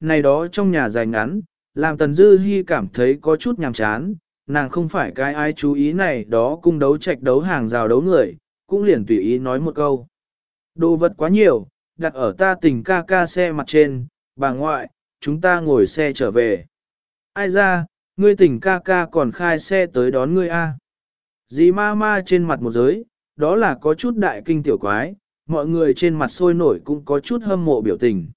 này đó trong nhà dài ngắn, làm Tần Dư Hi cảm thấy có chút nhàm chán, nàng không phải cái ai chú ý này đó cung đấu trạch đấu hàng rào đấu người, cũng liền tùy ý nói một câu. Đồ vật quá nhiều, đặt ở ta tình ca ca xe mặt trên, bà ngoại, chúng ta ngồi xe trở về. Ai ra, ngươi tỉnh ca ca còn khai xe tới đón ngươi a? Dì ma ma trên mặt một giới, đó là có chút đại kinh tiểu quái, mọi người trên mặt sôi nổi cũng có chút hâm mộ biểu tình.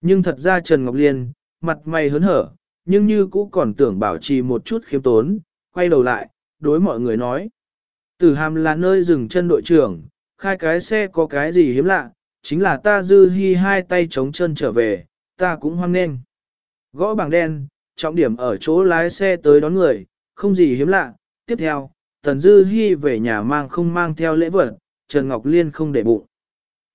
Nhưng thật ra Trần Ngọc Liên, mặt mày hớn hở, nhưng như cũ còn tưởng bảo trì một chút khiêm tốn, quay đầu lại, đối mọi người nói. Tử hàm là nơi dừng chân đội trưởng, khai cái xe có cái gì hiếm lạ, chính là ta dư hy hai tay chống chân trở về, ta cũng hoan nghênh. Gõ bảng đen, trọng điểm ở chỗ lái xe tới đón người, không gì hiếm lạ. Tiếp theo, Tần Dư Hi về nhà mang không mang theo lễ vật, Trần Ngọc Liên không để bụng.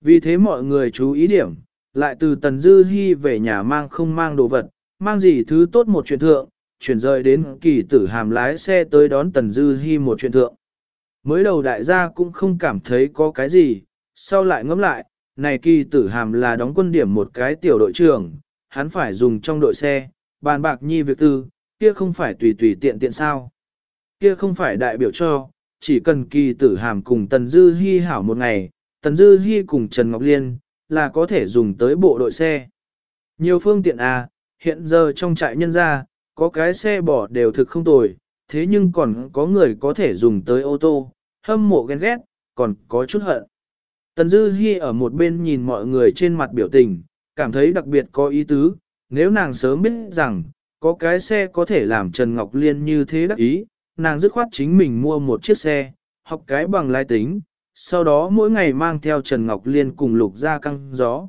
Vì thế mọi người chú ý điểm, lại từ Tần Dư Hi về nhà mang không mang đồ vật, mang gì thứ tốt một chuyện thượng, chuyển rời đến kỳ tử hàm lái xe tới đón Tần Dư Hi một chuyện thượng. Mới đầu đại gia cũng không cảm thấy có cái gì, sau lại ngẫm lại, này kỳ tử hàm là đóng quân điểm một cái tiểu đội trưởng, hắn phải dùng trong đội xe, bàn bạc nhi việc tư, kia không phải tùy tùy tiện tiện sao. Kia không phải đại biểu cho, chỉ cần kỳ tử hàm cùng Tần Dư Hi hảo một ngày, Tần Dư Hi cùng Trần Ngọc Liên, là có thể dùng tới bộ đội xe. Nhiều phương tiện à, hiện giờ trong trại nhân gia, có cái xe bỏ đều thực không tồi, thế nhưng còn có người có thể dùng tới ô tô, hâm mộ ghen ghét, còn có chút hận. Tần Dư Hi ở một bên nhìn mọi người trên mặt biểu tình, cảm thấy đặc biệt có ý tứ, nếu nàng sớm biết rằng, có cái xe có thể làm Trần Ngọc Liên như thế đắc ý, nàng dứt khoát chính mình mua một chiếc xe, học cái bằng lái tính, sau đó mỗi ngày mang theo Trần Ngọc Liên cùng lục ra căng gió.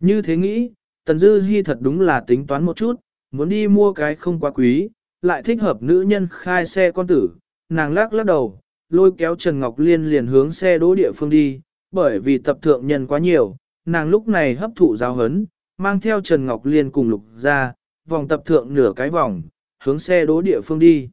Như thế nghĩ, Tần Dư Hi thật đúng là tính toán một chút, muốn đi mua cái không quá quý, lại thích hợp nữ nhân khai xe con tử, nàng lắc lắc đầu, lôi kéo Trần Ngọc Liên liền hướng xe đỗ địa phương đi, bởi vì tập thượng nhân quá nhiều, nàng lúc này hấp thụ giáo hấn, mang theo Trần Ngọc Liên cùng lục ra, vòng tập thượng nửa cái vòng, hướng xe đỗ địa phương đi.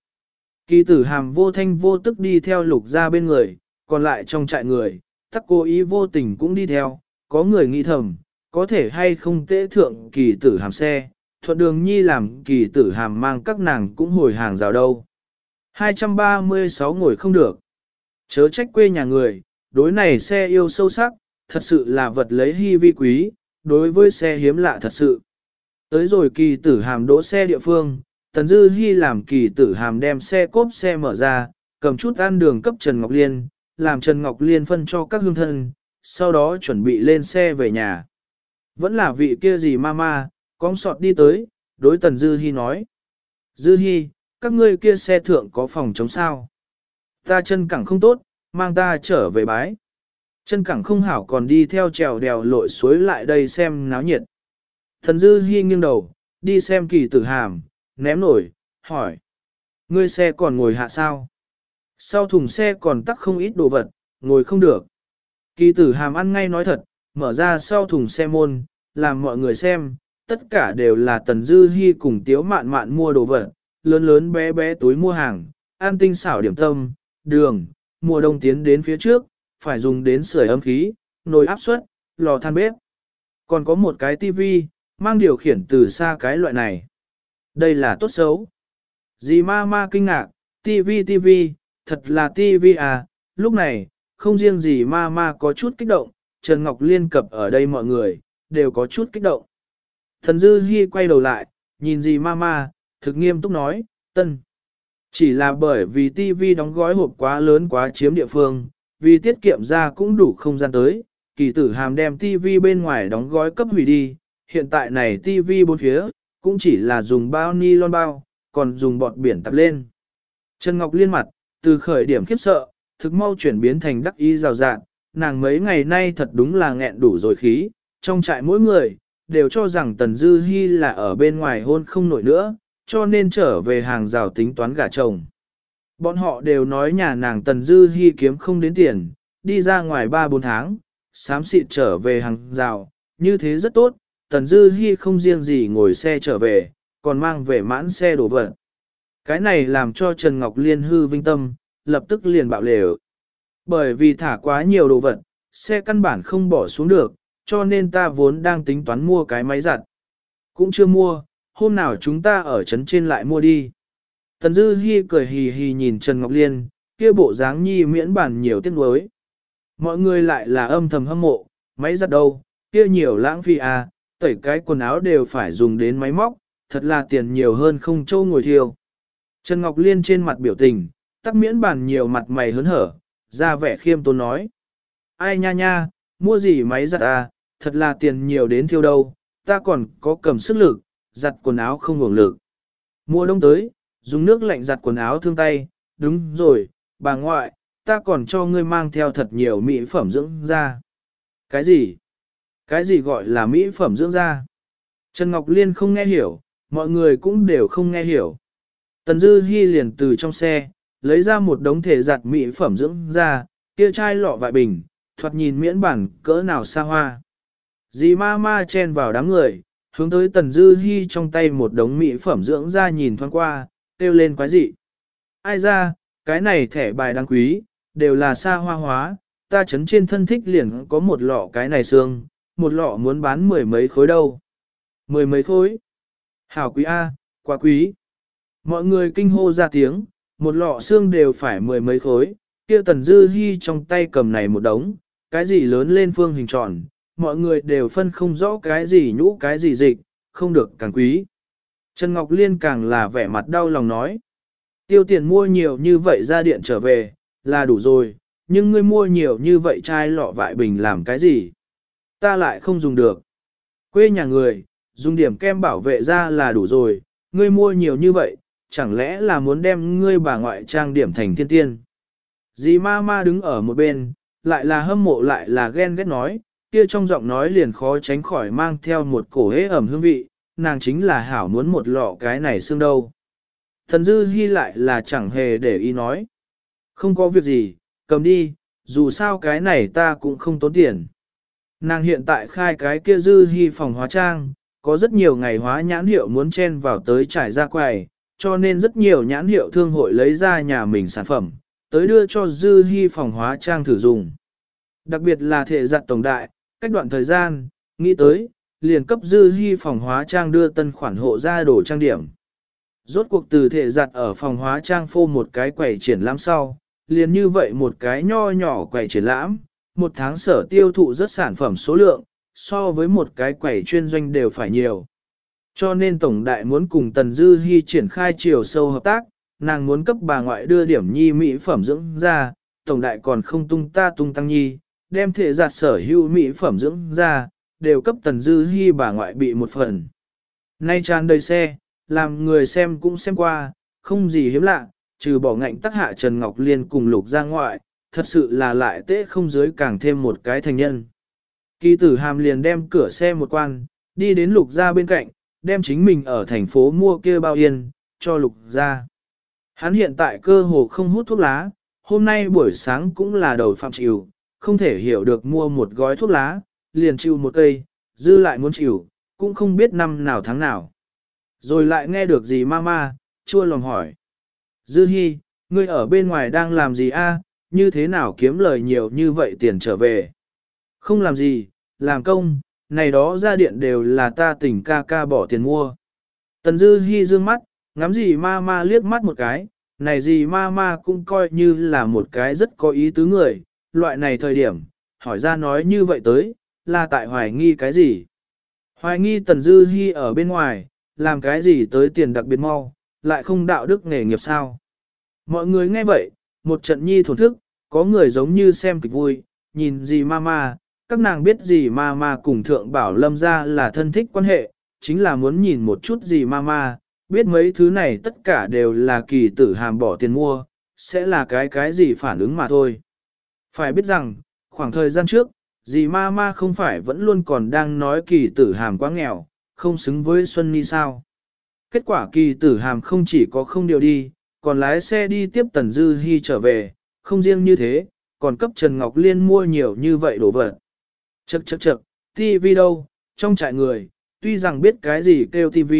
Kỳ tử hàm vô thanh vô tức đi theo lục ra bên người, còn lại trong trại người, tắc cố ý vô tình cũng đi theo, có người nghĩ thầm, có thể hay không tế thượng kỳ tử hàm xe, thuận đường nhi làm kỳ tử hàm mang các nàng cũng hồi hàng rào đâu. 236 ngồi không được. Chớ trách quê nhà người, đối này xe yêu sâu sắc, thật sự là vật lấy hy vi quý, đối với xe hiếm lạ thật sự. Tới rồi kỳ tử hàm đỗ xe địa phương, Tần Dư Hi làm kỳ tử hàm đem xe cốp xe mở ra, cầm chút ăn đường cấp Trần Ngọc Liên, làm Trần Ngọc Liên phân cho các hương thân, sau đó chuẩn bị lên xe về nhà. Vẫn là vị kia gì mama, con sọt đi tới, đối Tần Dư Hi nói. Dư Hi, các ngươi kia xe thượng có phòng chống sao? Ta chân cẳng không tốt, mang ta trở về bái. Chân cẳng không hảo còn đi theo trèo đèo lội suối lại đây xem náo nhiệt. Thần Dư Hi nghiêng đầu, đi xem kỳ tử hàm, ném nổi, hỏi. Ngươi xe còn ngồi hạ sao? Sau thùng xe còn tắc không ít đồ vật, ngồi không được. Kỳ tử hàm ăn ngay nói thật, mở ra sau thùng xe môn, làm mọi người xem, tất cả đều là tần dư hy cùng tiếu mạn mạn mua đồ vật, lớn lớn bé bé túi mua hàng, an tinh xảo điểm tâm, đường, mùa đông tiến đến phía trước, phải dùng đến sưởi ấm khí, nồi áp suất, lò than bếp. Còn có một cái tivi, mang điều khiển từ xa cái loại này. Đây là tốt xấu. Dì ma ma kinh ngạc, tivi tivi, thật là TV à, lúc này, không riêng gì ma ma có chút kích động, Trần Ngọc Liên cập ở đây mọi người, đều có chút kích động. Thần Dư Hi quay đầu lại, nhìn gì ma ma, thực nghiêm túc nói, tân. Chỉ là bởi vì TV đóng gói hộp quá lớn quá chiếm địa phương, vì tiết kiệm ra cũng đủ không gian tới, kỳ tử hàm đem TV bên ngoài đóng gói cấp hủy đi, hiện tại này TV bốn phía, cũng chỉ là dùng bao ni lon bao, còn dùng bọt biển tập lên. Trần Ngọc Liên mặt, từ khởi điểm khiếp sợ, thực mau chuyển biến thành đắc ý rào rạng, nàng mấy ngày nay thật đúng là nghẹn đủ rồi khí, trong trại mỗi người, đều cho rằng Tần Dư Hi là ở bên ngoài hôn không nổi nữa, cho nên trở về hàng rào tính toán gả chồng. Bọn họ đều nói nhà nàng Tần Dư Hi kiếm không đến tiền, đi ra ngoài 3-4 tháng, sám xịt trở về hàng rào, như thế rất tốt, Tần Dư Hi không riêng gì ngồi xe trở về, còn mang về mãn xe đổ vật. Cái này làm cho Trần Ngọc Liên hư vinh tâm, lập tức liền bạo lều. Bởi vì thả quá nhiều đồ vật, xe căn bản không bỏ xuống được, cho nên ta vốn đang tính toán mua cái máy giặt. Cũng chưa mua, hôm nào chúng ta ở trấn trên lại mua đi. Tần Dư Hi cười hì hì nhìn Trần Ngọc Liên, kia bộ dáng nhi miễn bản nhiều tiếc nuối. Mọi người lại là âm thầm hâm mộ, máy giặt đâu, kia nhiều lãng phí à, tẩy cái quần áo đều phải dùng đến máy móc, thật là tiền nhiều hơn không châu ngồi thiêu. Trần Ngọc Liên trên mặt biểu tình, tắc miễn bản nhiều mặt mày hớn hở, ra vẻ khiêm tốn nói. Ai nha nha, mua gì máy giặt à, thật là tiền nhiều đến thiêu đâu, ta còn có cầm sức lực, giặt quần áo không ngủng lực. Mua đông tới, dùng nước lạnh giặt quần áo thương tay, đúng rồi, bà ngoại, ta còn cho ngươi mang theo thật nhiều mỹ phẩm dưỡng da. Cái gì? Cái gì gọi là mỹ phẩm dưỡng da? Trần Ngọc Liên không nghe hiểu, mọi người cũng đều không nghe hiểu. Tần Dư Hi liền từ trong xe, lấy ra một đống thể giặt mỹ phẩm dưỡng da, kia chai lọ vại bình, thoạt nhìn miễn bản cỡ nào xa hoa. Dì ma ma chen vào đám người, hướng tới Tần Dư Hi trong tay một đống mỹ phẩm dưỡng da nhìn thoáng qua, kêu lên quái dị. Ai ra, cái này thẻ bài đáng quý, đều là xa hoa hóa, ta chấn trên thân thích liền có một lọ cái này xương, một lọ muốn bán mười mấy khối đâu. Mười mấy khối. Hảo quý A, quá quý. Mọi người kinh hô ra tiếng, một lọ xương đều phải mười mấy khối, kia tần dư hy trong tay cầm này một đống, cái gì lớn lên phương hình tròn, mọi người đều phân không rõ cái gì nhũ cái gì dịch, không được càng quý. Trần Ngọc Liên càng là vẻ mặt đau lòng nói. Tiêu tiền mua nhiều như vậy ra điện trở về, là đủ rồi, nhưng ngươi mua nhiều như vậy chai lọ vại bình làm cái gì? Ta lại không dùng được. Quê nhà người, dùng điểm kem bảo vệ ra là đủ rồi, ngươi mua nhiều như vậy, chẳng lẽ là muốn đem ngươi bà ngoại trang điểm thành thiên tiên? Dì ma ma đứng ở một bên, lại là hâm mộ lại là ghen ghét nói, kia trong giọng nói liền khó tránh khỏi mang theo một cổ hế ẩm hương vị, nàng chính là hảo muốn một lọ cái này xương đâu. Thần dư hy lại là chẳng hề để ý nói. Không có việc gì, cầm đi, dù sao cái này ta cũng không tốn tiền. Nàng hiện tại khai cái kia dư hy phòng hóa trang, có rất nhiều ngày hóa nhãn hiệu muốn chen vào tới trải ra quầy, cho nên rất nhiều nhãn hiệu thương hội lấy ra nhà mình sản phẩm, tới đưa cho dư hy phòng hóa trang thử dùng. Đặc biệt là thể giặt tổng đại, cách đoạn thời gian, nghĩ tới, liền cấp dư hy phòng hóa trang đưa tân khoản hộ ra đồ trang điểm. Rốt cuộc từ thể giặt ở phòng hóa trang phô một cái quầy triển lãm sau, liền như vậy một cái nho nhỏ quầy triển lãm, một tháng sở tiêu thụ rất sản phẩm số lượng, so với một cái quầy chuyên doanh đều phải nhiều. Cho nên Tổng Đại muốn cùng Tần Dư Hi triển khai chiều sâu hợp tác, nàng muốn cấp bà ngoại đưa điểm nhi mỹ phẩm dưỡng ra, Tổng Đại còn không tung ta tung tăng nhi, đem thể giặt sở hữu mỹ phẩm dưỡng ra, đều cấp Tần Dư Hi bà ngoại bị một phần. Nay tràn đầy xe, làm người xem cũng xem qua, không gì hiếm lạ, trừ bỏ ngạnh tắc hạ Trần Ngọc Liên cùng lục ra ngoại, thật sự là lại tế không dưới càng thêm một cái thành nhân. Kỳ tử hàm liền đem cửa xe một quan, đi đến lục ra bên cạnh, đem chính mình ở thành phố mua kia bao yên, cho lục ra. Hắn hiện tại cơ hồ không hút thuốc lá, hôm nay buổi sáng cũng là đầu phạm chịu, không thể hiểu được mua một gói thuốc lá, liền chịu một cây, dư lại muốn chịu, cũng không biết năm nào tháng nào. Rồi lại nghe được gì mama, chua lòng hỏi. Dư Hi, ngươi ở bên ngoài đang làm gì a? như thế nào kiếm lời nhiều như vậy tiền trở về? Không làm gì, làm công, này đó ra điện đều là ta tỉnh ca ca bỏ tiền mua. Tần Dư Hi dương mắt, ngắm gì ma ma liếc mắt một cái, này gì ma ma cũng coi như là một cái rất có ý tứ người, loại này thời điểm, hỏi ra nói như vậy tới, là tại hoài nghi cái gì? Hoài nghi Tần Dư Hi ở bên ngoài, làm cái gì tới tiền đặc biệt mau, lại không đạo đức nghề nghiệp sao? Mọi người nghe vậy, một trận nhi thổn thức, có người giống như xem kịch vui, nhìn gì ma ma, các nàng biết gì ma ma cùng thượng bảo lâm ra là thân thích quan hệ, chính là muốn nhìn một chút gì ma ma, biết mấy thứ này tất cả đều là kỳ tử hàm bỏ tiền mua, sẽ là cái cái gì phản ứng mà thôi. Phải biết rằng, khoảng thời gian trước, dì ma ma không phải vẫn luôn còn đang nói kỳ tử hàm quá nghèo, không xứng với Xuân Ni sao. Kết quả kỳ tử hàm không chỉ có không điều đi, còn lái xe đi tiếp Tần Dư Hi trở về, không riêng như thế, còn cấp Trần Ngọc Liên mua nhiều như vậy đồ vật. Chậc chậc chậc, TV đâu, trong trại người, tuy rằng biết cái gì kêu TV,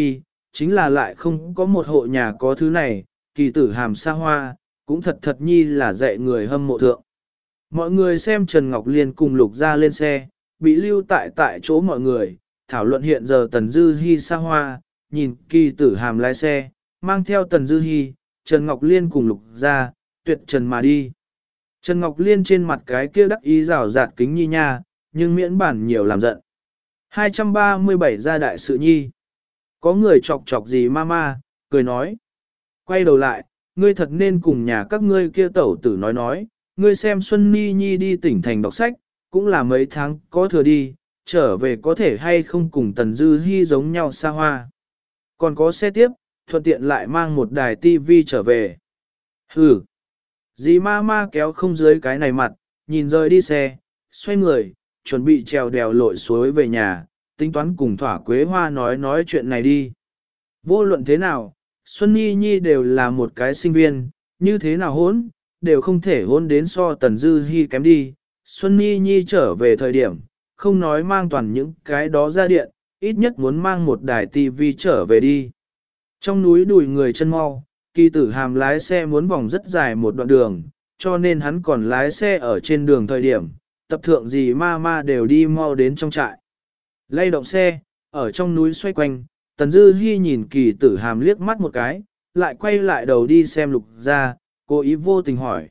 chính là lại không có một hộ nhà có thứ này, kỳ tử hàm xa hoa, cũng thật thật nhi là dạy người hâm mộ thượng. Mọi người xem Trần Ngọc Liên cùng Lục ra lên xe, bị lưu tại tại chỗ mọi người, thảo luận hiện giờ Tần Dư Hi xa hoa, nhìn kỳ tử hàm lái xe, mang theo Tần Dư Hi, Trần Ngọc Liên cùng lục ra, tuyệt trần mà đi. Trần Ngọc Liên trên mặt cái kia đắc ý rào rạt kính nhi nha, nhưng miễn bản nhiều làm giận. 237 gia đại sự nhi. Có người chọc chọc gì mama cười nói. Quay đầu lại, ngươi thật nên cùng nhà các ngươi kia tẩu tử nói nói, ngươi xem Xuân Ni Nhi đi tỉnh thành đọc sách, cũng là mấy tháng có thừa đi, trở về có thể hay không cùng Tần Dư Hi giống nhau xa hoa. Còn có xe tiếp, thuận tiện lại mang một đài tivi trở về. Hừ. Dì ma ma kéo không dưới cái này mặt, nhìn rời đi xe, xoay người, chuẩn bị trèo đèo lội suối về nhà, tính toán cùng thỏa quế hoa nói nói chuyện này đi. Vô luận thế nào, Xuân Nhi Nhi đều là một cái sinh viên, như thế nào hôn, đều không thể hôn đến so Tần Dư Hi kém đi. Xuân Nhi Nhi trở về thời điểm, không nói mang toàn những cái đó ra điện, ít nhất muốn mang một đài tivi trở về đi. Trong núi đùi người chân mau, kỳ tử hàm lái xe muốn vòng rất dài một đoạn đường, cho nên hắn còn lái xe ở trên đường thời điểm, tập thượng gì ma ma đều đi mau đến trong trại. Lay động xe, ở trong núi xoay quanh, Tần Dư Hi nhìn kỳ tử hàm liếc mắt một cái, lại quay lại đầu đi xem lục gia, cố ý vô tình hỏi.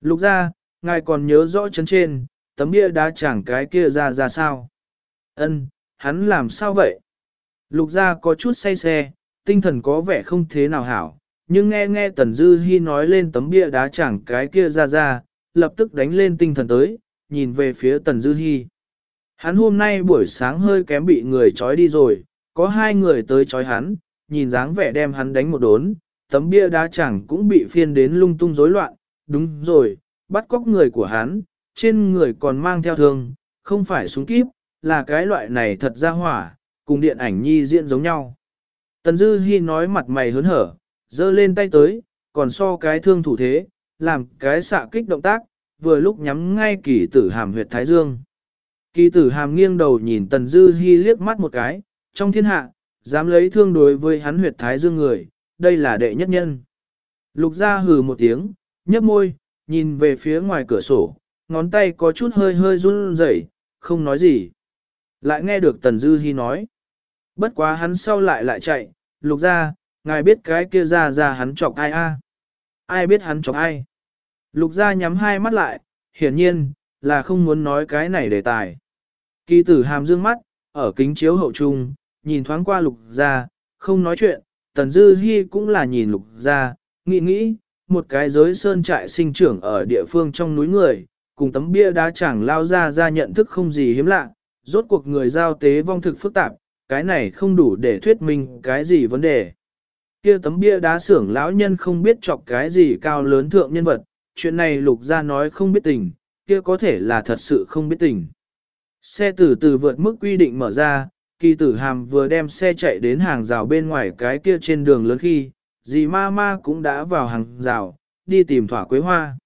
Lục gia, ngài còn nhớ rõ chấn trên, tấm bia đá chẳng cái kia ra ra sao? Ân, hắn làm sao vậy? Lục gia có chút say xe, tinh thần có vẻ không thế nào hảo, nhưng nghe nghe Tần Dư Hi nói lên tấm bia đá chẳng cái kia ra ra, lập tức đánh lên tinh thần tới, nhìn về phía Tần Dư Hi. Hắn hôm nay buổi sáng hơi kém bị người trói đi rồi, có hai người tới trói hắn, nhìn dáng vẻ đem hắn đánh một đốn, tấm bia đá chẳng cũng bị phiên đến lung tung rối loạn, đúng rồi, bắt cóc người của hắn, trên người còn mang theo thương, không phải súng kíp, là cái loại này thật ra hỏa, cùng điện ảnh nhi diễn giống nhau. Tần Dư Hi nói mặt mày hớn hở, giơ lên tay tới, còn so cái thương thủ thế, làm cái xạ kích động tác, vừa lúc nhắm ngay kỳ tử hàm huyệt thái dương. Kỳ tử hàm nghiêng đầu nhìn Tần Dư Hi liếc mắt một cái, trong thiên hạ, dám lấy thương đối với hắn huyệt thái dương người, đây là đệ nhất nhân. Lục gia hừ một tiếng, nhấp môi, nhìn về phía ngoài cửa sổ, ngón tay có chút hơi hơi run rẩy, không nói gì. Lại nghe được Tần Dư Hi nói. Bất quá hắn sau lại lại chạy, lục gia, ngài biết cái kia ra ra hắn chọc ai a? Ai biết hắn chọc ai? Lục gia nhắm hai mắt lại, hiển nhiên, là không muốn nói cái này đề tài. Kỳ tử hàm dương mắt, ở kính chiếu hậu trung, nhìn thoáng qua lục gia, không nói chuyện, tần dư hy cũng là nhìn lục gia, nghĩ nghĩ, một cái giới sơn trại sinh trưởng ở địa phương trong núi người, cùng tấm bia đá chẳng lao ra ra nhận thức không gì hiếm lạ, rốt cuộc người giao tế vong thực phức tạp, cái này không đủ để thuyết minh cái gì vấn đề. Kia tấm bia đá xưởng lão nhân không biết chọc cái gì cao lớn thượng nhân vật, chuyện này lục gia nói không biết tình, kia có thể là thật sự không biết tình. Xe từ từ vượt mức quy định mở ra, kỳ tử hàm vừa đem xe chạy đến hàng rào bên ngoài cái kia trên đường lớn khi, dì ma ma cũng đã vào hàng rào, đi tìm thỏa quế hoa.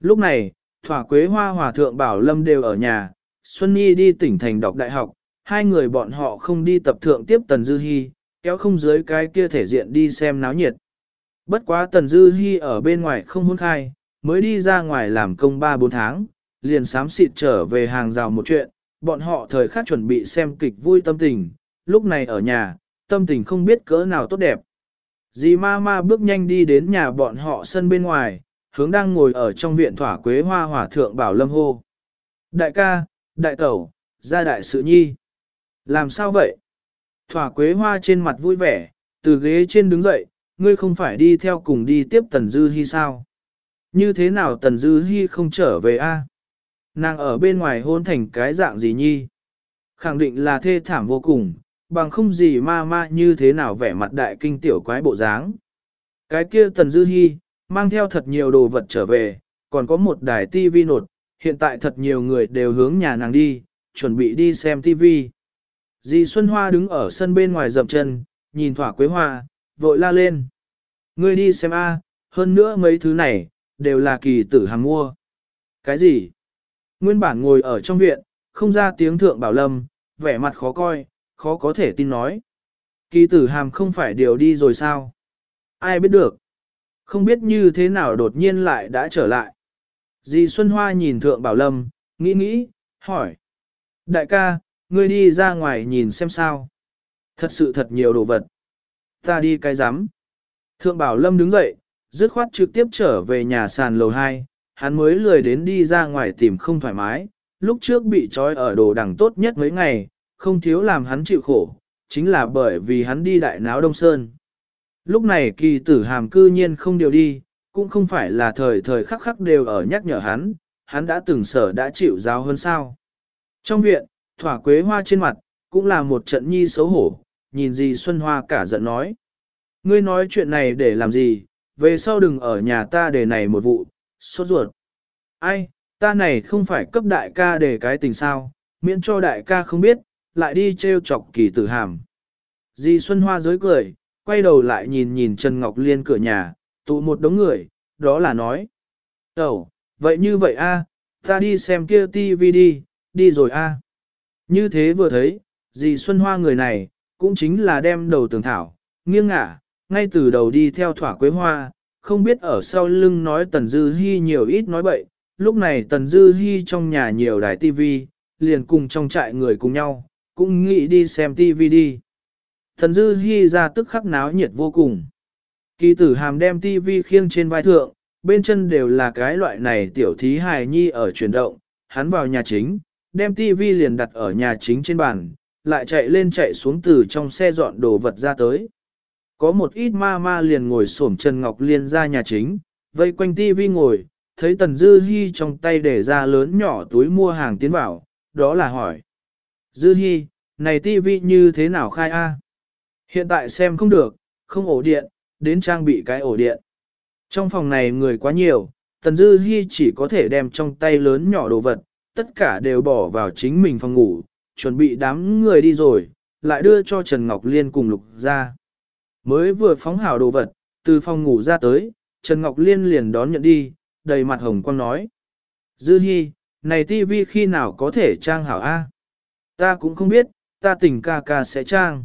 Lúc này, thỏa quế hoa hòa thượng bảo lâm đều ở nhà, Xuân Nhi đi tỉnh thành đọc đại học, hai người bọn họ không đi tập thượng tiếp Tần Dư Hi, kéo không dưới cái kia thể diện đi xem náo nhiệt. Bất quá Tần Dư Hi ở bên ngoài không hôn khai, mới đi ra ngoài làm công 3-4 tháng, liền sám xịt trở về hàng rào một chuyện, bọn họ thời khắc chuẩn bị xem kịch vui tâm tình, lúc này ở nhà, tâm tình không biết cỡ nào tốt đẹp. Dì ma ma bước nhanh đi đến nhà bọn họ sân bên ngoài, hướng đang ngồi ở trong viện thỏa quế hoa hỏa thượng bảo lâm hô. Đại ca, đại tẩu, gia đại sự nhi. Làm sao vậy? Thỏa quế hoa trên mặt vui vẻ, từ ghế trên đứng dậy, ngươi không phải đi theo cùng đi tiếp Tần Dư Hi sao? Như thế nào Tần Dư Hi không trở về a? Nàng ở bên ngoài hôn thành cái dạng gì nhi? Khẳng định là thê thảm vô cùng, bằng không gì ma ma như thế nào vẻ mặt đại kinh tiểu quái bộ dáng. Cái kia Tần Dư Hi, mang theo thật nhiều đồ vật trở về, còn có một đài tivi nột, hiện tại thật nhiều người đều hướng nhà nàng đi, chuẩn bị đi xem tivi. Dì Xuân Hoa đứng ở sân bên ngoài dậm chân, nhìn thỏa quế hoa, vội la lên. Ngươi đi xem a, hơn nữa mấy thứ này, đều là kỳ tử hàng mua. Cái gì? Nguyên bản ngồi ở trong viện, không ra tiếng thượng bảo lâm, vẻ mặt khó coi, khó có thể tin nói. Kỳ tử hàm không phải điều đi rồi sao? Ai biết được? Không biết như thế nào đột nhiên lại đã trở lại. Dì Xuân Hoa nhìn thượng bảo lâm, nghĩ nghĩ, hỏi. Đại ca, ngươi đi ra ngoài nhìn xem sao. Thật sự thật nhiều đồ vật. Ta đi cái rắm Thượng Bảo Lâm đứng dậy, dứt khoát trực tiếp trở về nhà sàn lầu 2, hắn mới lười đến đi ra ngoài tìm không thoải mái, lúc trước bị trói ở đồ đẳng tốt nhất mấy ngày, không thiếu làm hắn chịu khổ, chính là bởi vì hắn đi đại náo Đông Sơn. Lúc này kỳ tử hàm cư nhiên không điều đi, cũng không phải là thời thời khắc khắc đều ở nhắc nhở hắn, hắn đã từng sở đã chịu giáo hơn sao. Trong viện, thỏa quế hoa trên mặt, cũng là một trận nhi xấu hổ, nhìn gì Xuân Hoa cả giận nói. Ngươi nói chuyện này để làm gì, về sau đừng ở nhà ta để này một vụ, sốt ruột. Ai, ta này không phải cấp đại ca để cái tình sao, miễn cho đại ca không biết, lại đi treo chọc kỳ tử hàm. Di Xuân Hoa giới cười, quay đầu lại nhìn nhìn Trần Ngọc Liên cửa nhà, tụ một đống người, đó là nói. Tẩu, vậy như vậy a, ta đi xem kia TV đi, đi rồi a. Như thế vừa thấy, dì Xuân Hoa người này, cũng chính là đem đầu tường thảo, nghiêng ngả, ngay từ đầu đi theo thỏa quế hoa, không biết ở sau lưng nói Tần Dư Hi nhiều ít nói bậy, lúc này Tần Dư Hi trong nhà nhiều đài tivi, liền cùng trong trại người cùng nhau, cũng nghĩ đi xem tivi đi. Tần Dư Hi ra tức khắc náo nhiệt vô cùng. Kỳ tử hàm đem tivi khiêng trên vai thượng, bên chân đều là cái loại này tiểu thí hài nhi ở chuyển động, hắn vào nhà chính, đem tivi liền đặt ở nhà chính trên bàn, lại chạy lên chạy xuống từ trong xe dọn đồ vật ra tới. Có một ít ma ma liền ngồi xổm Trần Ngọc Liên ra nhà chính, vây quanh tivi ngồi, thấy Tần Dư Hi trong tay để ra lớn nhỏ túi mua hàng tiến vào, đó là hỏi. Dư Hi, này tivi như thế nào khai A? Hiện tại xem không được, không ổ điện, đến trang bị cái ổ điện. Trong phòng này người quá nhiều, Tần Dư Hi chỉ có thể đem trong tay lớn nhỏ đồ vật, tất cả đều bỏ vào chính mình phòng ngủ, chuẩn bị đám người đi rồi, lại đưa cho Trần Ngọc Liên cùng Lục ra. Mới vừa phóng hào đồ vật, từ phòng ngủ ra tới, Trần Ngọc Liên liền đón nhận đi, đầy mặt hồng quang nói. Dư Hi, này tivi khi nào có thể trang hảo A? Ta cũng không biết, ta tỉnh ca ca sẽ trang.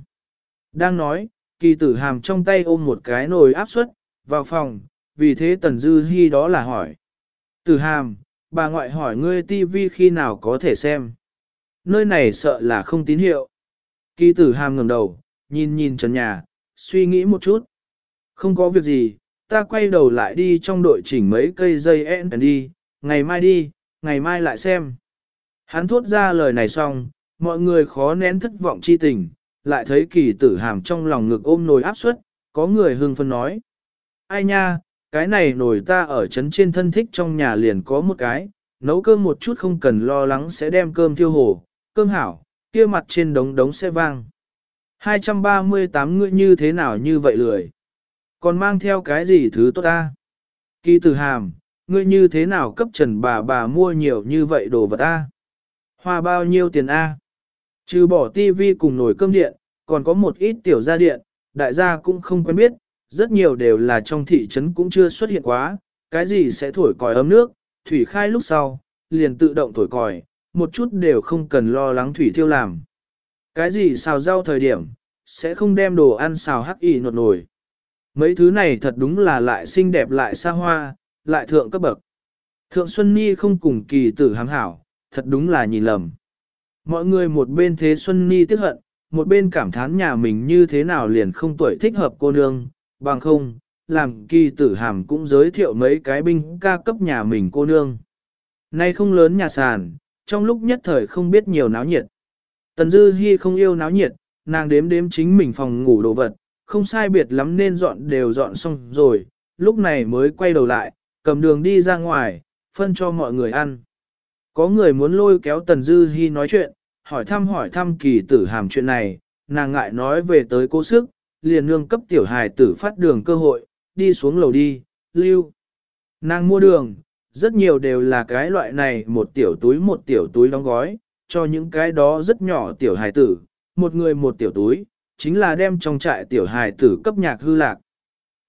Đang nói, kỳ tử hàm trong tay ôm một cái nồi áp suất, vào phòng, vì thế Tần Dư Hi đó là hỏi. Tử hàm, bà ngoại hỏi ngươi tivi khi nào có thể xem. Nơi này sợ là không tín hiệu. Kỳ tử hàm ngẩng đầu, nhìn nhìn trần nhà, suy nghĩ một chút. Không có việc gì, ta quay đầu lại đi trong đội chỉnh mấy cây dây en đi, ngày mai đi, ngày mai lại xem. Hắn thốt ra lời này xong, mọi người khó nén thất vọng chi tình, lại thấy kỳ tử hàm trong lòng ngực ôm nồi áp suất, có người hưng phân nói. Ai nha, cái này nồi ta ở trấn trên thân thích trong nhà liền có một cái, nấu cơm một chút không cần lo lắng sẽ đem cơm thiêu hồ, cơm hảo, kia mặt trên đống đống sẽ vang. 238 ngươi như thế nào như vậy lười? Còn mang theo cái gì thứ tốt ta? Kỳ tử hàm, ngươi như thế nào cấp trần bà bà mua nhiều như vậy đồ vật ta? Hoa bao nhiêu tiền A? Trừ bỏ tivi cùng nồi cơm điện, còn có một ít tiểu gia điện, đại gia cũng không quen biết, rất nhiều đều là trong thị trấn cũng chưa xuất hiện quá, cái gì sẽ thổi còi ấm nước, thủy khai lúc sau, liền tự động thổi còi, một chút đều không cần lo lắng thủy thiêu làm. Cái gì xào rau thời điểm, sẽ không đem đồ ăn xào hắc y nột nổi. Mấy thứ này thật đúng là lại xinh đẹp lại xa hoa, lại thượng cấp bậc. Thượng Xuân Ni không cùng kỳ tử hám hảo, thật đúng là nhìn lầm. Mọi người một bên thế Xuân Ni tiếc hận, một bên cảm thán nhà mình như thế nào liền không tuổi thích hợp cô nương, bằng không, làm kỳ tử hàm cũng giới thiệu mấy cái binh ca cấp nhà mình cô nương. Nay không lớn nhà sàn, trong lúc nhất thời không biết nhiều náo nhiệt. Tần Dư Hi không yêu náo nhiệt, nàng đếm đếm chính mình phòng ngủ đồ vật, không sai biệt lắm nên dọn đều dọn xong rồi, lúc này mới quay đầu lại, cầm đường đi ra ngoài, phân cho mọi người ăn. Có người muốn lôi kéo Tần Dư Hi nói chuyện, hỏi thăm hỏi thăm kỳ tử hàm chuyện này, nàng ngại nói về tới cố sức, liền nương cấp tiểu hài tử phát đường cơ hội, đi xuống lầu đi, lưu. Nàng mua đường, rất nhiều đều là cái loại này một tiểu túi một tiểu túi đóng gói, cho những cái đó rất nhỏ tiểu hài tử, một người một tiểu túi, chính là đem trong trại tiểu hài tử cấp nhạc hư lạc.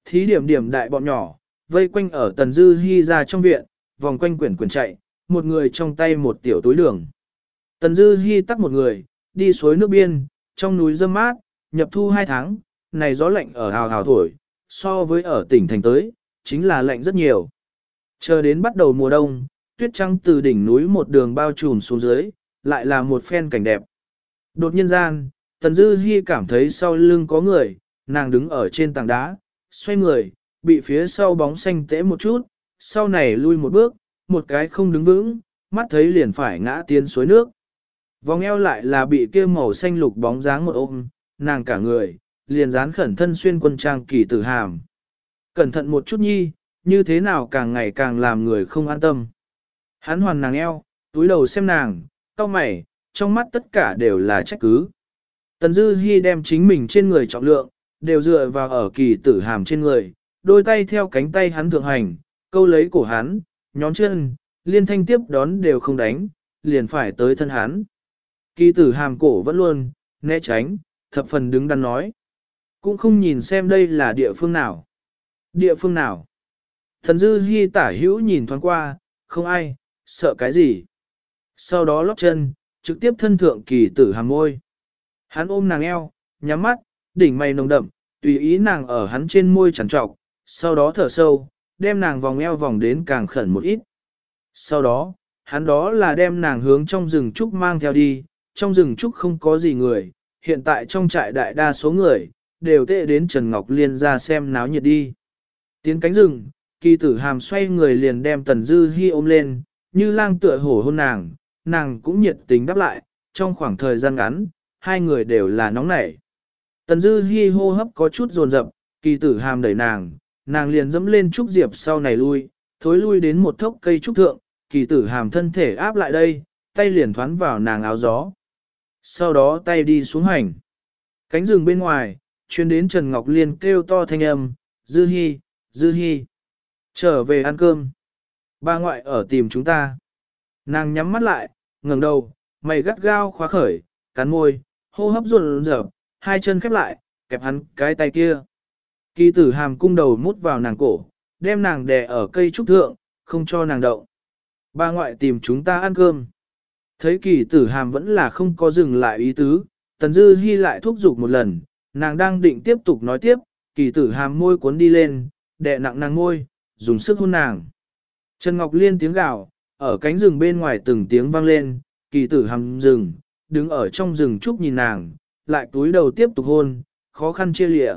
Thí điểm điểm đại bọn nhỏ, vây quanh ở tần dư hy ra trong viện, vòng quanh quyển quyển chạy, một người trong tay một tiểu túi đường. Tần dư hy tắt một người, đi suối nước biên, trong núi dâm mát, nhập thu hai tháng, này gió lạnh ở hào hào thổi, so với ở tỉnh thành tới, chính là lạnh rất nhiều. Chờ đến bắt đầu mùa đông, tuyết trắng từ đỉnh núi một đường bao trùm xuống dưới, lại là một phen cảnh đẹp. Đột nhiên gian, Tần Dư Hi cảm thấy sau lưng có người, nàng đứng ở trên tảng đá, xoay người, bị phía sau bóng xanh tễ một chút, sau này lui một bước, một cái không đứng vững, mắt thấy liền phải ngã tiến suối nước. Vòng eo lại là bị kia màu xanh lục bóng dáng một ôm, nàng cả người, liền dán khẩn thân xuyên quân trang kỳ tử hàm. Cẩn thận một chút nhi, như thế nào càng ngày càng làm người không an tâm. Hắn hoàn nàng eo, túi đầu xem nàng, cau mày, trong mắt tất cả đều là trách cứ. Tần Dư Hi đem chính mình trên người trọng lượng, đều dựa vào ở kỳ tử hàm trên người, đôi tay theo cánh tay hắn thượng hành, câu lấy cổ hắn, nhón chân, liên thanh tiếp đón đều không đánh, liền phải tới thân hắn. Kỳ tử hàm cổ vẫn luôn, né tránh, thập phần đứng đắn nói. Cũng không nhìn xem đây là địa phương nào. Địa phương nào? Thần dư hy tả hữu nhìn thoáng qua, không ai, sợ cái gì. Sau đó lóc chân, trực tiếp thân thượng kỳ tử hàm môi. Hắn ôm nàng eo, nhắm mắt, đỉnh mày nồng đậm, tùy ý nàng ở hắn trên môi chẳng trọc, sau đó thở sâu, đem nàng vòng eo vòng đến càng khẩn một ít. Sau đó, hắn đó là đem nàng hướng trong rừng trúc mang theo đi, trong rừng trúc không có gì người, hiện tại trong trại đại đa số người, đều tệ đến Trần Ngọc Liên ra xem náo nhiệt đi. Tiến cánh rừng, kỳ tử hàm xoay người liền đem Tần Dư Hi ôm lên, như lang tựa hổ hôn nàng, nàng cũng nhiệt tình đáp lại, trong khoảng thời gian ngắn, hai người đều là nóng nảy. Tần Dư Hi hô hấp có chút rồn rập kỳ tử hàm đẩy nàng, nàng liền dẫm lên trúc diệp sau này lui, thối lui đến một thốc cây trúc thượng, kỳ tử hàm thân thể áp lại đây, tay liền thoán vào nàng áo gió. Sau đó tay đi xuống hành. Cánh rừng bên ngoài, chuyên đến Trần Ngọc Liên kêu to thanh âm, Dư Hi, Dư Hi. Trở về ăn cơm. Ba ngoại ở tìm chúng ta. Nàng nhắm mắt lại, ngẩng đầu, mày gắt gao khóa khởi, cắn môi, hô hấp run rợp, hai chân khép lại, kẹp hắn cái tay kia. Kỳ tử hàm cung đầu mút vào nàng cổ, đem nàng đè ở cây trúc thượng, không cho nàng động. Ba ngoại tìm chúng ta ăn cơm. Thấy kỳ tử hàm vẫn là không có dừng lại ý tứ, tần dư hy lại thúc giục một lần, nàng đang định tiếp tục nói tiếp, kỳ tử hàm môi cuốn đi lên, đè nặng nàng môi, dùng sức hôn nàng. Trần Ngọc Liên tiếng gào, ở cánh rừng bên ngoài từng tiếng vang lên, kỳ tử hàm rừng, đứng ở trong rừng trúc nhìn nàng, lại túi đầu tiếp tục hôn, khó khăn chia lịa.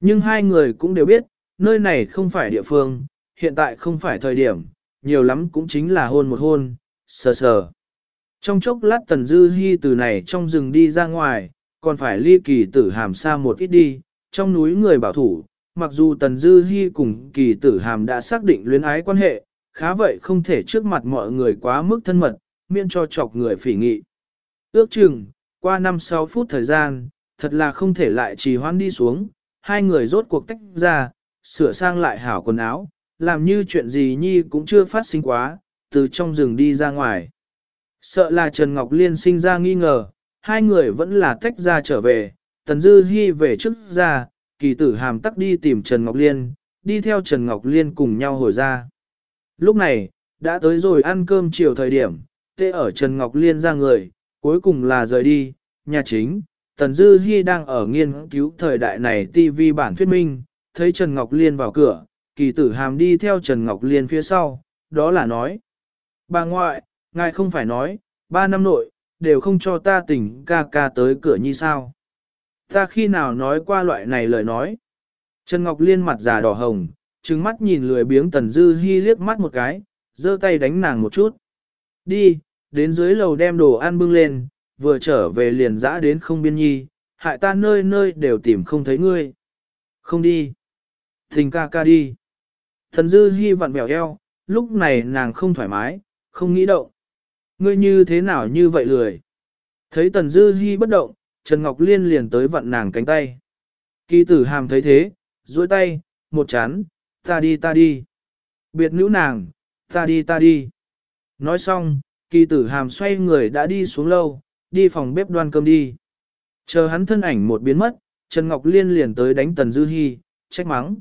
Nhưng hai người cũng đều biết, nơi này không phải địa phương, hiện tại không phải thời điểm, nhiều lắm cũng chính là hôn một hôn, sờ sờ. Trong chốc lát Tần Dư hy từ này trong rừng đi ra ngoài, còn phải ly kỳ tử hàm xa một ít đi, trong núi người bảo thủ, mặc dù Tần Dư hy cùng kỳ tử hàm đã xác định luyến ái quan hệ, khá vậy không thể trước mặt mọi người quá mức thân mật, miễn cho chọc người phỉ nghị. Ước chừng, qua 5-6 phút thời gian, thật là không thể lại trì hoãn đi xuống, hai người rốt cuộc tách ra, sửa sang lại hảo quần áo, làm như chuyện gì nhi cũng chưa phát sinh quá, từ trong rừng đi ra ngoài. Sợ là Trần Ngọc Liên sinh ra nghi ngờ, hai người vẫn là tách ra trở về, Tần Dư Hi về trước ra, kỳ tử hàm tắc đi tìm Trần Ngọc Liên, đi theo Trần Ngọc Liên cùng nhau hồi ra. Lúc này, đã tới rồi ăn cơm chiều thời điểm, tê ở Trần Ngọc Liên ra người, cuối cùng là rời đi, nhà chính, Tần Dư Hi đang ở nghiên cứu thời đại này TV bản thuyết minh, thấy Trần Ngọc Liên vào cửa, kỳ tử hàm đi theo Trần Ngọc Liên phía sau, đó là nói. Bà ngoại, ngài không phải nói, ba năm nội, đều không cho ta tỉnh ca ca tới cửa như sao. Ta khi nào nói qua loại này lời nói. Trần Ngọc Liên mặt già đỏ hồng, trừng mắt nhìn lười biếng Tần Dư Hi liếc mắt một cái, giơ tay đánh nàng một chút. Đi, đến dưới lầu đem đồ ăn bưng lên, vừa trở về liền dã đến không biên nhi, hại ta nơi nơi đều tìm không thấy ngươi. Không đi. Thình ca ca đi. Thần dư hy vặn vẹo eo, lúc này nàng không thoải mái, không nghĩ động. Ngươi như thế nào như vậy lười? Thấy tần dư hy bất động, Trần Ngọc Liên liền tới vặn nàng cánh tay. Kỳ tử hàm thấy thế, duỗi tay, một chán, ta đi ta đi. Biệt nữ nàng, ta đi ta đi. Nói xong, kỳ tử hàm xoay người đã đi xuống lâu, đi phòng bếp đoan cơm đi. Chờ hắn thân ảnh một biến mất, Trần Ngọc Liên liền tới đánh Tần Dư Hi, trách mắng.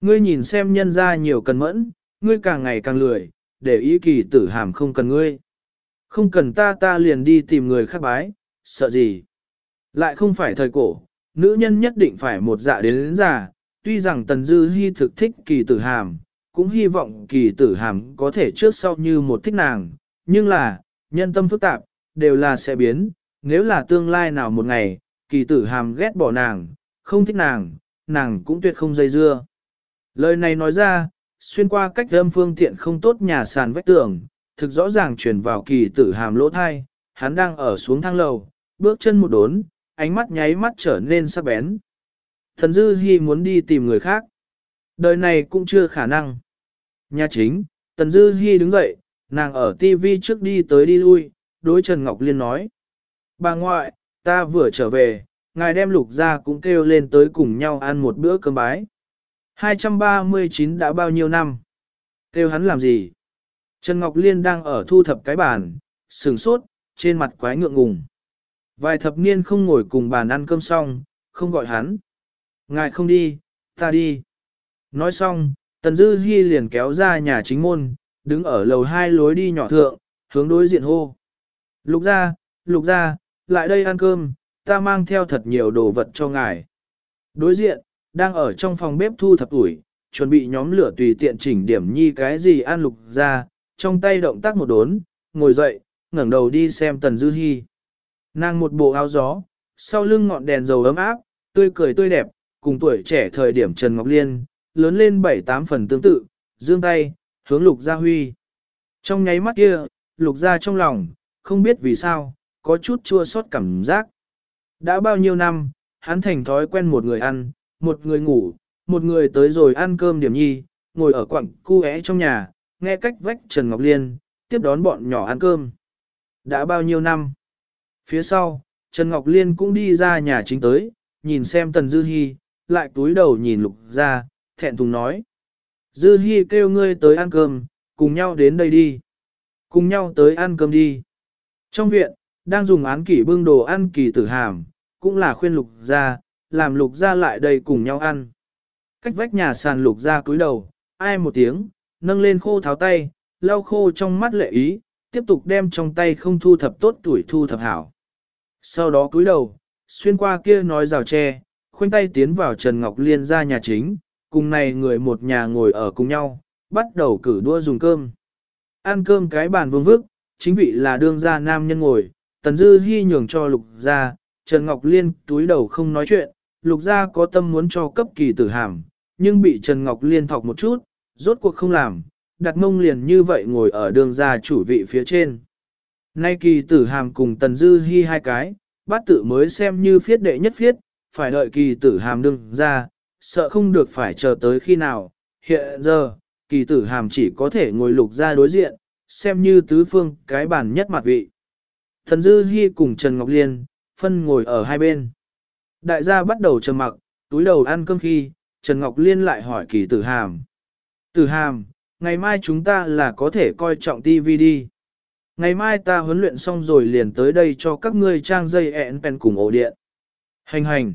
Ngươi nhìn xem nhân ra nhiều cần mẫn, ngươi càng ngày càng lười, để ý kỳ tử hàm không cần ngươi. Không cần ta ta liền đi tìm người khác bái, sợ gì. Lại không phải thời cổ, nữ nhân nhất định phải một dạ đến đến già, tuy rằng Tần Dư Hi thực thích kỳ tử hàm, cũng hy vọng kỳ tử hàm có thể trước sau như một thích nàng, nhưng là, nhân tâm phức tạp, đều là sẽ biến, nếu là tương lai nào một ngày, kỳ tử hàm ghét bỏ nàng, không thích nàng, nàng cũng tuyệt không dây dưa. Lời này nói ra, xuyên qua cách âm phương tiện không tốt nhà sàn vách tường, thực rõ ràng truyền vào kỳ tử hàm lỗ thai, hắn đang ở xuống thang lầu, bước chân một đốn, ánh mắt nháy mắt trở nên sắc bén. Thần Dư Hi muốn đi tìm người khác. Đời này cũng chưa khả năng. Nhà chính, Tần Dư Hi đứng dậy, nàng ở TV trước đi tới đi lui, đối Trần Ngọc Liên nói. Bà ngoại, ta vừa trở về, ngài đem lục ra cũng kêu lên tới cùng nhau ăn một bữa cơm bái. 239 đã bao nhiêu năm? Kêu hắn làm gì? Trần Ngọc Liên đang ở thu thập cái bàn, sừng sốt, trên mặt quái ngượng ngùng. Vài thập niên không ngồi cùng bàn ăn cơm xong, không gọi hắn. Ngài không đi, ta đi. Nói xong, Tần Dư Hi liền kéo ra nhà chính môn, đứng ở lầu hai lối đi nhỏ thượng, hướng đối diện hô. Lục ra, lục ra, lại đây ăn cơm, ta mang theo thật nhiều đồ vật cho ngài. Đối diện, đang ở trong phòng bếp thu thập ủi, chuẩn bị nhóm lửa tùy tiện chỉnh điểm nhi cái gì ăn lục ra, trong tay động tác một đốn, ngồi dậy, ngẩng đầu đi xem Tần Dư Hi. Nàng một bộ áo gió, sau lưng ngọn đèn dầu ấm áp, tươi cười tươi đẹp, cùng tuổi trẻ thời điểm Trần Ngọc Liên, lớn lên bảy tám phần tương tự, dương tay, hướng Lục Gia Huy. Trong nháy mắt kia, Lục Gia trong lòng, không biết vì sao, có chút chua xót cảm giác. Đã bao nhiêu năm, hắn thành thói quen một người ăn, một người ngủ, một người tới rồi ăn cơm điểm nhi, ngồi ở quặng cu é trong nhà, nghe cách vách Trần Ngọc Liên, tiếp đón bọn nhỏ ăn cơm. Đã bao nhiêu năm? Phía sau, Trần Ngọc Liên cũng đi ra nhà chính tới, nhìn xem Tần Dư Hi, lại túi đầu nhìn Lục ra, thẹn thùng nói. Dư Hi kêu ngươi tới ăn cơm, cùng nhau đến đây đi. Cùng nhau tới ăn cơm đi. Trong viện, đang dùng án kỷ bưng đồ ăn kỳ tử hàm, cũng là khuyên Lục ra, làm Lục ra lại đây cùng nhau ăn. Cách vách nhà sàn Lục ra cúi đầu, ai một tiếng, nâng lên khô tháo tay, lau khô trong mắt lệ ý, tiếp tục đem trong tay không thu thập tốt tuổi thu thập hảo. Sau đó cúi đầu, xuyên qua kia nói rào tre, khoanh tay tiến vào Trần Ngọc Liên ra nhà chính, cùng này người một nhà ngồi ở cùng nhau, bắt đầu cử đua dùng cơm. Ăn cơm cái bàn vương vức, chính vị là đương gia nam nhân ngồi, Tần Dư Hi nhường cho Lục gia, Trần Ngọc Liên túi đầu không nói chuyện, Lục gia có tâm muốn cho cấp kỳ tử hàm, nhưng bị Trần Ngọc Liên thọc một chút, rốt cuộc không làm, đặt mông liền như vậy ngồi ở đường gia chủ vị phía trên. Nay kỳ tử hàm cùng Tần Dư Hi hai cái, bát tự mới xem như phiết đệ nhất phiết, phải đợi kỳ tử hàm đương ra, sợ không được phải chờ tới khi nào. Hiện giờ, kỳ tử hàm chỉ có thể ngồi lục ra đối diện, xem như tứ phương cái bản nhất mặt vị. Thần Dư Hi cùng Trần Ngọc Liên, phân ngồi ở hai bên. Đại gia bắt đầu trầm mặc, túi đầu ăn cơm khi, Trần Ngọc Liên lại hỏi kỳ tử hàm. Tử hàm, ngày mai chúng ta là có thể coi trọng TV đi. Ngày mai ta huấn luyện xong rồi liền tới đây cho các ngươi trang dây ẹn pen cùng ổ điện. Hành hành.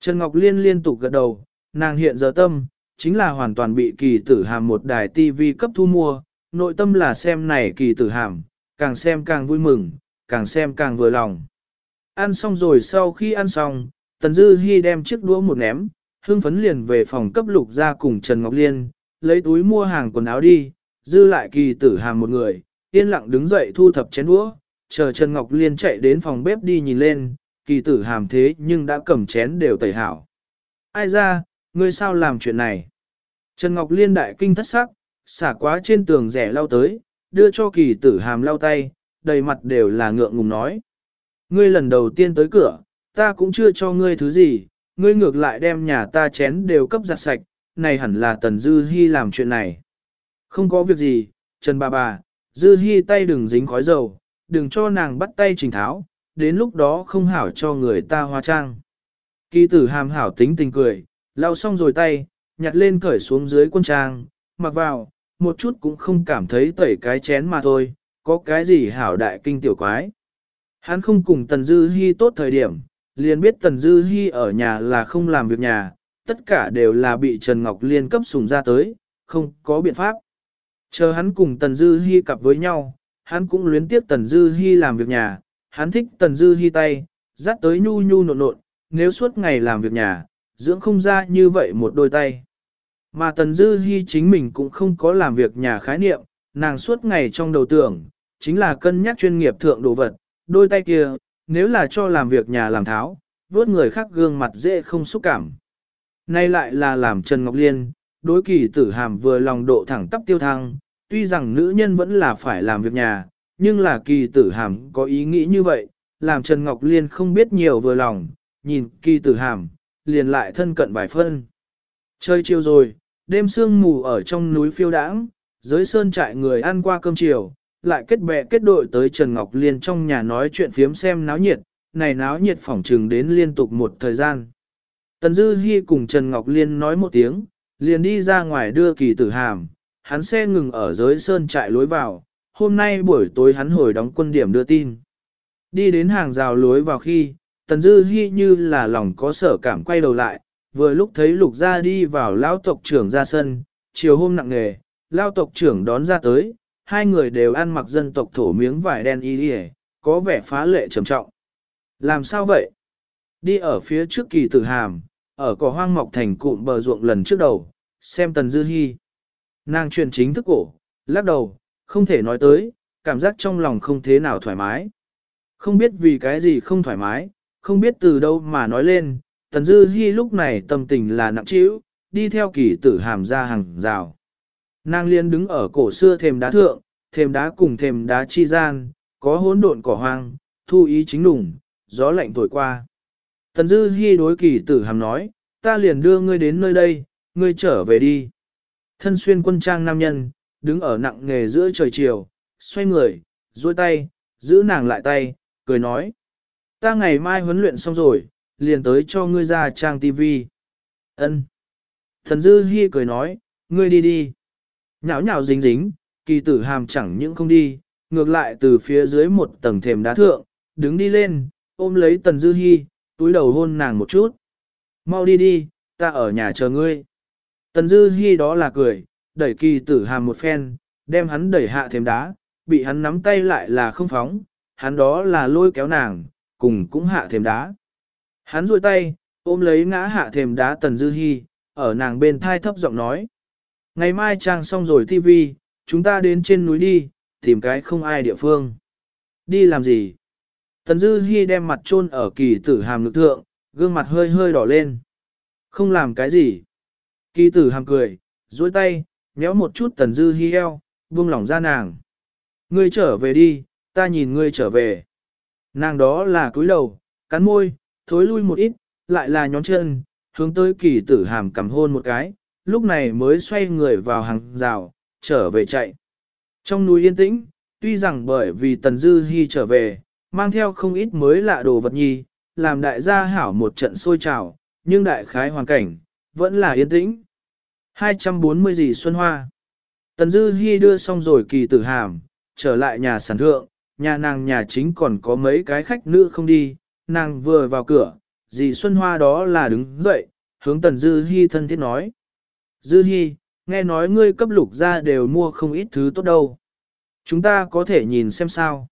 Trần Ngọc Liên liên tục gật đầu, nàng hiện giờ tâm, chính là hoàn toàn bị kỳ tử hàm một đài TV cấp thu mua, nội tâm là xem này kỳ tử hàm, càng xem càng vui mừng, càng xem càng vừa lòng. Ăn xong rồi sau khi ăn xong, Tần Dư Hi đem chiếc đũa một ném, Hương phấn liền về phòng cấp lục ra cùng Trần Ngọc Liên, lấy túi mua hàng quần áo đi, dư lại kỳ tử hàm một người, yên lặng đứng dậy thu thập chén đũa, chờ Trần Ngọc Liên chạy đến phòng bếp đi nhìn lên, kỳ tử hàm thế nhưng đã cầm chén đều tẩy hảo. Ai ra, ngươi sao làm chuyện này? Trần Ngọc Liên đại kinh thất sắc, xả quá trên tường rẻ lau tới, đưa cho kỳ tử hàm lau tay, đầy mặt đều là ngượng ngùng nói. Ngươi lần đầu tiên tới cửa, ta cũng chưa cho ngươi thứ gì, ngươi ngược lại đem nhà ta chén đều cấp giặt sạch, này hẳn là Tần Dư Hi làm chuyện này. Không có việc gì, Trần bà bà, Dư Hi tay đừng dính khói dầu, đừng cho nàng bắt tay trình tháo, đến lúc đó không hảo cho người ta hóa trang. Kỳ tử hàm hảo tính tình cười, lau xong rồi tay, nhặt lên cởi xuống dưới quân trang, mặc vào, một chút cũng không cảm thấy tẩy cái chén mà thôi, có cái gì hảo đại kinh tiểu quái. Hắn không cùng Tần Dư Hi tốt thời điểm, liền biết Tần Dư Hi ở nhà là không làm việc nhà, tất cả đều là bị Trần Ngọc Liên cấp sùng ra tới, không có biện pháp. Chờ hắn cùng Tần Dư Hi cặp với nhau, hắn cũng luyến tiếp Tần Dư Hi làm việc nhà, hắn thích Tần Dư Hi tay, dắt tới nhu nhu nộn nộn, nếu suốt ngày làm việc nhà, dưỡng không ra như vậy một đôi tay. Mà Tần Dư Hi chính mình cũng không có làm việc nhà khái niệm, nàng suốt ngày trong đầu tưởng, chính là cân nhắc chuyên nghiệp thượng đồ vật, đôi tay kia, nếu là cho làm việc nhà làm tháo, vốt người khác gương mặt dễ không xúc cảm. Nay lại là làm Trần Ngọc Liên, đối kỳ tử hàm vừa lòng độ thẳng tắp tiêu thăng, tuy rằng nữ nhân vẫn là phải làm việc nhà, nhưng là kỳ tử hàm có ý nghĩ như vậy, làm Trần Ngọc Liên không biết nhiều vừa lòng, nhìn kỳ tử hàm, liền lại thân cận vài phân. Chơi chiều rồi, đêm sương mù ở trong núi phiêu đãng, dưới sơn trại người ăn qua cơm chiều, lại kết bè kết đội tới Trần Ngọc Liên trong nhà nói chuyện phiếm xem náo nhiệt, này náo nhiệt phỏng trừng đến liên tục một thời gian. Tần Dư Hi cùng Trần Ngọc Liên nói một tiếng, liền đi ra ngoài đưa kỳ tử hàm, hắn xe ngừng ở dưới sơn trại lối vào, hôm nay buổi tối hắn hồi đóng quân điểm đưa tin. Đi đến hàng rào lối vào khi, Tần Dư Hi như là lòng có sở cảm quay đầu lại, vừa lúc thấy lục gia đi vào Lão tộc trưởng ra sân, chiều hôm nặng nghề, Lão tộc trưởng đón ra tới, hai người đều ăn mặc dân tộc thổ miếng vải đen y đi có vẻ phá lệ trầm trọng. Làm sao vậy? Đi ở phía trước kỳ tử hàm, ở cỏ hoang mọc thành cụm bờ ruộng lần trước đầu, xem tần dư hy. Nàng truyền chính thức cổ, lắc đầu, không thể nói tới, cảm giác trong lòng không thế nào thoải mái. Không biết vì cái gì không thoải mái, không biết từ đâu mà nói lên, tần dư hy lúc này tâm tình là nặng trĩu, đi theo kỳ tử hàm ra hàng rào. Nàng liên đứng ở cổ xưa thềm đá thượng, thềm đá cùng thềm đá chi gian, có hỗn độn cỏ hoang, thu ý chính đủng, gió lạnh thổi qua. Tần Dư Hi đối kỳ tử hàm nói, ta liền đưa ngươi đến nơi đây, ngươi trở về đi. Thân xuyên quân trang nam nhân, đứng ở nặng nghề giữa trời chiều, xoay người, duỗi tay, giữ nàng lại tay, cười nói. Ta ngày mai huấn luyện xong rồi, liền tới cho ngươi ra trang tivi. Ân. Thần Dư Hi cười nói, ngươi đi đi. nhảo nhảo dính dính, kỳ tử hàm chẳng những không đi, ngược lại từ phía dưới một tầng thềm đá thượng, đứng đi lên, ôm lấy Tần Dư Hi, túi đầu hôn nàng một chút. Mau đi đi, ta ở nhà chờ ngươi. Tần Dư Hi đó là cười, đẩy kỳ tử hàm một phen, đem hắn đẩy hạ thêm đá, bị hắn nắm tay lại là không phóng, hắn đó là lôi kéo nàng, cùng cũng hạ thêm đá. Hắn duỗi tay, ôm lấy ngã hạ thềm đá Tần Dư Hi, ở nàng bên thai thấp giọng nói. Ngày mai trang xong rồi tivi, chúng ta đến trên núi đi, tìm cái không ai địa phương. Đi làm gì? Tần Dư Hi đem mặt trôn ở kỳ tử hàm lực thượng, gương mặt hơi hơi đỏ lên. Không làm cái gì. Kỳ tử hàm cười, duỗi tay, nhéo một chút Tần Dư Hi eo, buông lỏng ra nàng. Ngươi trở về đi, ta nhìn ngươi trở về. Nàng đó là cúi đầu, cắn môi, thối lui một ít, lại là nhón chân, hướng tới kỳ tử hàm cầm hôn một cái, lúc này mới xoay người vào hàng rào, trở về chạy. Trong núi yên tĩnh, tuy rằng bởi vì Tần Dư Hi trở về, mang theo không ít mới lạ đồ vật nhi, làm đại gia hảo một trận sôi trào, nhưng đại khái hoàn cảnh, vẫn là yên tĩnh. 240 gì Xuân Hoa Tần Dư Hi đưa xong rồi kỳ tử hàm, trở lại nhà sản thượng, nhà nàng nhà chính còn có mấy cái khách nữ không đi, nàng vừa vào cửa, dì Xuân Hoa đó là đứng dậy, hướng Tần Dư Hi thân thiết nói. Dư Hi, nghe nói ngươi cấp lục ra đều mua không ít thứ tốt đâu. Chúng ta có thể nhìn xem sao.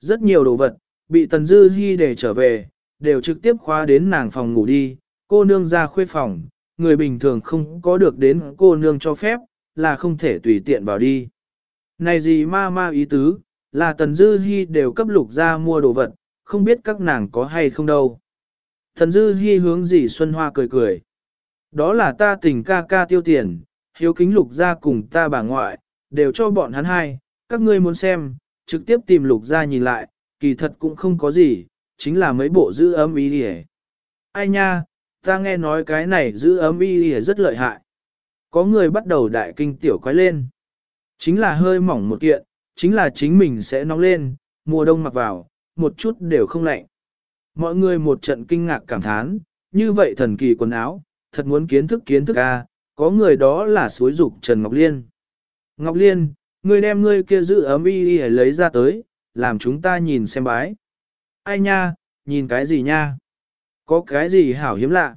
Rất nhiều đồ vật, bị Tần Dư Hi để trở về, đều trực tiếp khóa đến nàng phòng ngủ đi, cô nương ra khuê phòng, người bình thường không có được đến cô nương cho phép, là không thể tùy tiện vào đi. Này gì ma ma ý tứ, là Tần Dư Hi đều cấp lục ra mua đồ vật, không biết các nàng có hay không đâu. Tần Dư Hi hướng dì Xuân Hoa cười cười. Đó là ta tình ca ca tiêu tiền, hiếu kính lục ra cùng ta bà ngoại, đều cho bọn hắn hai, các ngươi muốn xem, trực tiếp tìm lục ra nhìn lại, kỳ thật cũng không có gì, chính là mấy bộ giữ ấm ý đi Ai nha, ta nghe nói cái này giữ ấm y rất lợi hại. Có người bắt đầu đại kinh tiểu quái lên. Chính là hơi mỏng một kiện, chính là chính mình sẽ nóng lên, mùa đông mặc vào, một chút đều không lạnh. Mọi người một trận kinh ngạc cảm thán, như vậy thần kỳ quần áo, thật muốn kiến thức kiến thức a, có người đó là suối dục Trần Ngọc Liên. Ngọc Liên, ngươi đem ngươi kia giữ ấm y y lấy ra tới, làm chúng ta nhìn xem bái. Ai nha, nhìn cái gì nha? Có cái gì hảo hiếm lạ?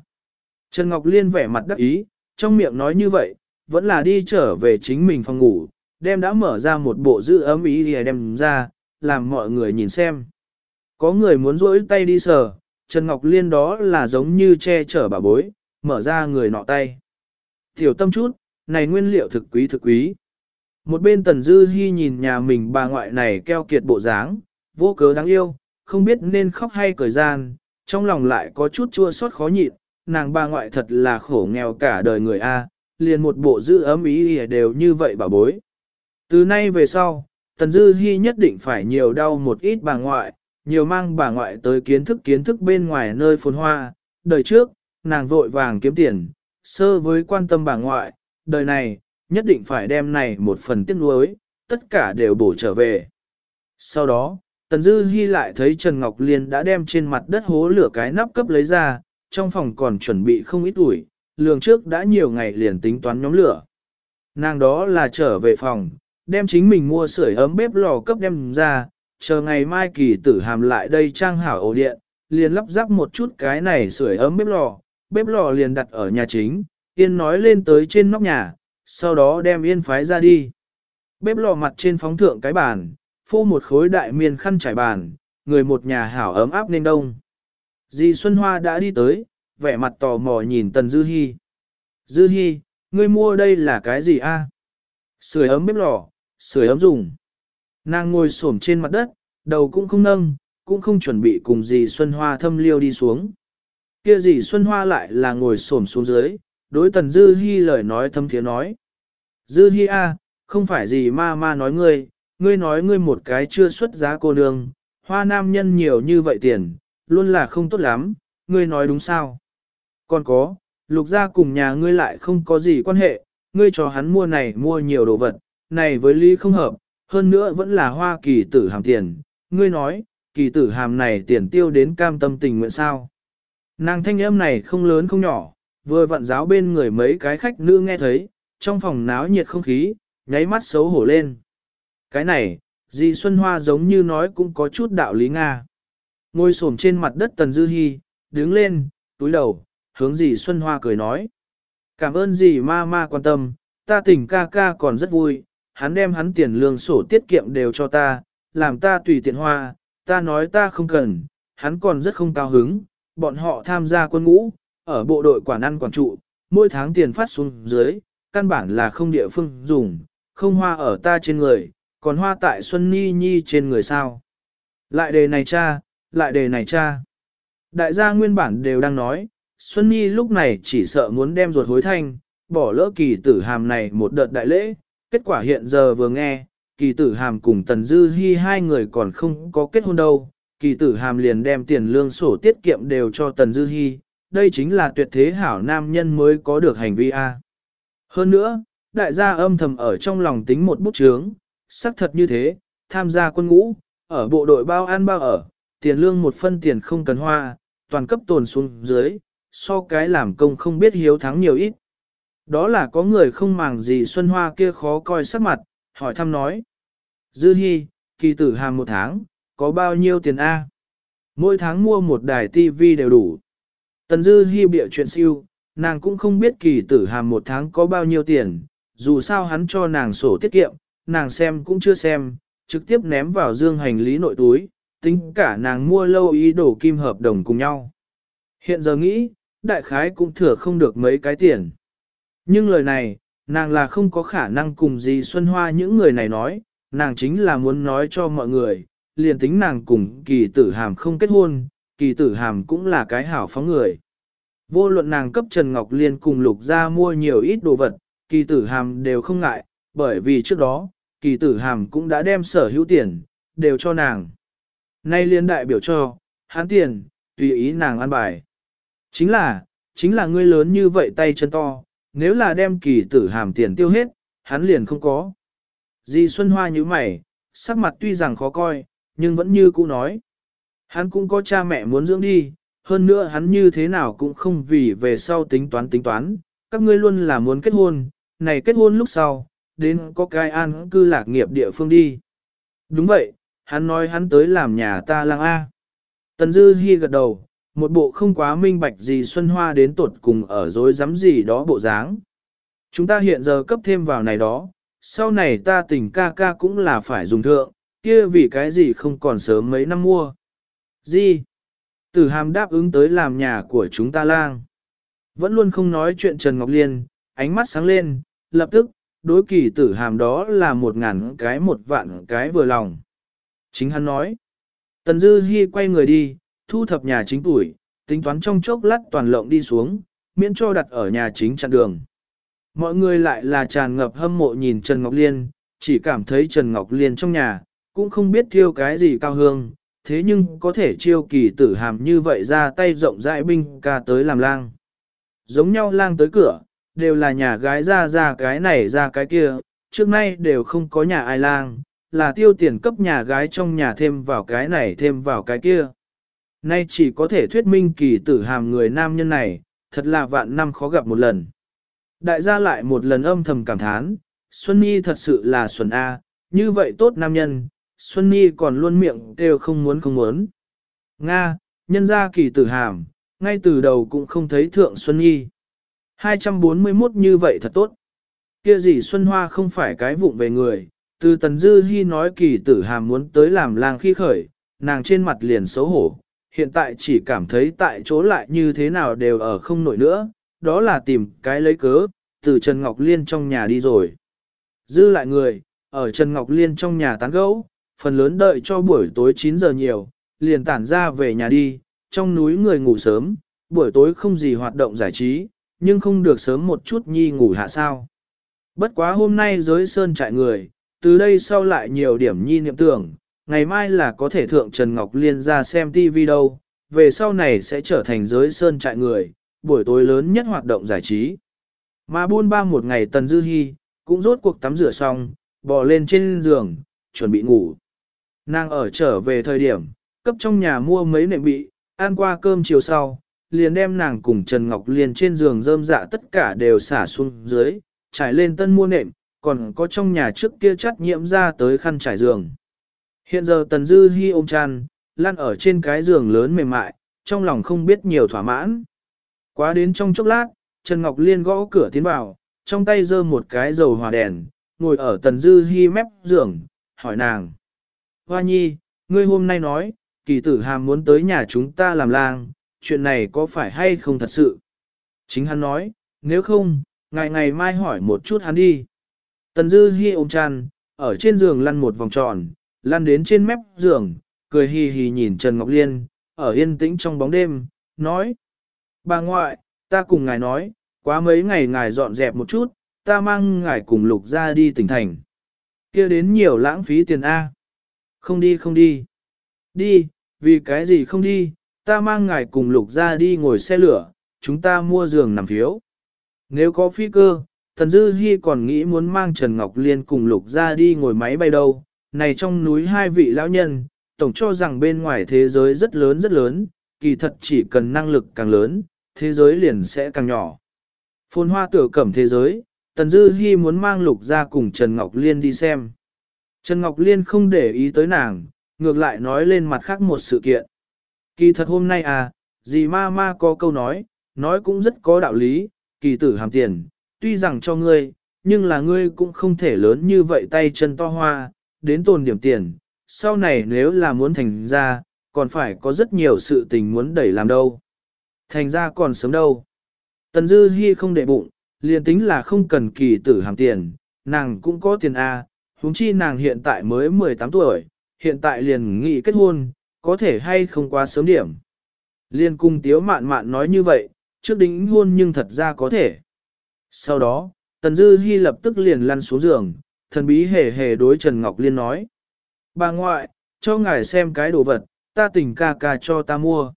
Trần Ngọc Liên vẻ mặt đắc ý, trong miệng nói như vậy, vẫn là đi trở về chính mình phòng ngủ, đem đã mở ra một bộ giữ ấm ý để đem ra, làm mọi người nhìn xem. Có người muốn rỗi tay đi sờ, Trần Ngọc Liên đó là giống như che chở bà bối, mở ra người nọ tay. Tiểu tâm chút, này nguyên liệu thực quý thực quý. Một bên Tần Dư Hi nhìn nhà mình bà ngoại này keo kiệt bộ dáng, vô cớ đáng yêu, không biết nên khóc hay cười gian, trong lòng lại có chút chua xót khó nhịn, nàng bà ngoại thật là khổ nghèo cả đời người A, liền một bộ giữ ấm ý đều như vậy bà bối. Từ nay về sau, Tần Dư Hi nhất định phải nhiều đau một ít bà ngoại, nhiều mang bà ngoại tới kiến thức kiến thức bên ngoài nơi phồn hoa. Đời trước, nàng vội vàng kiếm tiền, sơ với quan tâm bà ngoại, đời này, nhất định phải đem này một phần tiếc nuối, tất cả đều bổ trở về. Sau đó, Tần Dư Hi lại thấy Trần Ngọc Liên đã đem trên mặt đất hố lửa cái nắp cấp lấy ra, trong phòng còn chuẩn bị không ít ủi, lường trước đã nhiều ngày liền tính toán nhóm lửa. Nàng đó là trở về phòng, đem chính mình mua sưởi ấm bếp lò cấp đem ra, chờ ngày mai kỳ tử hàm lại đây trang hảo ổ điện, liền lắp ráp một chút cái này sưởi ấm bếp lò, bếp lò liền đặt ở nhà chính, yên nói lên tới trên nóc nhà, sau đó đem yên phái ra đi. Bếp lò mặt trên phóng thượng cái bàn, phô một khối đại miên khăn trải bàn, người một nhà hảo ấm áp nên đông. Dì Xuân Hoa đã đi tới, vẻ mặt tò mò nhìn Tần Dư Hi. Dư Hi, ngươi mua đây là cái gì a? Sưởi ấm bếp lò, sưởi ấm dùng. Nàng ngồi xổm trên mặt đất, đầu cũng không nâng, cũng không chuẩn bị cùng dì Xuân Hoa thâm liêu đi xuống. Kia dì Xuân Hoa lại là ngồi xổm xuống dưới, đối Tần Dư Hi lời nói thâm thiế nói. Dư Hi a, không phải gì ma ma nói ngươi, ngươi nói ngươi một cái chưa xuất giá cô nương, hoa nam nhân nhiều như vậy tiền, luôn là không tốt lắm, ngươi nói đúng sao? Còn có, lục gia cùng nhà ngươi lại không có gì quan hệ, ngươi cho hắn mua này mua nhiều đồ vật, này với lý không hợp, hơn nữa vẫn là hoa kỳ tử hàm tiền, ngươi nói, kỳ tử hàm này tiền tiêu đến cam tâm tình nguyện sao? Nàng thanh âm này không lớn không nhỏ, vừa vặn giáo bên người mấy cái khách nữ nghe thấy, trong phòng náo nhiệt không khí, nháy mắt xấu hổ lên. Cái này, dì Xuân Hoa giống như nói cũng có chút đạo lý Nga. Ngồi xổm trên mặt đất Tần Dư Hi, đứng lên, túi đầu, hướng dì Xuân Hoa cười nói. Cảm ơn dì ma ma quan tâm, ta tỉnh ca ca còn rất vui, hắn đem hắn tiền lương sổ tiết kiệm đều cho ta, làm ta tùy tiện hoa, ta nói ta không cần, hắn còn rất không cao hứng, bọn họ tham gia quân ngũ, ở bộ đội quản ăn quản trụ, mỗi tháng tiền phát xuống dưới, căn bản là không địa phương dùng, không hoa ở ta trên người, còn hoa tại Xuân Nhi Nhi trên người sao. Lại đề này cha, lại đề này cha. Đại gia nguyên bản đều đang nói, Xuân Nhi lúc này chỉ sợ muốn đem ruột hối thanh, bỏ lỡ kỳ tử hàm này một đợt đại lễ, kết quả hiện giờ vừa nghe, kỳ tử hàm cùng Tần Dư Hi hai người còn không có kết hôn đâu, kỳ tử hàm liền đem tiền lương sổ tiết kiệm đều cho Tần Dư Hi, đây chính là tuyệt thế hảo nam nhân mới có được hành vi A. Hơn nữa, đại gia âm thầm ở trong lòng tính một bút chướng, xác thật như thế, tham gia quân ngũ, ở bộ đội bao ăn bao ở, tiền lương một phân tiền không cần hoa, toàn cấp tồn xuống dưới, so cái làm công không biết hiếu thắng nhiều ít. Đó là có người không màng gì Xuân Hoa kia khó coi sắc mặt, hỏi thăm nói. Dư Hi, kỳ tử hàm một tháng, có bao nhiêu tiền A? Mỗi tháng mua một đài TV đều đủ. Tần Dư Hi bịa chuyện siêu, nàng cũng không biết kỳ tử hàm một tháng có bao nhiêu tiền, dù sao hắn cho nàng sổ tiết kiệm, nàng xem cũng chưa xem, trực tiếp ném vào dương hành lý nội túi, tính cả nàng mua lâu ý đồ kim hợp đồng cùng nhau. Hiện giờ nghĩ, đại khái cũng thừa không được mấy cái tiền. Nhưng lời này, nàng là không có khả năng cùng gì Xuân Hoa những người này nói, nàng chính là muốn nói cho mọi người, liền tính nàng cùng kỳ tử hàm không kết hôn, kỳ tử hàm cũng là cái hảo phóng người. Vô luận nàng cấp Trần Ngọc Liên cùng lục ra mua nhiều ít đồ vật, kỳ tử hàm đều không ngại, bởi vì trước đó, kỳ tử hàm cũng đã đem sở hữu tiền, đều cho nàng. Nay liên đại biểu cho, hán tiền, tùy ý nàng ăn bài. Chính là, chính là ngươi lớn như vậy tay chân to, nếu là đem kỳ tử hàm tiền tiêu hết, hắn liền không có. Di Xuân Hoa như mày, sắc mặt tuy rằng khó coi, nhưng vẫn như cũ nói. Hắn cũng có cha mẹ muốn dưỡng đi, hơn nữa hắn như thế nào cũng không vì về sau tính toán tính toán, các ngươi luôn là muốn kết hôn, này kết hôn lúc sau, đến có cái an cư lạc nghiệp địa phương đi. Đúng vậy, hắn nói hắn tới làm nhà ta lang A. Tần Dư Hi gật đầu, một bộ không quá minh bạch gì Xuân Hoa đến tột cùng ở dối rắm gì đó bộ dáng. Chúng ta hiện giờ cấp thêm vào này đó, sau này ta tỉnh ca ca cũng là phải dùng thượng, kia vì cái gì không còn sớm mấy năm mua. Gì? Tử hàm đáp ứng tới làm nhà của chúng ta lang. Vẫn luôn không nói chuyện Trần Ngọc Liên, ánh mắt sáng lên, lập tức, đối kỳ tử hàm đó là một ngàn cái một vạn cái vừa lòng. Chính hắn nói. Tần Dư Hi quay người đi, thu thập nhà chính tuổi, tính toán trong chốc lát toàn lộng đi xuống, miễn cho đặt ở nhà chính chặn đường. Mọi người lại là tràn ngập hâm mộ nhìn Trần Ngọc Liên, chỉ cảm thấy Trần Ngọc Liên trong nhà, cũng không biết thiêu cái gì cao hương, thế nhưng có thể chiêu kỳ tử hàm như vậy ra tay rộng rãi binh ca tới làm lang. Giống nhau lang tới cửa, đều là nhà gái ra ra cái này ra cái kia, trước nay đều không có nhà ai lang, là tiêu tiền cấp nhà gái trong nhà thêm vào cái này thêm vào cái kia. Nay chỉ có thể thuyết minh kỳ tử hàm người nam nhân này, thật là vạn năm khó gặp một lần. Đại gia lại một lần âm thầm cảm thán, Xuân Nhi thật sự là Xuân A, như vậy tốt nam nhân, Xuân Nhi còn luôn miệng đều không muốn không muốn. Nga, nhân gia kỳ tử hàm, ngay từ đầu cũng không thấy thượng Xuân Nhi. 241 như vậy thật tốt. Kia gì Xuân Hoa không phải cái vụng về người, từ Tần Dư Hi nói kỳ tử hàm muốn tới làm lang khi khởi, nàng trên mặt liền xấu hổ, hiện tại chỉ cảm thấy tại chỗ lại như thế nào đều ở không nổi nữa, đó là tìm cái lấy cớ, từ Trần Ngọc Liên trong nhà đi rồi. Dư lại người, ở Trần Ngọc Liên trong nhà tán gẫu, phần lớn đợi cho buổi tối 9 giờ nhiều, liền tản ra về nhà đi, trong núi người ngủ sớm, buổi tối không gì hoạt động giải trí, nhưng không được sớm một chút nhi ngủ hạ sao. Bất quá hôm nay giới sơn trại người, từ đây sau lại nhiều điểm nhi niệm tưởng, ngày mai là có thể thượng Trần Ngọc Liên ra xem TV đâu, về sau này sẽ trở thành giới sơn trại người, buổi tối lớn nhất hoạt động giải trí. Mà buôn ba một ngày Tần Dư Hi, cũng rốt cuộc tắm rửa xong, bò lên trên giường, chuẩn bị ngủ. Nàng ở trở về thời điểm, cấp trong nhà mua mấy nệm bị, ăn qua cơm chiều sau, liền đem nàng cùng Trần Ngọc Liên trên giường rơm dạ tất cả đều xả xuống dưới, trải lên tân mua nệm, còn có trong nhà trước kia chắt nhiễm ra tới khăn trải giường. Hiện giờ Tần Dư Hi ôm chăn, lăn ở trên cái giường lớn mềm mại, trong lòng không biết nhiều thỏa mãn. Quá đến trong chốc lát, Trần Ngọc Liên gõ cửa tiến vào, trong tay giơ một cái dầu hỏa đèn, ngồi ở Tần Dư Hi mép giường, hỏi nàng. Hoa nhi, ngươi hôm nay nói, kỳ tử hàm muốn tới nhà chúng ta làm lang, chuyện này có phải hay không thật sự? Chính hắn nói, nếu không, ngày ngày mai hỏi một chút hắn đi. Tần Dư Hi ôm chăn, ở trên giường lăn một vòng tròn, lăn đến trên mép giường, cười hì hì nhìn Trần Ngọc Liên, ở yên tĩnh trong bóng đêm, nói. Bà ngoại, ta cùng ngài nói, quá mấy ngày ngài dọn dẹp một chút, ta mang ngài cùng lục ra đi tỉnh thành. kia đến nhiều lãng phí tiền A. Không đi không đi. Đi, vì cái gì không đi, ta mang ngài cùng lục ra đi ngồi xe lửa, chúng ta mua giường nằm phiếu. Nếu có phi cơ, Thần Dư Hi còn nghĩ muốn mang Trần Ngọc Liên cùng lục ra đi ngồi máy bay đâu, này trong núi hai vị lão nhân, tổng cho rằng bên ngoài thế giới rất lớn rất lớn, kỳ thật chỉ cần năng lực càng lớn, thế giới liền sẽ càng nhỏ. Phồn hoa tử cẩm thế giới, Tần Dư Hi muốn mang lục ra cùng Trần Ngọc Liên đi xem. Trần Ngọc Liên không để ý tới nàng, ngược lại nói lên mặt khác một sự kiện. Kỳ thật hôm nay à, dì ma ma có câu nói, nói cũng rất có đạo lý, kỳ tử hàm tiền, tuy rằng cho ngươi, nhưng là ngươi cũng không thể lớn như vậy tay chân to hoa, đến tồn điểm tiền, sau này nếu là muốn thành ra, còn phải có rất nhiều sự tình muốn đẩy làm đâu. Thành ra còn sớm đâu. Tần Dư Hi không để bụng, liền tính là không cần kỳ tử hàm tiền, nàng cũng có tiền A, huống chi nàng hiện tại mới 18 tuổi, hiện tại liền nghị kết hôn, có thể hay không quá sớm điểm. Liên cung tiếu mạn mạn nói như vậy, trước đính hôn nhưng thật ra có thể. Sau đó, Tần Dư Hi lập tức liền lăn xuống giường, thần bí hề hề đối Trần Ngọc Liên nói. Bà ngoại, cho ngài xem cái đồ vật, ta tỉnh ca ca cho ta mua.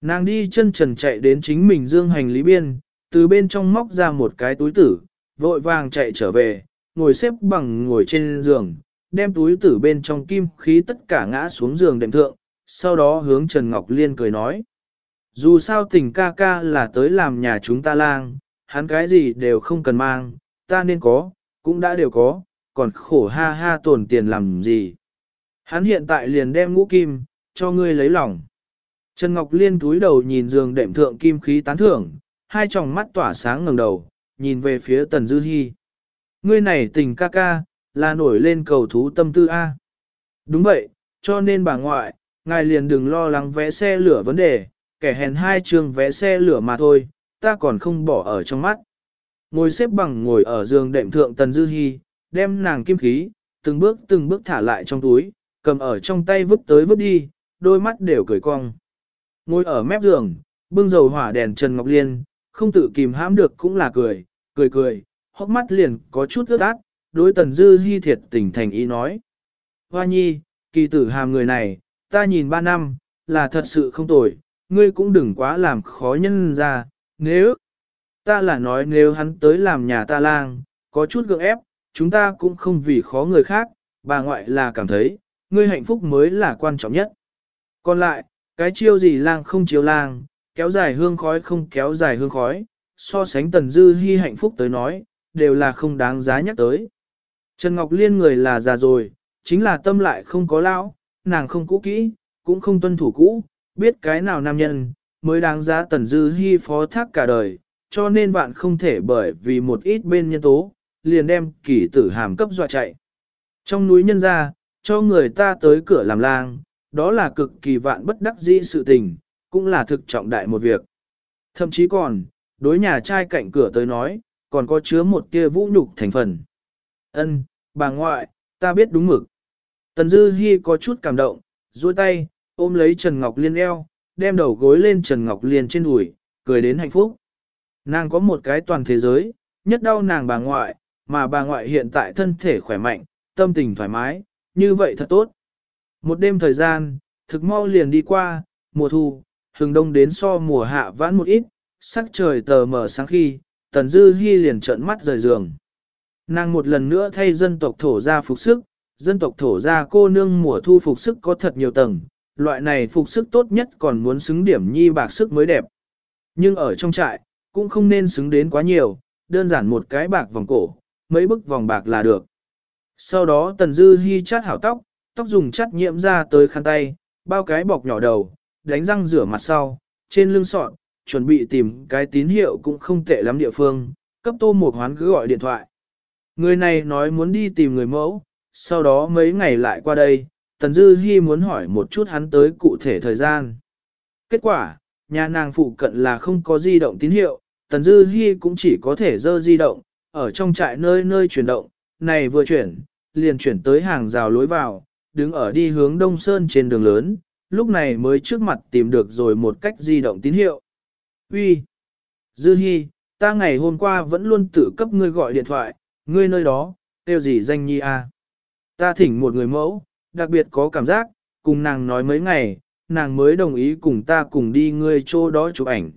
Nàng đi chân trần chạy đến chính mình dương hành lý biên, từ bên trong móc ra một cái túi tử, vội vàng chạy trở về, ngồi xếp bằng ngồi trên giường, đem túi tử bên trong kim khí tất cả ngã xuống giường đệm thượng, sau đó hướng Trần Ngọc Liên cười nói. Dù sao tình ca ca là tới làm nhà chúng ta lang, hắn cái gì đều không cần mang, ta nên có, cũng đã đều có, còn khổ ha ha tổn tiền làm gì. Hắn hiện tại liền đem ngũ kim, cho ngươi lấy lòng. Trần Ngọc Liên túi đầu nhìn giường đệm thượng kim khí tán thưởng, hai tròng mắt tỏa sáng ngẩng đầu, nhìn về phía Tần Dư Hi. Ngươi này tình ca ca, là nổi lên cầu thú tâm tư A. Đúng vậy, cho nên bà ngoại, ngài liền đừng lo lắng vé xe lửa vấn đề, kẻ hèn hai trường vé xe lửa mà thôi, ta còn không bỏ ở trong mắt. Ngồi xếp bằng ngồi ở giường đệm thượng Tần Dư Hi, đem nàng kim khí, từng bước từng bước thả lại trong túi, cầm ở trong tay vứt tới vứt đi, đôi mắt đều cười cong. Ngồi ở mép giường, bưng dầu hỏa đèn Trần Ngọc Liên, không tự kìm hãm được cũng là cười, cười cười, hốc mắt liền có chút ướt át, đối tần dư hy thiệt tình thành ý nói. Hoa nhi, kỳ tử hàm người này, ta nhìn ba năm, là thật sự không tồi, ngươi cũng đừng quá làm khó nhân ra, nếu, ta là nói nếu hắn tới làm nhà ta lang, có chút gượng ép, chúng ta cũng không vì khó người khác, bà ngoại là cảm thấy, ngươi hạnh phúc mới là quan trọng nhất. Còn lại, cái chiêu gì lang không chiêu lang, kéo dài hương khói không kéo dài hương khói, so sánh tần dư hy hạnh phúc tới nói, đều là không đáng giá nhắc tới. Trần Ngọc Liên người là già rồi, chính là tâm lại không có lão, nàng không cũ kỹ, cũng không tuân thủ cũ, biết cái nào nam nhân, mới đáng giá tần dư hy phó thác cả đời, cho nên bạn không thể bởi vì một ít bên nhân tố, liền đem kỷ tử hàm cấp dọa chạy. Trong núi nhân gia, cho người ta tới cửa làm lang, đó là cực kỳ vạn bất đắc dĩ sự tình, cũng là thực trọng đại một việc. Thậm chí còn, đối nhà trai cạnh cửa tới nói, còn có chứa một tia vũ nhục thành phần. Ân, bà ngoại, ta biết đúng mực. Tần Dư Hi có chút cảm động, duỗi tay, ôm lấy Trần Ngọc Liên eo, đem đầu gối lên Trần Ngọc Liên trên đùi, cười đến hạnh phúc. Nàng có một cái toàn thế giới, nhất đau nàng bà ngoại, mà bà ngoại hiện tại thân thể khỏe mạnh, tâm tình thoải mái, như vậy thật tốt. Một đêm thời gian, thực mau liền đi qua, mùa thu, hừng đông đến so mùa hạ vãn một ít, sắc trời tờ mờ sáng khi, Tần Dư Hi liền trợn mắt rời giường. Nàng một lần nữa thay dân tộc thổ ra phục sức, dân tộc thổ gia cô nương mùa thu phục sức có thật nhiều tầng, loại này phục sức tốt nhất còn muốn xứng điểm nhi bạc sức mới đẹp. Nhưng ở trong trại, cũng không nên xứng đến quá nhiều, đơn giản một cái bạc vòng cổ, mấy bức vòng bạc là được. Sau đó Tần Dư Hi chát hảo tóc, tóc dùng chát nhiễm ra tới khăn tay, bao cái bọc nhỏ đầu, đánh răng rửa mặt sau, trên lưng sọn, chuẩn bị tìm cái tín hiệu cũng không tệ lắm địa phương, cấp tô một hoán cứ gọi điện thoại. Người này nói muốn đi tìm người mẫu, sau đó mấy ngày lại qua đây, Tần Dư Hi muốn hỏi một chút hắn tới cụ thể thời gian. Kết quả, nhà nàng phụ cận là không có di động tín hiệu, Tần Dư Hi cũng chỉ có thể dơ di động, ở trong trại nơi nơi chuyển động, này vừa chuyển, liền chuyển tới hàng rào lối vào, đứng ở đi hướng Đông Sơn trên đường lớn, lúc này mới trước mặt tìm được rồi một cách di động tín hiệu. Uy, Dư Hi, ta ngày hôm qua vẫn luôn tự cấp ngươi gọi điện thoại, ngươi nơi đó, tiêu gì danh nhi à? Ta thỉnh một người mẫu, đặc biệt có cảm giác, cùng nàng nói mấy ngày, nàng mới đồng ý cùng ta cùng đi ngươi chỗ đó chụp ảnh.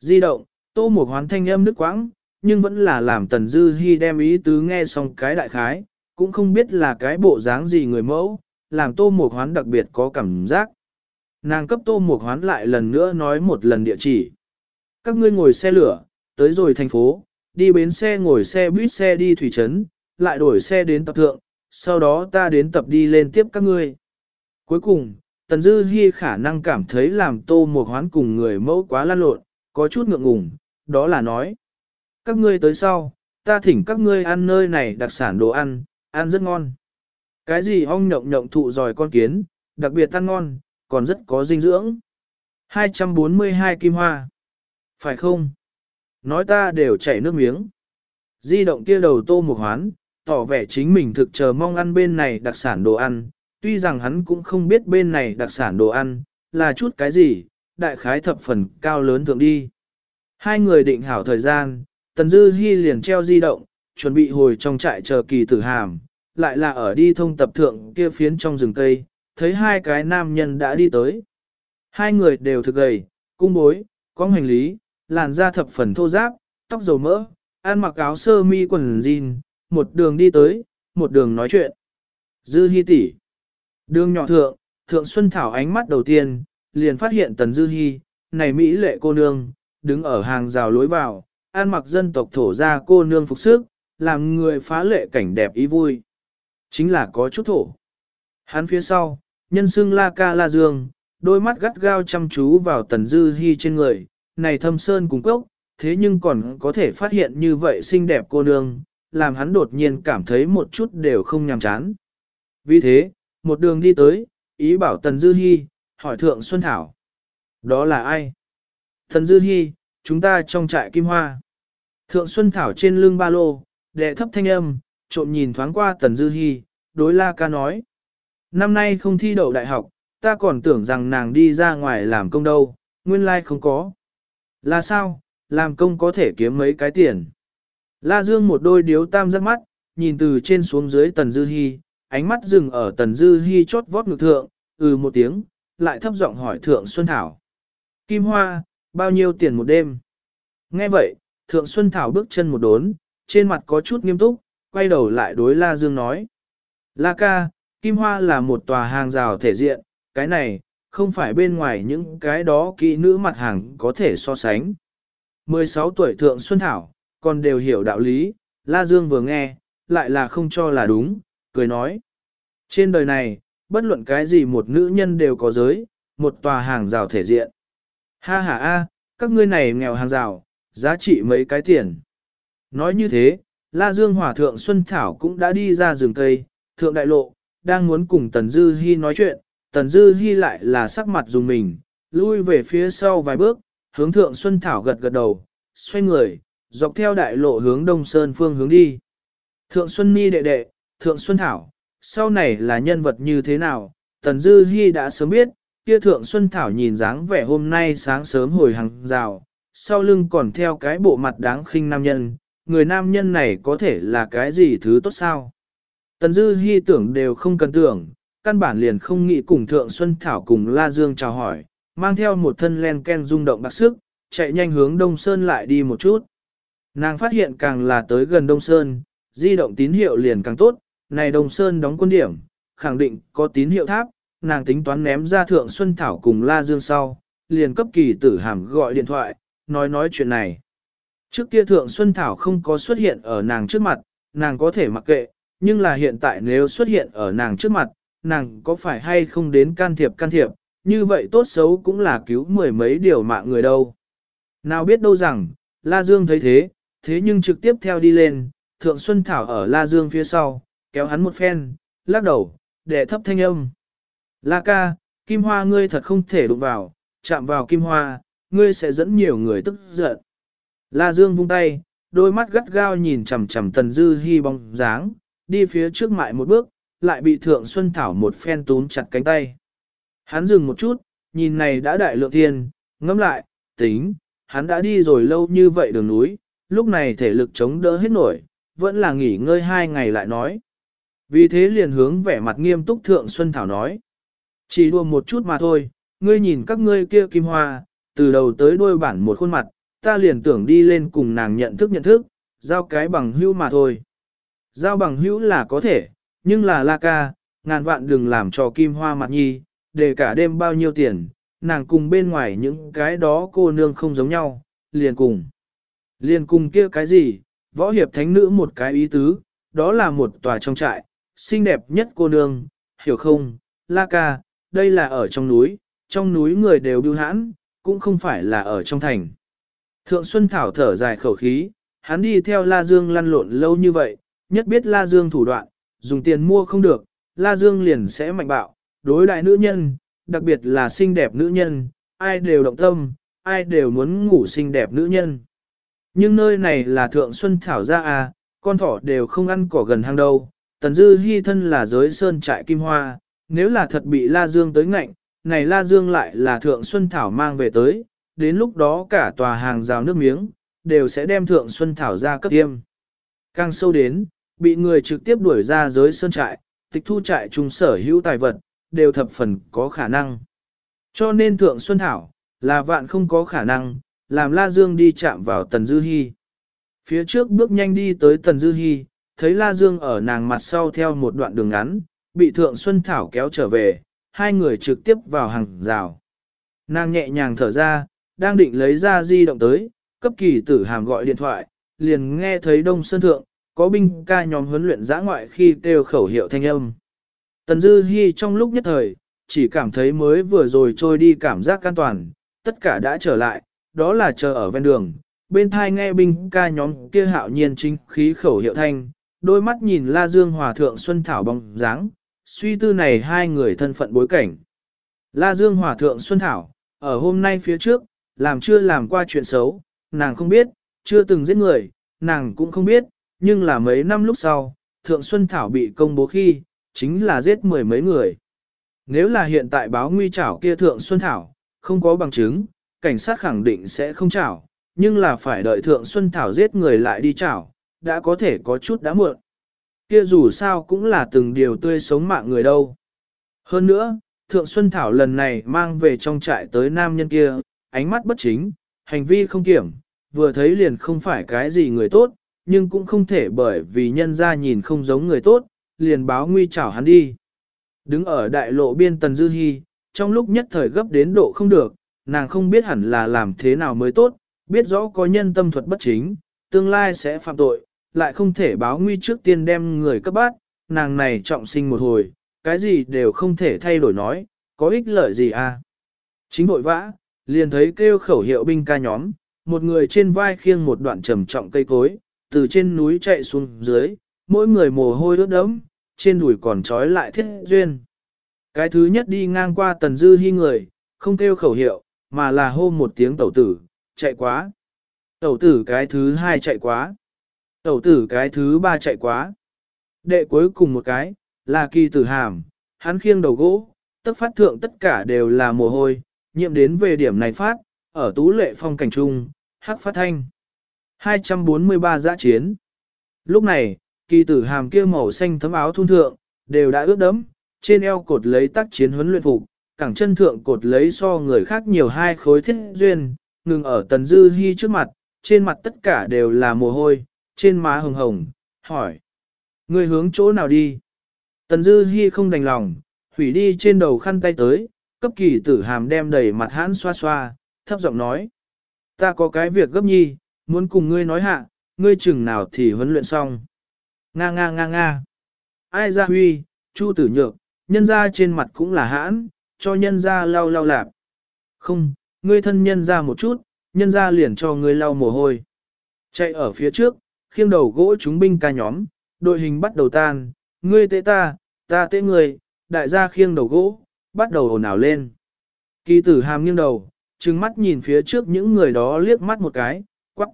Di động, tô một hoán thanh âm nước quãng, nhưng vẫn là làm tần dư hy đem ý tứ nghe xong cái đại khái, cũng không biết là cái bộ dáng gì người mẫu, làm tô một hoán đặc biệt có cảm giác. Nàng cấp tô một hoán lại lần nữa nói một lần địa chỉ. Các ngươi ngồi xe lửa, tới rồi thành phố, đi bến xe ngồi xe buýt xe đi thủy trấn, lại đổi xe đến tập thượng, sau đó ta đến tập đi lên tiếp các ngươi. Cuối cùng, Tần Dư Hi khả năng cảm thấy làm tô một hoán cùng người mẫu quá lan lộn, có chút ngượng ngùng, đó là nói. Các ngươi tới sau, ta thỉnh các ngươi ăn nơi này đặc sản đồ ăn, ăn rất ngon. Cái gì ong nhộng nhộng thụ giỏi con kiến, đặc biệt ăn ngon, còn rất có dinh dưỡng. 242 kim hoa. Phải không? Nói ta đều chảy nước miếng. Di động kia đầu tô một hoán, tỏ vẻ chính mình thực chờ mong ăn bên này đặc sản đồ ăn, tuy rằng hắn cũng không biết bên này đặc sản đồ ăn, là chút cái gì, đại khái thập phần cao lớn thượng đi. Hai người định hảo thời gian, Tần Dư Hi liền treo di động, chuẩn bị hồi trong trại chờ kỳ tử hàm, lại là ở đi thông tập thượng kia phiến trong rừng cây, thấy hai cái nam nhân đã đi tới. Hai người đều thực gầy, cung bối, có hành lý, làn da thập phần thô ráp, tóc dầu mỡ, ăn mặc áo sơ mi quần jean, một đường đi tới, một đường nói chuyện. Dư Hi tỷ. Đường nhỏ thượng, thượng Xuân Thảo ánh mắt đầu tiên, liền phát hiện Tần Dư Hi, này Mỹ lệ cô nương, đứng ở hàng rào lối vào, an mặc dân tộc thổ ra cô nương phục sức, làm người phá lệ cảnh đẹp ý vui. Chính là có chút thổ. Hắn phía sau, nhân xương la ca la dương, đôi mắt gắt gao chăm chú vào Tần Dư Hi trên người, này thâm sơn cùng cốc, thế nhưng còn có thể phát hiện như vậy xinh đẹp cô nương, làm hắn đột nhiên cảm thấy một chút đều không nhàm chán. Vì thế, một đường đi tới, ý bảo Tần Dư Hi, hỏi Thượng Xuân Thảo. Đó là ai? Tần Dư Hi, chúng ta trong trại Kim Hoa. Thượng Xuân Thảo trên lưng ba lô, đệ thấp thanh âm, trộm nhìn thoáng qua Tần Dư Hi, đối La Ca nói. Năm nay không thi đậu đại học, ta còn tưởng rằng nàng đi ra ngoài làm công đâu, nguyên lai like không có. Là sao, làm công có thể kiếm mấy cái tiền. La Dương một đôi điếu tam giác mắt, nhìn từ trên xuống dưới Tần Dư Hi, ánh mắt dừng ở Tần Dư Hi chốt vót ngực thượng, ừ một tiếng, lại thấp giọng hỏi Thượng Xuân Thảo. Kim Hoa, bao nhiêu tiền một đêm? Nghe vậy, Thượng Xuân Thảo bước chân một đốn, trên mặt có chút nghiêm túc, quay đầu lại đối La Dương nói. La ca, Kim Hoa là một tòa hàng rào thể diện, cái này, không phải bên ngoài những cái đó kỹ nữ mặt hàng có thể so sánh. 16 tuổi Thượng Xuân Thảo, còn đều hiểu đạo lý, La Dương vừa nghe, lại là không cho là đúng, cười nói. Trên đời này, bất luận cái gì một nữ nhân đều có giới, một tòa hàng rào thể diện. Ha ha a, các ngươi này nghèo hàng rào, giá trị mấy cái tiền. Nói như thế, La Dương Hòa Thượng Xuân Thảo cũng đã đi ra rừng cây, Thượng Đại Lộ, đang muốn cùng Tần Dư Hi nói chuyện, Tần Dư Hi lại là sắc mặt dùng mình, lui về phía sau vài bước, hướng Thượng Xuân Thảo gật gật đầu, xoay người, dọc theo đại lộ hướng Đông Sơn phương hướng đi. Thượng Xuân Ni đệ đệ, Thượng Xuân Thảo, sau này là nhân vật như thế nào, Tần Dư Hi đã sớm biết, kia Thượng Xuân Thảo nhìn dáng vẻ hôm nay sáng sớm hồi hàng rào, sau lưng còn theo cái bộ mặt đáng khinh nam nhân, người nam nhân này có thể là cái gì thứ tốt sao? Tần Dư Hi tưởng đều không cần tưởng, căn bản liền không nghĩ cùng Thượng Xuân Thảo cùng La Dương chào hỏi, mang theo một thân len ken rung động bạc sức, chạy nhanh hướng Đông Sơn lại đi một chút. Nàng phát hiện càng là tới gần Đông Sơn, di động tín hiệu liền càng tốt, này Đông Sơn đóng quân điểm, khẳng định có tín hiệu tháp, nàng tính toán ném ra Thượng Xuân Thảo cùng La Dương sau, liền cấp kỳ tử hàm gọi điện thoại, nói nói chuyện này. Trước kia Thượng Xuân Thảo không có xuất hiện ở nàng trước mặt, nàng có thể mặc kệ, nhưng là hiện tại nếu xuất hiện ở nàng trước mặt, nàng có phải hay không đến can thiệp can thiệp, như vậy tốt xấu cũng là cứu mười mấy điều mạng người đâu. Nào biết đâu rằng, La Dương thấy thế, thế nhưng trực tiếp theo đi lên, Thượng Xuân Thảo ở La Dương phía sau, kéo hắn một phen, lắc đầu, để thấp thanh âm. La ca, Kim Hoa ngươi thật không thể đụng vào, chạm vào Kim Hoa, ngươi sẽ dẫn nhiều người tức giận. La Dương vung tay, đôi mắt gắt gao nhìn chằm chằm Tần Dư Hi bóng dáng, đi phía trước mại một bước, lại bị Thượng Xuân Thảo một phen túm chặt cánh tay. Hắn dừng một chút, nhìn này đã đại lượng thiên, ngẫm lại, tính, hắn đã đi rồi lâu như vậy đường núi, lúc này thể lực chống đỡ hết nổi, vẫn là nghỉ ngơi hai ngày lại nói. Vì thế liền hướng vẻ mặt nghiêm túc Thượng Xuân Thảo nói. Chỉ đùa một chút mà thôi, ngươi nhìn các ngươi kia kim hoa, từ đầu tới đuôi bản một khuôn mặt, ta liền tưởng đi lên cùng nàng nhận thức nhận thức, giao cái bằng hữu mà thôi. Giao bằng hữu là có thể, nhưng là la ca, ngàn vạn đừng làm cho kim hoa mặt nhi, để cả đêm bao nhiêu tiền, nàng cùng bên ngoài những cái đó cô nương không giống nhau, liền cùng. Liên cùng kia cái gì, võ hiệp thánh nữ một cái ý tứ, đó là một tòa trong trại, xinh đẹp nhất cô nương, hiểu không, la ca, đây là ở trong núi, trong núi người đều bưu hãn, cũng không phải là ở trong thành. Thượng Xuân Thảo thở dài khẩu khí, hắn đi theo La Dương lăn lộn lâu như vậy, nhất biết La Dương thủ đoạn, dùng tiền mua không được, La Dương liền sẽ mạnh bạo, đối đại nữ nhân, đặc biệt là xinh đẹp nữ nhân, ai đều động tâm, ai đều muốn ngủ xinh đẹp nữ nhân. Nhưng nơi này là Thượng Xuân Thảo ra à, con thỏ đều không ăn cỏ gần hang đâu, Tần Dư hy thân là giới sơn trại kim hoa, nếu là thật bị La Dương tới ngạnh, này La Dương lại là Thượng Xuân Thảo mang về tới, đến lúc đó cả tòa hàng rào nước miếng, đều sẽ đem Thượng Xuân Thảo ra cấp tiêm. Càng sâu đến, bị người trực tiếp đuổi ra giới sơn trại, tịch thu trại trung sở hữu tài vật, đều thập phần có khả năng. Cho nên Thượng Xuân Thảo, là vạn không có khả năng, làm La Dương đi chạm vào Tần Dư Hi. Phía trước bước nhanh đi tới Tần Dư Hi, thấy La Dương ở nàng mặt sau theo một đoạn đường ngắn, bị Thượng Xuân Thảo kéo trở về, hai người trực tiếp vào hàng rào. Nàng nhẹ nhàng thở ra, đang định lấy ra di động tới, cấp kỳ tử hàm gọi điện thoại, liền nghe thấy Đông Sơn Thượng, có binh ca nhóm huấn luyện giã ngoại khi kêu khẩu hiệu thanh âm. Tần Dư Hi trong lúc nhất thời, chỉ cảm thấy mới vừa rồi trôi đi cảm giác an toàn, tất cả đã trở lại, đó là chờ ở ven đường, bên thai nghe binh ca nhóm kia hạo nhiên chính khí khẩu hiệu thanh, đôi mắt nhìn La Dương Hòa Thượng Xuân Thảo bóng dáng, suy tư này hai người thân phận bối cảnh. La Dương Hòa Thượng Xuân Thảo, ở hôm nay phía trước, làm chưa làm qua chuyện xấu, nàng không biết, chưa từng giết người, nàng cũng không biết, nhưng là mấy năm lúc sau, Thượng Xuân Thảo bị công bố khi, chính là giết mười mấy người. Nếu là hiện tại báo nguy trảo kia thượng Xuân Thảo, không có bằng chứng, cảnh sát khẳng định sẽ không chảo, nhưng là phải đợi thượng Xuân Thảo giết người lại đi chảo, đã có thể có chút đã muộn. Kia dù sao cũng là từng điều tươi sống mạng người đâu. Hơn nữa, Thượng Xuân Thảo lần này mang về trong trại tới nam nhân kia, ánh mắt bất chính, hành vi không kiểm, vừa thấy liền không phải cái gì người tốt, nhưng cũng không thể bởi vì nhân ra nhìn không giống người tốt, liền báo nguy chảo hắn đi. Đứng ở đại lộ biên Tần Dư Hi, trong lúc nhất thời gấp đến độ không được, nàng không biết hẳn là làm thế nào mới tốt, biết rõ có nhân tâm thuật bất chính, tương lai sẽ phạm tội, lại không thể báo nguy trước tiên đem người cấp bát, nàng này trọng sinh một hồi, cái gì đều không thể thay đổi nói, có ích lợi gì à. Chính vội vã, liền thấy kêu khẩu hiệu binh ca nhóm, một người trên vai khiêng một đoạn trầm trọng cây cối, từ trên núi chạy xuống dưới, mỗi người mồ hôi ướt đẫm, trên đùi còn trói lại thiết duyên. Cái thứ nhất đi ngang qua tần dư hy người, không kêu khẩu hiệu, mà là hô một tiếng tẩu tử, chạy quá. Tẩu tử cái thứ hai chạy quá. Tẩu tử cái thứ ba chạy quá. Đệ cuối cùng một cái, là kỳ tử hàm, hắn khiêng đầu gỗ, tất phát thượng tất cả đều là mồ hôi, nhiệm đến về điểm này phát, ở tú lệ phong cảnh trung, hắc phát thanh. 243 giã chiến. Lúc này, kỳ tử hàm kia màu xanh thấm áo thun thượng, đều đã ướt đẫm, trên eo cột lấy tác chiến huấn luyện phục, cẳng chân thượng cột lấy so người khác nhiều hai khối thiết duyên, ngừng ở tần dư hy trước mặt, trên mặt tất cả đều là mồ hôi, trên má hồng hồng, hỏi. Người hướng chỗ nào đi? Tần dư hy không đành lòng, hủy đi trên đầu khăn tay tới, cấp kỳ tử hàm đem đầy mặt hãn xoa xoa, thấp giọng nói. Ta có cái việc gấp nhi, muốn cùng ngươi nói hạ, ngươi chừng nào thì huấn luyện xong. Nga nga nga nga. Ai ra huy, chu tử nhược, nhân ra trên mặt cũng là hãn, cho nhân ra lau lau lạp. Không, ngươi thân nhân ra một chút, nhân ra liền cho ngươi lau mồ hôi. Chạy ở phía trước, khiêng đầu gỗ chúng binh ca nhóm, đội hình bắt đầu tan, ngươi tế ta, ta tế ngươi, đại gia khiêng đầu gỗ, bắt đầu ồn ào lên. Kỳ tử hàm nghiêng đầu, trừng mắt nhìn phía trước những người đó liếc mắt một cái, quắc.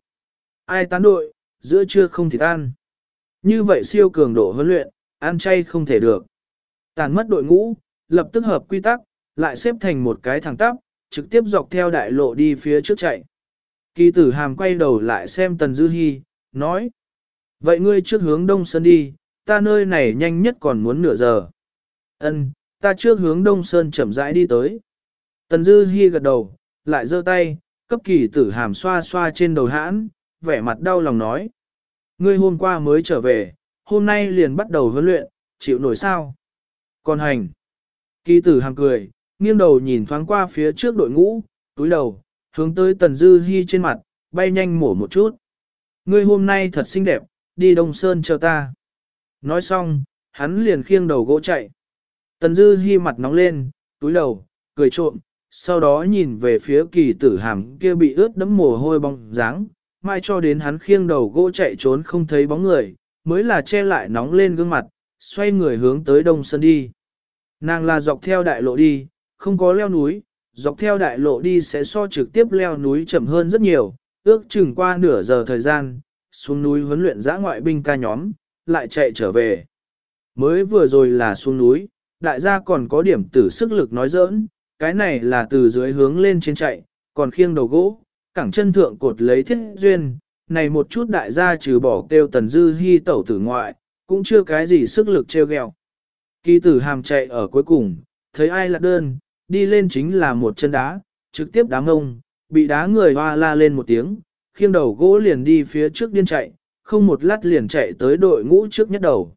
Ai tán đội, giữa trưa không thì tan. Như vậy siêu cường độ huấn luyện, ăn chay không thể được. Tàn mất đội ngũ, lập tức hợp quy tắc, lại xếp thành một cái thẳng tắp, trực tiếp dọc theo đại lộ đi phía trước chạy. Kỳ tử hàm quay đầu lại xem Tần Dư Hi, nói. Vậy ngươi trước hướng Đông Sơn đi, ta nơi này nhanh nhất còn muốn nửa giờ. Ân, ta trước hướng Đông Sơn chậm rãi đi tới. Tần Dư Hi gật đầu, lại giơ tay, cấp kỳ tử hàm xoa xoa trên đầu hãn, vẻ mặt đau lòng nói. Ngươi hôm qua mới trở về, hôm nay liền bắt đầu huấn luyện, chịu nổi sao? Còn hành. Kỳ tử hàm cười, nghiêng đầu nhìn thoáng qua phía trước đội ngũ, túi đầu, hướng tới Tần Dư Hi trên mặt, bay nhanh mổ một chút. Ngươi hôm nay thật xinh đẹp, đi Đông Sơn chờ ta. Nói xong, hắn liền khiêng đầu gỗ chạy. Tần Dư Hi mặt nóng lên, túi đầu, cười trộm, sau đó nhìn về phía kỳ tử hàm kia bị ướt đẫm mồ hôi bóng dáng, mai cho đến hắn khiêng đầu gỗ chạy trốn không thấy bóng người, mới là che lại nóng lên gương mặt, xoay người hướng tới đông sơn đi. Nàng là dọc theo đại lộ đi, không có leo núi, dọc theo đại lộ đi sẽ so trực tiếp leo núi chậm hơn rất nhiều, ước chừng qua nửa giờ thời gian, xuống núi huấn luyện giã ngoại binh ca nhóm, lại chạy trở về. Mới vừa rồi là xuống núi, đại gia còn có điểm tử sức lực nói giỡn, cái này là từ dưới hướng lên trên chạy, còn khiêng đầu gỗ, cẳng chân thượng cột lấy thiết duyên, này một chút đại gia trừ bỏ kêu tần dư hy tẩu tử ngoại, cũng chưa cái gì sức lực treo gheo. Kỳ tử hàm chạy ở cuối cùng, thấy ai lạc đơn, đi lên chính là một chân đá, trực tiếp đá ngông, bị đá người hoa la lên một tiếng, khiêng đầu gỗ liền đi phía trước điên chạy, không một lát liền chạy tới đội ngũ trước nhất đầu.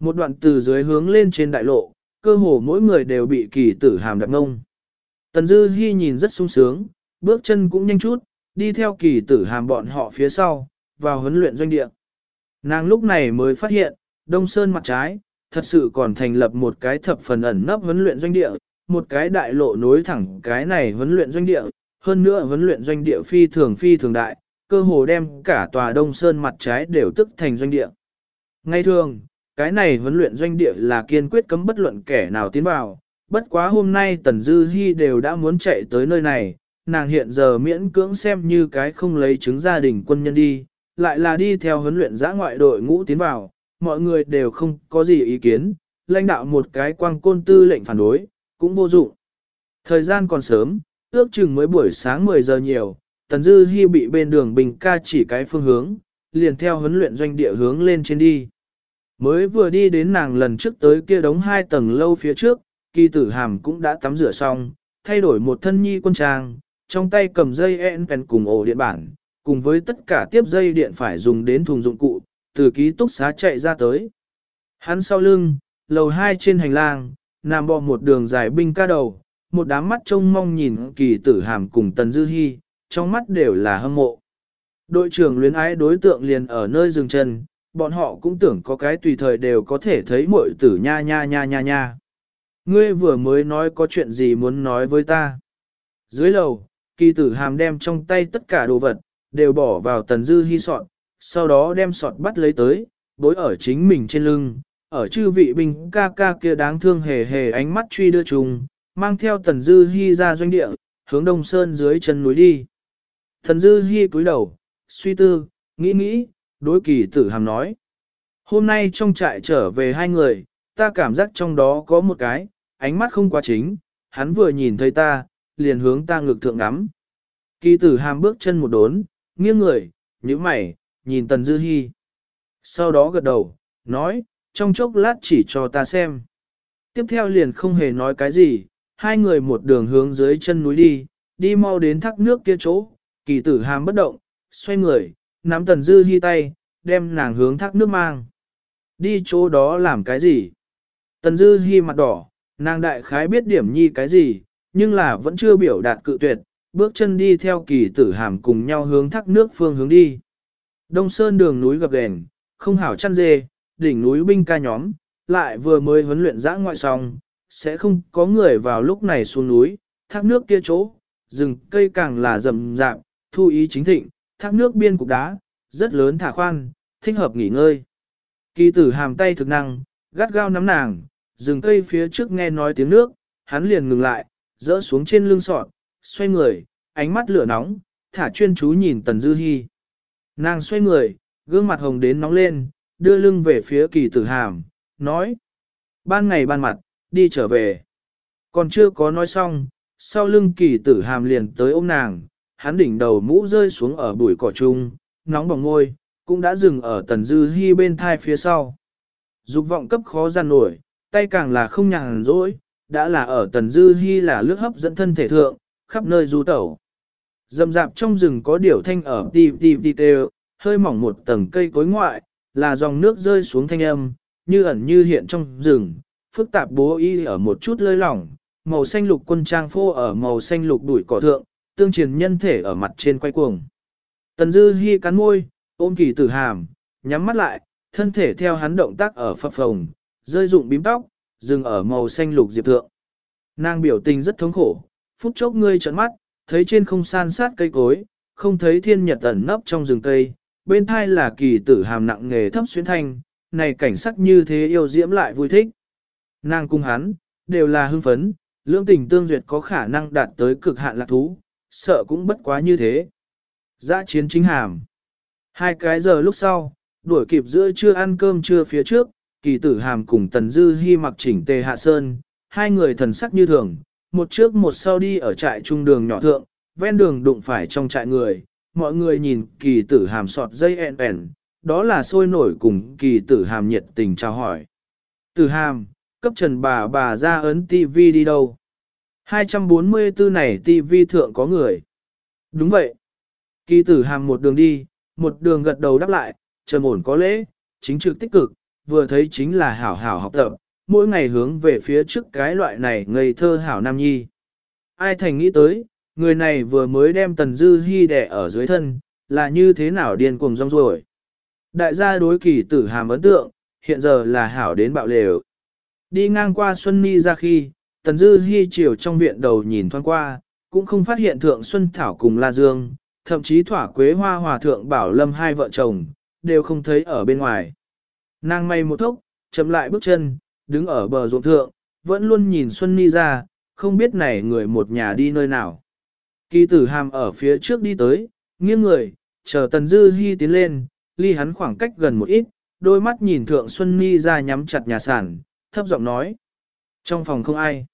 Một đoạn từ dưới hướng lên trên đại lộ, cơ hồ mỗi người đều bị kỳ tử hàm đạp ngông. Tần Dư Hi nhìn rất sung sướng, bước chân cũng nhanh chút, đi theo kỳ tử hàm bọn họ phía sau, vào huấn luyện doanh địa. Nàng lúc này mới phát hiện, Đông Sơn mặt trái, thật sự còn thành lập một cái thập phần ẩn nấp huấn luyện doanh địa, một cái đại lộ nối thẳng cái này huấn luyện doanh địa, hơn nữa huấn luyện doanh địa phi thường phi thường đại, cơ hồ đem cả tòa Đông Sơn mặt trái đều tức thành doanh địa. Ngay thường, cái này huấn luyện doanh địa là kiên quyết cấm bất luận kẻ nào tiến vào, bất quá hôm nay Tần Dư Hi đều đã muốn chạy tới nơi này, nàng hiện giờ miễn cưỡng xem như cái không lấy chứng gia đình quân nhân đi, lại là đi theo huấn luyện giã ngoại đội ngũ tiến vào, mọi người đều không có gì ý kiến, lãnh đạo một cái quang côn tư lệnh phản đối, cũng vô dụng. Thời gian còn sớm, ước chừng mới buổi sáng 10 giờ nhiều, Tần Dư Hi bị bên đường bình ca chỉ cái phương hướng, liền theo huấn luyện doanh địa hướng lên trên đi. Mới vừa đi đến nàng lần trước tới kia đống hai tầng lâu phía trước, kỳ tử hàm cũng đã tắm rửa xong, thay đổi một thân nhi quân trang, trong tay cầm dây en pen cùng ổ điện bản, cùng với tất cả tiếp dây điện phải dùng đến thùng dụng cụ, từ ký túc xá chạy ra tới. Hắn sau lưng, lầu hai trên hành lang, nằm bò một đường dài binh ca đầu, một đám mắt trông mong nhìn kỳ tử hàm cùng tần dư hy, trong mắt đều là hâm mộ. Đội trưởng luyến ái đối tượng liền ở nơi dừng chân, bọn họ cũng tưởng có cái tùy thời đều có thể thấy muội tử nha nha nha nha nha. Ngươi vừa mới nói có chuyện gì muốn nói với ta. Dưới lầu, kỳ tử hàm đem trong tay tất cả đồ vật, đều bỏ vào tần dư hy sọt, sau đó đem sọt bắt lấy tới, bối ở chính mình trên lưng, ở chư vị binh ca ca kia đáng thương hề hề ánh mắt truy đưa trùng, mang theo tần dư hy ra doanh địa, hướng đông sơn dưới chân núi đi. Tần dư hy cúi đầu, suy tư, nghĩ nghĩ, đối kỳ tử hàm nói. Hôm nay trong trại trở về hai người, ta cảm giác trong đó có một cái, ánh mắt không quá chính, hắn vừa nhìn thấy ta, liền hướng ta ngực thượng ngắm. Kỳ tử hàm bước chân một đốn, nghiêng người, nhíu mày, nhìn tần dư hy. Sau đó gật đầu, nói, trong chốc lát chỉ cho ta xem. Tiếp theo liền không hề nói cái gì, hai người một đường hướng dưới chân núi đi, đi mau đến thác nước kia chỗ, kỳ tử hàm bất động, xoay người, nắm tần dư hy tay, đem nàng hướng thác nước mang. Đi chỗ đó làm cái gì? Tần dư hy mặt đỏ, nàng đại khái biết điểm nhi cái gì, nhưng là vẫn chưa biểu đạt cự tuyệt, bước chân đi theo kỳ tử hàm cùng nhau hướng thác nước phương hướng đi. Đông sơn đường núi gập ghềnh, không hảo chăn dê, đỉnh núi binh ca nhóm, lại vừa mới huấn luyện dã ngoại xong, sẽ không có người vào lúc này xuống núi, thác nước kia chỗ, rừng cây càng là rậm rạp, thu ý chính thịnh, thác nước biên cục đá, rất lớn thả khoan, thích hợp nghỉ ngơi. Kỳ tử hàm tay thực năng, gắt gao nắm nàng, rừng cây phía trước nghe nói tiếng nước, hắn liền ngừng lại, dỡ xuống trên lưng sọt, xoay người, ánh mắt lửa nóng, thả chuyên chú nhìn Tần Dư Hi. Nàng xoay người, gương mặt hồng đến nóng lên, đưa lưng về phía kỳ tử hàm, nói. Ban ngày ban mặt, đi trở về. Còn chưa có nói xong, sau lưng kỳ tử hàm liền tới ôm nàng, hắn đỉnh đầu mũ rơi xuống ở bụi cỏ chung, nóng bỏng ngôi, cũng đã dừng ở tần dư hy bên thai phía sau. Dục vọng cấp khó gian nổi, tay càng là không nhàn rỗi, đã là ở tần dư hy là lướt hấp dẫn thân thể thượng, khắp nơi du tẩu. Dầm dạp trong rừng có điểu thanh ở tì tì tì tê, hơi mỏng một tầng cây cối ngoại, là dòng nước rơi xuống thanh âm, như ẩn như hiện trong rừng, phức tạp bố y ở một chút lơi lỏng, màu xanh lục quân trang phô ở màu xanh lục đuổi cỏ thượng, tương truyền nhân thể ở mặt trên quay cuồng. Tần Dư Hi cắn môi, ôm kỳ tử hàm, nhắm mắt lại, thân thể theo hắn động tác ở phập phồng, rơi rụng bím tóc, dừng ở màu xanh lục diệp thượng. Nàng biểu tình rất thống khổ, phút chốc ngươi trợn mắt, thấy trên không san sát cây cối, không thấy thiên nhật ẩn nấp trong rừng cây, bên thai là kỳ tử hàm nặng nghề thấp xuyến thanh, này cảnh sắc như thế yêu diễm lại vui thích. Nàng cung hắn, đều là hưng phấn, lưỡng tình tương duyệt có khả năng đạt tới cực hạn lạc thú, sợ cũng bất quá như thế. Giã chiến chính hàm. Hai cái giờ lúc sau, đuổi kịp giữa trưa ăn cơm trưa phía trước, kỳ tử hàm cùng tần dư hy mặc chỉnh tề hạ sơn, hai người thần sắc như thường, một trước một sau đi ở trại trung đường nhỏ thượng, ven đường đụng phải trong trại người, mọi người nhìn kỳ tử hàm sọt dây ẹn ẹn, đó là sôi nổi cùng kỳ tử hàm nhiệt tình chào hỏi. Tử hàm, cấp trần bà bà ra ấn TV đi đâu? 244 này TV thượng có người. Đúng vậy. Kỳ tử hàm một đường đi, một đường gật đầu đáp lại, trầm ổn có lễ, chính trực tích cực, vừa thấy chính là hảo hảo học tập, mỗi ngày hướng về phía trước cái loại này ngây thơ hảo nam nhi. Ai thành nghĩ tới, người này vừa mới đem tần dư hy đẻ ở dưới thân, là như thế nào điên cuồng rong rồi. Đại gia đối kỳ tử hàm ấn tượng, hiện giờ là hảo đến bạo lều. Đi ngang qua Xuân Ni ra khi, tần dư hy chiều trong viện đầu nhìn thoáng qua, cũng không phát hiện thượng Xuân Thảo cùng La Dương, thậm chí thỏa quế hoa hòa thượng bảo lâm hai vợ chồng, đều không thấy ở bên ngoài. Nàng may một thốc, chậm lại bước chân, đứng ở bờ ruộng thượng, vẫn luôn nhìn Xuân Ni ra, không biết này người một nhà đi nơi nào. Kỳ tử hàm ở phía trước đi tới, nghiêng người, chờ Tần Dư Hi tiến lên, ly hắn khoảng cách gần một ít, đôi mắt nhìn thượng Xuân Ni ra nhắm chặt nhà sản, thấp giọng nói. Trong phòng không ai.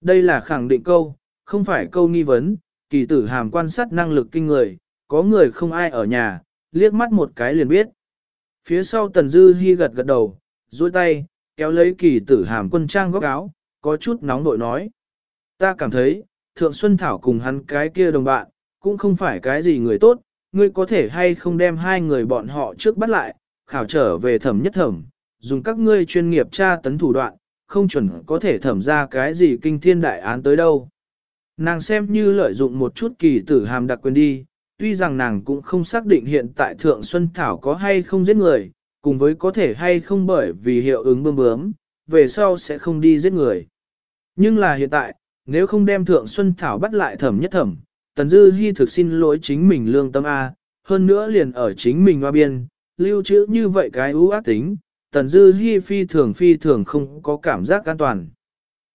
Đây là khẳng định câu, không phải câu nghi vấn, kỳ tử hàm quan sát năng lực kinh người, có người không ai ở nhà, liếc mắt một cái liền biết. Phía sau Tần Dư Hi gật gật đầu, duỗi tay, kéo lấy kỳ tử hàm quân trang góc áo, có chút nóng nội nói. Ta cảm thấy, Thượng Xuân Thảo cùng hắn cái kia đồng bạn, cũng không phải cái gì người tốt, ngươi có thể hay không đem hai người bọn họ trước bắt lại, khảo trở về thẩm nhất thẩm, dùng các ngươi chuyên nghiệp tra tấn thủ đoạn, không chuẩn có thể thẩm ra cái gì kinh thiên đại án tới đâu. Nàng xem như lợi dụng một chút kỳ tử hàm đặc quyền đi, tuy rằng nàng cũng không xác định hiện tại Thượng Xuân Thảo có hay không giết người, cùng với có thể hay không bởi vì hiệu ứng bơm bướm, về sau sẽ không đi giết người. Nhưng là hiện tại, nếu không đem Thượng Xuân Thảo bắt lại thẩm nhất thẩm, Tần Dư Hi thực xin lỗi chính mình lương tâm A, hơn nữa liền ở chính mình hoa biên, lưu trữ như vậy cái ưu ác tính, Tần Dư Hi phi thường phi thường không có cảm giác an toàn.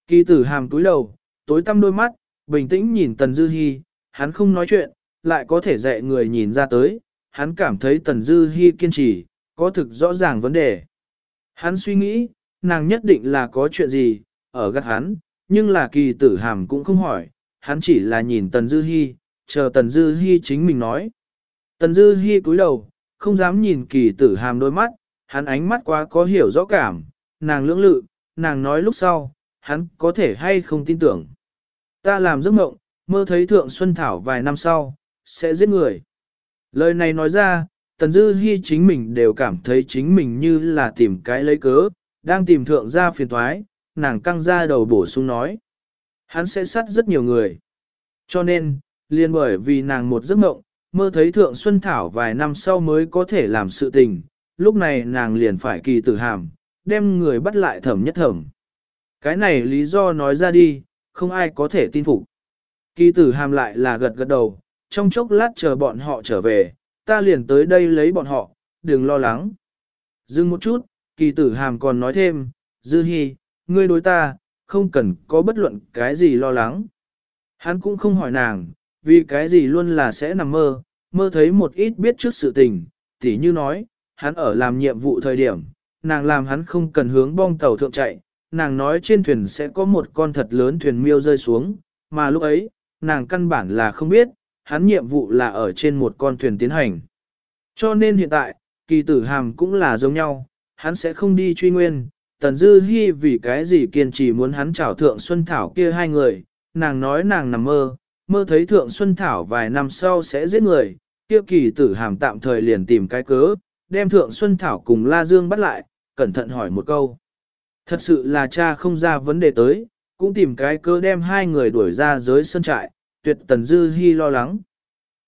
Kỳ tử hàm túi đầu, tối tăm đôi mắt, bình tĩnh nhìn Tần Dư Hi, hắn không nói chuyện, lại có thể dạy người nhìn ra tới, hắn cảm thấy Tần Dư Hi kiên trì, có thực rõ ràng vấn đề. Hắn suy nghĩ, nàng nhất định là có chuyện gì, ở gắt hắn, nhưng là kỳ tử hàm cũng không hỏi, hắn chỉ là nhìn Tần Dư Hi, chờ Tần Dư Hi chính mình nói. Tần Dư Hi cúi đầu, không dám nhìn kỳ tử hàm đôi mắt, hắn ánh mắt quá có hiểu rõ cảm, nàng lưỡng lự, nàng nói lúc sau, hắn có thể hay không tin tưởng. Ta làm giấc mộng, mơ thấy Thượng Xuân Thảo vài năm sau, sẽ giết người. Lời này nói ra, Tần Dư Hi chính mình đều cảm thấy chính mình như là tìm cái lấy cớ, đang tìm thượng gia phiền toái, nàng căng ra đầu bổ sung nói. Hắn sẽ sát rất nhiều người. Cho nên, liền bởi vì nàng một giấc mộng, mơ thấy Thượng Xuân Thảo vài năm sau mới có thể làm sự tình, lúc này nàng liền phải kỳ tử hàm, đem người bắt lại thẩm nhất thẩm. Cái này lý do nói ra đi, không ai có thể tin phục. Kỳ tử hàm lại là gật gật đầu, trong chốc lát chờ bọn họ trở về, ta liền tới đây lấy bọn họ, đừng lo lắng. Dừng một chút, kỳ tử hàm còn nói thêm, dư hy, ngươi đối ta, không cần có bất luận cái gì lo lắng. Hắn cũng không hỏi nàng, vì cái gì luôn là sẽ nằm mơ, mơ thấy một ít biết trước sự tình, tỉ như nói, hắn ở làm nhiệm vụ thời điểm, nàng làm hắn không cần hướng bong tàu thượng chạy, nàng nói trên thuyền sẽ có một con thật lớn thuyền miêu rơi xuống, mà lúc ấy, nàng căn bản là không biết, hắn nhiệm vụ là ở trên một con thuyền tiến hành. Cho nên hiện tại, kỳ tử hàm cũng là giống nhau, hắn sẽ không đi truy nguyên, tần dư Hi vì cái gì kiên trì muốn hắn trảo thượng Xuân Thảo kia hai người, nàng nói nàng nằm mơ, mơ thấy thượng Xuân Thảo vài năm sau sẽ giết người, kia kỳ tử hàm tạm thời liền tìm cái cớ, đem thượng Xuân Thảo cùng La Dương bắt lại, cẩn thận hỏi một câu. Thật sự là cha không ra vấn đề tới, cũng tìm cái cớ đem hai người đuổi ra dưới sân trại, tuyệt Tần Dư Hi lo lắng.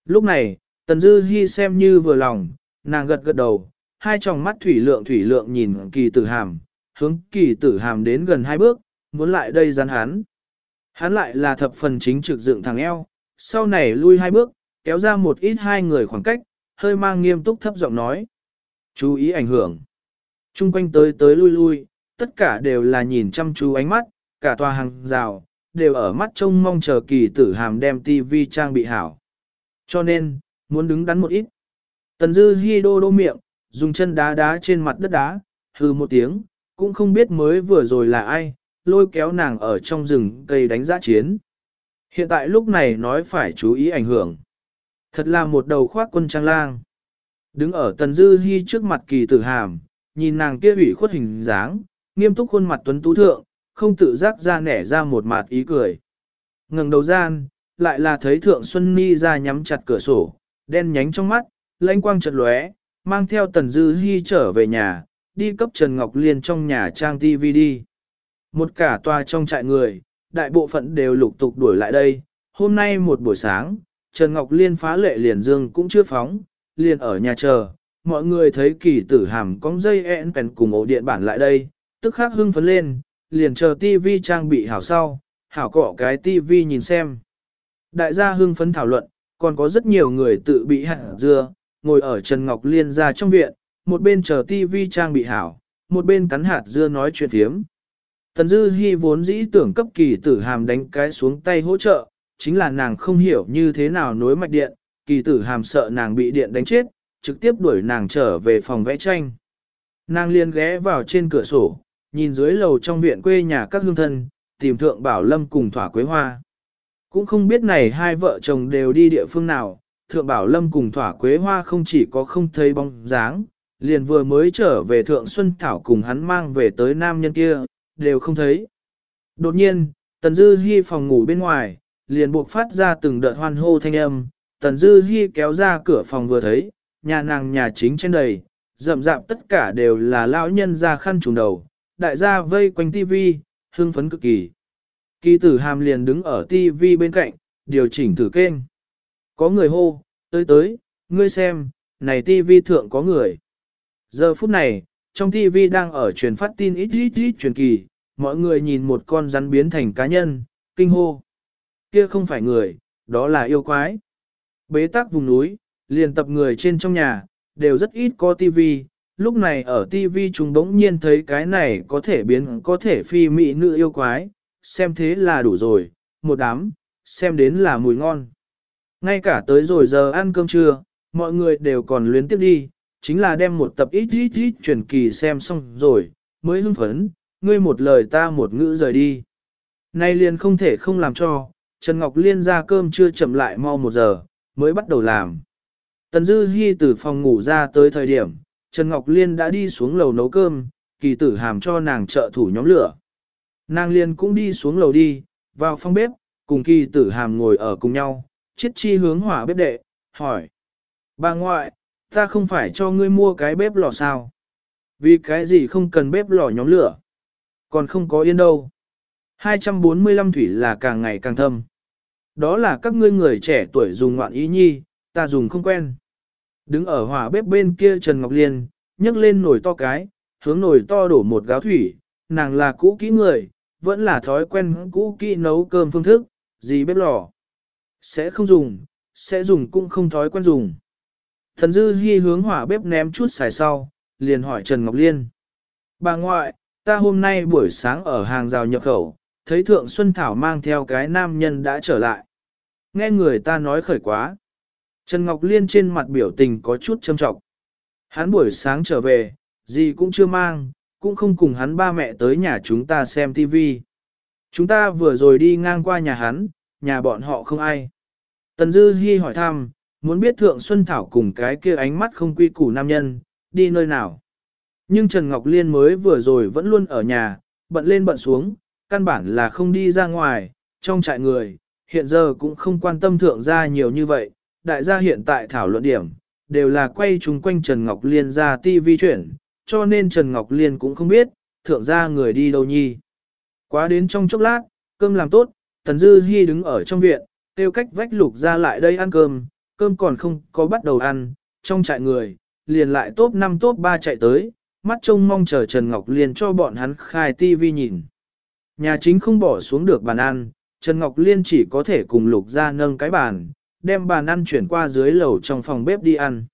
Lúc này, Tần Dư Hi xem như vừa lòng, nàng gật gật đầu, hai tròng mắt thủy lượng thủy lượng nhìn kỳ tử hàm, hướng kỳ tử hàm đến gần hai bước, muốn lại đây rắn hắn. Hắn lại là thập phần chính trực dựng thẳng eo, sau này lui hai bước, kéo ra một ít hai người khoảng cách, hơi mang nghiêm túc thấp giọng nói. Chú ý ảnh hưởng. Trung quanh tới tới lui lui, tất cả đều là nhìn chăm chú ánh mắt, cả tòa hàng rào, đều ở mắt trông mong chờ kỳ tử hàm đem tivi trang bị hảo. Cho nên, muốn đứng đắn một ít. Tần dư hi đô đô miệng, dùng chân đá đá trên mặt đất đá, hư một tiếng, cũng không biết mới vừa rồi là ai, lôi kéo nàng ở trong rừng cây đánh giã chiến. Hiện tại lúc này nói phải chú ý ảnh hưởng. Thật là một đầu khoác quân trang lang. Đứng ở tần dư hy trước mặt kỳ tử hàm, nhìn nàng kia ủy khuất hình dáng, nghiêm túc khuôn mặt tuấn tú thượng, không tự giác ra nẻ ra một mặt ý cười. ngẩng đầu gian, lại là thấy thượng Xuân Ni ra nhắm chặt cửa sổ, đen nhánh trong mắt, lãnh quang chợt lóe, mang theo tần dư hy trở về nhà, đi cấp Trần Ngọc Liên trong nhà trang TV đi. Một cả tòa trong trại người, đại bộ phận đều lục tục đuổi lại đây, hôm nay một buổi sáng, Trần Ngọc Liên phá lệ liền dương cũng chưa phóng, liền ở nhà chờ, mọi người thấy kỳ tử hàm cong dây ẹn pèn cùng ổ điện bản lại đây, tức khắc hưng phấn lên, liền chờ TV trang bị hảo sau, hảo cọ cái TV nhìn xem. Đại gia hưng phấn thảo luận, còn có rất nhiều người tự bị hạt dưa, ngồi ở Trần Ngọc Liên ra trong viện, một bên chờ tivi trang bị hảo, một bên cắn hạt dưa nói chuyện thiếm. Tần Dư Hi vốn dĩ tưởng cấp kỳ tử hàm đánh cái xuống tay hỗ trợ, chính là nàng không hiểu như thế nào nối mạch điện, kỳ tử hàm sợ nàng bị điện đánh chết, trực tiếp đuổi nàng trở về phòng vẽ tranh. Nàng liền ghé vào trên cửa sổ, nhìn dưới lầu trong viện quê nhà các hương thân, tìm thượng bảo lâm cùng thỏa quế hoa. Cũng không biết này hai vợ chồng đều đi địa phương nào, thượng bảo lâm cùng thỏa quế hoa không chỉ có không thấy bóng dáng, liền vừa mới trở về thượng Xuân Thảo cùng hắn mang về tới nam nhân kia, đều không thấy. Đột nhiên, Tần Dư Hi phòng ngủ bên ngoài, liền buộc phát ra từng đợt hoan hô thanh âm, Tần Dư Hi kéo ra cửa phòng vừa thấy, nhà nàng nhà chính trên đầy, rậm rạp tất cả đều là lão nhân ra khăn trùng đầu, đại gia vây quanh tivi, hưng phấn cực kỳ. Kỳ tử hàm liền đứng ở tivi bên cạnh, điều chỉnh thử kênh. Có người hô, tới tới, ngươi xem, này tivi thượng có người. Giờ phút này, trong tv đang ở truyền phát tin ít ít ít truyền kỳ, mọi người nhìn một con rắn biến thành cá nhân, kinh hô. Kia không phải người, đó là yêu quái. Bế tắc vùng núi, liền tập người trên trong nhà, đều rất ít có tv Lúc này ở tv chúng bỗng nhiên thấy cái này có thể biến có thể phi mỹ nữ yêu quái, xem thế là đủ rồi, một đám, xem đến là mùi ngon. Ngay cả tới rồi giờ ăn cơm trưa, mọi người đều còn luyến tiếp đi, chính là đem một tập ít ít ít truyền kỳ xem xong rồi, mới hưng phấn, ngươi một lời ta một ngữ rời đi. Nay liền không thể không làm cho, Trần Ngọc Liên ra cơm chưa chậm lại mau một giờ, mới bắt đầu làm. Tần Dư Hi từ phòng ngủ ra tới thời điểm, Trần Ngọc Liên đã đi xuống lầu nấu cơm, kỳ tử hàm cho nàng trợ thủ nhóm lửa. Nàng liên cũng đi xuống lầu đi, vào phòng bếp, cùng kỳ tử hàm ngồi ở cùng nhau, chiết chi hướng hỏa bếp đệ, hỏi. Bà ngoại, ta không phải cho ngươi mua cái bếp lò sao? Vì cái gì không cần bếp lò nhóm lửa? Còn không có yên đâu. 245 thủy là càng ngày càng thâm. Đó là các ngươi người trẻ tuổi dùng ngoạn ý nhi, ta dùng không quen. Đứng ở hỏa bếp bên kia Trần Ngọc Liên, nhấc lên nồi to cái, hướng nồi to đổ một gáo thủy, nàng là cũ kỹ người, vẫn là thói quen cũ kỹ nấu cơm phương thức, gì bếp lò. Sẽ không dùng, sẽ dùng cũng không thói quen dùng. Thần Dư Hi hướng hỏa bếp ném chút xài sau, liền hỏi Trần Ngọc Liên. Bà ngoại, ta hôm nay buổi sáng ở hàng rào nhập khẩu, thấy Thượng Xuân Thảo mang theo cái nam nhân đã trở lại. Nghe người ta nói khởi quá. Trần Ngọc Liên trên mặt biểu tình có chút châm trọng. Hắn buổi sáng trở về, gì cũng chưa mang, cũng không cùng hắn ba mẹ tới nhà chúng ta xem TV. Chúng ta vừa rồi đi ngang qua nhà hắn, nhà bọn họ không ai. Tần Dư Hi hỏi thăm, muốn biết Thượng Xuân Thảo cùng cái kia ánh mắt không quy củ nam nhân, đi nơi nào. Nhưng Trần Ngọc Liên mới vừa rồi vẫn luôn ở nhà, bận lên bận xuống, căn bản là không đi ra ngoài, trong trại người, hiện giờ cũng không quan tâm thượng gia nhiều như vậy, đại gia hiện tại thảo luận điểm, đều là quay chung quanh Trần Ngọc Liên ra TV chuyển, cho nên Trần Ngọc Liên cũng không biết, thượng gia người đi đâu nhi. Quá đến trong chốc lát, cơm làm tốt, Tần Dư Hi đứng ở trong viện, tiêu cách vách lục ra lại đây ăn cơm, cơm còn không có bắt đầu ăn, trong trại người, liền lại top 5 top 3 chạy tới, mắt trông mong chờ Trần Ngọc Liên cho bọn hắn khai tivi nhìn. Nhà chính không bỏ xuống được bàn ăn, Trần Ngọc Liên chỉ có thể cùng lục ra nâng cái bàn, đem bàn ăn chuyển qua dưới lầu trong phòng bếp đi ăn.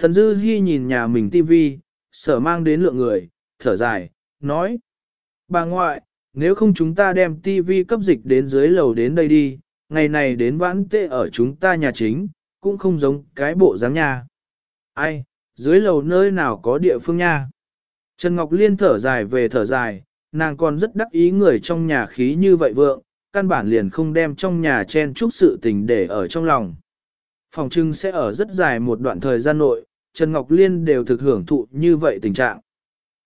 Thần Dư Hi nhìn nhà mình tivi sở mang đến lượng người, thở dài, nói. Bà ngoại, nếu không chúng ta đem tivi cấp dịch đến dưới lầu đến đây đi, ngày này đến vãn tệ ở chúng ta nhà chính, cũng không giống cái bộ dáng nha. Ai, dưới lầu nơi nào có địa phương nha. Trần Ngọc Liên thở dài về thở dài, nàng còn rất đắc ý người trong nhà khí như vậy vượng, căn bản liền không đem trong nhà chen chúc sự tình để ở trong lòng. Phòng trưng sẽ ở rất dài một đoạn thời gian nội, Trần Ngọc Liên đều thực hưởng thụ như vậy tình trạng.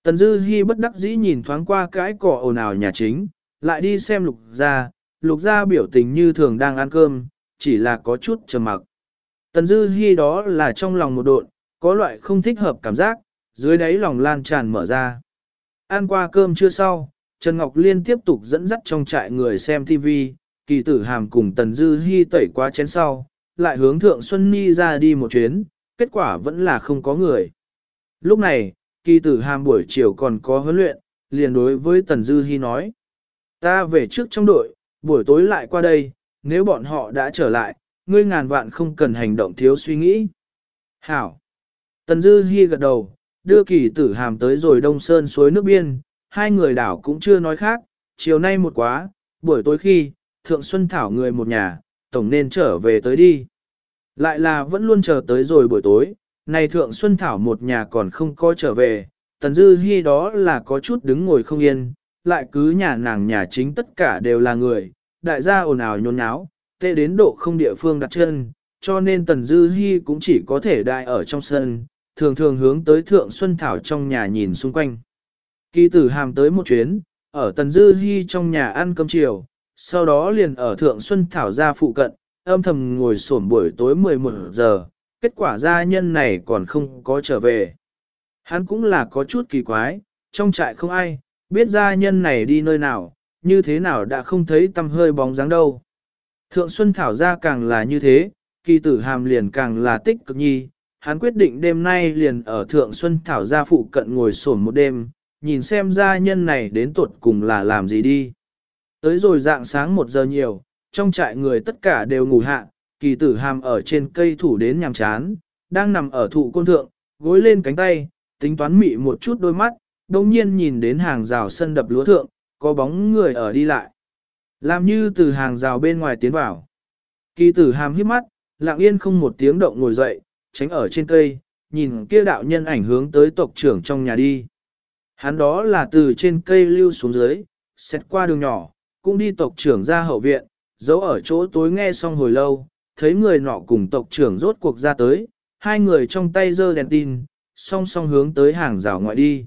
Tần Dư Hi bất đắc dĩ nhìn thoáng qua cái cỏ ồn ào nhà chính, lại đi xem lục gia, lục gia biểu tình như thường đang ăn cơm, chỉ là có chút trầm mặc. Tần Dư Hi đó là trong lòng một độn, có loại không thích hợp cảm giác, dưới đáy lòng lan tràn mở ra. Ăn qua cơm chưa sau, Trần Ngọc Liên tiếp tục dẫn dắt trong trại người xem TV, kỳ tử hàm cùng Tần Dư Hi tẩy qua chén sau, lại hướng Thượng Xuân Ni ra đi một chuyến, kết quả vẫn là không có người. Lúc này, kỳ tử hàm buổi chiều còn có huấn luyện, liền đối với Tần Dư Hi nói. Ta về trước trong đội, buổi tối lại qua đây, nếu bọn họ đã trở lại, ngươi ngàn vạn không cần hành động thiếu suy nghĩ. Hảo! Tần Dư Hi gật đầu, đưa kỳ tử hàm tới rồi đông sơn suối nước biên, hai người đảo cũng chưa nói khác, chiều nay một quá, buổi tối khi, Thượng Xuân Thảo người một nhà, tổng nên trở về tới đi. Lại là vẫn luôn chờ tới rồi buổi tối, này Thượng Xuân Thảo một nhà còn không có trở về, Tần Dư Hi đó là có chút đứng ngồi không yên, lại cứ nhà nàng nhà chính tất cả đều là người, đại gia ồn ào nhốn nháo, tệ đến độ không địa phương đặt chân, cho nên Tần Dư Hi cũng chỉ có thể đại ở trong sân, thường thường hướng tới Thượng Xuân Thảo trong nhà nhìn xung quanh. Kỳ tử hàm tới một chuyến, ở Tần Dư Hi trong nhà ăn cơm chiều, sau đó liền ở Thượng Xuân Thảo ra phụ cận, âm thầm ngồi sổm buổi tối 11 giờ, kết quả gia nhân này còn không có trở về. Hắn cũng là có chút kỳ quái, trong trại không ai, biết gia nhân này đi nơi nào, như thế nào đã không thấy tâm hơi bóng dáng đâu. Thượng Xuân Thảo ra càng là như thế, kỳ tử hàm liền càng là tích cực nhi, hắn quyết định đêm nay liền ở Thượng Xuân Thảo ra phụ cận ngồi sổn một đêm, nhìn xem gia nhân này đến tuột cùng là làm gì đi. Tới rồi dạng sáng một giờ nhiều, trong trại người tất cả đều ngủ hạ, kỳ tử hàm ở trên cây thủ đến nhàm chán, đang nằm ở thụ côn thượng, gối lên cánh tay, tính toán mị một chút đôi mắt, đồng nhiên nhìn đến hàng rào sân đập lúa thượng, có bóng người ở đi lại. Làm như từ hàng rào bên ngoài tiến vào. Kỳ tử hàm hít mắt, lặng yên không một tiếng động ngồi dậy, tránh ở trên cây, nhìn kia đạo nhân ảnh hướng tới tộc trưởng trong nhà đi. Hắn đó là từ trên cây lưu xuống dưới, xét qua đường nhỏ, cũng đi tộc trưởng ra hậu viện, giấu ở chỗ tối nghe xong hồi lâu, thấy người nọ cùng tộc trưởng rốt cuộc ra tới, hai người trong tay giơ đèn tin, song song hướng tới hàng rào ngoại đi.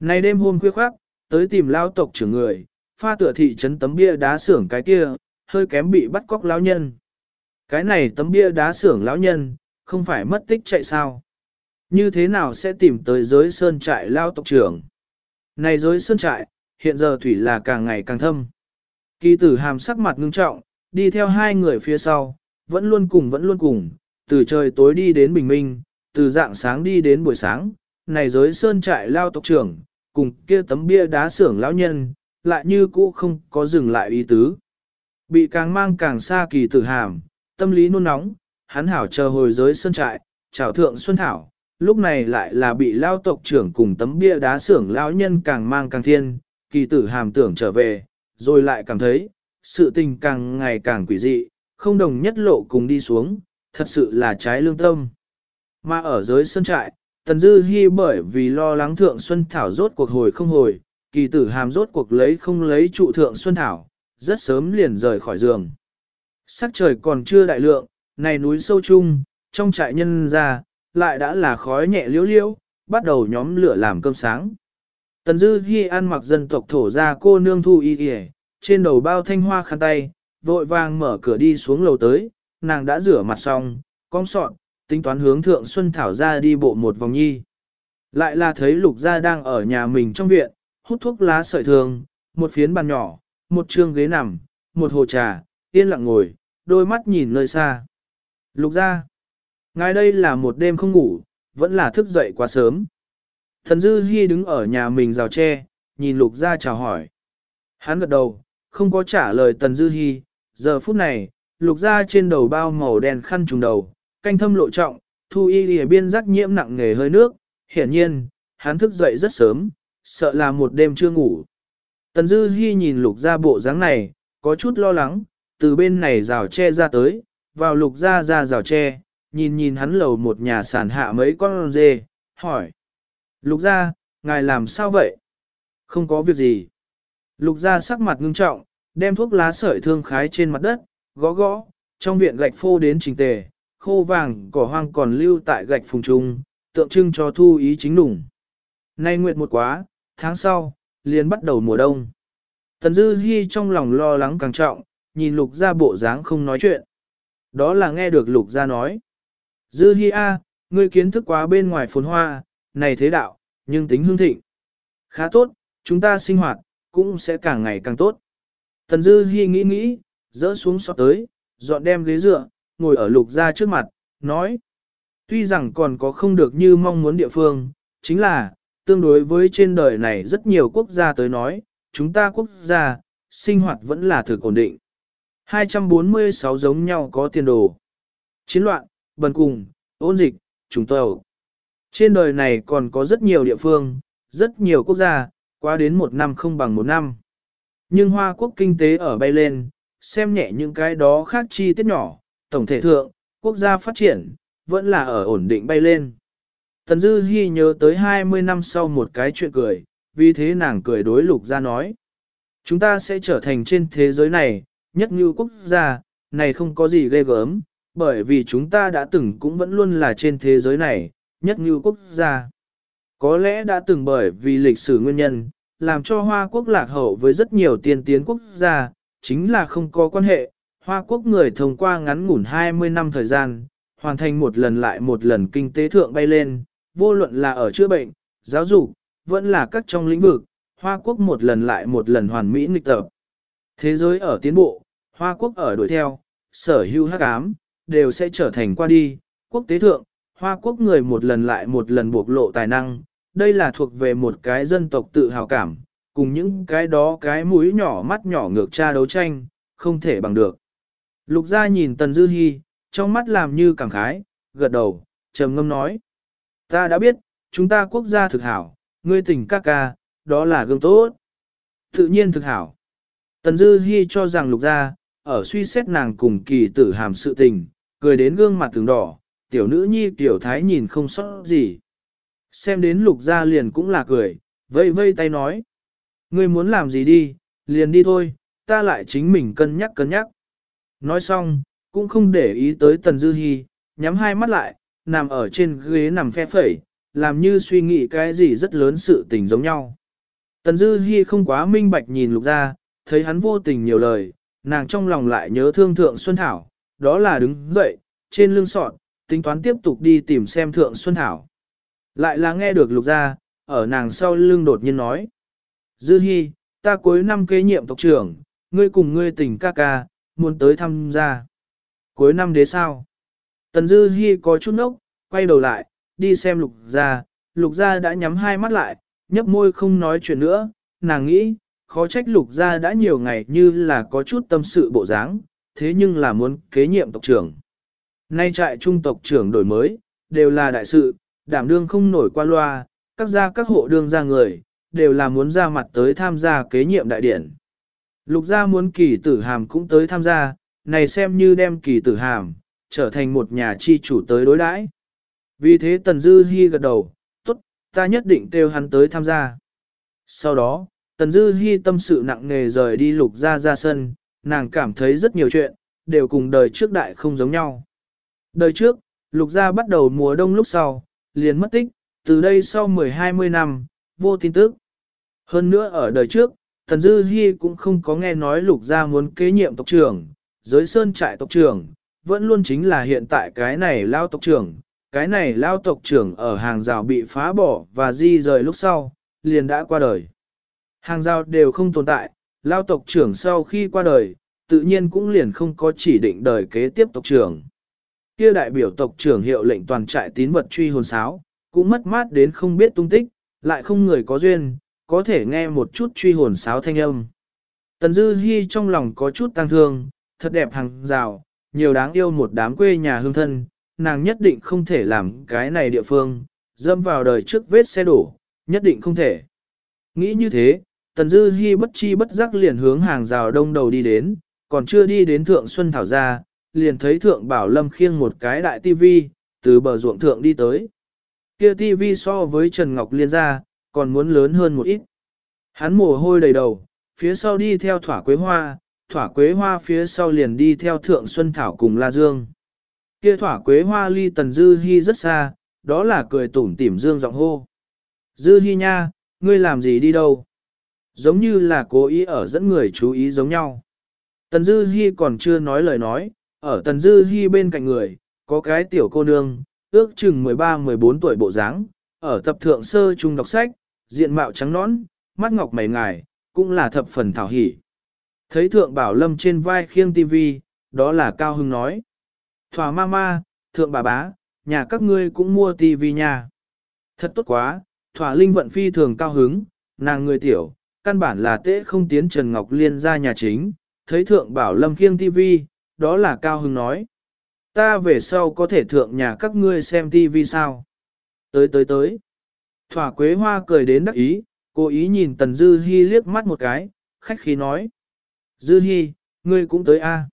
Này đêm hôm khuya khoác, tới tìm lao tộc trưởng người, pha tựa thị trấn tấm bia đá xưởng cái kia, hơi kém bị bắt cóc lão nhân. Cái này tấm bia đá xưởng lão nhân, không phải mất tích chạy sao. Như thế nào sẽ tìm tới giới sơn trại lao tộc trưởng? Này giới sơn trại, hiện giờ thủy là càng ngày càng thâm. Kỳ tử hàm sắc mặt ngưng trọng, đi theo hai người phía sau, vẫn luôn cùng vẫn luôn cùng, từ trời tối đi đến bình minh, từ dạng sáng đi đến buổi sáng, này giới sơn trại lao tộc trưởng, cùng kia tấm bia đá xưởng lão nhân, lại như cũ không có dừng lại ý tứ. Bị càng mang càng xa kỳ tử hàm, tâm lý nôn nóng, hắn hảo chờ hồi giới sơn trại, chào thượng xuân thảo, lúc này lại là bị lao tộc trưởng cùng tấm bia đá xưởng lão nhân càng mang càng thiên, kỳ tử hàm tưởng trở về, rồi lại cảm thấy, sự tình càng ngày càng quỷ dị, không đồng nhất lộ cùng đi xuống, thật sự là trái lương tâm. Mà ở giới sơn trại, Tần Dư Hi bởi vì lo lắng Thượng Xuân Thảo rốt cuộc hồi không hồi, kỳ tử hàm rốt cuộc lấy không lấy trụ Thượng Xuân Thảo, rất sớm liền rời khỏi giường. Sắc trời còn chưa đại lượng, này núi sâu chung, trong trại nhân ra, lại đã là khói nhẹ liễu liễu, bắt đầu nhóm lửa làm cơm sáng. Tần Dư Hi ăn mặc dân tộc thổ ra cô nương thu y y, trên đầu bao thanh hoa khăn tay, vội vàng mở cửa đi xuống lầu tới, nàng đã rửa mặt xong, cong sọn, tính toán hướng thượng Xuân Thảo ra đi bộ một vòng nhi. Lại là thấy lục gia đang ở nhà mình trong viện, hút thuốc lá sợi thường, một phiến bàn nhỏ, một trường ghế nằm, một hồ trà, yên lặng ngồi, đôi mắt nhìn nơi xa. Lục gia, ngài đây là một đêm không ngủ, vẫn là thức dậy quá sớm. Thần Dư Hi đứng ở nhà mình rào tre, nhìn lục gia chào hỏi. Hắn gật đầu, không có trả lời Tần Dư Hi, giờ phút này, lục gia trên đầu bao màu đen khăn trùng đầu, canh thâm lộ trọng, thu y lìa biên rắc nhiễm nặng nghề hơi nước, hiển nhiên, hắn thức dậy rất sớm, sợ là một đêm chưa ngủ. Tần Dư Hi nhìn lục gia bộ dáng này, có chút lo lắng, từ bên này rào tre ra tới, vào lục gia ra rào tre, nhìn nhìn hắn lầu một nhà sản hạ mấy con dê, hỏi. Lục gia, ngài làm sao vậy? Không có việc gì. Lục gia sắc mặt ngưng trọng, đem thuốc lá sợi thương khái trên mặt đất, gõ gõ, trong viện gạch phô đến trình tề, khô vàng cỏ hoang còn lưu tại gạch phùng trung, tượng trưng cho thu ý chính đủng. Nay nguyệt một quá, tháng sau, liền bắt đầu mùa đông. Tần Dư Hi trong lòng lo lắng càng trọng, nhìn lục gia bộ dáng không nói chuyện. Đó là nghe được lục gia nói. Dư Hi A, ngươi kiến thức quá bên ngoài phồn hoa, này thế đạo, nhưng tính hương thịnh. Khá tốt, chúng ta sinh hoạt, cũng sẽ càng ngày càng tốt. Tần Dư Hi nghĩ nghĩ, dỡ xuống sọt tới, dọn đem ghế dựa, ngồi ở lục gia trước mặt, nói. Tuy rằng còn có không được như mong muốn địa phương, chính là, tương đối với trên đời này rất nhiều quốc gia tới nói, chúng ta quốc gia, sinh hoạt vẫn là thực ổn định. 246 giống nhau có tiền đồ. Chiến loạn, bần cùng, ôn dịch, chúng tàu. Trên đời này còn có rất nhiều địa phương, rất nhiều quốc gia, qua đến một năm không bằng một năm. Nhưng Hoa quốc kinh tế ở bay lên, xem nhẹ những cái đó khác chi tiết nhỏ, tổng thể thượng, quốc gia phát triển, vẫn là ở ổn định bay lên. Tần Dư Hi nhớ tới 20 năm sau một cái chuyện cười, vì thế nàng cười đối lục gia nói. Chúng ta sẽ trở thành trên thế giới này, nhất như quốc gia, này không có gì ghê gớm, bởi vì chúng ta đã từng cũng vẫn luôn là trên thế giới này, nhất như quốc gia. Có lẽ đã từng bởi vì lịch sử nguyên nhân, làm cho Hoa Quốc lạc hậu với rất nhiều tiên tiến quốc gia, chính là không có quan hệ. Hoa Quốc người thông qua ngắn ngủn 20 năm thời gian, hoàn thành một lần lại một lần kinh tế thượng bay lên, vô luận là ở chữa bệnh, giáo dục, vẫn là các trong lĩnh vực, Hoa Quốc một lần lại một lần hoàn mỹ nghịch tập. Thế giới ở tiến bộ, Hoa Quốc ở đuổi theo, sở hữu hắc ám, đều sẽ trở thành qua đi, quốc tế thượng, Hoa Quốc người một lần lại một lần buộc lộ tài năng, đây là thuộc về một cái dân tộc tự hào cảm, cùng những cái đó cái mũi nhỏ mắt nhỏ ngược tra đấu tranh, không thể bằng được. Lục gia nhìn Tần Dư Hi, trong mắt làm như cảm khái, gật đầu, trầm ngâm nói. Ta đã biết, chúng ta quốc gia thực hảo, ngươi tỉnh ca ca, đó là gương tốt. Tự nhiên thực hảo. Tần Dư Hi cho rằng lục gia, ở suy xét nàng cùng kỳ tử hàm sự tình, cười đến gương mặt từng đỏ, tiểu nữ nhi tiểu thái nhìn không sót gì. Xem đến lục gia liền cũng là cười, vây vây tay nói. Ngươi muốn làm gì đi, liền đi thôi, ta lại chính mình cân nhắc cân nhắc. Nói xong, cũng không để ý tới Tần Dư Hi, nhắm hai mắt lại, nằm ở trên ghế nằm phe phẩy, làm như suy nghĩ cái gì rất lớn sự tình giống nhau. Tần Dư Hi không quá minh bạch nhìn lục gia, thấy hắn vô tình nhiều lời, nàng trong lòng lại nhớ thương Thượng Xuân Thảo, đó là đứng dậy, trên lưng sọt, tính toán tiếp tục đi tìm xem Thượng Xuân Thảo. Lại là nghe được lục gia, ở nàng sau lưng đột nhiên nói. Dư Hi, ta cuối năm kế nhiệm tộc trưởng, ngươi cùng ngươi tỉnh ca ca, muốn tới thăm gia. Cuối năm đế sao? Tần Dư Hi có chút nốc, quay đầu lại, đi xem lục gia, lục gia đã nhắm hai mắt lại, nhấp môi không nói chuyện nữa, nàng nghĩ, khó trách lục gia đã nhiều ngày như là có chút tâm sự bộ dáng, thế nhưng là muốn kế nhiệm tộc trưởng. Nay trại trung tộc trưởng đổi mới, đều là đại sự, đảm đương không nổi qua loa, các gia các hộ đương ra người, đều là muốn ra mặt tới tham gia kế nhiệm đại điển. Lục gia muốn kỳ tử hàm cũng tới tham gia, này xem như đem kỳ tử hàm, trở thành một nhà chi chủ tới đối đãi. Vì thế Tần Dư Hi gật đầu, tốt, ta nhất định kêu hắn tới tham gia. Sau đó, Tần Dư Hi tâm sự nặng nề rời đi lục gia ra sân, nàng cảm thấy rất nhiều chuyện, đều cùng đời trước đại không giống nhau. Đời trước, lục gia bắt đầu mùa đông lúc sau, liền mất tích, từ đây sau 10-20 năm, vô tin tức. Hơn nữa ở đời trước, Tần Dư Hi cũng không có nghe nói lục gia muốn kế nhiệm tộc trưởng, giới sơn trại tộc trưởng, vẫn luôn chính là hiện tại cái này lao tộc trưởng, cái này lao tộc trưởng ở hàng rào bị phá bỏ và di rời lúc sau, liền đã qua đời. Hàng rào đều không tồn tại, lao tộc trưởng sau khi qua đời, tự nhiên cũng liền không có chỉ định đời kế tiếp tộc trưởng. Kia đại biểu tộc trưởng hiệu lệnh toàn trại tín vật truy hồn sáo, cũng mất mát đến không biết tung tích, lại không người có duyên, có thể nghe một chút truy hồn sáo thanh âm. Tần Dư Hi trong lòng có chút tăng thương, thật đẹp hàng rào, nhiều đáng yêu một đám quê nhà hương thân, nàng nhất định không thể làm cái này địa phương, dâm vào đời trước vết xe đổ, nhất định không thể. Nghĩ như thế, Tần Dư Hi bất chi bất giác liền hướng hàng rào đông đầu đi đến, còn chưa đi đến Thượng Xuân Thảo gia, liền thấy Thượng Bảo Lâm khiêng một cái đại tivi, từ bờ ruộng thượng đi tới. Kia tivi so với Trần Ngọc Liên gia, còn muốn lớn hơn một ít. Hắn mồ hôi đầy đầu, phía sau đi theo thỏa quế hoa, thỏa quế hoa phía sau liền đi theo Thượng Xuân Thảo cùng La Dương. Kia thỏa quế hoa ly Tần Dư Hi rất xa, đó là cười tủm tỉm Dương giọng hô. Dư Hi nha, ngươi làm gì đi đâu? Giống như là cố ý ở dẫn người chú ý giống nhau. Tần Dư Hi còn chưa nói lời nói, ở Tần Dư Hi bên cạnh người, có cái tiểu cô nương, ước chừng 13-14 tuổi bộ dáng, ở tập thượng sơ trung đọc sách, diện mạo trắng nõn, mắt ngọc mày ngài, cũng là thập phần thảo hỉ. Thấy thượng bảo lâm trên vai khiêng tivi, đó là cao hưng nói. Thỏa ma ma, thượng bà bá, nhà các ngươi cũng mua tivi nha. Thật tốt quá, thỏa linh vận phi thường cao hứng, nàng người tiểu, căn bản là tế không tiến Trần Ngọc Liên ra nhà chính, thấy thượng bảo lâm khiêng tivi, đó là cao hưng nói. Ta về sau có thể thượng nhà các ngươi xem tivi sao? Tới tới tới. Thỏa quế hoa cười đến đắc ý, cố ý nhìn Tần Dư Hi liếc mắt một cái, khách khí nói. Dư Hi, ngươi cũng tới a?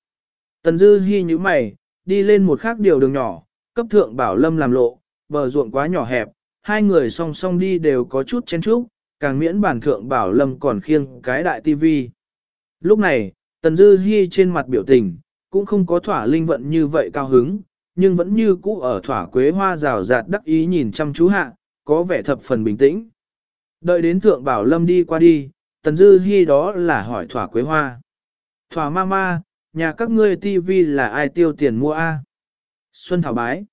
Tần Dư Hi nhíu mày, đi lên một khác điều đường nhỏ, cấp thượng bảo lâm làm lộ, bờ ruộng quá nhỏ hẹp, hai người song song đi đều có chút chen chúc, càng miễn bản thượng bảo lâm còn khiêng cái đại tivi. Lúc này, Tần Dư Hi trên mặt biểu tình, cũng không có thỏa linh vận như vậy cao hứng, nhưng vẫn như cũ ở thỏa quế hoa rào rạt đắc ý nhìn chăm chú hạ, có vẻ thập phần bình tĩnh. Đợi đến thượng bảo lâm đi qua đi, Tần Dư Hi đó là hỏi thỏa quế hoa. Thỏa ma ma, nhà các ngươi tivi là ai tiêu tiền mua a? Xuân Thảo bái.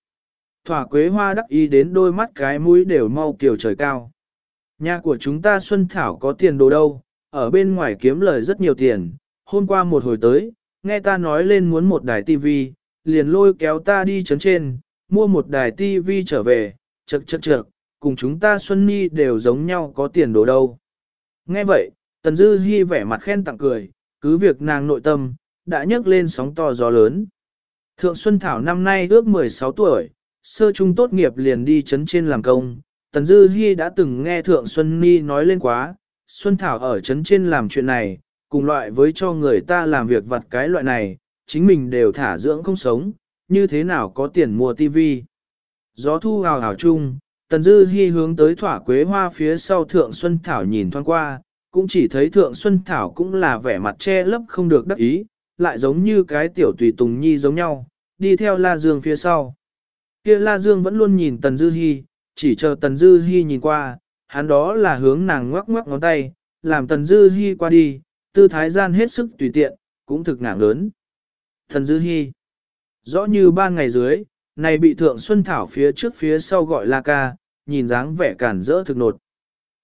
Thỏa quế hoa đắc ý đến đôi mắt cái mũi đều mau kiểu trời cao. Nhà của chúng ta Xuân Thảo có tiền đồ đâu, ở bên ngoài kiếm lời rất nhiều tiền. Hôm qua một hồi tới, nghe ta nói lên muốn một đài tivi, liền lôi kéo ta đi chấn trên, mua một đài tivi trở về, chật chật chật, cùng chúng ta Xuân Nhi đều giống nhau có tiền đồ đâu. Nghe vậy, Tần Dư Hi vẻ mặt khen tặng cười, cứ việc nàng nội tâm, đã nhấc lên sóng to gió lớn. Thượng Xuân Thảo năm nay ước 16 tuổi, sơ trung tốt nghiệp liền đi chấn trên làm công. Tần Dư Hi đã từng nghe Thượng Xuân Ni nói lên quá, Xuân Thảo ở chấn trên làm chuyện này, cùng loại với cho người ta làm việc vặt cái loại này, chính mình đều thả dưỡng không sống, như thế nào có tiền mua tivi. Gió thu hào hào chung, Tần Dư Hi hướng tới thỏa quế hoa phía sau Thượng Xuân Thảo nhìn thoáng qua, cũng chỉ thấy Thượng Xuân Thảo cũng là vẻ mặt che lấp không được đắc ý, lại giống như cái tiểu tùy tùng nhi giống nhau, đi theo La Dương phía sau. Kia La Dương vẫn luôn nhìn Tần Dư Hi, chỉ chờ Tần Dư Hi nhìn qua, hắn đó là hướng nàng ngoắc ngoắc ngón tay, làm Tần Dư Hi qua đi, tư thái gian hết sức tùy tiện, cũng thực ngạng lớn. Tần Dư Hi, rõ như ban ngày dưới, này bị Thượng Xuân Thảo phía trước phía sau gọi La Ca, nhìn dáng vẻ cản rỡ thực nột.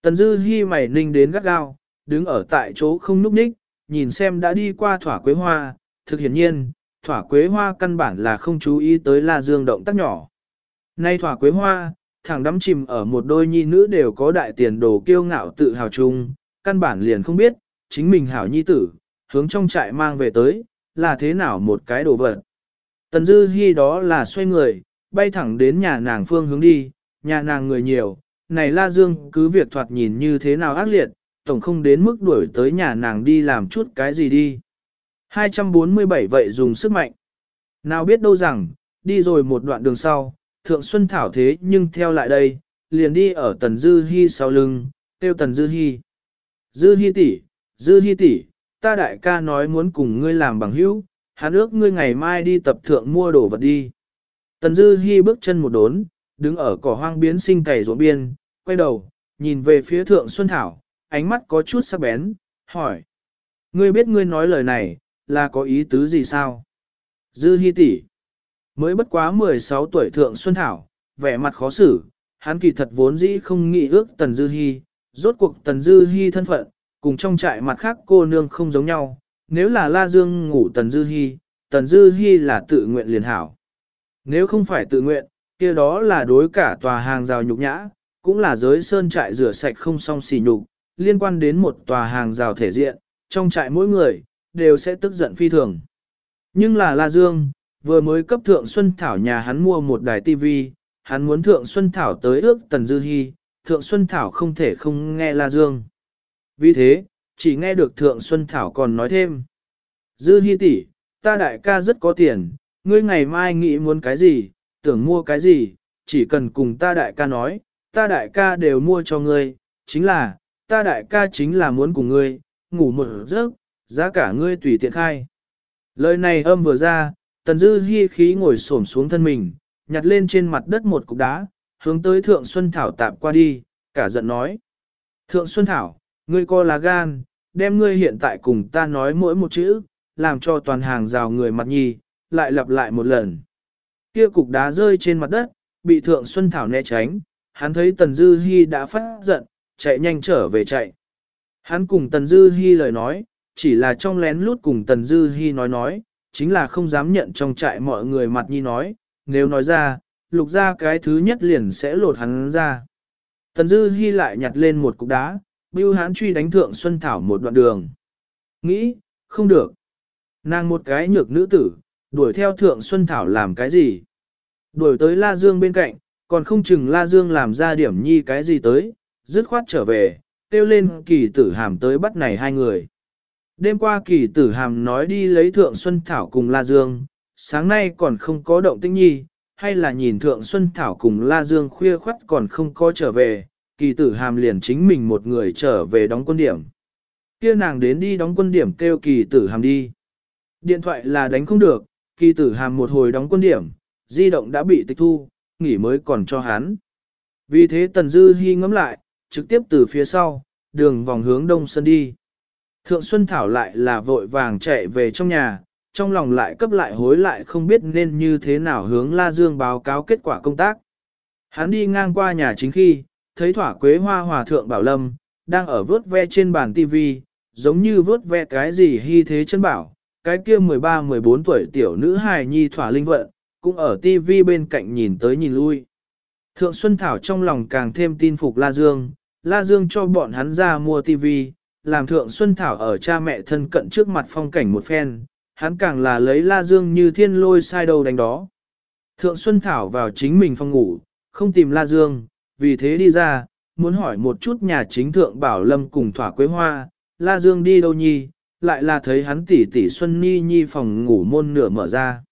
Tần Dư Hi mày ninh đến gắt gao, đứng ở tại chỗ không núp ních, nhìn xem đã đi qua thỏa quế hoa, thực hiển nhiên, thỏa quế hoa căn bản là không chú ý tới La Dương động tác nhỏ. Nay thỏa quế hoa, thẳng đắm chìm ở một đôi nhi nữ đều có đại tiền đồ kiêu ngạo tự hào chung, căn bản liền không biết, chính mình hảo nhi tử, hướng trong trại mang về tới, là thế nào một cái đồ vật. Tần Dư Hi đó là xoay người, bay thẳng đến nhà nàng phương hướng đi, nhà nàng người nhiều, này La Dương cứ việc thoạt nhìn như thế nào ác liệt, tổng không đến mức đuổi tới nhà nàng đi làm chút cái gì đi. 247 vậy dùng sức mạnh. Nào biết đâu rằng, đi rồi một đoạn đường sau, Thượng Xuân Thảo thế nhưng theo lại đây, liền đi ở Tần Dư Hi sau lưng, tiêu Tần Dư Hi. Dư Hi tỷ, Dư Hi tỷ, ta đại ca nói muốn cùng ngươi làm bằng hữu, hắn ước ngươi ngày mai đi tập thượng mua đồ vật đi. Tần Dư Hi bước chân một đốn, đứng ở cỏ hoang biến sinh cày ruộng biên, quay đầu, nhìn về phía Thượng Xuân Thảo, ánh mắt có chút sắc bén, hỏi. Ngươi biết ngươi nói lời này, là có ý tứ gì sao? Dư Hi tỷ, mới bất quá 16 tuổi Thượng Xuân Thảo, vẻ mặt khó xử, hắn kỳ thật vốn dĩ không nghĩ ước Tần Dư Hi, rốt cuộc Tần Dư Hi thân phận, cùng trong trại mặt khác cô nương không giống nhau, nếu là La Dương ngủ Tần Dư Hi, Tần Dư Hi là tự nguyện liền hảo. Nếu không phải tự nguyện, kia đó là đối cả tòa hàng rào nhục nhã, cũng là giới sơn trại rửa sạch không song xỉ nhục, liên quan đến một tòa hàng rào thể diện, trong trại mỗi người, đều sẽ tức giận phi thường. Nhưng là La Dương, vừa mới cấp Thượng Xuân Thảo nhà hắn mua một đài tivi, hắn muốn Thượng Xuân Thảo tới ước Tần Dư Hi, Thượng Xuân Thảo không thể không nghe La Dương. Vì thế, chỉ nghe được Thượng Xuân Thảo còn nói thêm. Dư Hi tỷ, ta đại ca rất có tiền, ngươi ngày mai nghĩ muốn cái gì, tưởng mua cái gì, chỉ cần cùng ta đại ca nói, ta đại ca đều mua cho ngươi, chính là, ta đại ca chính là muốn cùng ngươi, ngủ một giấc, giá cả ngươi tùy tiện khai. Lời này âm vừa ra, tần dư hi khí ngồi xổm xuống thân mình, nhặt lên trên mặt đất một cục đá, hướng tới thượng Xuân Thảo tạm qua đi, cả giận nói. Thượng Xuân Thảo, ngươi co là gan, đem ngươi hiện tại cùng ta nói mỗi một chữ, làm cho toàn hàng rào người mặt nhì, lại lặp lại một lần. Kia cục đá rơi trên mặt đất, bị thượng Xuân Thảo né tránh, hắn thấy Tần Dư Hi đã phát giận, chạy nhanh trở về chạy. Hắn cùng Tần Dư Hi lời nói, chỉ là trong lén lút cùng Tần Dư Hi nói nói, chính là không dám nhận trong trại mọi người mặt nhi nói, nếu nói ra, lục ra cái thứ nhất liền sẽ lột hắn ra. Tần Dư Hi lại nhặt lên một cục đá, bưu hắn truy đánh thượng Xuân Thảo một đoạn đường. Nghĩ, không được. Nàng một cái nhược nữ tử, đuổi theo thượng Xuân Thảo làm cái gì? Đuổi tới La Dương bên cạnh, còn không chừng La Dương làm ra điểm nhi cái gì tới, dứt khoát trở về, kêu lên kỳ tử hàm tới bắt này hai người. Đêm qua kỳ tử hàm nói đi lấy thượng Xuân Thảo cùng La Dương, sáng nay còn không có động tĩnh nhi, hay là nhìn thượng Xuân Thảo cùng La Dương khuya khoắt còn không có trở về, kỳ tử hàm liền chính mình một người trở về đóng quân điểm. Kia nàng đến đi đóng quân điểm kêu kỳ tử hàm đi. Điện thoại là đánh không được, kỳ tử hàm một hồi đóng quân điểm, di động đã bị tịch thu, nghỉ mới còn cho hắn. Vì thế Tần Dư Hi ngắm lại, trực tiếp từ phía sau, đường vòng hướng đông sân đi. Thượng Xuân Thảo lại là vội vàng chạy về trong nhà, trong lòng lại cấp lại hối lại không biết nên như thế nào hướng La Dương báo cáo kết quả công tác. Hắn đi ngang qua nhà chính khi, thấy thỏa quế hoa hòa thượng bảo lâm, đang ở vớt ve trên bàn tivi, giống như vớt ve cái gì hy thế chân bảo, cái kia 13-14 tuổi tiểu nữ hài nhi thỏa linh vận, cũng ở tivi bên cạnh nhìn tới nhìn lui. Thượng Xuân Thảo trong lòng càng thêm tin phục La Dương, La Dương cho bọn hắn ra mua tivi, làm Thượng Xuân Thảo ở cha mẹ thân cận trước mặt phong cảnh một phen, hắn càng là lấy La Dương như thiên lôi sai đầu đánh đó. Thượng Xuân Thảo vào chính mình phòng ngủ, không tìm La Dương, vì thế đi ra, muốn hỏi một chút nhà chính Thượng Bảo Lâm cùng thỏa quế hoa, La Dương đi đâu nhi, lại là thấy hắn tỷ tỷ Xuân Nhi Nhi phòng ngủ môn nửa mở ra.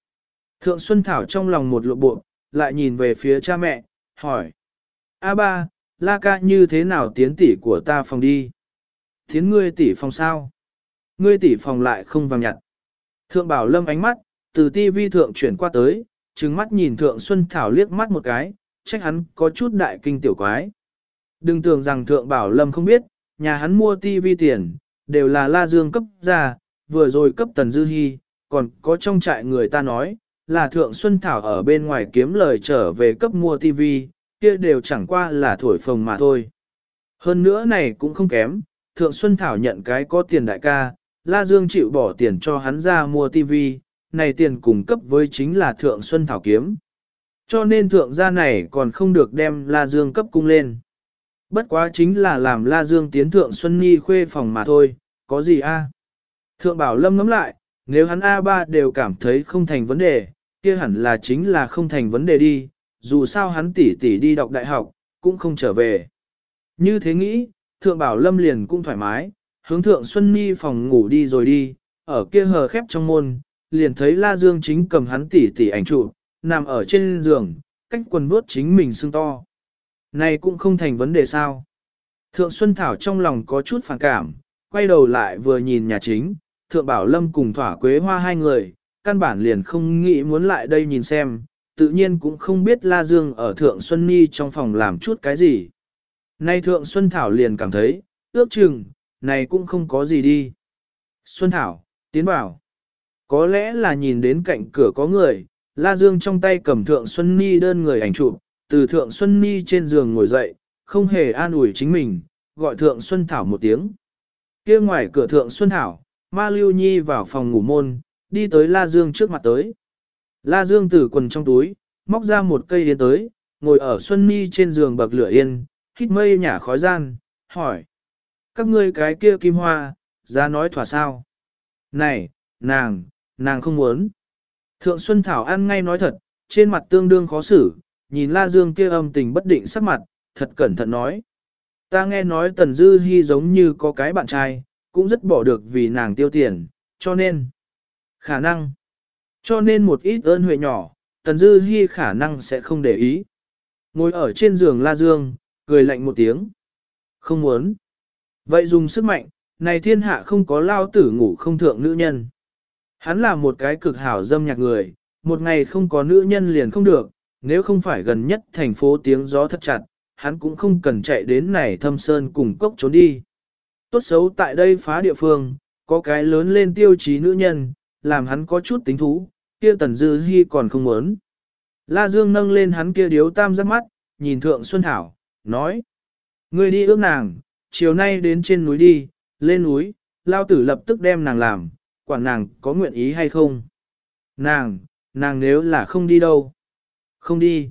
Thượng Xuân Thảo trong lòng một lộ bộ, lại nhìn về phía cha mẹ, hỏi. A ba, La ca như thế nào tiến tỷ của ta phòng đi? Tiến ngươi tỷ phòng sao? Ngươi tỷ phòng lại không vàng nhặt. Thượng Bảo Lâm ánh mắt, từ ti vi thượng chuyển qua tới, trừng mắt nhìn Thượng Xuân Thảo liếc mắt một cái, trách hắn có chút đại kinh tiểu quái. Đừng tưởng rằng Thượng Bảo Lâm không biết, nhà hắn mua ti vi tiền, đều là La Dương cấp ra, vừa rồi cấp Tần Dư Hi, còn có trong trại người ta nói, là Thượng Xuân Thảo ở bên ngoài kiếm lời trở về cấp mua ti vi, kia đều chẳng qua là thổi phồng mà thôi. Hơn nữa này cũng không kém, Thượng Xuân Thảo nhận cái có tiền đại ca, La Dương chịu bỏ tiền cho hắn ra mua tivi, này tiền cung cấp với chính là Thượng Xuân Thảo kiếm. Cho nên thượng gia này còn không được đem La Dương cấp cung lên. Bất quá chính là làm La Dương tiến thượng Xuân Nhi khuê phòng mà thôi, có gì a? Thượng Bảo Lâm ngắm lại, nếu hắn A3 đều cảm thấy không thành vấn đề, kia hẳn là chính là không thành vấn đề đi, dù sao hắn tỷ tỷ đi đọc đại học, cũng không trở về. Như thế nghĩ, Thượng Bảo Lâm liền cũng thoải mái, hướng Thượng Xuân Nhi phòng ngủ đi rồi đi, ở kia hờ khép trong môn, liền thấy La Dương chính cầm hắn tỷ tỷ ảnh trụ, nằm ở trên giường, cách quần bước chính mình sưng to. Này cũng không thành vấn đề sao. Thượng Xuân Thảo trong lòng có chút phản cảm, quay đầu lại vừa nhìn nhà chính, Thượng Bảo Lâm cùng Thỏa Quế Hoa hai người, căn bản liền không nghĩ muốn lại đây nhìn xem, tự nhiên cũng không biết La Dương ở Thượng Xuân Ni trong phòng làm chút cái gì. Nay Thượng Xuân Thảo liền cảm thấy, ước chừng, này cũng không có gì đi. Xuân Thảo, tiến bảo. Có lẽ là nhìn đến cạnh cửa có người, La Dương trong tay cầm Thượng Xuân Ni đơn người ảnh chụp, từ Thượng Xuân Ni trên giường ngồi dậy, không hề an ủi chính mình, gọi Thượng Xuân Thảo một tiếng. kia ngoài cửa Thượng Xuân Thảo, Ma Lưu Nhi vào phòng ngủ môn, đi tới La Dương trước mặt tới. La Dương từ quần trong túi, móc ra một cây yên tới, ngồi ở Xuân Ni trên giường bậc lửa yên, hít mây nhả khói gian, hỏi. Các ngươi cái kia kim hoa, ra nói thỏa sao. Này, nàng, nàng không muốn. Thượng Xuân Thảo ăn ngay nói thật, trên mặt tương đương khó xử, nhìn La Dương kia âm tình bất định sắc mặt, thật cẩn thận nói. Ta nghe nói Tần Dư Hi giống như có cái bạn trai, cũng rất bỏ được vì nàng tiêu tiền, cho nên, khả năng, cho nên một ít ơn huệ nhỏ, Tần Dư Hi khả năng sẽ không để ý. Ngồi ở trên giường La Dương, cười lạnh một tiếng. Không muốn. Vậy dùng sức mạnh, này thiên hạ không có lao tử ngủ không thượng nữ nhân. Hắn là một cái cực hảo dâm nhạc người, một ngày không có nữ nhân liền không được, nếu không phải gần nhất thành phố tiếng gió thất chặt, hắn cũng không cần chạy đến này thâm sơn cùng cốc trốn đi. Tốt xấu tại đây phá địa phương, có cái lớn lên tiêu chí nữ nhân, làm hắn có chút tính thú, kia tần dư hy còn không muốn. La Dương nâng lên hắn kia điếu tam giác mắt, nhìn thượng Xuân Thảo, nói. Ngươi đi ước nàng, chiều nay đến trên núi đi, lên núi, lao tử lập tức đem nàng làm, quản nàng có nguyện ý hay không. Nàng, nàng nếu là không đi đâu. Không đi.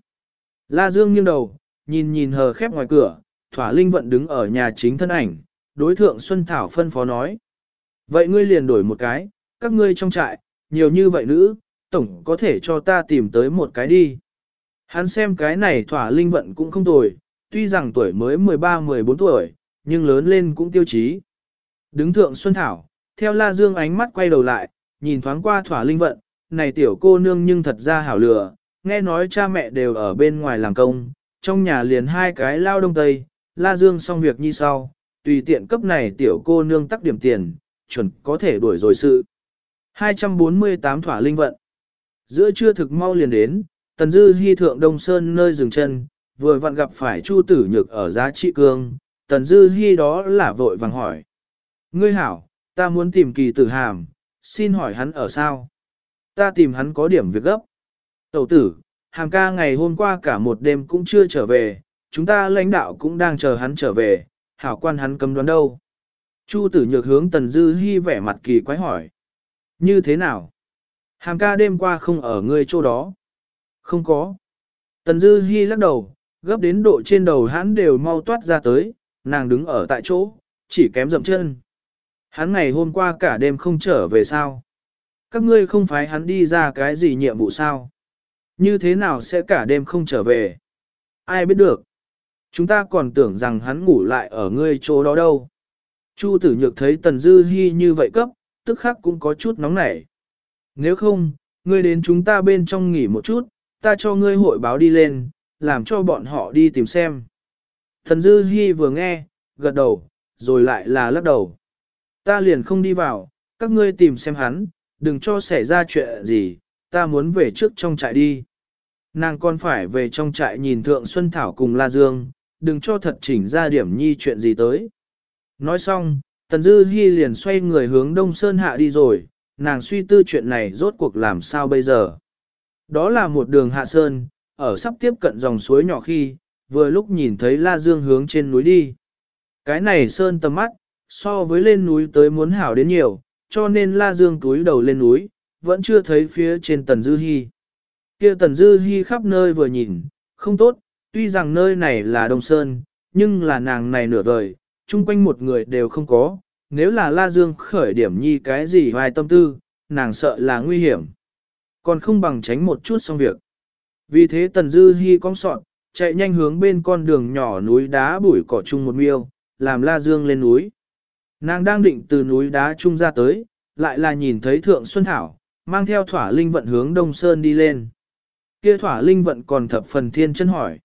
La Dương nghiêng đầu, nhìn nhìn hờ khép ngoài cửa, thỏa linh vận đứng ở nhà chính thân ảnh, đối thượng Xuân Thảo phân phó nói. Vậy ngươi liền đổi một cái, các ngươi trong trại, nhiều như vậy nữ, tổng có thể cho ta tìm tới một cái đi. Hắn xem cái này thỏa linh vận cũng không tồi, tuy rằng tuổi mới 13-14 tuổi, nhưng lớn lên cũng tiêu chí. Đứng thượng Xuân Thảo, theo La Dương ánh mắt quay đầu lại, nhìn thoáng qua thỏa linh vận, này tiểu cô nương nhưng thật ra hảo lửa, nghe nói cha mẹ đều ở bên ngoài làm công, trong nhà liền hai cái lao đông tây, La Dương xong việc như sau, tùy tiện cấp này tiểu cô nương tắc điểm tiền, chuẩn có thể đuổi rồi sự. 248 thỏa linh vận. Giữa trưa thực mau liền đến, Tần Dư Hi thượng Đông Sơn nơi dừng chân, vừa vặn gặp phải Chu Tử Nhược ở giá trị cương, Tần Dư Hi đó là vội vàng hỏi. Ngươi hảo, ta muốn tìm kỳ tử hàm, xin hỏi hắn ở sao? Ta tìm hắn có điểm việc gấp. Tẩu tử, hàm ca ngày hôm qua cả một đêm cũng chưa trở về, chúng ta lãnh đạo cũng đang chờ hắn trở về, hảo quan hắn cấm đoán đâu. Chu tử nhược hướng Tần Dư Hi vẻ mặt kỳ quái hỏi. Như thế nào? Hàm ca đêm qua không ở ngươi chỗ đó. Không có. Tần Dư Hi lắc đầu, gấp đến độ trên đầu hắn đều mau toát ra tới, nàng đứng ở tại chỗ, chỉ kém dậm chân. Hắn ngày hôm qua cả đêm không trở về sao? Các ngươi không phải hắn đi ra cái gì nhiệm vụ sao? Như thế nào sẽ cả đêm không trở về? Ai biết được? Chúng ta còn tưởng rằng hắn ngủ lại ở ngươi chỗ đó đâu. Chu tử nhược thấy Tần Dư Hi như vậy cấp, tức khắc cũng có chút nóng nảy. Nếu không, ngươi đến chúng ta bên trong nghỉ một chút, ta cho ngươi hội báo đi lên, làm cho bọn họ đi tìm xem. Thần Dư Hi vừa nghe, gật đầu, rồi lại là lắc đầu. Ta liền không đi vào, các ngươi tìm xem hắn, đừng cho xảy ra chuyện gì, ta muốn về trước trong trại đi. Nàng còn phải về trong trại nhìn Thượng Xuân Thảo cùng La Dương, đừng cho thật chỉnh ra điểm nhi chuyện gì tới. Nói xong, Tần Dư Hi liền xoay người hướng Đông Sơn Hạ đi rồi, nàng suy tư chuyện này rốt cuộc làm sao bây giờ. Đó là một đường hạ sơn, ở sắp tiếp cận dòng suối nhỏ khi, vừa lúc nhìn thấy La Dương hướng trên núi đi. Cái này sơn tầm mắt, so với lên núi tới muốn hảo đến nhiều, cho nên La Dương túi đầu lên núi, vẫn chưa thấy phía trên Tần Dư Hi. Kia Tần Dư Hi khắp nơi vừa nhìn, không tốt, tuy rằng nơi này là Đông Sơn, nhưng là nàng này nửa vời, chung quanh một người đều không có, nếu là La Dương khởi điểm nhi cái gì hoài tâm tư, nàng sợ là nguy hiểm. Còn không bằng tránh một chút xong việc. Vì thế Tần Dư Hi cong sọn, chạy nhanh hướng bên con đường nhỏ núi đá bụi cỏ chung một miêu, làm La Dương lên núi. Nàng đang định từ núi đá chung ra tới, lại là nhìn thấy Thượng Xuân Thảo, mang theo thỏa linh vận hướng Đông Sơn đi lên. Kia thỏa linh vận còn thập phần thiên chân hỏi.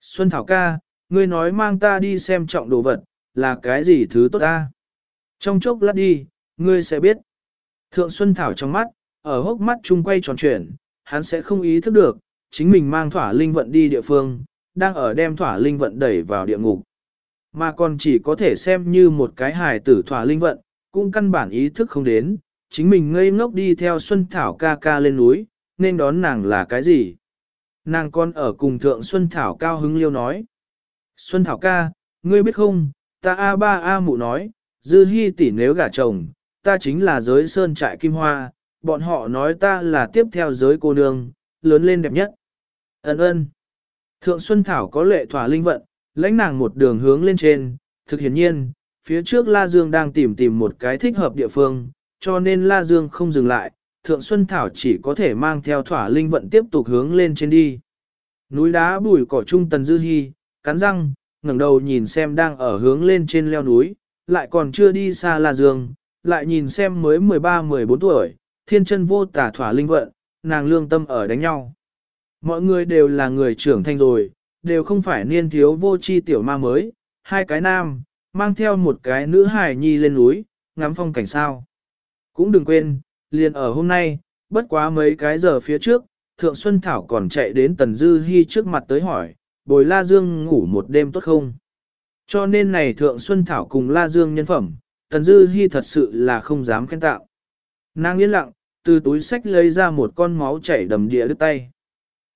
Xuân Thảo ca, ngươi nói mang ta đi xem trọng đồ vật, là cái gì thứ tốt ta? Trong chốc lát đi, ngươi sẽ biết. Thượng Xuân Thảo trong mắt, ở hốc mắt chung quay tròn chuyển, hắn sẽ không ý thức được, chính mình mang thỏa linh vận đi địa phương, đang ở đem thỏa linh vận đẩy vào địa ngục. Mà còn chỉ có thể xem như một cái hài tử thỏa linh vận, cũng căn bản ý thức không đến, chính mình ngây ngốc đi theo Xuân Thảo ca ca lên núi, nên đón nàng là cái gì. Nàng con ở cùng thượng Xuân Thảo cao hứng liêu nói. Xuân Thảo ca, ngươi biết không, ta A ba A mụ nói, dư hy tỷ nếu gả chồng, ta chính là giới sơn trại kim hoa, bọn họ nói ta là tiếp theo giới cô nương, lớn lên đẹp nhất. Ấn ơn. Thượng Xuân Thảo có lệ thỏa linh vận, lãnh nàng một đường hướng lên trên, thực hiển nhiên, phía trước La Dương đang tìm tìm một cái thích hợp địa phương, cho nên La Dương không dừng lại, Thượng Xuân Thảo chỉ có thể mang theo thỏa linh vận tiếp tục hướng lên trên đi. Núi đá bùi cỏ trung tần dư hy, cắn răng, ngẩng đầu nhìn xem đang ở hướng lên trên leo núi, lại còn chưa đi xa La Dương, lại nhìn xem mới 13-14 tuổi, thiên chân vô tả thỏa linh vận, nàng lương tâm ở đánh nhau. Mọi người đều là người trưởng thành rồi, đều không phải niên thiếu vô chi tiểu ma mới, hai cái nam, mang theo một cái nữ hài nhi lên núi, ngắm phong cảnh sao. Cũng đừng quên, liền ở hôm nay, bất quá mấy cái giờ phía trước, Thượng Xuân Thảo còn chạy đến Tần Dư Hi trước mặt tới hỏi, bồi La Dương ngủ một đêm tốt không? Cho nên này Thượng Xuân Thảo cùng La Dương nhân phẩm, Tần Dư Hi thật sự là không dám khen tạo. Nàng yên lặng, từ túi sách lấy ra một con máu chảy đầm địa đứt tay.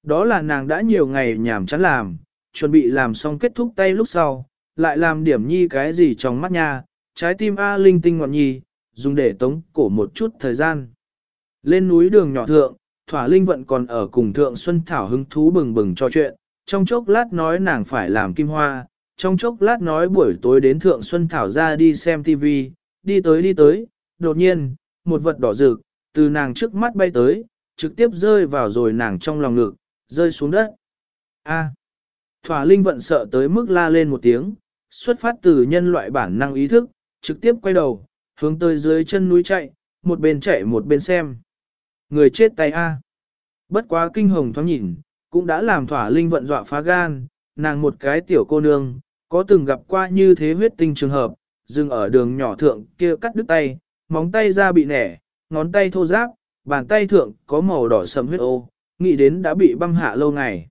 Đó là nàng đã nhiều ngày nhảm chán làm, chuẩn bị làm xong kết thúc tay lúc sau, lại làm điểm nhi cái gì trong mắt nha, trái tim A linh tinh ngọn nhi, dùng để tống cổ một chút thời gian. Lên núi đường nhỏ thượng, Thỏa Linh Vận còn ở cùng Thượng Xuân Thảo hứng thú bừng bừng cho chuyện, trong chốc lát nói nàng phải làm kim hoa, trong chốc lát nói buổi tối đến Thượng Xuân Thảo ra đi xem TV, đi tới đi tới, đột nhiên, một vật đỏ rực, từ nàng trước mắt bay tới, trực tiếp rơi vào rồi nàng trong lòng ngực, rơi xuống đất. A. Thỏa Linh Vận sợ tới mức la lên một tiếng, xuất phát từ nhân loại bản năng ý thức, trực tiếp quay đầu, hướng tới dưới chân núi chạy, một bên chạy một bên xem. Người chết tay A. Bất quá kinh hồng thoáng nhìn, cũng đã làm thỏa linh vận dọa phá gan, nàng một cái tiểu cô nương, có từng gặp qua như thế huyết tinh trường hợp, dừng ở đường nhỏ thượng kia cắt đứt tay, móng tay ra bị nẻ, ngón tay thô ráp, bàn tay thượng có màu đỏ sầm huyết ô, nghĩ đến đã bị băng hạ lâu ngày.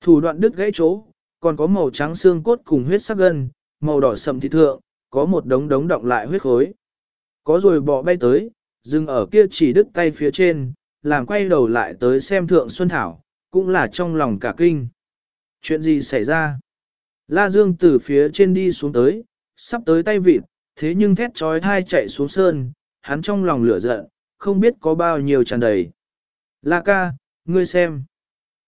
Thủ đoạn đứt gãy chỗ, còn có màu trắng xương cốt cùng huyết sắc gân, màu đỏ sầm thịt thượng, có một đống đống động lại huyết khối. Có rồi bỏ bay tới, dừng ở kia chỉ đứt tay phía trên, làm quay đầu lại tới xem thượng Xuân Thảo, cũng là trong lòng cả kinh. Chuyện gì xảy ra? La Dương từ phía trên đi xuống tới, sắp tới tay vịt, thế nhưng thét trói thai chạy xuống sơn, hắn trong lòng lửa giận, không biết có bao nhiêu tràn đầy. La ca, ngươi xem.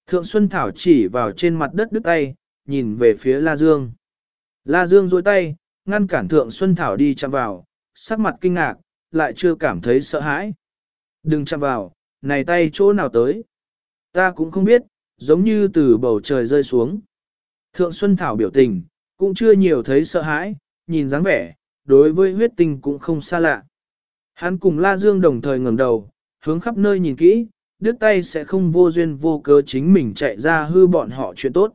Thượng Xuân Thảo chỉ vào trên mặt đất đứt tay, nhìn về phía La Dương. La Dương dôi tay, ngăn cản Thượng Xuân Thảo đi chạm vào, sắc mặt kinh ngạc, lại chưa cảm thấy sợ hãi. Đừng chạm vào, này tay chỗ nào tới. Ta cũng không biết, giống như từ bầu trời rơi xuống. Thượng Xuân Thảo biểu tình, cũng chưa nhiều thấy sợ hãi, nhìn dáng vẻ, đối với huyết tinh cũng không xa lạ. Hắn cùng La Dương đồng thời ngẩng đầu, hướng khắp nơi nhìn kỹ, đứt tay sẽ không vô duyên vô cớ chính mình chạy ra hư bọn họ chuyện tốt.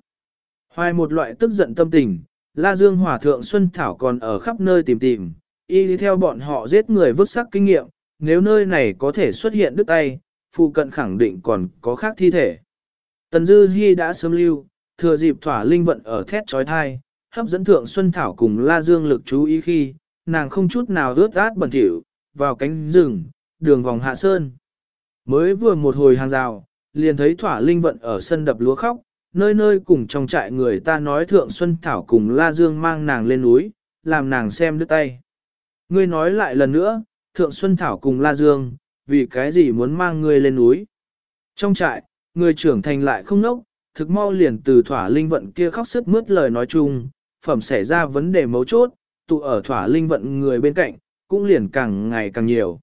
Hoài một loại tức giận tâm tình, La Dương Hòa Thượng Xuân Thảo còn ở khắp nơi tìm tìm, y đi theo bọn họ giết người vứt sắc kinh nghiệm, nếu nơi này có thể xuất hiện đứt tay, phụ cận khẳng định còn có khác thi thể. Tần Dư Hi đã sớm lưu, thừa dịp thỏa linh vận ở thét chói tai, hấp dẫn Thượng Xuân Thảo cùng La Dương lực chú ý khi, nàng không chút nào ướt át bẩn thỉu, vào cánh rừng, đường vòng hạ sơn. Mới vừa một hồi hàng rào, liền thấy thỏa linh vận ở sân đập lúa khóc, nơi nơi cùng trong trại người ta nói Thượng Xuân Thảo cùng La Dương mang nàng lên núi, làm nàng xem đứt tay. Ngươi nói lại lần nữa, Thượng Xuân Thảo cùng La Dương, vì cái gì muốn mang ngươi lên núi. Trong trại, người trưởng thành lại không nốc, thực mau liền từ thỏa linh vận kia khóc sức mướt lời nói chung, phẩm xảy ra vấn đề mấu chốt, tụ ở thỏa linh vận người bên cạnh, cũng liền càng ngày càng nhiều.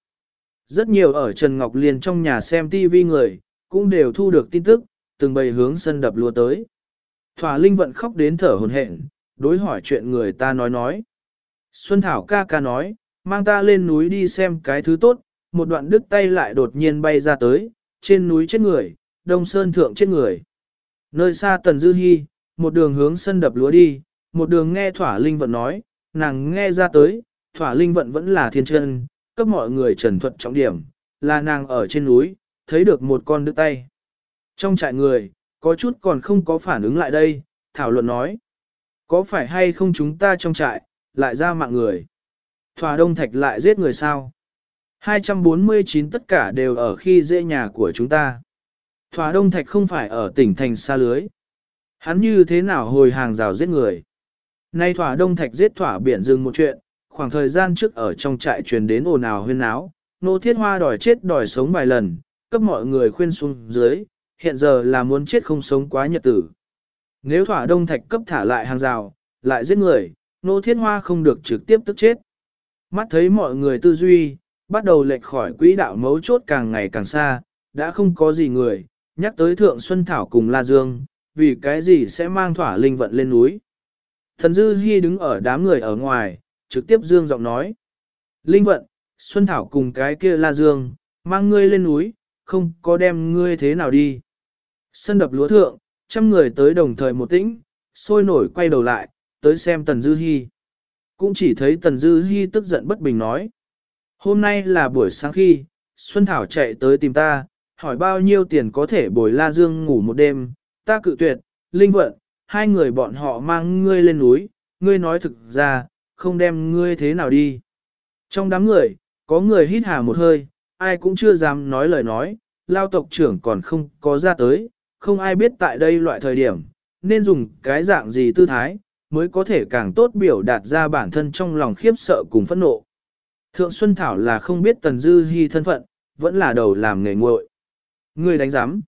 Rất nhiều ở Trần Ngọc Liên trong nhà xem TV người, cũng đều thu được tin tức, từng bầy hướng sân đập lúa tới. Thỏa Linh vận khóc đến thở hồn hển, đối hỏi chuyện người ta nói nói. Xuân Thảo ca ca nói, mang ta lên núi đi xem cái thứ tốt, một đoạn đứt tay lại đột nhiên bay ra tới, trên núi chết người, đông sơn thượng chết người. Nơi xa Tần Dư Hi, một đường hướng sân đập lúa đi, một đường nghe Thỏa Linh vận nói, nàng nghe ra tới, Thỏa Linh vận vẫn là thiên chân, cấp mọi người trần thuật trọng điểm, là nàng ở trên núi, thấy được một con đứt tay. Trong trại người, có chút còn không có phản ứng lại đây, thảo luận nói. Có phải hay không chúng ta trong trại, lại ra mạng người? Thỏa đông thạch lại giết người sao? 249 tất cả đều ở khi dễ nhà của chúng ta. Thỏa đông thạch không phải ở tỉnh thành xa lưới. Hắn như thế nào hồi hàng rào giết người? Nay thỏa đông thạch giết thỏa biển dừng một chuyện, khoảng thời gian trước ở trong trại truyền đến ồn ào huyên náo, nô thiết hoa đòi chết đòi sống vài lần, cấp mọi người khuyên xuống dưới, hiện giờ là muốn chết không sống quá nhật tử. Nếu thỏa đông thạch cấp thả lại hàng rào, lại giết người, nô thiết hoa không được trực tiếp tức chết. Mắt thấy mọi người tư duy, bắt đầu lệch khỏi quỹ đạo mấu chốt càng ngày càng xa, đã không có gì người, nhắc tới Thượng Xuân Thảo cùng La Dương, vì cái gì sẽ mang thỏa linh vận lên núi. Thần Dư Hi đứng ở đám người ở ngoài, trực tiếp dương giọng nói. Linh vận, Xuân Thảo cùng cái kia La Dương, mang ngươi lên núi, không có đem ngươi thế nào đi. Sân đập lúa thượng, trăm người tới đồng thời một tĩnh, sôi nổi quay đầu lại, tới xem Tần Dư Hi. Cũng chỉ thấy Tần Dư Hi tức giận bất bình nói. Hôm nay là buổi sáng khi, Xuân Thảo chạy tới tìm ta, hỏi bao nhiêu tiền có thể bồi La Dương ngủ một đêm, ta cự tuyệt, Linh vận, hai người bọn họ mang ngươi lên núi, ngươi nói thực ra, không đem ngươi thế nào đi. Trong đám người, có người hít hà một hơi, ai cũng chưa dám nói lời nói, lao tộc trưởng còn không có ra tới, không ai biết tại đây loại thời điểm, nên dùng cái dạng gì tư thái, mới có thể càng tốt biểu đạt ra bản thân trong lòng khiếp sợ cùng phẫn nộ. Thượng Xuân Thảo là không biết Tần Dư Hi thân phận, vẫn là đầu làm nghề nguội. Người đánh giám.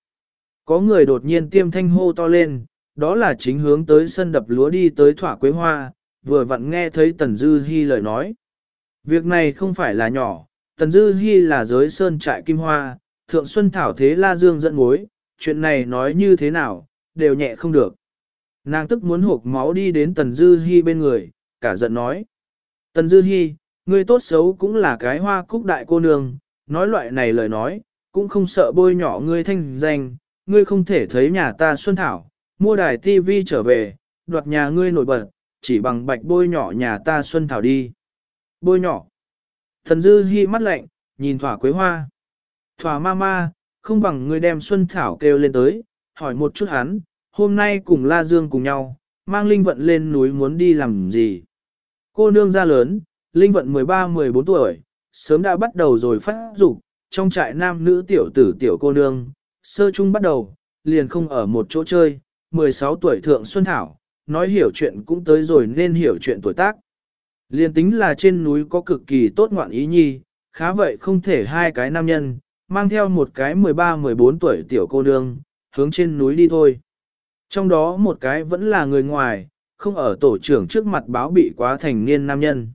Có người đột nhiên tiêm thanh hô to lên, đó là chính hướng tới sân đập lúa đi tới thỏa quế hoa, vừa vặn nghe thấy Tần Dư Hi lời nói. Việc này không phải là nhỏ, Tần Dư Hi là giới sơn trại kim hoa, thượng xuân thảo thế la dương dẫn mối, chuyện này nói như thế nào, đều nhẹ không được. Nàng tức muốn hộp máu đi đến Tần Dư Hi bên người, cả giận nói. Tần Dư Hi, ngươi tốt xấu cũng là cái hoa cúc đại cô nương, nói loại này lời nói, cũng không sợ bôi nhỏ ngươi thanh danh, ngươi không thể thấy nhà ta xuân thảo, mua đài tivi trở về, đoạt nhà ngươi nổi bật, chỉ bằng bạch bôi nhỏ nhà ta xuân thảo đi. Bôi nhỏ. Thần dư hi mắt lạnh, nhìn thỏa quế hoa. Thỏa ma ma, không bằng ngươi đem xuân thảo kêu lên tới, hỏi một chút hắn, hôm nay cùng La Dương cùng nhau, mang linh vận lên núi muốn đi làm gì. Cô nương ra lớn, linh vận 13-14 tuổi, sớm đã bắt đầu rồi phát dục trong trại nam nữ tiểu tử tiểu cô nương, sơ chung bắt đầu, liền không ở một chỗ chơi, 16 tuổi thượng Xuân Thảo, nói hiểu chuyện cũng tới rồi nên hiểu chuyện tuổi tác. Liền tính là trên núi có cực kỳ tốt ngoạn ý nhi, khá vậy không thể hai cái nam nhân, mang theo một cái 13-14 tuổi tiểu cô nương, hướng trên núi đi thôi. Trong đó một cái vẫn là người ngoài, không ở tổ trưởng trước mặt báo bị quá thành niên nam nhân.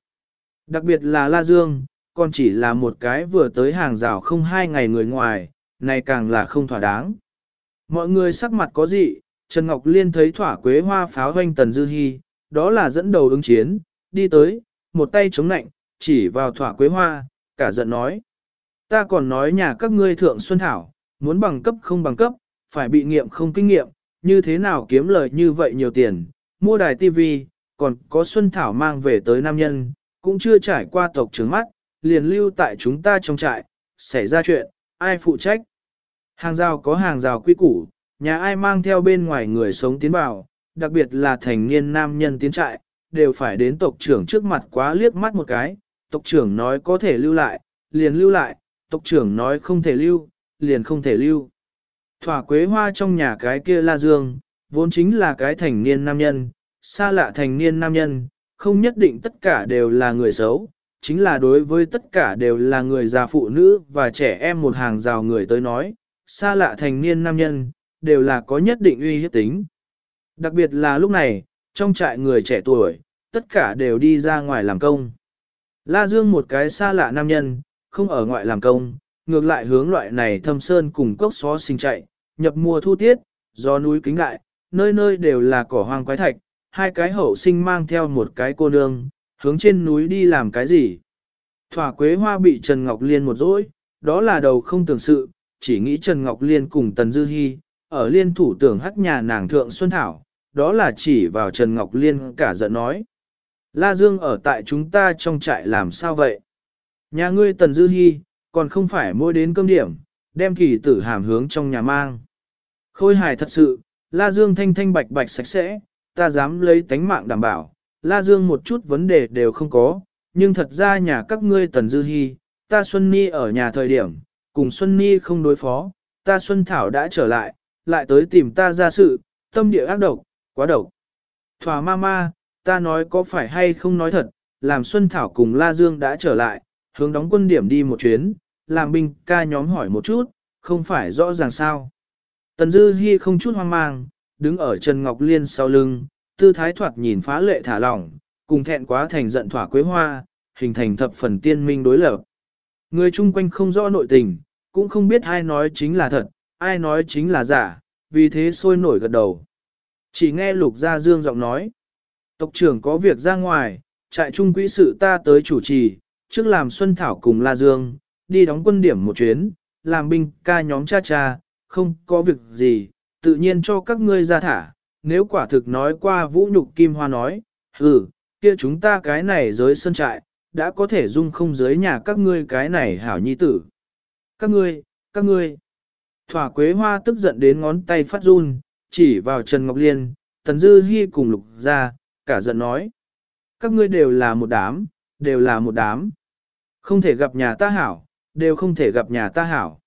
Đặc biệt là La Dương, còn chỉ là một cái vừa tới hàng rào không hai ngày người ngoài, này càng là không thỏa đáng. Mọi người sắc mặt có gì, Trần Ngọc Liên thấy thỏa quế hoa pháo hoanh Tần Dư Hi, đó là dẫn đầu ứng chiến, đi tới, một tay chống nạnh, chỉ vào thỏa quế hoa, cả giận nói. Ta còn nói nhà các ngươi thượng Xuân Thảo, muốn bằng cấp không bằng cấp, phải bị nghiệm không kinh nghiệm, như thế nào kiếm lời như vậy nhiều tiền, mua đài tivi, còn có Xuân Thảo mang về tới nam nhân, cũng chưa trải qua tộc trưởng mắt, liền lưu tại chúng ta trong trại, xảy ra chuyện, ai phụ trách. Hàng rào có hàng rào quy củ, nhà ai mang theo bên ngoài người sống tiến vào, đặc biệt là thành niên nam nhân tiến trại, đều phải đến tộc trưởng trước mặt quá liếc mắt một cái, tộc trưởng nói có thể lưu lại, liền lưu lại, tộc trưởng nói không thể lưu, liền không thể lưu. Thỏa quế hoa trong nhà cái kia la dương, vốn chính là cái thành niên nam nhân, xa lạ thành niên nam nhân, không nhất định tất cả đều là người xấu, chính là đối với tất cả đều là người già phụ nữ và trẻ em một hàng rào người tới nói, xa lạ thành niên nam nhân, đều là có nhất định uy hiếp tính. Đặc biệt là lúc này, trong trại người trẻ tuổi, tất cả đều đi ra ngoài làm công. La Dương một cái xa lạ nam nhân, không ở ngoại làm công, ngược lại hướng loại này thâm sơn cùng cốc xó sinh chạy, nhập mùa thu tiết, do núi kính đại, nơi nơi đều là cỏ hoang quái thạch, hai cái hậu sinh mang theo một cái cô nương, hướng trên núi đi làm cái gì. Thỏa quế hoa bị Trần Ngọc Liên một dỗi, đó là đầu không tưởng sự, chỉ nghĩ Trần Ngọc Liên cùng Tần Dư Hi, ở liên thủ tưởng hắc nhà nàng thượng Xuân Thảo, đó là chỉ vào Trần Ngọc Liên cả giận nói. La Dương ở tại chúng ta trong trại làm sao vậy? Nhà ngươi Tần Dư Hi, còn không phải mua đến cơm điểm, đem kỳ tử hàm hướng trong nhà mang. Khôi hài thật sự, La Dương thanh thanh bạch bạch sạch sẽ, ta dám lấy tánh mạng đảm bảo, La Dương một chút vấn đề đều không có, nhưng thật ra nhà các ngươi Tần Dư Hi, ta Xuân Ni ở nhà thời điểm, cùng Xuân Ni không đối phó, ta Xuân Thảo đã trở lại, lại tới tìm ta ra sự, tâm địa ác độc, quá độc. Thỏa ma ma, ta nói có phải hay không nói thật, làm Xuân Thảo cùng La Dương đã trở lại, hướng đóng quân điểm đi một chuyến, làm binh ca nhóm hỏi một chút, không phải rõ ràng sao. Tần Dư Hi không chút hoang mang, đứng ở Trần Ngọc Liên sau lưng, tư thái thoạt nhìn phá lệ thả lỏng, cùng thẹn quá thành giận thỏa quế hoa, hình thành thập phần tiên minh đối lập. Người chung quanh không rõ nội tình, cũng không biết ai nói chính là thật, ai nói chính là giả, vì thế sôi nổi gật đầu. Chỉ nghe lục gia dương giọng nói, tộc trưởng có việc ra ngoài, trại trung quỹ sự ta tới chủ trì, trước làm Xuân Thảo cùng La Dương, đi đóng quân điểm một chuyến, làm binh ca nhóm cha cha, không có việc gì, tự nhiên cho các ngươi ra thả, nếu quả thực nói qua vũ nhục kim hoa nói, ừ, kia chúng ta cái này giới sân trại, đã có thể dung không giới nhà các ngươi cái này hảo nhi tử. Các ngươi, các ngươi. Thỏa quế hoa tức giận đến ngón tay phát run, chỉ vào Trần Ngọc Liên, Tần Dư Hi cùng lục ra, cả giận nói. Các ngươi đều là một đám, đều là một đám. Không thể gặp nhà ta hảo, đều không thể gặp nhà ta hảo.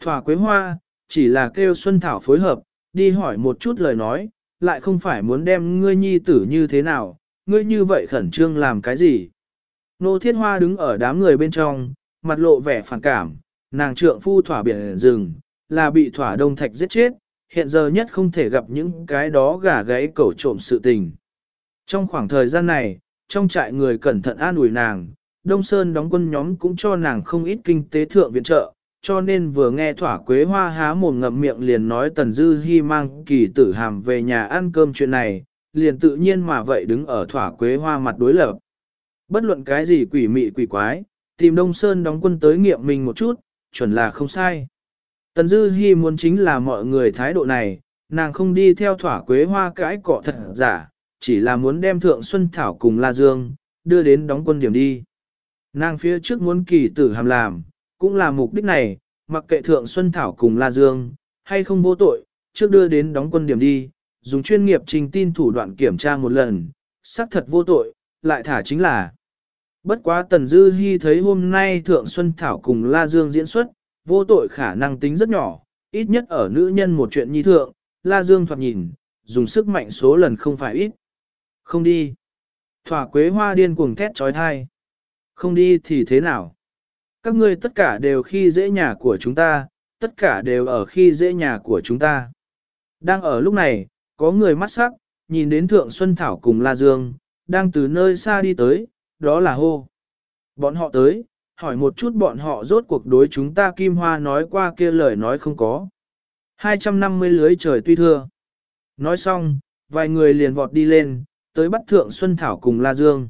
Thỏa quế hoa, chỉ là kêu Xuân Thảo phối hợp, đi hỏi một chút lời nói, lại không phải muốn đem ngươi nhi tử như thế nào, ngươi như vậy khẩn trương làm cái gì. Nô Thiết Hoa đứng ở đám người bên trong, mặt lộ vẻ phản cảm, nàng trượng phu thỏa biển rừng, là bị thỏa đông thạch giết chết, hiện giờ nhất không thể gặp những cái đó gà gáy cẩu trộm sự tình. Trong khoảng thời gian này, trong trại người cẩn thận an ủi nàng, Đông Sơn đóng quân nhóm cũng cho nàng không ít kinh tế thượng viện trợ, cho nên vừa nghe thỏa quế hoa há mồm ngậm miệng liền nói Tần Dư Hi mang kỳ tử hàm về nhà ăn cơm chuyện này, liền tự nhiên mà vậy đứng ở thỏa quế hoa mặt đối lập. Bất luận cái gì quỷ mị quỷ quái, tìm Đông Sơn đóng quân tới nghiệm mình một chút, chuẩn là không sai. Tần Dư Hi muốn chính là mọi người thái độ này, nàng không đi theo thỏa quế hoa cãi cọ thật giả, chỉ là muốn đem Thượng Xuân Thảo cùng La Dương, đưa đến đóng quân điểm đi. Nàng phía trước muốn kỳ tử hàm làm, cũng là mục đích này, mặc kệ Thượng Xuân Thảo cùng La Dương, hay không vô tội, trước đưa đến đóng quân điểm đi, dùng chuyên nghiệp trình tin thủ đoạn kiểm tra một lần, xác thật vô tội, lại thả chính là. Bất quá Tần Dư Hi thấy hôm nay Thượng Xuân Thảo cùng La Dương diễn xuất, vô tội khả năng tính rất nhỏ, ít nhất ở nữ nhân một chuyện nhi thượng, La Dương thoạt nhìn, dùng sức mạnh số lần không phải ít. Không đi. Thỏa quế hoa điên cuồng thét trói thai. Không đi thì thế nào? Các ngươi tất cả đều khi dễ nhà của chúng ta, tất cả đều ở khi dễ nhà của chúng ta. Đang ở lúc này, có người mắt sắc, nhìn đến Thượng Xuân Thảo cùng La Dương, đang từ nơi xa đi tới, đó là hô. Bọn họ tới, hỏi một chút bọn họ rốt cuộc đối chúng ta Kim Hoa nói qua kia lời nói không có. 250 lưới trời tuy thưa. Nói xong, vài người liền vọt đi lên, tới bắt Thượng Xuân Thảo cùng La Dương.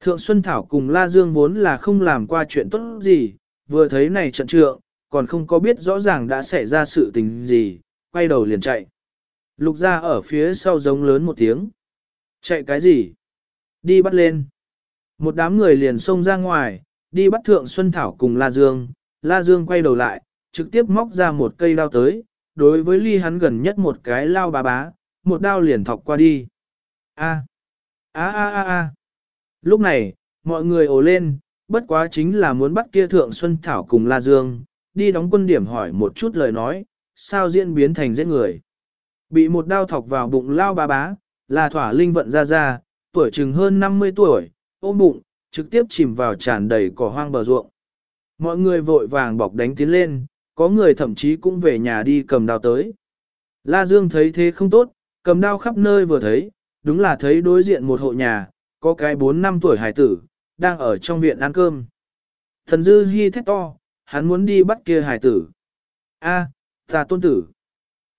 Thượng Xuân Thảo cùng La Dương vốn là không làm qua chuyện tốt gì, vừa thấy này trận trượng, còn không có biết rõ ràng đã xảy ra sự tình gì, quay đầu liền chạy. Lục ra ở phía sau giống lớn một tiếng. Chạy cái gì? Đi bắt lên. Một đám người liền xông ra ngoài, đi bắt Thượng Xuân Thảo cùng La Dương. La Dương quay đầu lại, trực tiếp móc ra một cây đao tới, đối với ly hắn gần nhất một cái lao bà bá, một đao liền thọc qua đi. A. A a a a. Lúc này, mọi người ồ lên, bất quá chính là muốn bắt kia Thượng Xuân Thảo cùng La Dương, đi đóng quân điểm hỏi một chút lời nói, sao diễn biến thành giết người. Bị một đao thọc vào bụng lao ba bá, là thỏa linh vận ra ra, tuổi chừng hơn 50 tuổi, ôm bụng, trực tiếp chìm vào tràn đầy cỏ hoang bờ ruộng. Mọi người vội vàng bọc đánh tiến lên, có người thậm chí cũng về nhà đi cầm đao tới. La Dương thấy thế không tốt, cầm đao khắp nơi vừa thấy, đúng là thấy đối diện một hộ nhà, có cái 4 năm tuổi hải tử, đang ở trong viện ăn cơm. Thần dư hy thét to, hắn muốn đi bắt kia hải tử. A, à, ta tôn tử.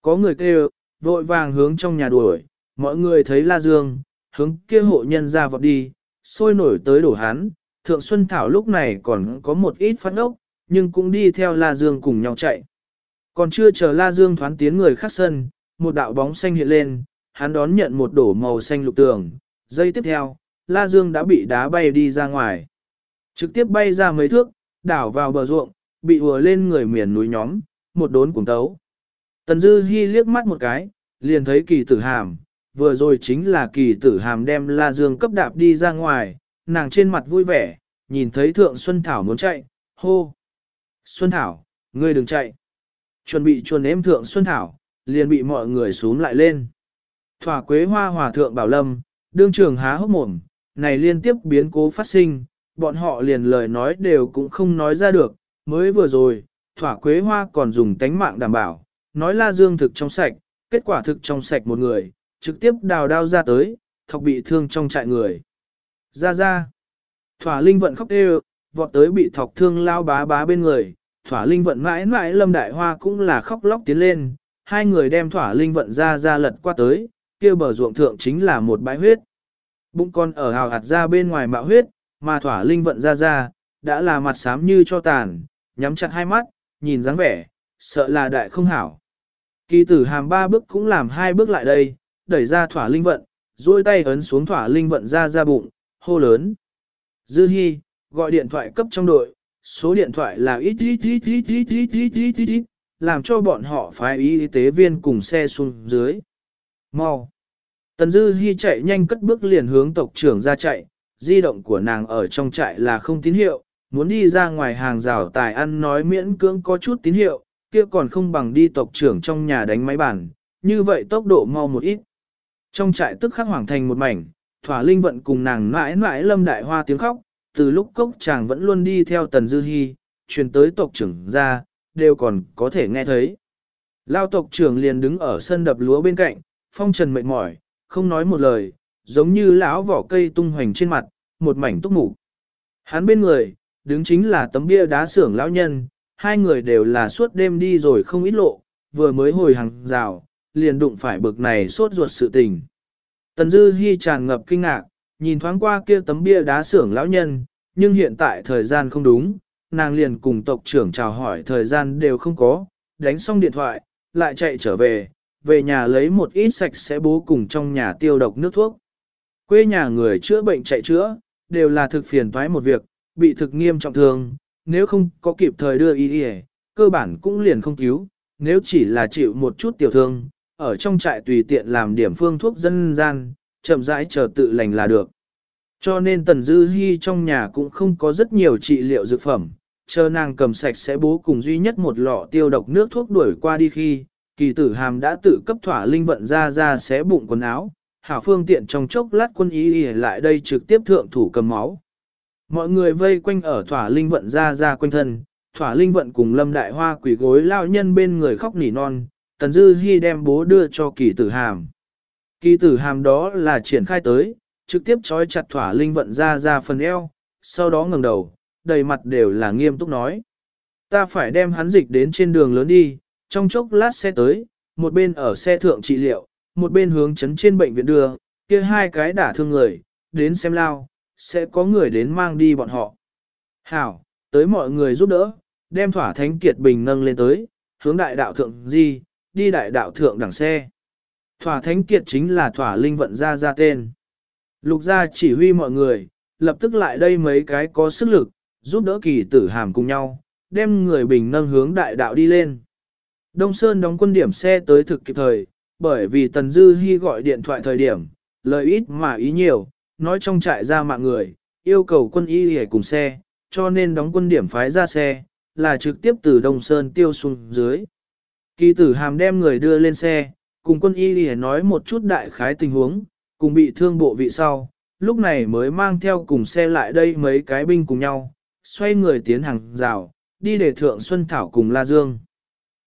Có người kêu, vội vàng hướng trong nhà đuổi, mọi người thấy La Dương, hướng kia hộ nhân ra vọt đi, sôi nổi tới đổ hắn. Thượng Xuân Thảo lúc này còn có một ít phát ốc, nhưng cũng đi theo La Dương cùng nhau chạy. Còn chưa chờ La Dương thoán tiến người khác sân, một đạo bóng xanh hiện lên, hắn đón nhận một đổ màu xanh lục tường. Giây tiếp theo, La Dương đã bị đá bay đi ra ngoài. Trực tiếp bay ra mấy thước, đảo vào bờ ruộng, bị ùa lên người miền núi nhóm, một đốn cùng tấu. Tần Dư Hi liếc mắt một cái, liền thấy kỳ tử hàm, vừa rồi chính là kỳ tử hàm đem La Dương cấp đạp đi ra ngoài, nàng trên mặt vui vẻ, nhìn thấy Thượng Xuân Thảo muốn chạy, hô. Xuân Thảo, ngươi đừng chạy. Chuẩn bị chuồn em Thượng Xuân Thảo, liền bị mọi người xuống lại lên. Thỏa quế hoa hòa thượng bảo lâm, đương trường há hốc mồm, này liên tiếp biến cố phát sinh, bọn họ liền lời nói đều cũng không nói ra được, mới vừa rồi, thỏa quế hoa còn dùng tánh mạng đảm bảo, nói la dương thực trong sạch, kết quả thực trong sạch một người, trực tiếp đào đao ra tới, thọc bị thương trong trại người. Ra ra, thỏa linh vận khóc đều, vọt tới bị thọc thương lao bá bá bên người, thỏa linh vận mãi mãi lâm đại hoa cũng là khóc lóc tiến lên, hai người đem thỏa linh vận ra ra lật qua tới, kia bờ ruộng thượng chính là một bãi huyết. Bụng con ở hào hạt ra bên ngoài mạo huyết, mà thỏa linh vận ra ra, đã là mặt xám như cho tàn, nhắm chặt hai mắt, nhìn dáng vẻ, sợ là đại không hảo. Kỳ tử hàm ba bước cũng làm hai bước lại đây, đẩy ra thỏa linh vận, duỗi tay ấn xuống thỏa linh vận ra ra bụng, hô lớn. Dư Hi, gọi điện thoại cấp trong đội, số điện thoại là ít ít ít ít ít ít ít ít ít ít, làm cho bọn họ phái y tế viên cùng xe xuống dưới. Mau! Tần Dư Hi chạy nhanh cất bước liền hướng tộc trưởng ra chạy, di động của nàng ở trong trại là không tín hiệu, muốn đi ra ngoài hàng rào tài ăn nói miễn cưỡng có chút tín hiệu, kia còn không bằng đi tộc trưởng trong nhà đánh máy bản, như vậy tốc độ mau một ít. Trong trại tức khắc hoàng thành một mảnh, thỏa linh vận cùng nàng mãi mãi lâm đại hoa tiếng khóc, từ lúc cốc chàng vẫn luôn đi theo tần dư Hi, truyền tới tộc trưởng ra, đều còn có thể nghe thấy. Lao tộc trưởng liền đứng ở sân đập lúa bên cạnh, phong trần mệt mỏi, không nói một lời, giống như lão vỏ cây tung hoành trên mặt, một mảnh túc mục. Hắn bên người, đứng chính là tấm bia đá xưởng lão nhân, hai người đều là suốt đêm đi rồi không ít lộ, vừa mới hồi hàng rào, liền đụng phải bực này suốt ruột sự tình. Tần Dư Hi tràn ngập kinh ngạc, nhìn thoáng qua kia tấm bia đá xưởng lão nhân, nhưng hiện tại thời gian không đúng, nàng liền cùng tộc trưởng chào hỏi thời gian đều không có, đánh xong điện thoại, lại chạy trở về, về nhà lấy một ít sạch sẽ bố cùng trong nhà tiêu độc nước thuốc. Quê nhà người chữa bệnh chạy chữa, đều là thực phiền toái một việc, bị thực nghiêm trọng thương, nếu không có kịp thời đưa y y, cơ bản cũng liền không cứu, nếu chỉ là chịu một chút tiểu thương, ở trong trại tùy tiện làm điểm phương thuốc dân gian, chậm rãi chờ tự lành là được. Cho nên Tần Dư Hi trong nhà cũng không có rất nhiều trị liệu dược phẩm, chờ nàng cầm sạch sẽ bố cùng duy nhất một lọ tiêu độc nước thuốc đuổi qua đi khi, kỳ tử hàm đã tự cấp thỏa linh vận ra ra xé bụng quần áo, hảo phương tiện trong chốc lát quân ý y lại đây trực tiếp thượng thủ cầm máu. Mọi người vây quanh ở thỏa linh vận ra ra quanh thân, thỏa linh vận cùng lâm đại hoa quỷ gối lao nhân bên người khóc nỉ non, tần dư hy đem bố đưa cho kỳ tử hàm. Kỳ tử hàm đó là triển khai tới, trực tiếp trói chặt thỏa linh vận ra ra phần eo, sau đó ngẩng đầu, đầy mặt đều là nghiêm túc nói. Ta phải đem hắn dịch đến trên đường lớn đi, trong chốc lát xe tới, một bên ở xe thượng trị liệu, một bên hướng chấn trên bệnh viện đưa, kia hai cái đả thương người, đến xem lao, sẽ có người đến mang đi bọn họ. Hảo, tới mọi người giúp đỡ, đem thỏa thánh kiệt bình nâng lên tới, hướng đại đạo thượng di, đi đại đạo thượng đằng xe. Thỏa thánh kiệt chính là thỏa linh vận ra ra tên. Lục gia chỉ huy mọi người, lập tức lại đây mấy cái có sức lực, giúp đỡ kỳ tử hàm cùng nhau, đem người bình nâng hướng đại đạo đi lên. Đông Sơn đóng quân điểm xe tới thực kịp thời, bởi vì Tần Dư Hi gọi điện thoại thời điểm, lời ít mà ý nhiều, nói trong trại ra mạng người, yêu cầu quân y hề cùng xe, cho nên đóng quân điểm phái ra xe, là trực tiếp từ Đông Sơn tiêu xuống dưới. Kỳ tử hàm đem người đưa lên xe, cùng quân y hề nói một chút đại khái tình huống, cùng bị thương bộ vị sau, lúc này mới mang theo cùng xe lại đây mấy cái binh cùng nhau, xoay người tiến hàng rào, đi để Thượng Xuân Thảo cùng La Dương.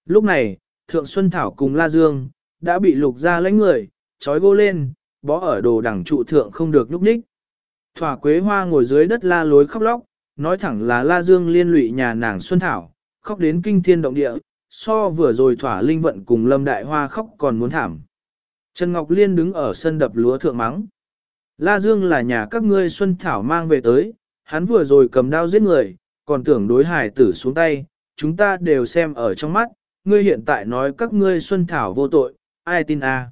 Lúc này, Thượng Xuân Thảo cùng La Dương, đã bị lục ra lãnh người, trói gô lên, bó ở đồ đẳng trụ thượng không được nhúc nhích. Thỏa quế hoa ngồi dưới đất la lối khóc lóc, nói thẳng là La Dương liên lụy nhà nàng Xuân Thảo, khóc đến kinh thiên động địa, so vừa rồi thỏa linh vận cùng lâm đại hoa khóc còn muốn thảm. Trần Ngọc Liên đứng ở sân đập lúa thượng mắng. La Dương là nhà các ngươi Xuân Thảo mang về tới, hắn vừa rồi cầm đao giết người, còn tưởng đối hải tử xuống tay, chúng ta đều xem ở trong mắt, ngươi hiện tại nói các ngươi Xuân Thảo vô tội, ai tin a? À?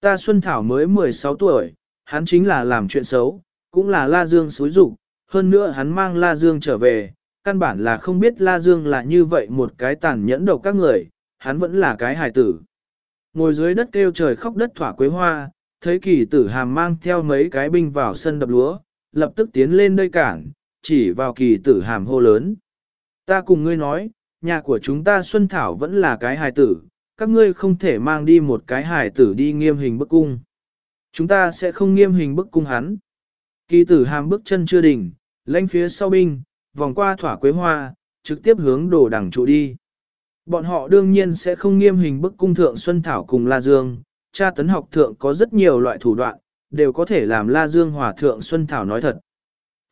Ta Xuân Thảo mới 16 tuổi, hắn chính là làm chuyện xấu, cũng là La Dương xúi rụng, hơn nữa hắn mang La Dương trở về, căn bản là không biết La Dương là như vậy một cái tàn nhẫn độc các người, hắn vẫn là cái hài tử. Ngồi dưới đất kêu trời khóc đất thỏa quế hoa, thấy kỳ tử hàm mang theo mấy cái binh vào sân đập lúa, lập tức tiến lên đây cản, chỉ vào kỳ tử hàm hô lớn. Ta cùng ngươi nói, nhà của chúng ta Xuân Thảo vẫn là cái hài tử, các ngươi không thể mang đi một cái hài tử đi nghiêm hình bức cung. Chúng ta sẽ không nghiêm hình bức cung hắn. Kỳ tử hàm bước chân chưa đỉnh, lãnh phía sau binh, vòng qua thỏa quế hoa, trực tiếp hướng đổ đẳng trụ đi. Bọn họ đương nhiên sẽ không nghiêm hình bức cung thượng Xuân Thảo cùng La Dương, cha tấn học thượng có rất nhiều loại thủ đoạn, đều có thể làm La Dương hòa thượng Xuân Thảo nói thật.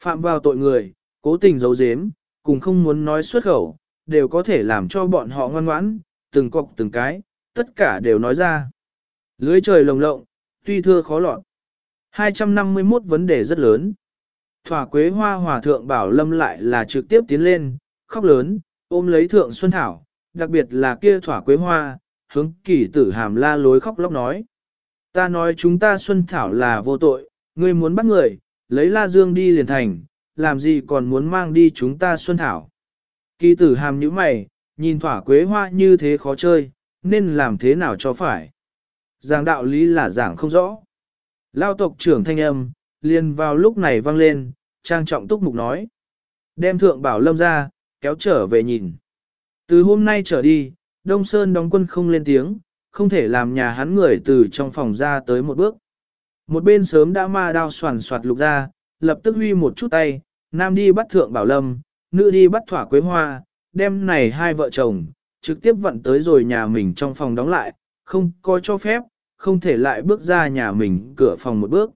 Phạm vào tội người, cố tình giấu giếm, cùng không muốn nói xuất khẩu, đều có thể làm cho bọn họ ngoan ngoãn, từng cọc từng cái, tất cả đều nói ra. Lưới trời lồng lộng, tuy thưa khó lọt. 251 vấn đề rất lớn. Thỏa quế hoa hòa thượng bảo lâm lại là trực tiếp tiến lên, khóc lớn, ôm lấy thượng Xuân Thảo, đặc biệt là kia thỏa quế hoa, hướng kỳ tử hàm la lối khóc lóc nói. Ta nói chúng ta Xuân Thảo là vô tội, ngươi muốn bắt người, lấy La Dương đi liền thành, làm gì còn muốn mang đi chúng ta Xuân Thảo. Kỳ tử hàm nhíu mày, nhìn thỏa quế hoa như thế khó chơi, nên làm thế nào cho phải. Giảng đạo lý là giảng không rõ. Lao tộc trưởng thanh âm, liền vào lúc này vang lên, trang trọng túc mục nói. Đem thượng bảo lâm ra, kéo trở về nhìn. Từ hôm nay trở đi, Đông Sơn đóng quân không lên tiếng, không thể làm nhà hắn người từ trong phòng ra tới một bước. Một bên sớm đã ma đao soàn soạt lục ra, lập tức huy một chút tay, nam đi bắt thượng bảo lâm, nữ đi bắt thỏa quế hoa, đem này hai vợ chồng, trực tiếp vận tới rồi nhà mình trong phòng đóng lại, không có cho phép, không thể lại bước ra nhà mình cửa phòng một bước.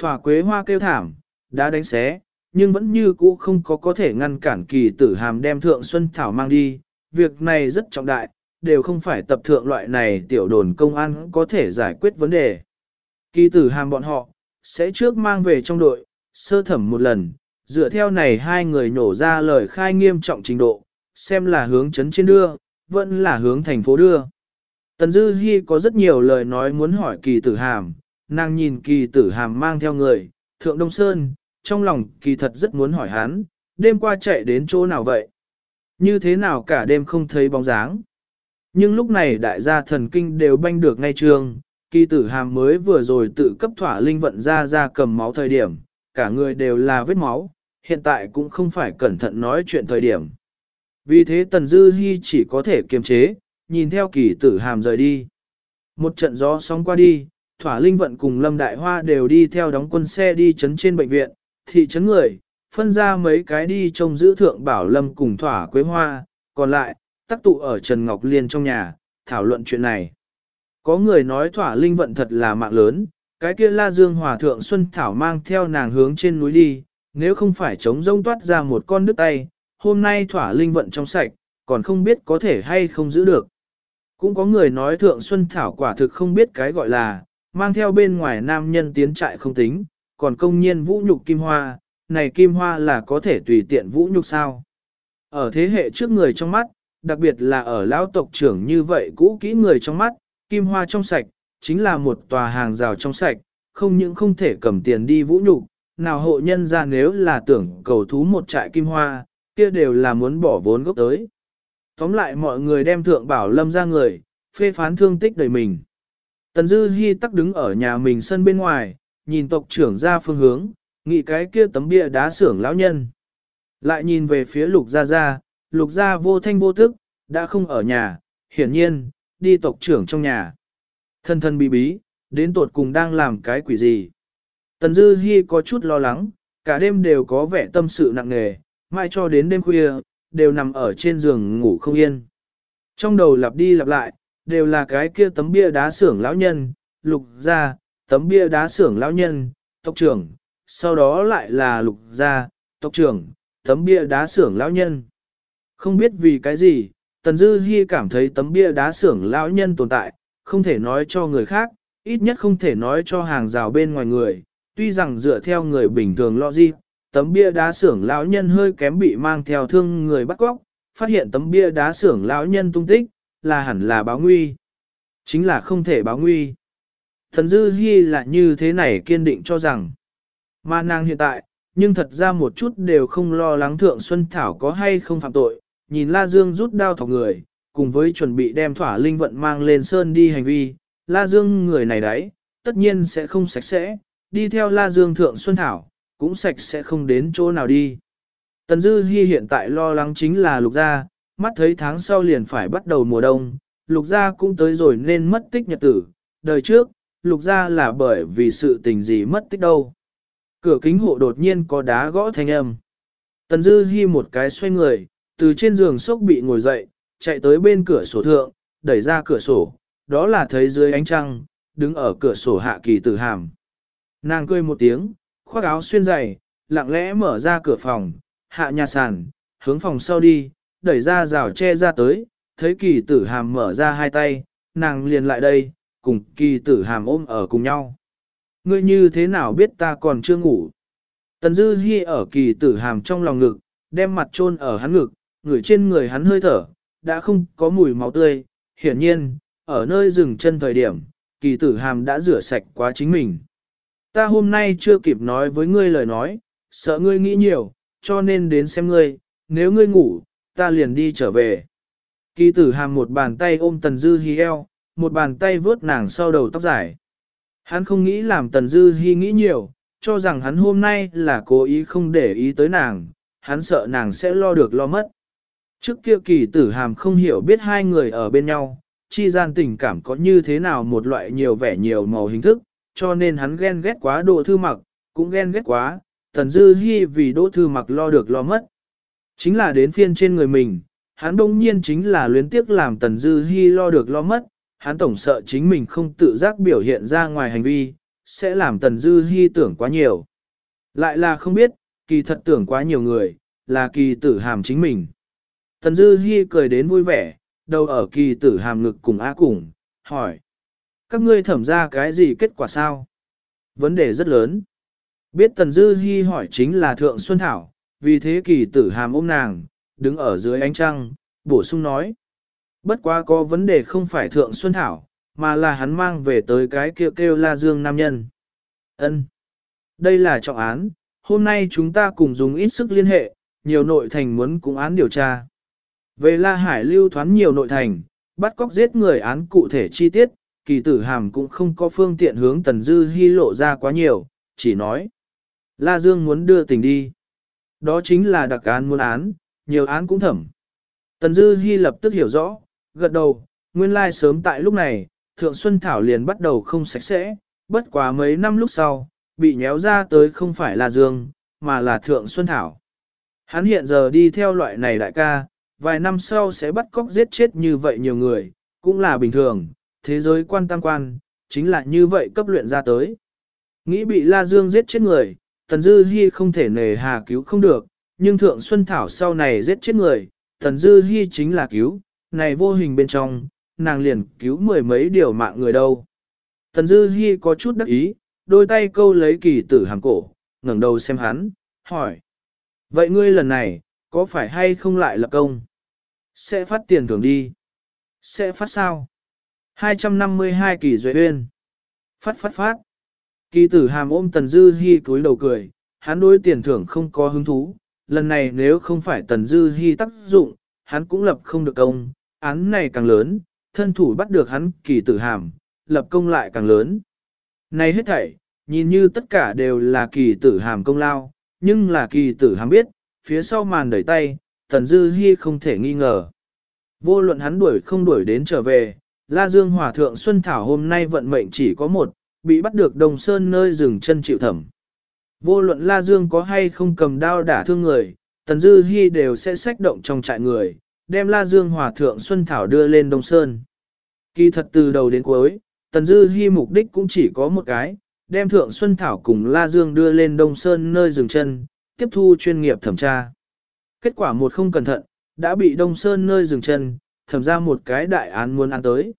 Thỏa quế hoa kêu thảm, đã đánh xé, nhưng vẫn như cũ không có có thể ngăn cản kỳ tử hàm đem thượng Xuân Thảo mang đi, việc này rất trọng đại, đều không phải tập thượng loại này tiểu đồn công an có thể giải quyết vấn đề. Kỳ tử hàm bọn họ, sẽ trước mang về trong đội, sơ thẩm một lần, dựa theo này hai người nổ ra lời khai nghiêm trọng trình độ, xem là hướng chấn trên đưa, vẫn là hướng thành phố đưa. Tần Dư Hi có rất nhiều lời nói muốn hỏi kỳ tử hàm, nàng nhìn kỳ tử hàm mang theo người, thượng Đông Sơn, trong lòng kỳ thật rất muốn hỏi hắn, đêm qua chạy đến chỗ nào vậy? Như thế nào cả đêm không thấy bóng dáng? Nhưng lúc này đại gia thần kinh đều banh được ngay trường, kỳ tử hàm mới vừa rồi tự cấp thỏa linh vận ra ra cầm máu thời điểm, cả người đều là vết máu, hiện tại cũng không phải cẩn thận nói chuyện thời điểm. Vì thế Tần Dư Hi chỉ có thể kiềm chế, nhìn theo kỳ tử hàm rời đi. Một trận gió sóng qua đi, Thỏa Linh Vận cùng Lâm Đại Hoa đều đi theo đóng quân xe đi chấn trên bệnh viện, thị trấn người, phân ra mấy cái đi trông giữ thượng bảo Lâm cùng Thỏa Quế Hoa, còn lại, tắc tụ ở Trần Ngọc Liên trong nhà, thảo luận chuyện này. Có người nói Thỏa Linh Vận thật là mạng lớn, cái kia La Dương Hòa Thượng Xuân Thảo mang theo nàng hướng trên núi đi, nếu không phải chống rông toát ra một con đứt tay, hôm nay Thỏa Linh Vận trong sạch, còn không biết có thể hay không giữ được. Cũng có người nói Thượng Xuân Thảo quả thực không biết cái gọi là, mang theo bên ngoài nam nhân tiến trại không tính, còn công nhiên vũ nhục kim hoa, này kim hoa là có thể tùy tiện vũ nhục sao. Ở thế hệ trước người trong mắt, đặc biệt là ở lão tộc trưởng như vậy cũ kỹ người trong mắt, kim hoa trong sạch, chính là một tòa hàng rào trong sạch, không những không thể cầm tiền đi vũ nhục, nào hộ nhân ra nếu là tưởng cầu thú một trại kim hoa, kia đều là muốn bỏ vốn gốc tới. Tóm lại mọi người đem thượng bảo lâm ra người, phê phán thương tích đầy mình. Tần Dư Hi tắc đứng ở nhà mình sân bên ngoài, nhìn tộc trưởng ra phương hướng, nghĩ cái kia tấm bia đá xưởng lão nhân. Lại nhìn về phía lục gia gia, lục gia vô thanh vô tức, đã không ở nhà, hiển nhiên, đi tộc trưởng trong nhà. Thân thân bí bí, đến tột cùng đang làm cái quỷ gì. Tần Dư Hi có chút lo lắng, cả đêm đều có vẻ tâm sự nặng nề, mai cho đến đêm khuya, đều nằm ở trên giường ngủ không yên. Trong đầu lặp đi lặp lại, đều là cái kia tấm bia đá xưởng lão nhân, lục gia, tấm bia đá xưởng lão nhân, tộc trưởng, sau đó lại là lục gia, tộc trưởng, tấm bia đá xưởng lão nhân. Không biết vì cái gì, Tần Dư Hi cảm thấy tấm bia đá xưởng lão nhân tồn tại, không thể nói cho người khác, ít nhất không thể nói cho hàng rào bên ngoài người, tuy rằng dựa theo người bình thường lo gì, tấm bia đá xưởng lão nhân hơi kém bị mang theo thương người bắt cóc, phát hiện tấm bia đá xưởng lão nhân tung tích, là hẳn là báo nguy. Chính là không thể báo nguy. Thần Dư Hi là như thế này kiên định cho rằng, mà nàng hiện tại, nhưng thật ra một chút đều không lo lắng Thượng Xuân Thảo có hay không phạm tội, nhìn La Dương rút đao thọc người, cùng với chuẩn bị đem thỏa linh vận mang lên sơn đi hành vi, La Dương người này đấy, tất nhiên sẽ không sạch sẽ, đi theo La Dương Thượng Xuân Thảo, cũng sạch sẽ không đến chỗ nào đi. Tần Dư Hi hiện tại lo lắng chính là lục gia, mắt thấy tháng sau liền phải bắt đầu mùa đông, lục gia cũng tới rồi nên mất tích nhật tử, đời trước, lục gia là bởi vì sự tình gì mất tích đâu. Cửa kính hộ đột nhiên có đá gõ thanh âm. Tần Dư Hi một cái xoay người, từ trên giường sốc bị ngồi dậy, chạy tới bên cửa sổ thượng, đẩy ra cửa sổ, đó là thấy dưới ánh trăng, đứng ở cửa sổ hạ kỳ tử hàm. Nàng cười một tiếng, khoác áo xuyên dày, lặng lẽ mở ra cửa phòng, hạ nhà sàn, hướng phòng sau đi, đẩy ra rào che ra tới, thấy kỳ tử hàm mở ra hai tay, nàng liền lại đây, cùng kỳ tử hàm ôm ở cùng nhau. Ngươi như thế nào biết ta còn chưa ngủ? Tần Dư Hi ở kỳ tử hàm trong lòng ngực, đem mặt trôn ở hắn ngực, người trên người hắn hơi thở, đã không có mùi máu tươi. Hiển nhiên, ở nơi dừng chân thời điểm, kỳ tử hàm đã rửa sạch quá chính mình. Ta hôm nay chưa kịp nói với ngươi lời nói, sợ ngươi nghĩ nhiều, cho nên đến xem ngươi, nếu ngươi ngủ, ta liền đi trở về. Kỳ tử hàm một bàn tay ôm tần dư hi eo, một bàn tay vớt nàng sau đầu tóc dài. Hắn không nghĩ làm tần dư hi nghĩ nhiều, cho rằng hắn hôm nay là cố ý không để ý tới nàng, hắn sợ nàng sẽ lo được lo mất. Trước kia kỳ tử hàm không hiểu biết hai người ở bên nhau, chi gian tình cảm có như thế nào một loại nhiều vẻ nhiều màu hình thức, cho nên hắn ghen ghét quá độ thư mặc, cũng ghen ghét quá, tần dư hy vì đỗ thư mặc lo được lo mất. Chính là đến phiên trên người mình, hắn đông nhiên chính là luyến tiếc làm tần dư hy lo được lo mất, hắn tổng sợ chính mình không tự giác biểu hiện ra ngoài hành vi, sẽ làm tần dư hy tưởng quá nhiều. Lại là không biết, kỳ thật tưởng quá nhiều người, là kỳ tử hàm chính mình. Tần dư hi cười đến vui vẻ, đầu ở kỳ tử hàm ngực cùng a cùng, hỏi. Các ngươi thẩm ra cái gì kết quả sao? Vấn đề rất lớn. Biết tần dư hi hỏi chính là thượng xuân thảo, vì thế kỳ tử hàm ôm nàng, đứng ở dưới ánh trăng, bổ sung nói. Bất quá có vấn đề không phải thượng xuân thảo, mà là hắn mang về tới cái kêu kêu La Dương nam nhân. Ân, Đây là trọng án, hôm nay chúng ta cùng dùng ít sức liên hệ, nhiều nội thành muốn cũng án điều tra. Về La Hải lưu thoán nhiều nội thành, bắt cóc giết người án cụ thể chi tiết, kỳ tử hàm cũng không có phương tiện hướng Tần Dư Hi lộ ra quá nhiều, chỉ nói. La Dương muốn đưa tình đi. Đó chính là đặc án muốn án, nhiều án cũng thẩm. Tần Dư Hi lập tức hiểu rõ, gật đầu, nguyên lai sớm tại lúc này, Thượng Xuân Thảo liền bắt đầu không sạch sẽ, bất quá mấy năm lúc sau, bị nhéo ra tới không phải là Dương, mà là Thượng Xuân Thảo. Hắn hiện giờ đi theo loại này đại ca, vài năm sau sẽ bắt cóc giết chết như vậy nhiều người, cũng là bình thường, thế giới quan tam quan, chính là như vậy cấp luyện ra tới. Nghĩ bị La Dương giết chết người, Tần Dư Hi không thể nề hà cứu không được, nhưng Thượng Xuân Thảo sau này giết chết người, Tần Dư Hi chính là cứu, này vô hình bên trong, nàng liền cứu mười mấy điều mạng người đâu. Tần Dư Hi có chút đắc ý, đôi tay câu lấy kỳ tử hàng cổ, ngẩng đầu xem hắn, hỏi. Vậy ngươi lần này, có phải hay không lại lập công? Sẽ phát tiền thưởng đi. Sẽ phát sao? 252 kỳ duệ uyên. Phát phát phát. Kỳ tử hàm ôm Tần Dư Hi cúi đầu cười, hắn đối tiền thưởng không có hứng thú. Lần này nếu không phải Tần Dư Hi tác dụng, hắn cũng lập không được công. Án này càng lớn, thân thủ bắt được hắn kỳ tử hàm, lập công lại càng lớn. Này hết thảy, nhìn như tất cả đều là kỳ tử hàm công lao, nhưng là kỳ tử hàm biết, phía sau màn đẩy tay, Tần Dư Hi không thể nghi ngờ. Vô luận hắn đuổi không đuổi đến trở về, La Dương Hòa Thượng Xuân Thảo hôm nay vận mệnh chỉ có một, bị bắt được Đồng Sơn nơi dừng chân chịu thẩm. Vô luận La Dương có hay không cầm đao đả thương người, Tần Dư Hi đều sẽ sách động trong trại người, đem La Dương Hòa Thượng Xuân Thảo đưa lên Đông Sơn. Kỳ thật từ đầu đến cuối, Tần Dư Hi mục đích cũng chỉ có một cái, đem Thượng Xuân Thảo cùng La Dương đưa lên Đông Sơn nơi dừng chân, tiếp thu chuyên nghiệp thẩm tra. Kết quả một không cẩn thận, đã bị Đông Sơn nơi dừng chân, thẩm ra một cái đại án muốn ăn tới.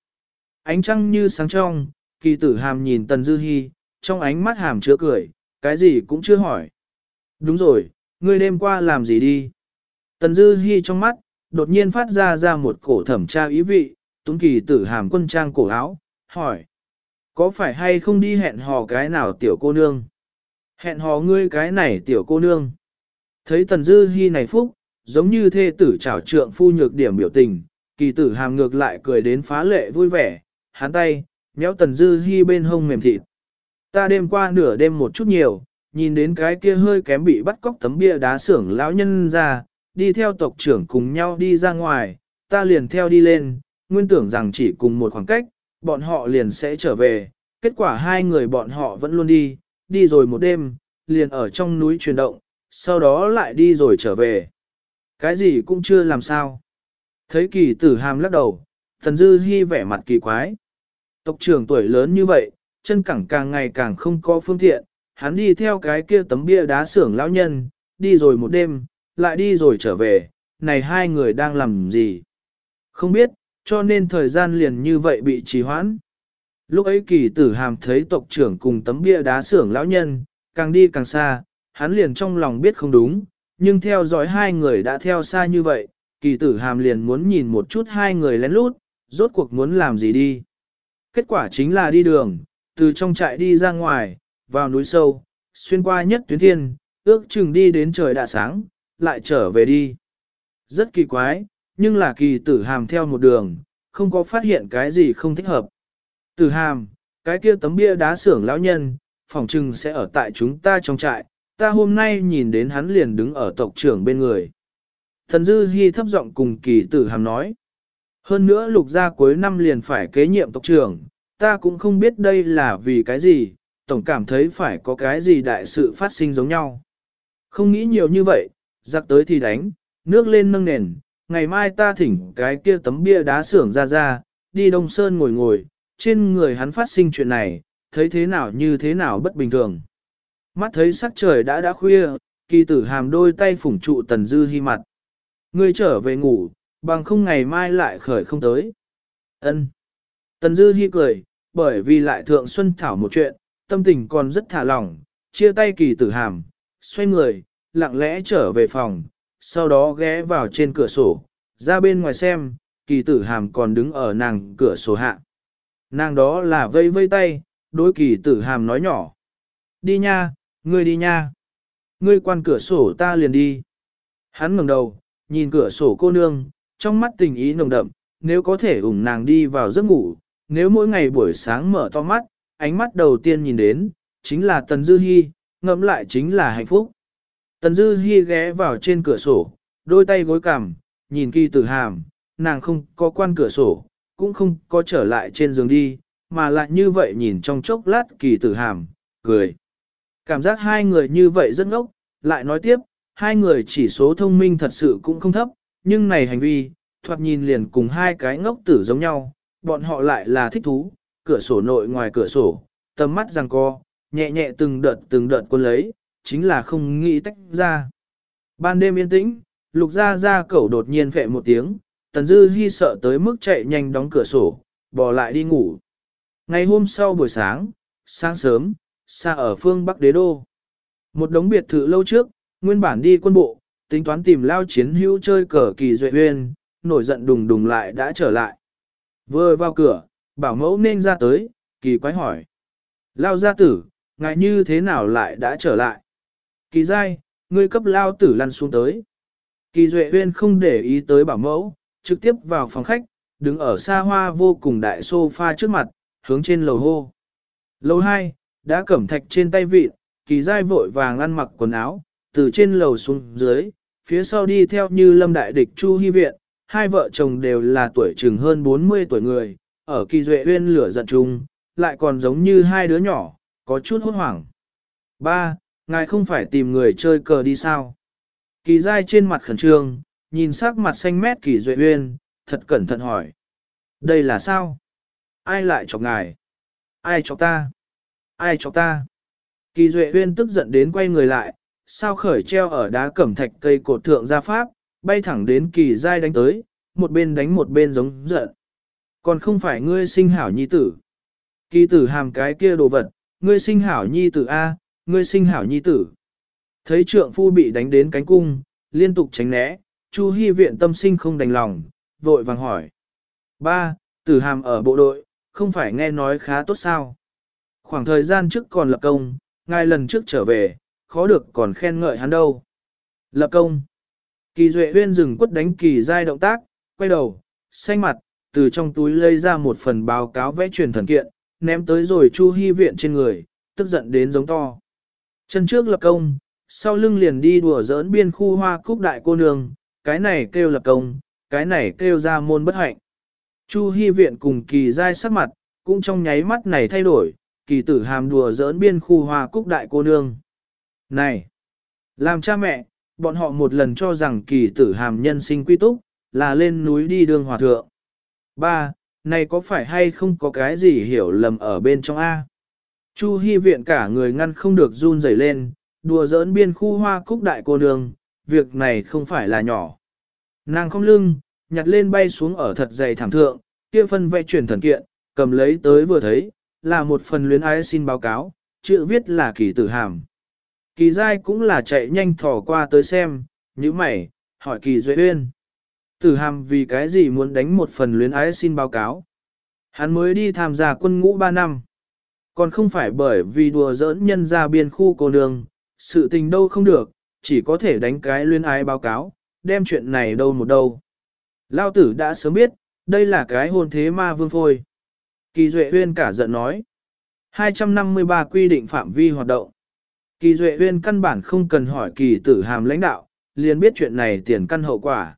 Ánh trăng như sáng trong, kỳ tử hàm nhìn Tần Dư Hi, trong ánh mắt hàm chứa cười, cái gì cũng chưa hỏi. Đúng rồi, ngươi đêm qua làm gì đi? Tần Dư Hi trong mắt, đột nhiên phát ra ra một cổ thẩm tra ý vị, tuấn kỳ tử hàm quân trang cổ áo, hỏi. Có phải hay không đi hẹn hò cái nào tiểu cô nương? Hẹn hò ngươi cái này tiểu cô nương. Thấy Tần Dư Hi này phúc, giống như thê tử trảo trượng phu nhược điểm biểu tình, kỳ tử hàm ngược lại cười đến phá lệ vui vẻ, hắn tay, méo Tần Dư Hi bên hông mềm thịt. Ta đêm qua nửa đêm một chút nhiều, nhìn đến cái kia hơi kém bị bắt cóc tấm bia đá xưởng lão nhân ra, đi theo tộc trưởng cùng nhau đi ra ngoài, ta liền theo đi lên, nguyên tưởng rằng chỉ cùng một khoảng cách, bọn họ liền sẽ trở về, kết quả hai người bọn họ vẫn luôn đi, đi rồi một đêm, liền ở trong núi chuyển động, sau đó lại đi rồi trở về. Cái gì cũng chưa làm sao. Thấy kỳ tử hàm lắc đầu, thần dư hy vẻ mặt kỳ quái. Tộc trưởng tuổi lớn như vậy, chân cẳng càng ngày càng không có phương tiện, hắn đi theo cái kia tấm bia đá xưởng lão nhân, đi rồi một đêm, lại đi rồi trở về, này hai người đang làm gì? Không biết, cho nên thời gian liền như vậy bị trì hoãn. Lúc ấy kỳ tử hàm thấy tộc trưởng cùng tấm bia đá xưởng lão nhân, càng đi càng xa, hắn liền trong lòng biết không đúng, nhưng theo dõi hai người đã theo xa như vậy, kỳ tử hàm liền muốn nhìn một chút hai người lén lút, rốt cuộc muốn làm gì đi. Kết quả chính là đi đường, từ trong trại đi ra ngoài, vào núi sâu, xuyên qua nhất tuyến thiên, ước chừng đi đến trời đã sáng, lại trở về đi. Rất kỳ quái, nhưng là kỳ tử hàm theo một đường, không có phát hiện cái gì không thích hợp. Tử hàm, cái kia tấm bia đá xưởng lão nhân, phòng trừng sẽ ở tại chúng ta trong trại, ta hôm nay nhìn đến hắn liền đứng ở tộc trưởng bên người. Thần Dư Hi thấp giọng cùng kỳ tử hàm nói. Hơn nữa lục gia cuối năm liền phải kế nhiệm tộc trưởng, ta cũng không biết đây là vì cái gì, tổng cảm thấy phải có cái gì đại sự phát sinh giống nhau. Không nghĩ nhiều như vậy, giặc tới thì đánh, nước lên nâng nền, ngày mai ta thỉnh cái kia tấm bia đá xưởng ra ra, đi Đông Sơn ngồi ngồi, trên người hắn phát sinh chuyện này, thấy thế nào như thế nào bất bình thường. Mắt thấy sắc trời đã đã khuya, kỳ tử hàm đôi tay phủng trụ tần dư hy mặt. Ngươi trở về ngủ, bằng không ngày mai lại khởi không tới. Ân. Tần dư hy cười, bởi vì lại thượng xuân thảo một chuyện, tâm tình còn rất thả lỏng, chia tay kỳ tử hàm, xoay người, lặng lẽ trở về phòng, sau đó ghé vào trên cửa sổ, ra bên ngoài xem, kỳ tử hàm còn đứng ở nàng cửa sổ hạ. Nàng đó là vây vây tay, đối kỳ tử hàm nói nhỏ. Đi nha, ngươi đi nha. Ngươi quan cửa sổ ta liền đi. Hắn ngẩng đầu, nhìn cửa sổ cô nương, trong mắt tình ý nồng đậm, nếu có thể ủng nàng đi vào giấc ngủ, nếu mỗi ngày buổi sáng mở to mắt, ánh mắt đầu tiên nhìn đến, chính là Tần Dư Hi, ngẫm lại chính là hạnh phúc. Tần Dư Hi ghé vào trên cửa sổ, đôi tay gối cằm, nhìn kỳ tử hàm, nàng không có quan cửa sổ, cũng không có trở lại trên giường đi, mà lại như vậy nhìn trong chốc lát kỳ tử hàm, cười. Cảm giác hai người như vậy rất ngốc, lại nói tiếp, hai người chỉ số thông minh thật sự cũng không thấp, nhưng này hành vi, thoạt nhìn liền cùng hai cái ngốc tử giống nhau, bọn họ lại là thích thú, cửa sổ nội ngoài cửa sổ, tầm mắt rằng co, nhẹ nhẹ từng đợt từng đợt quân lấy, chính là không nghĩ tách ra. Ban đêm yên tĩnh, lục ra ra cẩu đột nhiên phệ một tiếng, tần dư Hi sợ tới mức chạy nhanh đóng cửa sổ, bỏ lại đi ngủ. Ngày hôm sau buổi sáng, sáng sớm, xa ở phương Bắc Đế Đô. Một đống biệt thự lâu trước, nguyên bản đi quân bộ, tính toán tìm lao chiến hữu chơi cờ kỳ duệ huyên, nổi giận đùng đùng lại đã trở lại. Vừa vào cửa, bảo mẫu nên ra tới, kỳ quái hỏi. Lao gia tử, ngài như thế nào lại đã trở lại? Kỳ giai, ngươi cấp lao tử lăn xuống tới. Kỳ duệ huyên không để ý tới bảo mẫu, trực tiếp vào phòng khách, đứng ở xa hoa vô cùng đại sofa trước mặt, hướng trên lầu hô. Lầu 2, đã cẩm thạch trên tay vịt, kỳ dai vội vàng ăn mặc quần áo, từ trên lầu xuống dưới, phía sau đi theo như lâm đại địch chu hy viện, hai vợ chồng đều là tuổi chừng hơn 40 tuổi người, ở kỳ duệ uyên lửa giận chung, lại còn giống như hai đứa nhỏ, có chút hốt hoảng. Ba, ngài không phải tìm người chơi cờ đi sao? Kỳ dai trên mặt khẩn trương, nhìn sắc mặt xanh mét kỳ duệ uyên, thật cẩn thận hỏi. Đây là sao? Ai lại chọc ngài? Ai chọc ta? Ai chọc ta? Kỳ duệ uyên tức giận đến quay người lại, sao khởi treo ở đá cẩm thạch cây cột thượng gia pháp, bay thẳng đến kỳ giai đánh tới, một bên đánh một bên giống giận. Còn không phải ngươi sinh hảo nhi tử. Kỳ tử hàm cái kia đồ vật, ngươi sinh hảo nhi tử A, ngươi sinh hảo nhi tử. Thấy trượng phu bị đánh đến cánh cung, liên tục tránh né, Chu Hi viện tâm sinh không đành lòng, vội vàng hỏi. Ba, tử hàm ở bộ đội, không phải nghe nói khá tốt sao. Khoảng thời gian trước còn lập công, ngài lần trước trở về, khó được còn khen ngợi hắn đâu. Lập công. Kỳ Duệ Huyên dừng quất đánh kỳ giai động tác, quay đầu, xanh mặt, từ trong túi lấy ra một phần báo cáo vẽ truyền thần kiện, ném tới rồi Chu Hi viện trên người, tức giận đến giống to. Chân trước lập công, sau lưng liền đi đùa giỡn biên khu hoa cúc đại cô nương, cái này kêu lập công, cái này kêu ra môn bất hạnh. Chu Hi viện cùng kỳ giai sắc mặt, cũng trong nháy mắt này thay đổi, kỳ tử hàm đùa giỡn biên khu hoa cúc đại cô nương. Này! Làm cha mẹ, bọn họ một lần cho rằng kỳ tử hàm nhân sinh quy túc, là lên núi đi đường hòa thượng. Ba, này có phải hay không có cái gì hiểu lầm ở bên trong A? Chu Hi viện cả người ngăn không được run rẩy lên, đùa giỡn biên khu hoa cúc đại cô nương, việc này không phải là nhỏ. Nàng không lưng, nhặt lên bay xuống ở thật dày thảm thượng, kia phân vẽ truyền thần kiện, cầm lấy tới vừa thấy, là một phần luyến ái xin báo cáo, chữ viết là kỳ tử hàm. Kỳ giai cũng là chạy nhanh thỏ qua tới xem, như mày, hỏi kỳ duệ uyên. Tử hàm vì cái gì muốn đánh một phần luyến ái xin báo cáo. Hắn mới đi tham gia quân ngũ 3 năm. Còn không phải bởi vì đùa giỡn nhân ra biên khu cô nương, sự tình đâu không được, chỉ có thể đánh cái luyên ái báo cáo, đem chuyện này đâu một đâu. Lao tử đã sớm biết, đây là cái hôn thế ma vương phôi. Kỳ Duệ Huyên cả giận nói. 253 quy định phạm vi hoạt động. Kỳ Duệ Huyên căn bản không cần hỏi kỳ tử hàm lãnh đạo, liền biết chuyện này tiền căn hậu quả.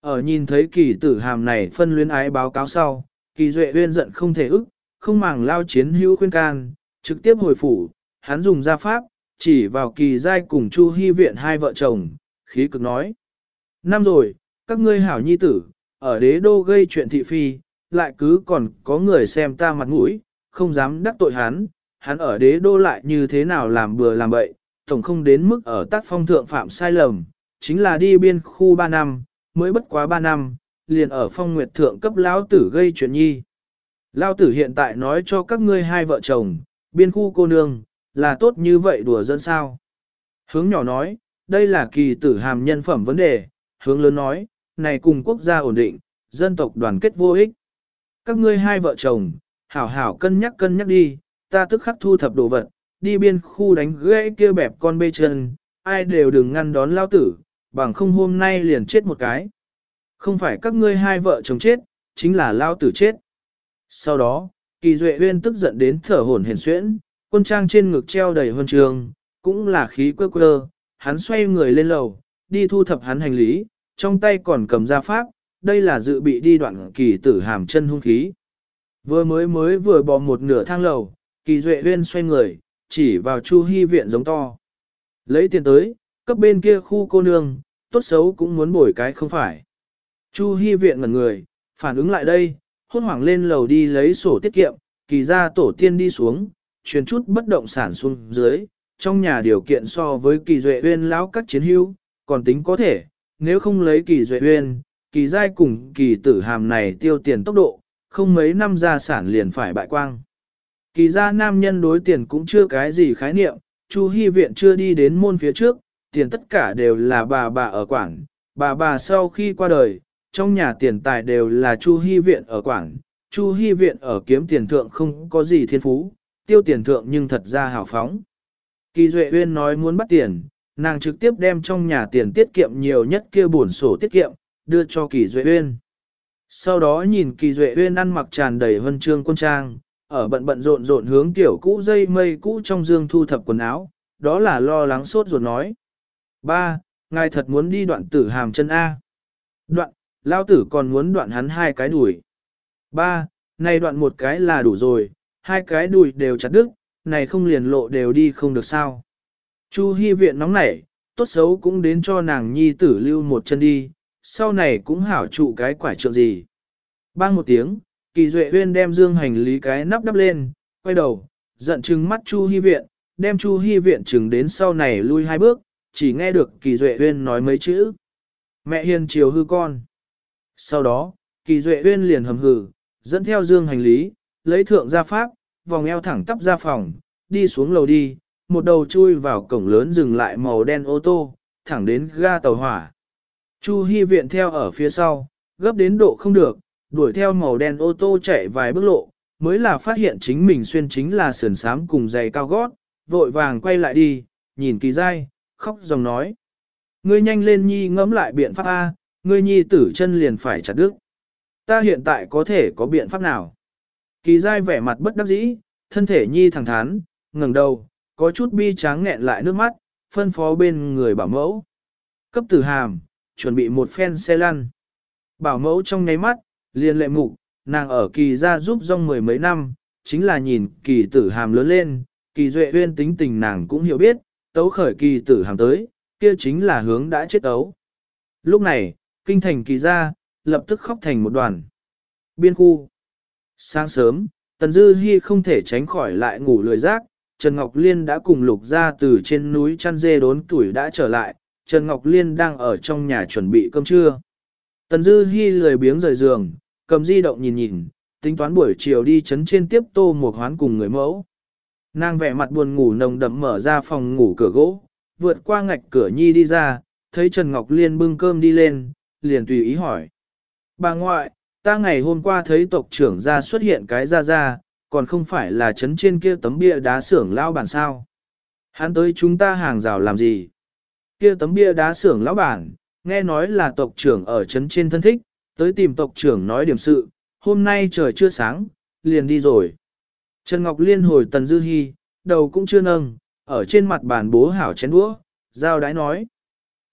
Ở nhìn thấy kỳ tử hàm này phân luyến ái báo cáo sau, kỳ Duệ Huyên giận không thể ức, không màng lao chiến hữu khuyên can, trực tiếp hồi phủ, hắn dùng gia pháp, chỉ vào kỳ giai cùng Chu Hy viện hai vợ chồng, khí cực nói. Năm rồi, các ngươi hảo nhi tử, ở đế đô gây chuyện thị phi, lại cứ còn có người xem ta mặt mũi, không dám đắc tội hắn, hắn ở đế đô lại như thế nào làm bừa làm bậy, tổng không đến mức ở tác phong thượng phạm sai lầm, chính là đi biên khu 3 năm, mới bất quá 3 năm, liền ở phong nguyệt thượng cấp lão tử gây chuyện nhi. Lão tử hiện tại nói cho các ngươi hai vợ chồng, biên khu cô nương, là tốt như vậy đùa dân sao. Hướng nhỏ nói, đây là kỳ tử hàm nhân phẩm vấn đề, hướng lớn nói, này cùng quốc gia ổn định, dân tộc đoàn kết vô ích. Các ngươi hai vợ chồng, hảo hảo cân nhắc cân nhắc đi, ta tức khắc thu thập đồ vật, đi biên khu đánh gãy kia bẹp con bê chân, ai đều đừng ngăn đón lao tử, bằng không hôm nay liền chết một cái. Không phải các ngươi hai vợ chồng chết, chính là lao tử chết. Sau đó, kỳ duệ huyên tức giận đến thở hổn hển xuyễn, quân trang trên ngực treo đầy huân trường, cũng là khí quơ quơ, hắn xoay người lên lầu, đi thu thập hắn hành lý, trong tay còn cầm ra pháp, đây là dự bị đi đoạn kỳ tử hàm chân hung khí. Vừa mới mới vừa bò một nửa thang lầu, kỳ duệ huyên xoay người, chỉ vào chu hy viện giống to. Lấy tiền tới, cấp bên kia khu cô nương, tốt xấu cũng muốn bồi cái không phải. Chu hy viện ngẩn người, phản ứng lại đây, hốt hoảng lên lầu đi lấy sổ tiết kiệm, kỳ ra tổ tiên đi xuống, truyền chút bất động sản xuống dưới, trong nhà điều kiện so với kỳ duệ uyên lão các chiến hữu, còn tính có thể, nếu không lấy kỳ duệ uyên, kỳ giai cùng kỳ tử hàm này tiêu tiền tốc độ, không mấy năm gia sản liền phải bại quang. Kỳ gia nam nhân đối tiền cũng chưa cái gì khái niệm, Chu hi viện chưa đi đến môn phía trước, tiền tất cả đều là bà bà ở quảng, bà bà sau khi qua đời, trong nhà tiền tài đều là Chu hi viện ở quảng, Chu hi viện ở kiếm tiền thượng không có gì thiên phú, tiêu tiền thượng nhưng thật ra hào phóng. Kỳ Duệ Uyên nói muốn bắt tiền, nàng trực tiếp đem trong nhà tiền tiết kiệm nhiều nhất kia bổn sổ tiết kiệm, đưa cho Kỳ Duệ Uyên. Sau đó nhìn Kỳ Duệ Uyên ăn mặc tràn đầy vân trương quân trang, ở bận bận rộn rộn hướng tiểu cũ dây mây cũ trong dương thu thập quần áo, đó là lo lắng sốt ruột nói. Ba, ngài thật muốn đi đoạn tử hàm chân A. Đoạn, lao tử còn muốn đoạn hắn hai cái đuổi Ba, này đoạn một cái là đủ rồi, hai cái đùi đều chặt đứt, này không liền lộ đều đi không được sao. Chu Hi viện nóng nảy, tốt xấu cũng đến cho nàng nhi tử lưu một chân đi, sau này cũng hảo trụ cái quả trượng gì. Bang một tiếng, kỳ duệ huyên đem dương hành lý cái nắp đắp lên, quay đầu, giận chừng mắt Chu Hi viện, đem Chu Hi viện chừng đến sau này lui hai bước, chỉ nghe được kỳ duệ huyên nói mấy chữ. Mẹ hiền chiều hư con. Sau đó, kỳ duệ huyên liền hầm hừ, dẫn theo dương hành lý, lấy thượng gia pháp, vòng eo thẳng tắp ra phòng, đi xuống lầu đi, một đầu chui vào cổng lớn dừng lại màu đen ô tô, thẳng đến ga tàu hỏa. Chu Hi viện theo ở phía sau, gấp đến độ không được, đuổi theo màu đen ô tô chạy vài bước lộ, mới là phát hiện chính mình xuyên chính là sườn sám cùng giày cao gót, vội vàng quay lại đi, nhìn kỳ dai, khóc dòng nói. Ngươi nhanh lên nhi ngẫm lại biện pháp A, ngươi nhi tử chân liền phải chặt đứt. Ta hiện tại có thể có biện pháp nào? Kỳ dai vẻ mặt bất đắc dĩ, thân thể nhi thẳng thắn, ngẩng đầu, có chút bi tráng nghẹn lại nước mắt, phân phó bên người bảo mẫu. Cấp tử hàm, chuẩn bị một phen xe lăn. Bảo mẫu trong nháy mắt, liền lệ mục, nàng ở kỳ gia giúp rong mười mấy năm, chính là nhìn kỳ tử hàm lớn lên, kỳ duệ huyên tính tình nàng cũng hiểu biết, tấu khởi kỳ tử hàm tới, kia chính là hướng đã chết tấu. Lúc này, kinh thành kỳ gia, lập tức khóc thành một đoàn. Biên khu. Sáng sớm, Tần Dư Hi không thể tránh khỏi lại ngủ lười giác, Trần Ngọc Liên đã cùng lục ra từ trên núi chăn dê đốn tuổi đã trở lại, Trần Ngọc Liên đang ở trong nhà chuẩn bị cơm trưa. Tần Dư Hi lười biếng rời giường, cầm di động nhìn nhìn, tính toán buổi chiều đi chấn trên tiếp tô một hoán cùng người mẫu. Nàng vẻ mặt buồn ngủ nồng đậm mở ra phòng ngủ cửa gỗ, vượt qua ngạch cửa nhi đi ra, thấy Trần Ngọc Liên bưng cơm đi lên, liền tùy ý hỏi. Bà ngoại, ta ngày hôm qua thấy tộc trưởng ra xuất hiện cái ra ra, còn không phải là chấn trên kia tấm bia đá xưởng lão bản sao. Hắn tới chúng ta hàng rào làm gì? Kia tấm bia đá xưởng lão bản, nghe nói là tộc trưởng ở chấn trên thân thích, tới tìm tộc trưởng nói điểm sự, hôm nay trời chưa sáng, liền đi rồi. Trần Ngọc Liên hồi Tần Dư Hi, đầu cũng chưa nâng, ở trên mặt bàn bố hảo chén đũa, giao đái nói.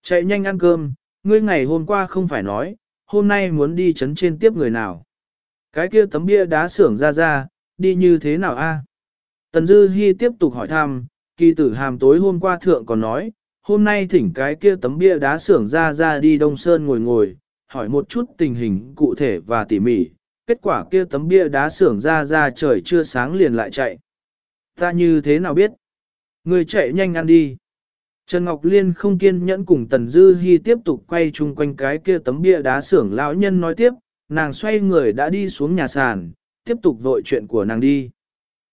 Chạy nhanh ăn cơm, ngươi ngày hôm qua không phải nói, hôm nay muốn đi chấn trên tiếp người nào. Cái kia tấm bia đá xưởng ra ra, đi như thế nào a? Tần Dư Hi tiếp tục hỏi thăm, kỳ tử hàm tối hôm qua thượng còn nói, hôm nay thỉnh cái kia tấm bia đá xưởng ra ra đi Đông Sơn ngồi ngồi, hỏi một chút tình hình cụ thể và tỉ mỉ, kết quả kia tấm bia đá xưởng ra ra trời chưa sáng liền lại chạy. Ta như thế nào biết? Người chạy nhanh ăn đi. Trần Ngọc Liên không kiên nhẫn cùng Tần Dư Hi tiếp tục quay chung quanh cái kia tấm bia đá xưởng lão nhân nói tiếp, nàng xoay người đã đi xuống nhà sàn, tiếp tục vội chuyện của nàng đi.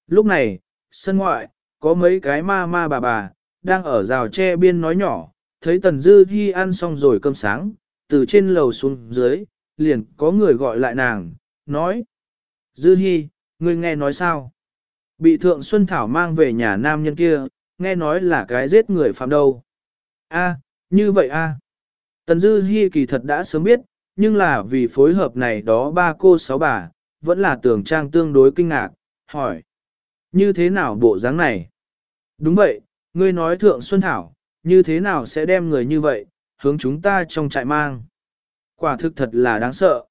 Lúc này, sân ngoại, có mấy cái ma ma bà bà, đang ở rào tre biên nói nhỏ, thấy Tần Dư Hi ăn xong rồi cơm sáng, từ trên lầu xuống dưới, liền có người gọi lại nàng, nói. Dư Hi, ngươi nghe nói sao? Bị thượng Xuân Thảo mang về nhà nam nhân kia, nghe nói là cái giết người phạm đâu. A, như vậy a. Tần Dư Hi kỳ thật đã sớm biết, nhưng là vì phối hợp này đó ba cô sáu bà, vẫn là tưởng trang tương đối kinh ngạc, hỏi. Như thế nào bộ dáng này? Đúng vậy, ngươi nói thượng Xuân Thảo, như thế nào sẽ đem người như vậy, hướng chúng ta trong trại mang? Quả thực thật là đáng sợ.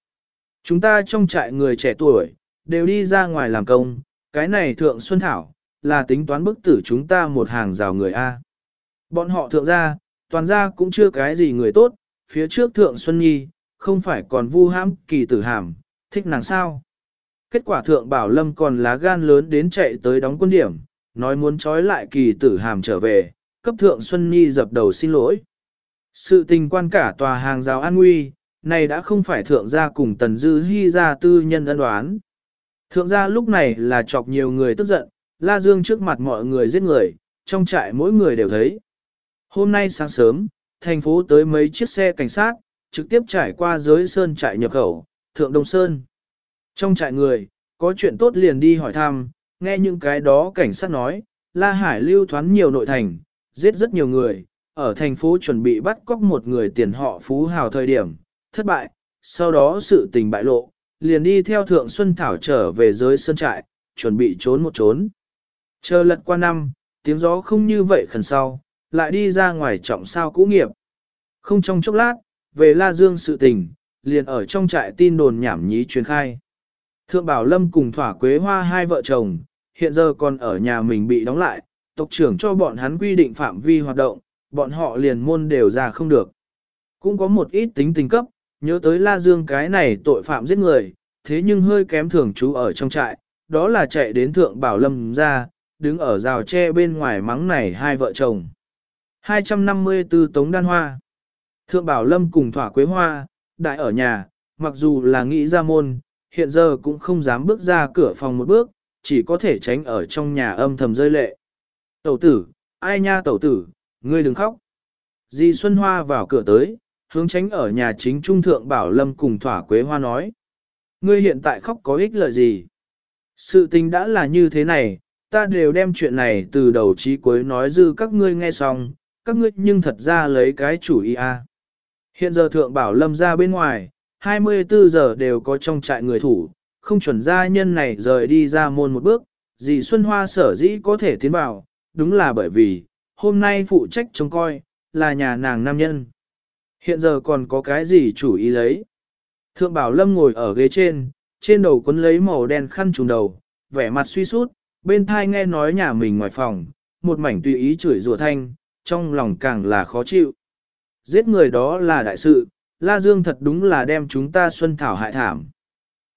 Chúng ta trong trại người trẻ tuổi, đều đi ra ngoài làm công, cái này thượng Xuân Thảo, là tính toán bức tử chúng ta một hàng rào người A. Bọn họ thượng gia, toàn gia cũng chưa cái gì người tốt, phía trước thượng Xuân Nhi, không phải còn vu hãm kỳ tử hàm, thích nàng sao. Kết quả thượng bảo lâm còn lá gan lớn đến chạy tới đóng quân điểm, nói muốn trói lại kỳ tử hàm trở về, cấp thượng Xuân Nhi dập đầu xin lỗi. Sự tình quan cả tòa hàng rào an nguy, này đã không phải thượng gia cùng tần dư hy gia tư nhân ân đoán. Thượng gia lúc này là chọc nhiều người tức giận, la dương trước mặt mọi người giết người, trong trại mỗi người đều thấy. Hôm nay sáng sớm, thành phố tới mấy chiếc xe cảnh sát, trực tiếp trải qua giới sơn trại nhập khẩu, thượng Đông Sơn. Trong trại người, có chuyện tốt liền đi hỏi thăm, nghe những cái đó cảnh sát nói, La Hải lưu thoán nhiều nội thành, giết rất nhiều người, ở thành phố chuẩn bị bắt cóc một người tiền họ phú hào thời điểm, thất bại, sau đó sự tình bại lộ, liền đi theo Thượng Xuân Thảo trở về giới sơn trại, chuẩn bị trốn một trốn. Chờ lật qua năm, tiếng gió không như vậy khẩn sau, lại đi ra ngoài trọng sao cũ nghiệp. Không trong chốc lát, về La Dương sự tình, liền ở trong trại tin đồn nhảm nhí truyền khai. Thượng Bảo Lâm cùng Thỏa Quế Hoa hai vợ chồng, hiện giờ còn ở nhà mình bị đóng lại, tộc trưởng cho bọn hắn quy định phạm vi hoạt động, bọn họ liền môn đều ra không được. Cũng có một ít tính tình cấp, nhớ tới La Dương cái này tội phạm giết người, thế nhưng hơi kém thường trú ở trong trại, đó là chạy đến Thượng Bảo Lâm ra, đứng ở rào tre bên ngoài mắng này hai vợ chồng. 254 Tống Đan Hoa Thượng Bảo Lâm cùng Thỏa Quế Hoa, đại ở nhà, mặc dù là nghĩ ra môn, hiện giờ cũng không dám bước ra cửa phòng một bước, chỉ có thể tránh ở trong nhà âm thầm rơi lệ. Tẩu tử, ai nha tẩu tử, ngươi đừng khóc. Di Xuân Hoa vào cửa tới, hướng tránh ở nhà chính trung thượng Bảo Lâm cùng Thỏa Quế Hoa nói. Ngươi hiện tại khóc có ích lợi gì? Sự tình đã là như thế này, ta đều đem chuyện này từ đầu chí cuối nói dư các ngươi nghe xong, các ngươi nhưng thật ra lấy cái chủ ý a. Hiện giờ thượng bảo lâm ra bên ngoài, 24 giờ đều có trong trại người thủ, không chuẩn gia nhân này rời đi ra môn một bước, dì Xuân Hoa sở dĩ có thể tiến vào, đúng là bởi vì, hôm nay phụ trách trông coi, là nhà nàng nam nhân. Hiện giờ còn có cái gì chủ ý lấy. Thượng bảo lâm ngồi ở ghế trên, trên đầu quấn lấy màu đen khăn trùng đầu, vẻ mặt suy sút, bên thai nghe nói nhà mình ngoài phòng, một mảnh tùy ý chửi rủa thanh, trong lòng càng là khó chịu. Giết người đó là đại sự, La Dương thật đúng là đem chúng ta xuân thảo hại thảm.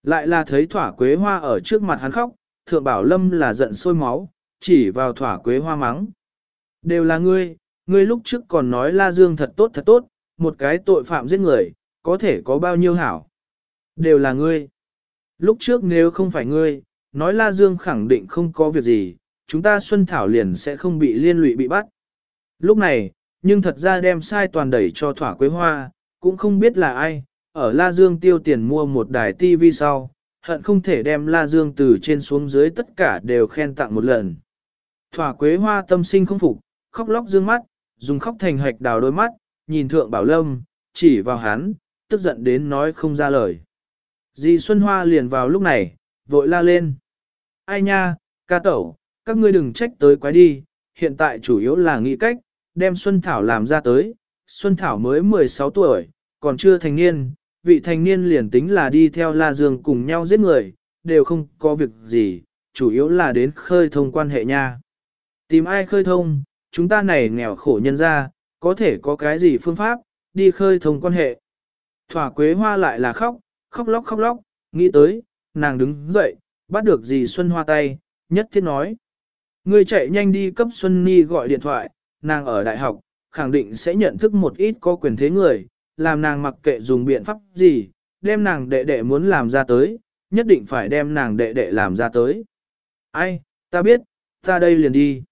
Lại là thấy thỏa quế hoa ở trước mặt hắn khóc, thượng bảo lâm là giận sôi máu, chỉ vào thỏa quế hoa mắng. Đều là ngươi, ngươi lúc trước còn nói La Dương thật tốt thật tốt, một cái tội phạm giết người, có thể có bao nhiêu hảo. Đều là ngươi. Lúc trước nếu không phải ngươi, nói La Dương khẳng định không có việc gì, chúng ta Xuân Thảo liền sẽ không bị liên lụy bị bắt. Lúc này, nhưng thật ra đem sai toàn đẩy cho thỏa quế hoa, cũng không biết là ai, ở La Dương tiêu tiền mua một đài TV sau, hận không thể đem La Dương từ trên xuống dưới tất cả đều khen tặng một lần. Thỏa quế hoa tâm sinh không phục, khóc lóc dương mắt, dùng khóc thành hạch đào đôi mắt, nhìn thượng bảo lâm, chỉ vào hắn, tức giận đến nói không ra lời. Dì Xuân Hoa liền vào lúc này, vội la lên. Ai nha, ca tẩu, các ngươi đừng trách tới quái đi, hiện tại chủ yếu là nghĩ cách, đem Xuân Thảo làm ra tới. Xuân Thảo mới 16 tuổi, còn chưa thành niên, vị thành niên liền tính là đi theo La Dương cùng nhau giết người, đều không có việc gì, chủ yếu là đến khơi thông quan hệ nha. Tìm ai khơi thông, chúng ta này nghèo khổ nhân ra, có thể có cái gì phương pháp, đi khơi thông quan hệ. Thỏa quế hoa lại là khóc, khóc lóc khóc lóc, nghĩ tới, nàng đứng dậy, bắt được dì Xuân Hoa tay, nhất thiết nói. Ngươi chạy nhanh đi cấp Xuân Ni gọi điện thoại, nàng ở đại học, khẳng định sẽ nhận thức một ít có quyền thế người, làm nàng mặc kệ dùng biện pháp gì, đem nàng đệ đệ muốn làm ra tới, nhất định phải đem nàng đệ đệ làm ra tới. Ai, ta biết, ta đây liền đi.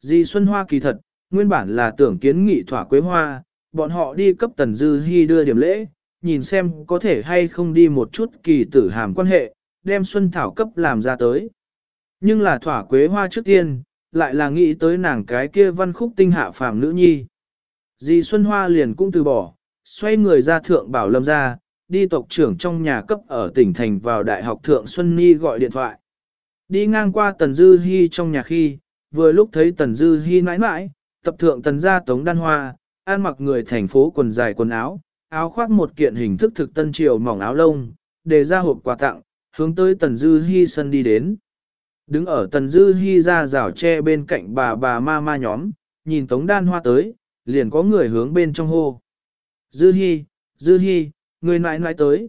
Dì Xuân Hoa kỳ thật, nguyên bản là tưởng kiến nghị thỏa quế hoa, bọn họ đi cấp Tần Dư Hi đưa điểm lễ, nhìn xem có thể hay không đi một chút kỳ tử hàm quan hệ, đem xuân thảo cấp làm ra tới. Nhưng là thỏa quế hoa trước tiên, lại là nghĩ tới nàng cái kia văn khúc tinh hạ phàm nữ nhi. Dì Xuân Hoa liền cũng từ bỏ, xoay người ra thượng bảo lâm ra, đi tộc trưởng trong nhà cấp ở tỉnh thành vào đại học thượng Xuân Ni gọi điện thoại. Đi ngang qua Tần Dư Hi trong nhà khi, vừa lúc thấy Tần Dư Hi mãi mãi, tập thượng Tần gia tống đan hoa, ăn mặc người thành phố quần dài quần áo, áo khoác một kiện hình thức thực tân triều mỏng áo lông, để ra hộp quà tặng, hướng tới Tần Dư Hi sân đi đến. Đứng ở Tần Dư Hi ra rào tre bên cạnh bà bà ma ma nhóm, nhìn tống đan hoa tới, liền có người hướng bên trong hô. Dư Hi, Dư Hi, người nãi nãi tới.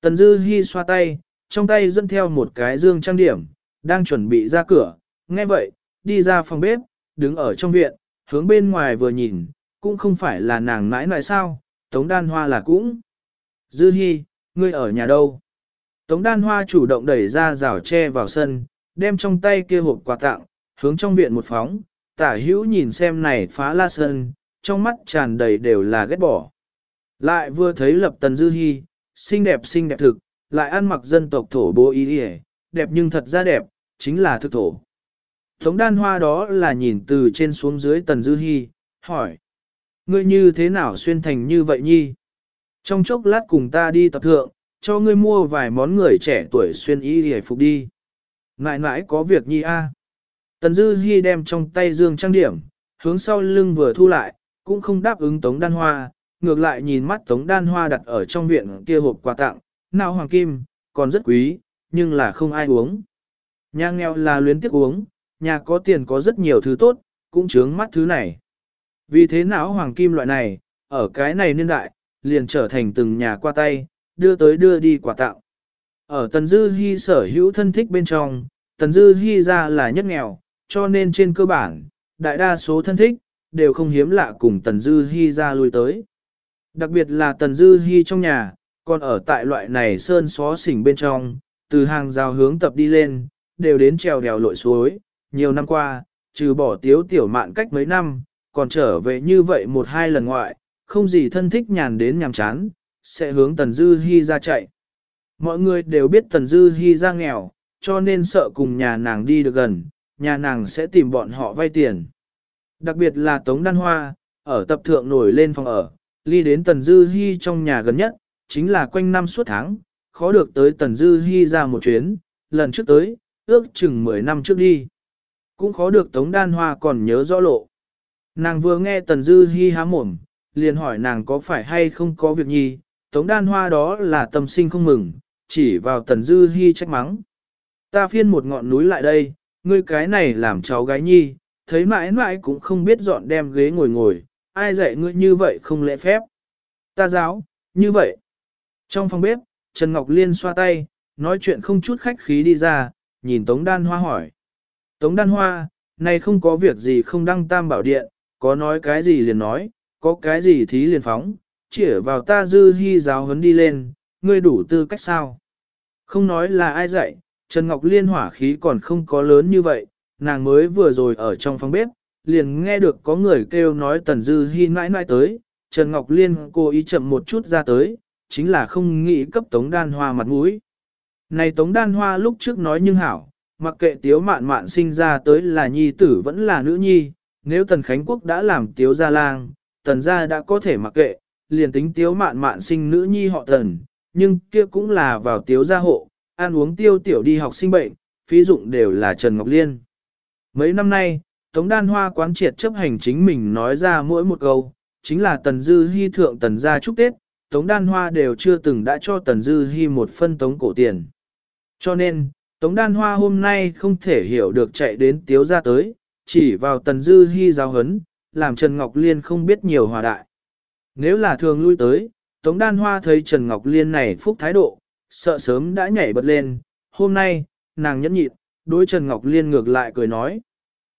Tần Dư Hi xoa tay, trong tay dẫn theo một cái dương trang điểm, đang chuẩn bị ra cửa, nghe vậy, đi ra phòng bếp, đứng ở trong viện, hướng bên ngoài vừa nhìn, cũng không phải là nàng nãi nãi sao, Tống Đan Hoa là cũng. Dư Hi, ngươi ở nhà đâu? Tống Đan Hoa chủ động đẩy ra rào tre vào sân, đem trong tay kia hộp quà tặng, hướng trong viện một phóng, tả hữu nhìn xem này phá la sân, trong mắt tràn đầy đều là ghét bỏ. Lại vừa thấy lập tần dư hy, xinh đẹp xinh đẹp thực, lại ăn mặc dân tộc thổ bố ý hề, đẹp nhưng thật ra đẹp, chính là thực thổ. Tống đan hoa đó là nhìn từ trên xuống dưới tần dư hy, hỏi. Ngươi như thế nào xuyên thành như vậy nhi? Trong chốc lát cùng ta đi tập thượng, cho ngươi mua vài món người trẻ tuổi xuyên y hề phục đi. Nãi nãi có việc nhi a. Tần dư hy đem trong tay dương trang điểm, hướng sau lưng vừa thu lại, cũng không đáp ứng tống đan hoa, ngược lại nhìn mắt tống đan hoa đặt ở trong viện kia hộp quà tặng, nào hoàng kim, còn rất quý, nhưng là không ai uống. Nhà nghèo là luyến tiếc uống, nhà có tiền có rất nhiều thứ tốt, cũng chướng mắt thứ này. Vì thế não hoàng kim loại này, ở cái này niên đại, liền trở thành từng nhà qua tay, đưa tới đưa đi quà tặng. Ở Tần Dư Hi sở hữu thân thích bên trong, Tần Dư Hi ra là nhất nghèo, cho nên trên cơ bản, đại đa số thân thích, đều không hiếm lạ cùng Tần Dư Hi ra lui tới. Đặc biệt là Tần Dư Hi trong nhà, còn ở tại loại này sơn xó xỉnh bên trong, từ hàng rào hướng tập đi lên, đều đến trèo đèo lội suối. Nhiều năm qua, trừ bỏ tiếu tiểu mạn cách mấy năm, còn trở về như vậy một hai lần ngoại, không gì thân thích nhàn đến nhàm chán, sẽ hướng Tần Dư Hi ra chạy. Mọi người đều biết Tần Dư Hi ra nghèo, cho nên sợ cùng nhà nàng đi được gần, nhà nàng sẽ tìm bọn họ vay tiền. Đặc biệt là Tống Đan Hoa, ở tập thượng nổi lên phòng ở, ly đến Tần Dư Hi trong nhà gần nhất, chính là quanh năm suốt tháng, khó được tới Tần Dư Hi ra một chuyến, lần trước tới, ước chừng 10 năm trước đi. Cũng khó được Tống Đan Hoa còn nhớ rõ lộ. Nàng vừa nghe Tần Dư Hi há mồm, liền hỏi nàng có phải hay không có việc nhi, Tống Đan Hoa đó là tâm sinh không mừng, chỉ vào Tần Dư Hi trách mắng. Ta phiên một ngọn núi lại đây, ngươi cái này làm cháu gái nhi, thấy mãi mãi cũng không biết dọn đem ghế ngồi ngồi, ai dạy ngươi như vậy không lễ phép. Ta giáo, như vậy. Trong phòng bếp, Trần Ngọc Liên xoa tay, nói chuyện không chút khách khí đi ra, nhìn Tống Đan Hoa hỏi. Tống Đan Hoa, này không có việc gì không đăng tam bảo điện, có nói cái gì liền nói, có cái gì thí liền phóng, chỉ vào ta dư hy giáo huấn đi lên, ngươi đủ tư cách sao. Không nói là ai dạy, Trần Ngọc Liên hỏa khí còn không có lớn như vậy, nàng mới vừa rồi ở trong phòng bếp, liền nghe được có người kêu nói Tần Dư Hi mãi mãi tới, Trần Ngọc Liên cố ý chậm một chút ra tới, chính là không nghĩ cấp Tống Đan Hoa mặt mũi. Này Tống Đan Hoa lúc trước nói nhưng hảo, mặc kệ Tiếu Mạn Mạn sinh ra tới là nhi tử vẫn là nữ nhi, nếu Tần Khánh Quốc đã làm Tiếu gia lang, Tần gia đã có thể mặc kệ, liền tính Tiếu Mạn Mạn sinh nữ nhi họ Tần, nhưng kia cũng là vào Tiếu gia hộ, ăn uống tiêu tiểu đi học sinh bệnh, phí dụng đều là Trần Ngọc Liên. Mấy năm nay, Tống Đan Hoa quán triệt chấp hành chính mình nói ra mỗi một câu, chính là Tần Dư Hi thượng Tần gia chúc Tết, Tống Đan Hoa đều chưa từng đã cho Tần Dư Hi một phân tống cổ tiền. Cho nên, Tống Đan Hoa hôm nay không thể hiểu được chạy đến tiếu gia tới, chỉ vào Tần Dư Hi giáo hấn, làm Trần Ngọc Liên không biết nhiều hòa đại. Nếu là thường lui tới, Tống Đan Hoa thấy Trần Ngọc Liên này phúc thái độ, sợ sớm đã nhảy bật lên, hôm nay, nàng nhẫn nhịn, đối Trần Ngọc Liên ngược lại cười nói.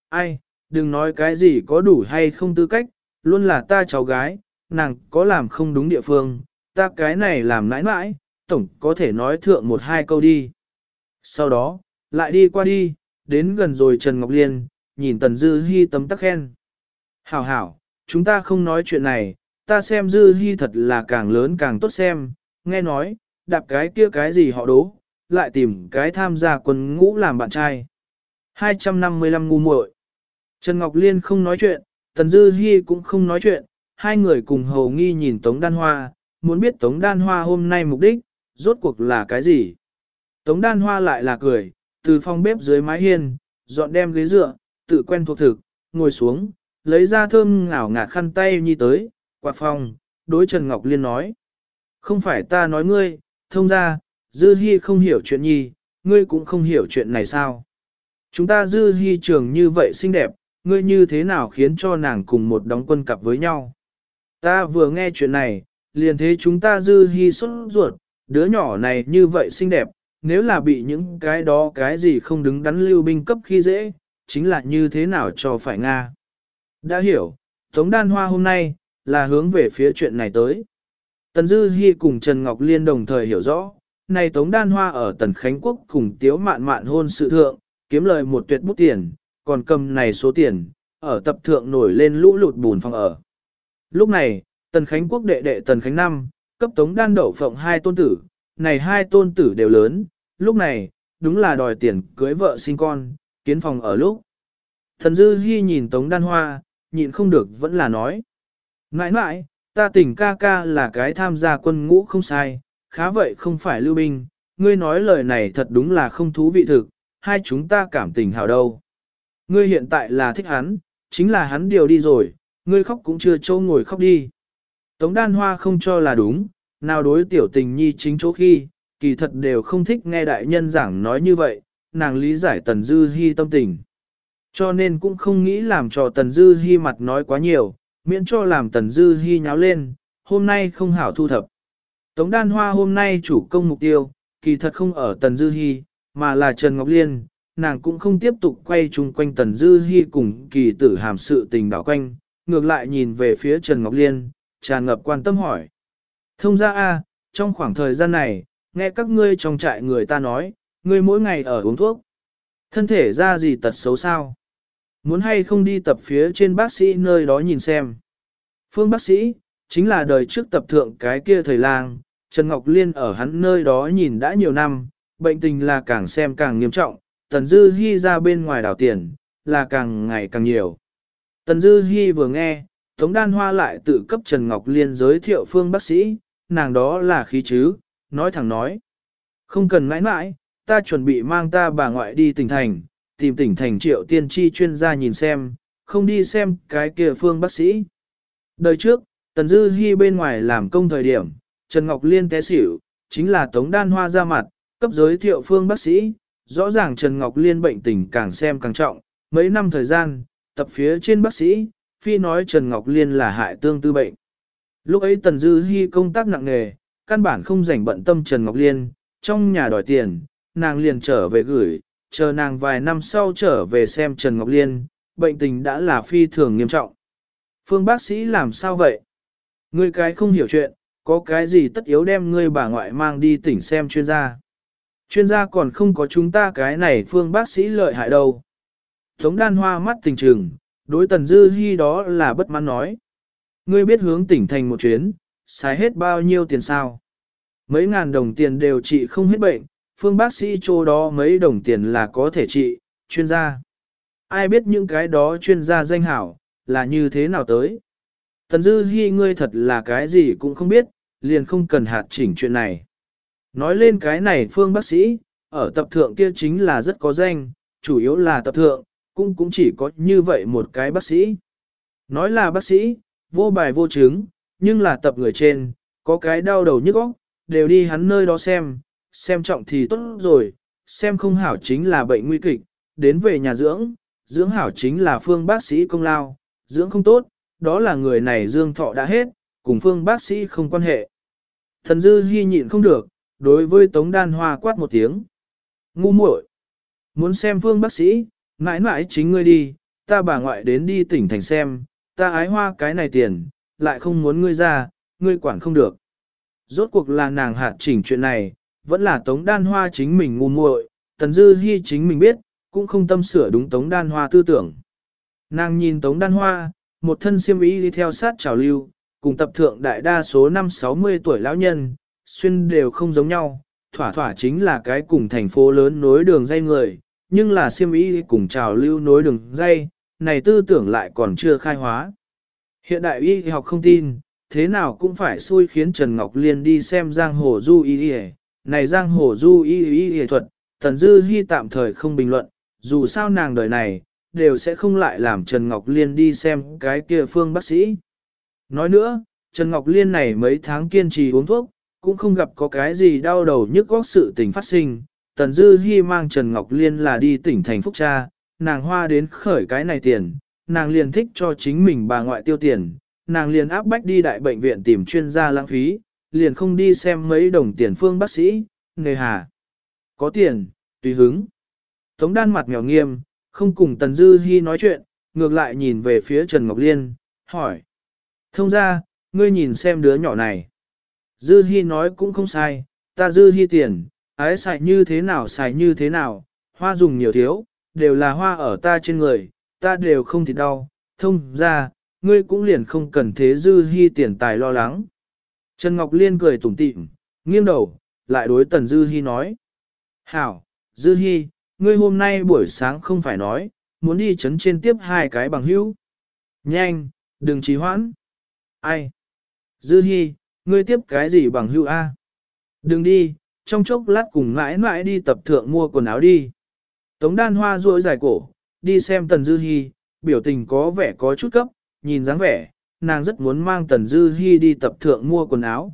Ai, đừng nói cái gì có đủ hay không tư cách, luôn là ta cháu gái, nàng có làm không đúng địa phương, ta cái này làm nãi nãi, tổng có thể nói thượng một hai câu đi. Sau đó, lại đi qua đi, đến gần rồi Trần Ngọc Liên, nhìn Tần Dư Hi tấm tắc khen. Hảo hảo, chúng ta không nói chuyện này, ta xem Dư Hi thật là càng lớn càng tốt xem, nghe nói, đạp cái kia cái gì họ đố, lại tìm cái tham gia quân ngũ làm bạn trai. 255 ngu muội. Trần Ngọc Liên không nói chuyện, Tần Dư Hi cũng không nói chuyện, hai người cùng hầu nghi nhìn Tống Đan Hoa, muốn biết Tống Đan Hoa hôm nay mục đích, rốt cuộc là cái gì. Tống Đan Hoa lại là cười, từ phòng bếp dưới mái hiên, dọn đem ghế dựa, tự quen thuộc thực, ngồi xuống, lấy ra thơm ngào ngạt khăn tay nhi tới, quạt phòng, đối Trần Ngọc Liên nói. Không phải ta nói ngươi, thông ra, Dư Hi không hiểu chuyện nhi, ngươi cũng không hiểu chuyện này sao. Chúng ta Dư Hi trường như vậy xinh đẹp, ngươi như thế nào khiến cho nàng cùng một đóng quân cặp với nhau. Ta vừa nghe chuyện này, liền thế chúng ta Dư Hi xuất ruột, đứa nhỏ này như vậy xinh đẹp, nếu là bị những cái đó cái gì không đứng đắn lưu binh cấp khi dễ, chính là như thế nào cho phải Nga. Đã hiểu, Tống Đan Hoa hôm nay, là hướng về phía chuyện này tới. Tần Dư Hi cùng Trần Ngọc Liên đồng thời hiểu rõ, này Tống Đan Hoa ở Tần Khánh Quốc cùng Tiếu Mạn Mạn hôn sự thượng, kiếm lời một tuyệt bút tiền, còn cầm này số tiền, ở tập thượng nổi lên lũ lụt bùn phòng ở. Lúc này, Tần Khánh Quốc đệ đệ Tần Khánh Năm, cấp Tống Đan đậu phộng hai tôn tử, này hai tôn tử đều lớn, lúc này, đúng là đòi tiền cưới vợ sinh con, kiến phòng ở lúc. Thần Dư Hi nhìn Tống Đan Hoa, nhịn không được vẫn là nói. Nãi nãi, ta tỉnh ca ca là cái tham gia quân ngũ không sai, khá vậy không phải lưu binh, ngươi nói lời này thật đúng là không thú vị thực, hai chúng ta cảm tình hào đâu. Ngươi hiện tại là thích hắn, chính là hắn điều đi rồi, ngươi khóc cũng chưa châu ngồi khóc đi. Tống đan hoa không cho là đúng, nào đối tiểu tình nhi chính chỗ khi, kỳ thật đều không thích nghe đại nhân giảng nói như vậy, nàng lý giải tần dư hy tâm tình. Cho nên cũng không nghĩ làm cho tần dư hy mặt nói quá nhiều, miễn cho làm tần dư hy nháo lên, hôm nay không hảo thu thập. Tống đan hoa hôm nay chủ công mục tiêu, kỳ thật không ở tần dư hy, mà là Trần Ngọc Liên, nàng cũng không tiếp tục quay chung quanh tần dư hy cùng kỳ tử hàm sự tình đảo quanh, ngược lại nhìn về phía Trần Ngọc Liên, tràn ngập quan tâm hỏi. Thông ra a, trong khoảng thời gian này, nghe các ngươi trong trại người ta nói, ngươi mỗi ngày ở uống thuốc. Thân thể ra gì tật xấu sao? Muốn hay không đi tập phía trên bác sĩ nơi đó nhìn xem. Phương bác sĩ, chính là đời trước tập thượng cái kia thầy lang, Trần Ngọc Liên ở hắn nơi đó nhìn đã nhiều năm, bệnh tình là càng xem càng nghiêm trọng, Tần Dư Hi ra bên ngoài đảo tiền, là càng ngày càng nhiều. Tần Dư Hi vừa nghe, Tống Đan Hoa lại tự cấp Trần Ngọc Liên giới thiệu phương bác sĩ, nàng đó là khí chứ, nói thẳng nói. Không cần mãi mãi, ta chuẩn bị mang ta bà ngoại đi tỉnh thành, tìm tỉnh thành triệu tiên tri chuyên gia nhìn xem, không đi xem cái kia phương bác sĩ. Đời trước, Tần Dư Hi bên ngoài làm công thời điểm, Trần Ngọc Liên té xỉu, chính là Tống Đan Hoa ra mặt, cấp giới thiệu phương bác sĩ, rõ ràng Trần Ngọc Liên bệnh tình càng xem càng trọng, mấy năm thời gian, tập phía trên bác sĩ, phi nói Trần Ngọc Liên là hại tương tư bệnh. Lúc ấy Tần Dư Hi công tác nặng nề, căn bản không rảnh bận tâm Trần Ngọc Liên, trong nhà đòi tiền, nàng liền trở về gửi, chờ nàng vài năm sau trở về xem Trần Ngọc Liên, bệnh tình đã là phi thường nghiêm trọng. Phương bác sĩ làm sao vậy? Ngươi cái không hiểu chuyện, có cái gì tất yếu đem ngươi bà ngoại mang đi tỉnh xem chuyên gia. Chuyên gia còn không có chúng ta cái này phương bác sĩ lợi hại đâu. Tống đan hoa mắt tình trường, đối tần dư hy đó là bất mãn nói. Ngươi biết hướng tỉnh thành một chuyến, xài hết bao nhiêu tiền sao? Mấy ngàn đồng tiền đều trị không hết bệnh, phương bác sĩ chỗ đó mấy đồng tiền là có thể trị, chuyên gia. Ai biết những cái đó chuyên gia danh hảo, là như thế nào tới? Tần Dư Hi ngươi thật là cái gì cũng không biết, liền không cần hạt chỉnh chuyện này. Nói lên cái này phương bác sĩ, ở tập thượng kia chính là rất có danh, chủ yếu là tập thượng, cũng cũng chỉ có như vậy một cái bác sĩ. Nói là bác sĩ, vô bài vô chứng, nhưng là tập người trên, có cái đau đầu nhức óc, đều đi hắn nơi đó xem, xem trọng thì tốt rồi, xem không hảo chính là bệnh nguy kịch, đến về nhà dưỡng, dưỡng hảo chính là phương bác sĩ công lao, dưỡng không tốt, đó là người này dương thọ đã hết, cùng phương bác sĩ không quan hệ. Thần dư hy nhịn không được, đối với tống đan hoa quát một tiếng. Ngu muội, muốn xem phương bác sĩ, mãi mãi chính ngươi đi, ta bà ngoại đến đi tỉnh thành xem, ta ái hoa cái này tiền, lại không muốn ngươi ra, ngươi quản không được. Rốt cuộc là nàng hạt chỉnh chuyện này, vẫn là tống đan hoa chính mình ngu muội, tần dư hy chính mình biết, cũng không tâm sửa đúng tống đan hoa tư tưởng. Nàng nhìn tống đan hoa, một thân siêm ý đi theo sát trào lưu, cùng tập thượng đại đa số năm 60 tuổi lão nhân, xuyên đều không giống nhau, thỏa thỏa chính là cái cùng thành phố lớn nối đường dây người, nhưng là siêm ý cùng trào lưu nối đường dây, này tư tưởng lại còn chưa khai hóa. Hiện đại y học không tin, thế nào cũng phải xui khiến Trần Ngọc Liên đi xem giang hồ du y y này giang hồ du y y y thuật, Tần Dư Hi tạm thời không bình luận, dù sao nàng đời này, đều sẽ không lại làm Trần Ngọc Liên đi xem cái kia phương bác sĩ. Nói nữa, Trần Ngọc Liên này mấy tháng kiên trì uống thuốc, cũng không gặp có cái gì đau đầu nhức góc sự tình phát sinh. Tần Dư Hi mang Trần Ngọc Liên là đi tỉnh thành Phúc Cha, nàng hoa đến khởi cái này tiền, nàng liền thích cho chính mình bà ngoại tiêu tiền, nàng liền áp bách đi đại bệnh viện tìm chuyên gia lãng phí, liền không đi xem mấy đồng tiền phương bác sĩ, nghề hà. Có tiền, tùy hứng. Tống đan mặt mèo nghiêm, không cùng Tần Dư Hi nói chuyện, ngược lại nhìn về phía Trần Ngọc Liên, hỏi. Thông ra, ngươi nhìn xem đứa nhỏ này. Dư Hi nói cũng không sai, ta Dư Hi tiền, ái xài như thế nào xài như thế nào, hoa dùng nhiều thiếu, đều là hoa ở ta trên người, ta đều không thịt đau, thông ra, ngươi cũng liền không cần thế Dư Hi tiền tài lo lắng. Trần Ngọc Liên cười tủm tỉm, nghiêng đầu, lại đối Tần Dư Hi nói. Hảo, Dư Hi, ngươi hôm nay buổi sáng không phải nói, muốn đi chấn trên tiếp hai cái bằng hữu. Nhanh, đừng trì hoãn. Ai? Dư Hi, ngươi tiếp cái gì bằng hữu A? Đừng đi, trong chốc lát cùng mãi mãi đi tập thượng mua quần áo đi. Tống đan hoa ruội dài cổ, đi xem Tần Dư Hi, biểu tình có vẻ có chút cấp, nhìn dáng vẻ, nàng rất muốn mang Tần Dư Hi đi tập thượng mua quần áo.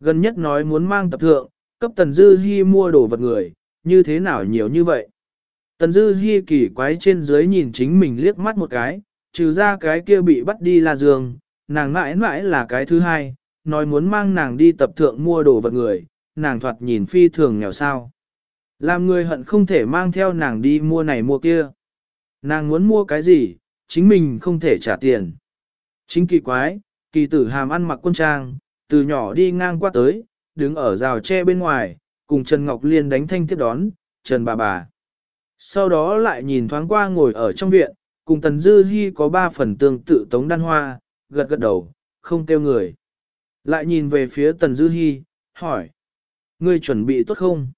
Gần nhất nói muốn mang tập thượng, cấp Tần Dư Hi mua đồ vật người, như thế nào nhiều như vậy. Tần Dư Hi kỳ quái trên dưới nhìn chính mình liếc mắt một cái, trừ ra cái kia bị bắt đi là giường, nàng mãi mãi là cái thứ hai, nói muốn mang nàng đi tập thượng mua đồ vật người, nàng thoạt nhìn phi thường nghèo sao. Làm người hận không thể mang theo nàng đi mua này mua kia. Nàng muốn mua cái gì, chính mình không thể trả tiền. Chính kỳ quái, kỳ tử hàm ăn mặc quân trang, từ nhỏ đi ngang qua tới, đứng ở rào tre bên ngoài, cùng Trần Ngọc Liên đánh thanh tiếp đón, Trần bà bà. Sau đó lại nhìn thoáng qua ngồi ở trong viện, cùng Tần Dư Hi có ba phần tương tự tống đan hoa, gật gật đầu, không kêu người. Lại nhìn về phía Tần Dư Hi, hỏi. Ngươi chuẩn bị tốt không?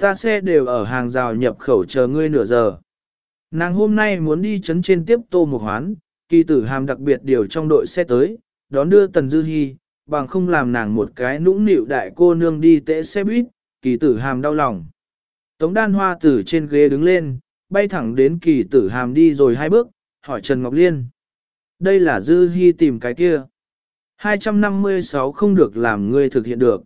Ta xe đều ở hàng rào nhập khẩu chờ ngươi nửa giờ. Nàng hôm nay muốn đi chấn trên tiếp tô một hoán, kỳ tử hàm đặc biệt điều trong đội xe tới, đón đưa Tần Dư Hi, bằng không làm nàng một cái nũng nịu đại cô nương đi tễ xe buýt, kỳ tử hàm đau lòng. Tống đan hoa tử trên ghế đứng lên, bay thẳng đến kỳ tử hàm đi rồi hai bước, hỏi Trần Ngọc Liên. Đây là Dư Hi tìm cái kia. 256 không được làm ngươi thực hiện được.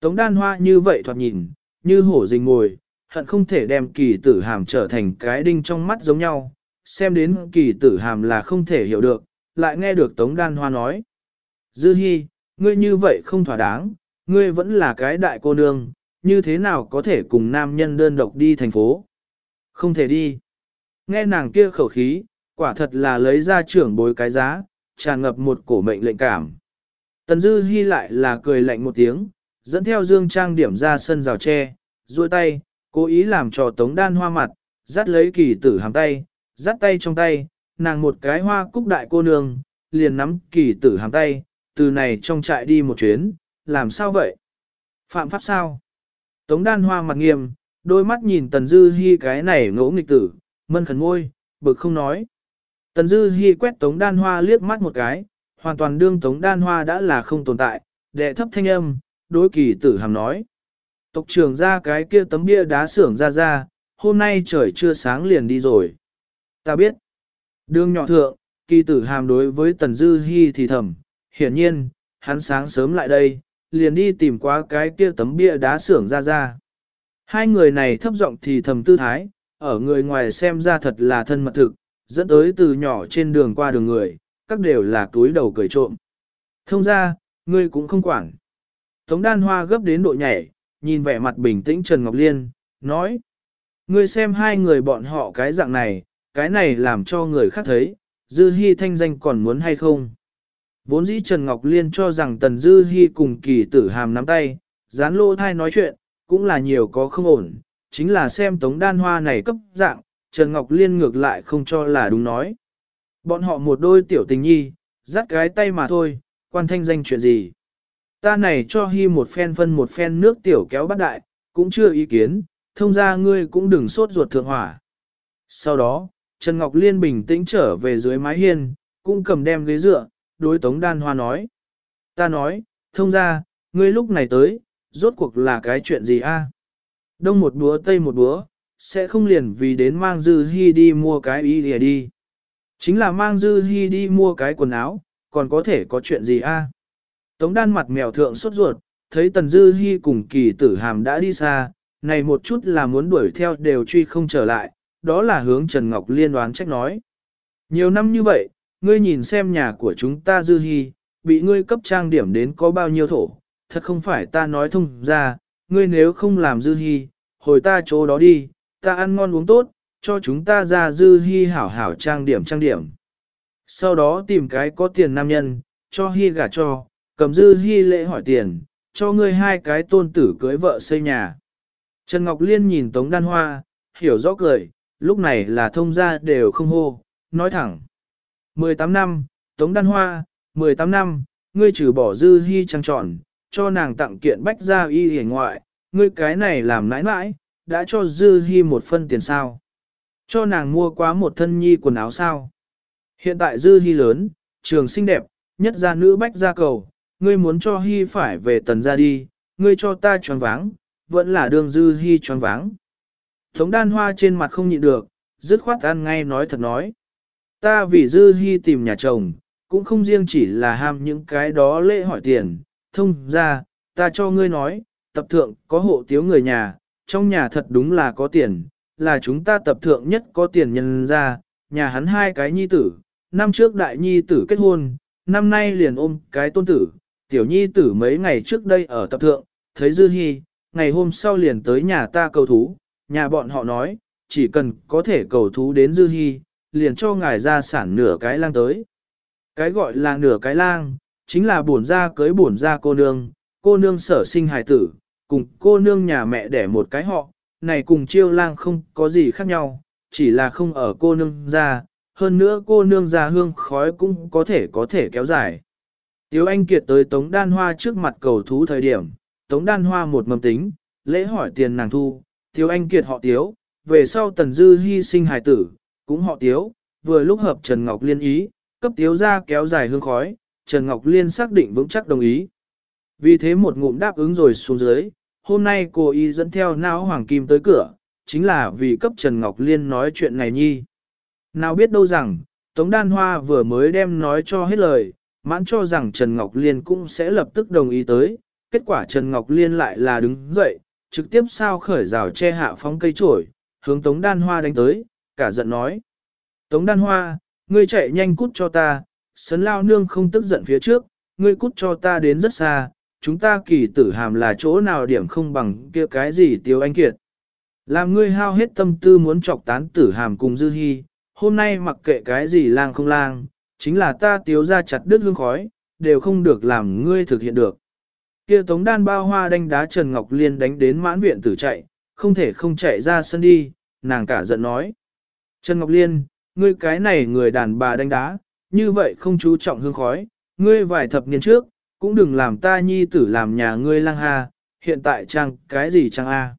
Tống đan hoa như vậy thoạt nhìn, như hổ rình ngồi, hận không thể đem kỳ tử hàm trở thành cái đinh trong mắt giống nhau, xem đến kỳ tử hàm là không thể hiểu được, lại nghe được Tống đan hoa nói. Dư Hi, ngươi như vậy không thỏa đáng, ngươi vẫn là cái đại cô nương, như thế nào có thể cùng nam nhân đơn độc đi thành phố? Không thể đi. Nghe nàng kia khẩu khí, quả thật là lấy ra trưởng bối cái giá, tràn ngập một cổ mệnh lệnh cảm. Tần Dư Hi lại là cười lạnh một tiếng, dẫn theo Dương Trang điểm ra sân rào tre, duỗi tay, cố ý làm cho Tống Đan hoa mặt, dắt lấy kỳ tử hàm tay, dắt tay trong tay, nàng một cái hoa cúc đại cô nương, liền nắm kỳ tử hàm tay, từ này trong trại đi một chuyến, làm sao vậy? Phạm pháp sao? Tống Đan hoa mặt nghiêm, đôi mắt nhìn Tần Dư Hi cái này ngỗ nghịch tử, mân khẩn môi, bực không nói. Tần Dư Hi quét Tống Đan Hoa liếc mắt một cái, hoàn toàn đương Tống Đan Hoa đã là không tồn tại, đệ thấp thanh âm, đối kỳ tử hàm nói. Tộc trưởng ra cái kia tấm bia đá xưởng ra ra, hôm nay trời chưa sáng liền đi rồi. Ta biết. Đương nhỏ thượng, kỳ tử hàm đối với Tần Dư Hi thì thầm, hiển nhiên, hắn sáng sớm lại đây, liền đi tìm qua cái kia tấm bia đá xưởng ra ra. Hai người này thấp giọng thì thầm tư thái, ở người ngoài xem ra thật là thân mật thực, dẫn tới từ nhỏ trên đường qua đường người, các đều là túi đầu cười trộm. Thông ra, ngươi cũng không quản. Tống đan hoa gấp đến độ nhảy, nhìn vẻ mặt bình tĩnh Trần Ngọc Liên, nói. Ngươi xem hai người bọn họ cái dạng này, cái này làm cho người khác thấy, Dư Hi thanh danh còn muốn hay không. Vốn dĩ Trần Ngọc Liên cho rằng Tần Dư Hi cùng kỳ tử hàm nắm tay, dán lô thai nói chuyện, cũng là nhiều có không ổn, chính là xem tống đan hoa này cấp dạng, Trần Ngọc Liên ngược lại không cho là đúng nói. Bọn họ một đôi tiểu tình nhi, dắt cái tay mà thôi, quan thanh danh chuyện gì. ta này cho hy một phen phân một phen nước tiểu kéo bắt đại, cũng chưa ý kiến, thông ra ngươi cũng đừng sốt ruột thượng hỏa. Sau đó, Trần Ngọc Liên bình tĩnh trở về dưới mái hiên, cũng cầm đem ghế dựa, đối Tống Đan Hoa nói. Ta nói, thông ra, ngươi lúc này tới, rốt cuộc là cái chuyện gì a? Đông một búa tây một búa, sẽ không liền vì đến mang dư hy đi mua cái ý lìa đi. Chính là mang dư hy đi mua cái quần áo, còn có thể có chuyện gì a? Tống đan mặt mèo thượng sốt ruột, thấy tần dư hy cùng kỳ tử hàm đã đi xa, này một chút là muốn đuổi theo đều truy không trở lại, đó là hướng Trần Ngọc Liên đoán trách nói. Nhiều năm như vậy, ngươi nhìn xem nhà của chúng ta dư hy, bị ngươi cấp trang điểm đến có bao nhiêu thổ, thật không phải ta nói thông ra, ngươi nếu không làm dư hy, hồi ta chỗ đó đi, ta ăn ngon uống tốt, cho chúng ta ra dư hy hảo hảo trang điểm trang điểm. Sau đó tìm cái có tiền nam nhân, cho hy gả cho, cầm dư hy lễ hỏi tiền, cho ngươi hai cái tôn tử cưới vợ xây nhà. Trần Ngọc Liên nhìn Tống Đan Hoa, hiểu rõ cười, lúc này là thông gia đều không hô, nói thẳng. 18 năm, Tống Đan Hoa, 18 năm, ngươi trừ bỏ dư hy trăng trọn, cho nàng tặng kiện bách gia y hề ngoại, ngươi cái này làm nãi nãi, đã cho dư hy một phân tiền sao. Cho nàng mua quá một thân nhi quần áo sao. Hiện tại dư hy lớn, trường xinh đẹp, nhất gia nữ bách gia cầu, ngươi muốn cho hy phải về tần gia đi, ngươi cho ta choáng váng, vẫn là đường dư hy choáng váng. Tống đan hoa trên mặt không nhịn được, dứt khoát ăn ngay nói thật nói. Ta vì dư hy tìm nhà chồng, cũng không riêng chỉ là ham những cái đó lễ hỏi tiền, thông ra, ta cho ngươi nói, tập thượng có hộ tiếu người nhà, trong nhà thật đúng là có tiền, là chúng ta tập thượng nhất có tiền nhân ra, nhà hắn hai cái nhi tử, năm trước đại nhi tử kết hôn, năm nay liền ôm cái tôn tử, tiểu nhi tử mấy ngày trước đây ở tập thượng, thấy dư hy, ngày hôm sau liền tới nhà ta cầu thú, nhà bọn họ nói, chỉ cần có thể cầu thú đến dư hy, liền cho ngài ra sản nửa cái lang tới. Cái gọi là nửa cái lang, chính là bổn ra cưới bổn ra cô nương, cô nương sở sinh hài tử, cùng cô nương nhà mẹ đẻ một cái họ, này cùng chiêu lang không có gì khác nhau, chỉ là không ở cô nương ra, hơn nữa cô nương ra hương khói cũng có thể có thể kéo dài. Tiếu Anh Kiệt tới Tống Đan Hoa trước mặt cầu thú thời điểm, Tống Đan Hoa một mầm tính, lễ hỏi tiền nàng thu, Tiếu Anh Kiệt họ Tiếu, về sau Tần Dư hy sinh hài tử, cũng họ Tiếu, vừa lúc hợp Trần Ngọc Liên ý, cấp Tiếu ra kéo dài hương khói, Trần Ngọc Liên xác định vững chắc đồng ý. Vì thế một ngụm đáp ứng rồi xuống dưới, hôm nay cô y dẫn theo não hoàng kim tới cửa, chính là vì cấp Trần Ngọc Liên nói chuyện này nhi. Nào biết đâu rằng, Tống Đan Hoa vừa mới đem nói cho hết lời, mãn cho rằng Trần Ngọc Liên cũng sẽ lập tức đồng ý tới, kết quả Trần Ngọc Liên lại là đứng dậy, trực tiếp sao khởi rào che hạ phóng cây trổi, hướng Tống Đan Hoa đánh tới, cả giận nói. Tống Đan Hoa, ngươi chạy nhanh cút cho ta, sấn lao nương không tức giận phía trước, ngươi cút cho ta đến rất xa, chúng ta kỳ tử hàm là chỗ nào điểm không bằng kia cái gì tiêu anh kiệt. Làm ngươi hao hết tâm tư muốn chọc tán tử hàm cùng dư hy, hôm nay mặc kệ cái gì lang không lang, chính là ta tiếu ra chặt đứt hương khói, đều không được làm ngươi thực hiện được. Kia tống đan bao hoa đánh đá Trần Ngọc Liên đánh đến mãn viện tử chạy, không thể không chạy ra sân đi, nàng cả giận nói. Trần Ngọc Liên, ngươi cái này người đàn bà đánh đá, như vậy không chú trọng hương khói, ngươi vài thập niên trước, cũng đừng làm ta nhi tử làm nhà ngươi lang ha, hiện tại chăng cái gì chăng a?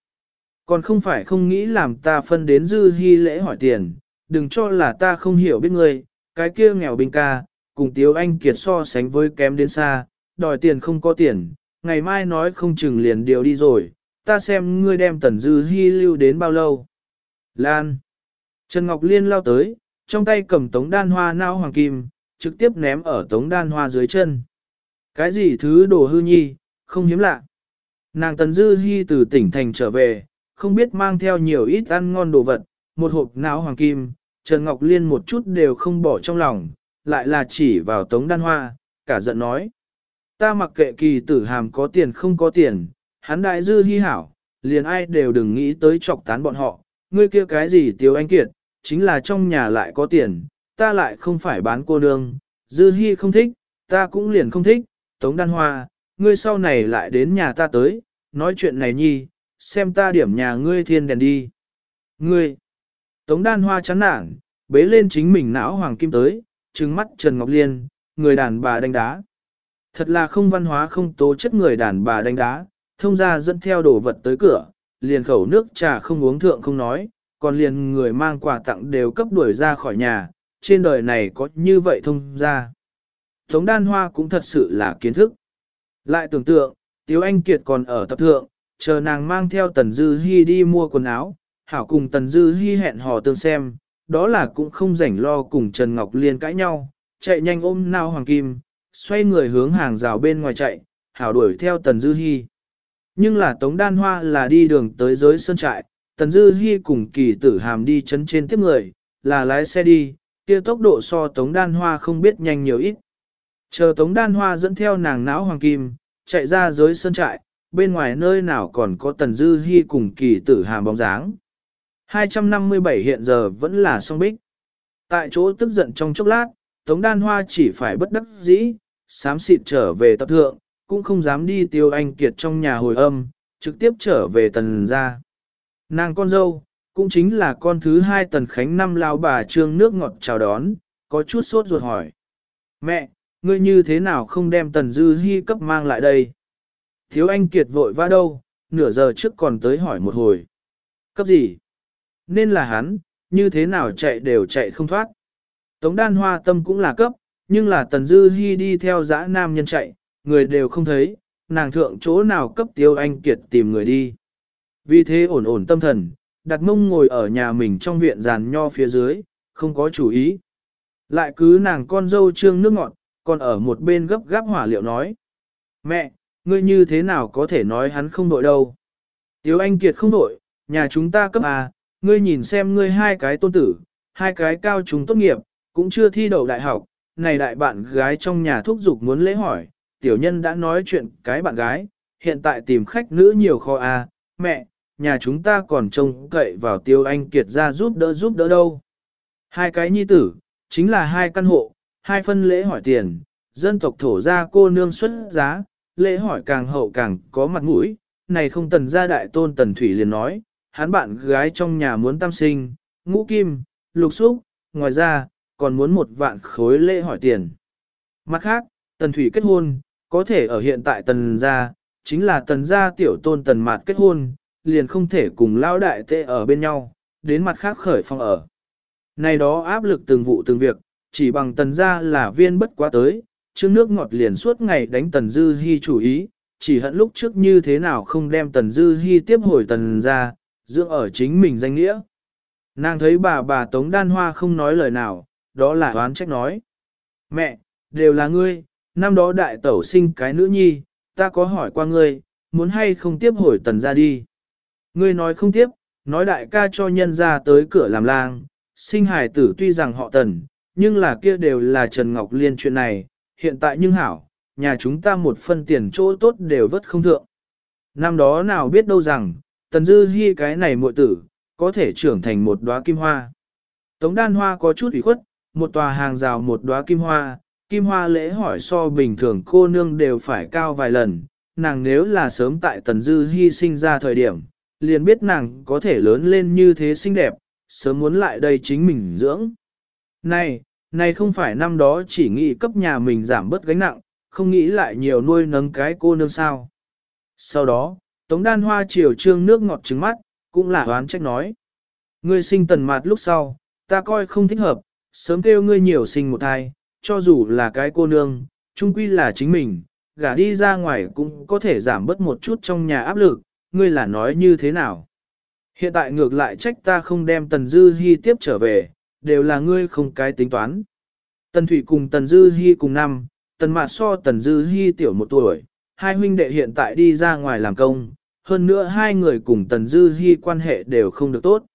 Còn không phải không nghĩ làm ta phân đến dư hy lễ hỏi tiền, đừng cho là ta không hiểu biết ngươi, cái kia nghèo binh ca, cùng Tiếu Anh Kiệt so sánh với kém đến xa, đòi tiền không có tiền, ngày mai nói không chừng liền điều đi rồi, ta xem ngươi đem tần dư hy lưu đến bao lâu. Lan. Trần Ngọc Liên lao tới, trong tay cầm tống đan hoa nao hoàng kim, trực tiếp ném ở tống đan hoa dưới chân. Cái gì thứ đồ hư nhi, không hiếm lạ. Nàng tần dư hy từ tỉnh thành trở về, không biết mang theo nhiều ít ăn ngon đồ vật, một hộp não hoàng kim, Trần Ngọc Liên một chút đều không bỏ trong lòng, lại là chỉ vào tống đan hoa, cả giận nói. Ta mặc kệ kỳ tử hàm có tiền không có tiền, hắn đại dư hy hảo, liền ai đều đừng nghĩ tới chọc tán bọn họ, ngươi kia cái gì tiêu anh kiệt, chính là trong nhà lại có tiền, ta lại không phải bán cô nương, dư hy không thích, ta cũng liền không thích, tống đan hoa, ngươi sau này lại đến nhà ta tới, nói chuyện này nhi, xem ta điểm nhà ngươi thiên đèn đi. Ngươi, tống đan hoa chán nản, bế lên chính mình não hoàng kim tới, trừng mắt Trần Ngọc Liên, người đàn bà đánh đá. Thật là không văn hóa không tố chất người đàn bà đánh đá, thông ra dẫn theo đồ vật tới cửa, liền khẩu nước trà không uống thượng không nói, còn liền người mang quà tặng đều cấp đuổi ra khỏi nhà, trên đời này có như vậy thông ra. Tống đan hoa cũng thật sự là kiến thức. Lại tưởng tượng, Tiếu Anh Kiệt còn ở tập thượng, chờ nàng mang theo Tần Dư Hi đi mua quần áo, hảo cùng Tần Dư Hi hẹn hò tương xem, đó là cũng không rảnh lo cùng Trần Ngọc Liên cãi nhau, chạy nhanh ôm nao Hoàng Kim, xoay người hướng hàng rào bên ngoài chạy, hảo đuổi theo Tần Dư Hi. Nhưng là Tống Đan Hoa là đi đường tới giới sơn trại, Tần Dư Hi cùng kỳ tử hàm đi chấn trên tiếp người, là lái xe đi, kia tốc độ so Tống Đan Hoa không biết nhanh nhiều ít. Chờ Tống Đan Hoa dẫn theo nàng não Hoàng Kim, chạy ra giới sơn trại, bên ngoài nơi nào còn có Tần Dư Hi cùng kỳ tử hàm bóng dáng. 257 hiện giờ vẫn là song bích. Tại chỗ tức giận trong chốc lát, Tống Đan Hoa chỉ phải bất đắc dĩ, sám xịt trở về tập thượng, cũng không dám đi tiêu anh kiệt trong nhà hồi âm, trực tiếp trở về tần ra. Nàng con dâu, cũng chính là con thứ hai tần khánh năm lao bà trương nước ngọt chào đón, có chút sốt ruột hỏi. Mẹ, ngươi như thế nào không đem tần dư hy cấp mang lại đây? Thiếu anh kiệt vội va đâu, nửa giờ trước còn tới hỏi một hồi. Cấp gì? Nên là hắn, như thế nào chạy đều chạy không thoát. Tống đan hoa tâm cũng là cấp, nhưng là tần dư hy đi theo dã nam nhân chạy, người đều không thấy, nàng thượng chỗ nào cấp tiêu anh kiệt tìm người đi. Vì thế ổn ổn tâm thần, đặt mông ngồi ở nhà mình trong viện giàn nho phía dưới, không có chủ ý. Lại cứ nàng con dâu trương nước ngọt, còn ở một bên gấp gáp hỏa liệu nói. Mẹ, ngươi như thế nào có thể nói hắn không đội đâu. Tiếu Anh Kiệt không đội, nhà chúng ta cấp à, ngươi nhìn xem ngươi hai cái tôn tử, hai cái cao chúng tốt nghiệp, cũng chưa thi đậu đại học, này đại bạn gái trong nhà thúc giục muốn lễ hỏi, tiểu nhân đã nói chuyện cái bạn gái, hiện tại tìm khách nữ nhiều kho à, mẹ, nhà chúng ta còn trông cậy vào tiêu anh kiệt ra giúp đỡ giúp đỡ đâu. Hai cái nhi tử, chính là hai căn hộ, hai phân lễ hỏi tiền, dân tộc thổ ra cô nương xuất giá, lễ hỏi càng hậu càng có mặt mũi, này không tần gia đại tôn tần thủy liền nói, hắn bạn gái trong nhà muốn tam sinh, ngũ kim, lục xúc, ngoài ra, còn muốn một vạn khối lễ hỏi tiền. Mặt khác, tần thủy kết hôn, có thể ở hiện tại tần gia, chính là tần gia tiểu tôn tần mạt kết hôn, liền không thể cùng lao đại tệ ở bên nhau, đến mặt khác khởi phong ở. Này đó áp lực từng vụ từng việc, chỉ bằng tần gia là viên bất quá tới, trước nước ngọt liền suốt ngày đánh tần dư hy chủ ý, chỉ hận lúc trước như thế nào không đem tần dư hy tiếp hồi tần gia, dưỡng ở chính mình danh nghĩa. Nàng thấy bà bà Tống Đan Hoa không nói lời nào, đó là oán trách nói. Mẹ, đều là ngươi, năm đó đại tẩu sinh cái nữ nhi, ta có hỏi qua ngươi, muốn hay không tiếp hồi tần ra đi. Ngươi nói không tiếp, nói đại ca cho nhân ra tới cửa làm lang, sinh hải tử tuy rằng họ tần, nhưng là kia đều là Trần Ngọc Liên chuyện này, hiện tại nhưng hảo, nhà chúng ta một phân tiền chỗ tốt đều vất không thượng. Năm đó nào biết đâu rằng, tần dư hy cái này muội tử, có thể trưởng thành một đóa kim hoa. Tống đan hoa có chút ủy khuất, một tòa hàng rào một đóa kim hoa, kim hoa lễ hỏi so bình thường cô nương đều phải cao vài lần, nàng nếu là sớm tại tần dư hy sinh ra thời điểm, liền biết nàng có thể lớn lên như thế xinh đẹp, sớm muốn lại đây chính mình dưỡng. Này, này không phải năm đó chỉ nghĩ cấp nhà mình giảm bớt gánh nặng, không nghĩ lại nhiều nuôi nấng cái cô nương sao. Sau đó, Tống Đan Hoa chiều trương nước ngọt trứng mắt, cũng là oán trách nói. Ngươi sinh tần mạt lúc sau, ta coi không thích hợp, sớm kêu ngươi nhiều sinh một thai, cho dù là cái cô nương, chung quy là chính mình, gả đi ra ngoài cũng có thể giảm bớt một chút trong nhà áp lực, ngươi là nói như thế nào. Hiện tại ngược lại trách ta không đem Tần Dư Hi tiếp trở về, đều là ngươi không cái tính toán. Tần Thủy cùng Tần Dư Hi cùng năm, Tần Mạt so Tần Dư Hi tiểu một tuổi, hai huynh đệ hiện tại đi ra ngoài làm công, hơn nữa hai người cùng Tần Dư Hi quan hệ đều không được tốt.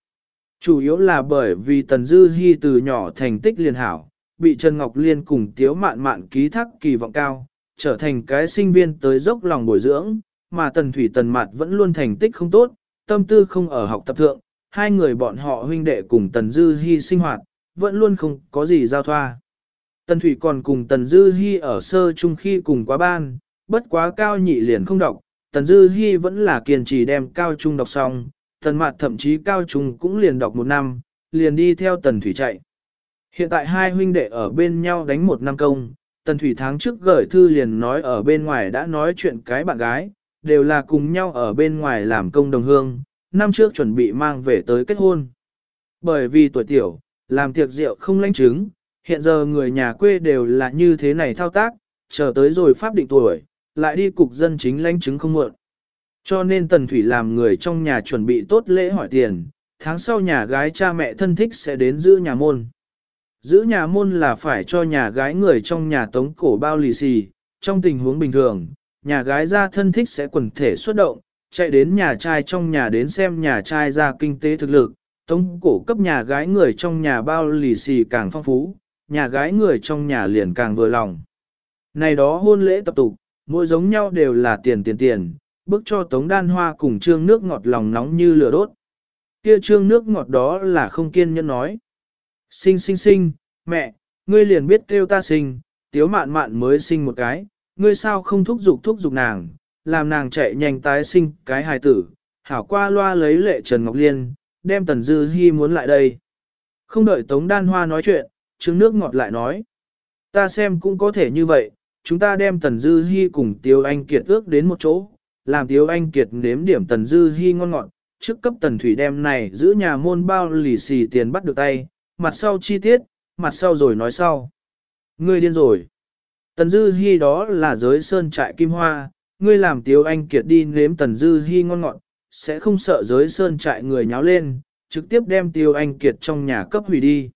Chủ yếu là bởi vì Tần Dư Hi từ nhỏ thành tích liền hảo, bị Trần Ngọc Liên cùng Tiếu Mạn Mạn ký thác kỳ vọng cao, trở thành cái sinh viên tới dốc lòng bồi dưỡng, mà Tần Thủy Tần Mạt vẫn luôn thành tích không tốt, tâm tư không ở học tập thượng, hai người bọn họ huynh đệ cùng Tần Dư Hi sinh hoạt, vẫn luôn không có gì giao thoa. Tần Thủy còn cùng Tần Dư Hi ở sơ trung khi cùng quá ban, bất quá cao nhị liền không đọc, Tần Dư Hi vẫn là kiên trì đem cao trung đọc xong, Tần Mạt thậm chí cao trung cũng liền đọc một năm, liền đi theo Tần Thủy chạy. Hiện tại hai huynh đệ ở bên nhau đánh một năm công, Tần Thủy tháng trước gửi thư liền nói ở bên ngoài đã nói chuyện cái bạn gái, đều là cùng nhau ở bên ngoài làm công đồng hương, năm trước chuẩn bị mang về tới kết hôn. Bởi vì tuổi tiểu, làm tiệc rượu không lãnh chứng, hiện giờ người nhà quê đều là như thế này thao tác, chờ tới rồi pháp định tuổi, lại đi cục dân chính lãnh chứng không muộn. Cho nên Tần Thủy làm người trong nhà chuẩn bị tốt lễ hỏi tiền, tháng sau nhà gái cha mẹ thân thích sẽ đến giữ nhà môn. Giữ nhà môn là phải cho nhà gái người trong nhà tống cổ bao lì xì, trong tình huống bình thường, nhà gái ra thân thích sẽ quần thể xuất động, chạy đến nhà trai trong nhà đến xem nhà trai ra kinh tế thực lực, tống cổ cấp nhà gái người trong nhà bao lì xì càng phong phú, nhà gái người trong nhà liền càng vừa lòng. Này đó hôn lễ tập tục, mỗi giống nhau đều là tiền tiền tiền, bước cho tống đan hoa cùng trương nước ngọt lòng nóng như lửa đốt. Kia trương nước ngọt đó là không kiên nhẫn nói. Sinh sinh sinh, mẹ, ngươi liền biết kêu ta sinh, tiếu mạn mạn mới sinh một cái, ngươi sao không thúc giục thúc giục nàng, làm nàng chạy nhanh tái sinh cái hài tử, hảo qua loa lấy lệ Trần Ngọc Liên, đem Tần Dư Hi muốn lại đây. Không đợi Tống Đan Hoa nói chuyện, trương nước ngọt lại nói. Ta xem cũng có thể như vậy, chúng ta đem Tần Dư Hi cùng tiêu Anh Kiệt ước đến một chỗ, làm Tiếu Anh Kiệt nếm điểm Tần Dư Hi ngon ngọt, trước cấp Tần Thủy đem này giữ nhà môn bao lì xì tiền bắt được tay, mặt sau chi tiết, mặt sau rồi nói sau. Ngươi điên rồi. Tần Dư Hi đó là giới sơn trại kim hoa, ngươi làm Tiếu Anh Kiệt đi nếm Tần Dư Hi ngon ngọt, sẽ không sợ giới sơn trại người nháo lên, trực tiếp đem Tiếu Anh Kiệt trong nhà cấp hủy đi.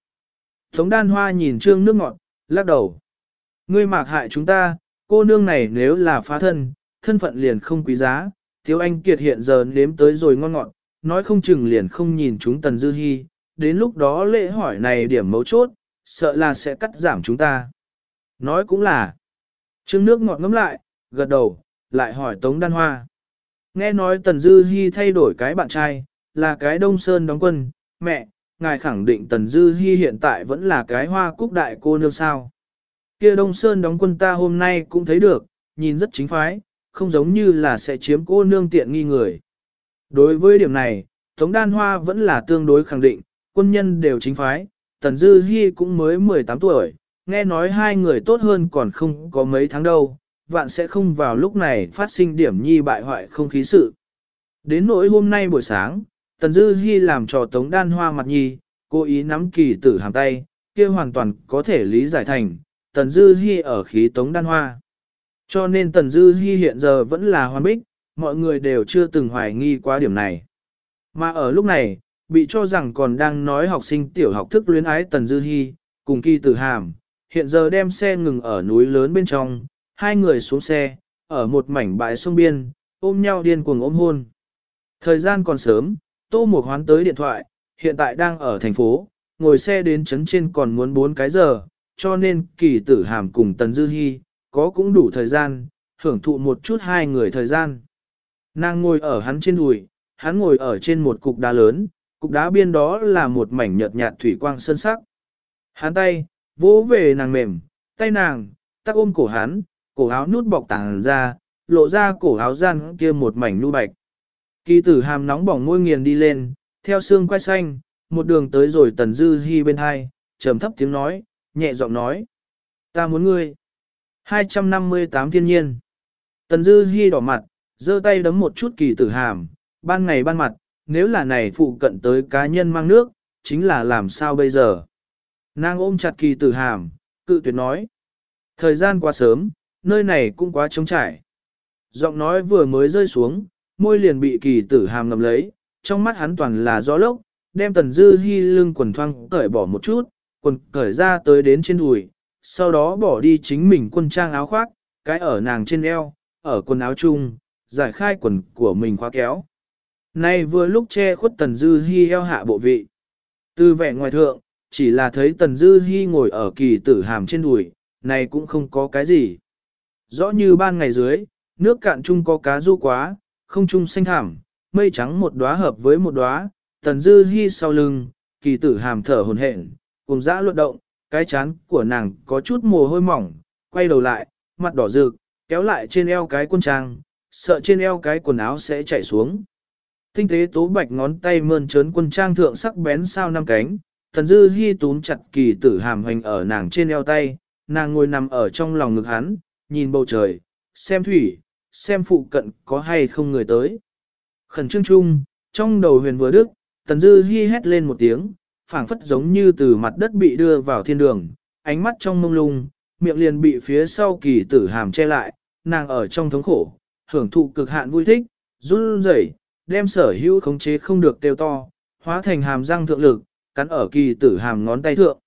Tống đan hoa nhìn trương nước ngọt, lắc đầu. Ngươi mạc hại chúng ta, cô nương này nếu là phá thân, thân phận liền không quý giá, Tiếu Anh Kiệt hiện giờ nếm tới rồi ngon ngọt, nói không chừng liền không nhìn chúng Tần Dư Hi, đến lúc đó lễ hỏi này điểm mấu chốt, sợ là sẽ cắt giảm chúng ta. Nói cũng là, trương nước ngọt ngấm lại, gật đầu, lại hỏi Tống Đan Hoa. Nghe nói Tần Dư Hi thay đổi cái bạn trai, là cái Đông Sơn đóng quân, mẹ, ngài khẳng định Tần Dư Hi hiện tại vẫn là cái hoa cúc đại cô nương sao. Kia Đông Sơn đóng quân ta hôm nay cũng thấy được, nhìn rất chính phái, không giống như là sẽ chiếm cô nương tiện nghi người. Đối với điểm này, Tống Đan Hoa vẫn là tương đối khẳng định, quân nhân đều chính phái, Tần Dư Hi cũng mới 18 tuổi, nghe nói hai người tốt hơn còn không có mấy tháng đâu, vạn sẽ không vào lúc này phát sinh điểm nhi bại hoại không khí sự. Đến nỗi hôm nay buổi sáng, Tần Dư Hi làm trò Tống Đan Hoa mặt nhi, cố ý nắm kỳ tử hàm tay, kia hoàn toàn có thể lý giải thành, Tần Dư Hi ở khí Tống Đan Hoa. Cho nên Tần Dư Hi hiện giờ vẫn là hoàn bích, mọi người đều chưa từng hoài nghi qua điểm này. Mà ở lúc này, bị cho rằng còn đang nói học sinh tiểu học thức luyến ái Tần Dư Hi, cùng kỳ tử hàm, hiện giờ đem xe ngừng ở núi lớn bên trong, hai người xuống xe, ở một mảnh bãi sông biên, ôm nhau điên cuồng ôm hôn. Thời gian còn sớm, Tô Mộc hoán tới điện thoại, hiện tại đang ở thành phố, ngồi xe đến trấn trên còn muốn 4 cái giờ, cho nên kỳ tử hàm cùng Tần Dư Hi, có cũng đủ thời gian, hưởng thụ một chút hai người thời gian. Nàng ngồi ở hắn trên đùi, hắn ngồi ở trên một cục đá lớn, cục đá biên đó là một mảnh nhợt nhạt thủy quang sơn sắc. Hắn tay, vỗ về nàng mềm, tay nàng, tắc ôm cổ hắn, cổ áo nút bọc tàng ra, lộ ra cổ áo gian kia một mảnh nu bạch. Kỳ tử hàm nóng bỏng môi nghiền đi lên, theo xương quay xanh, một đường tới rồi tần dư hy bên hai, trầm thấp tiếng nói, nhẹ giọng nói. Ta muốn ngươi. 258 thiên nhiên. Tần dư hy đỏ mặt, giơ tay đấm một chút kỳ tử hàm, ban ngày ban mặt, nếu là này phụ cận tới cá nhân mang nước, chính là làm sao bây giờ. Nàng ôm chặt kỳ tử hàm, cự tuyệt nói. Thời gian quá sớm, nơi này cũng quá trống trải. Giọng nói vừa mới rơi xuống, môi liền bị kỳ tử hàm ngầm lấy, trong mắt hắn toàn là gió lốc, đem tần dư hy lưng quần thoang cởi bỏ một chút, quần cởi ra tới đến trên đùi, sau đó bỏ đi chính mình quân trang áo khoác, cái ở nàng trên eo, ở quần áo chung, giải khai quần của mình khóa kéo. Nay vừa lúc che khuất tần dư hy eo hạ bộ vị. Từ vẻ ngoài thượng, chỉ là thấy tần dư hy ngồi ở kỳ tử hàm trên đùi, này cũng không có cái gì. Rõ như ban ngày dưới, nước cạn chung có cá du quá, không chung xanh thảm, mây trắng một đóa hợp với một đóa, tần dư hy sau lưng, kỳ tử hàm thở hồn hển, cùng dã luận động, cái chán của nàng có chút mồ hôi mỏng, quay đầu lại, mặt đỏ rực, kéo lại trên eo cái quân trang, sợ trên eo cái quần áo sẽ chạy xuống. Tinh tế tố bạch ngón tay mơn trớn quân trang thượng sắc bén sao năm cánh, thần dư hy túm chặt kỳ tử hàm hành ở nàng trên eo tay, nàng ngồi nằm ở trong lòng ngực hắn, nhìn bầu trời, xem thủy, xem phụ cận có hay không người tới. Khẩn trương chung, trong đầu huyền vừa đức, thần dư hy hét lên một tiếng, phảng phất giống như từ mặt đất bị đưa vào thiên đường, ánh mắt trong mông lung, miệng liền bị phía sau kỳ tử hàm che lại, nàng ở trong thống khổ, hưởng thụ cực hạn vui thích, run rẩy, đem sở hữu khống chế không được tiêu to, hóa thành hàm răng thượng lực, cắn ở kỳ tử hàm ngón tay thượng.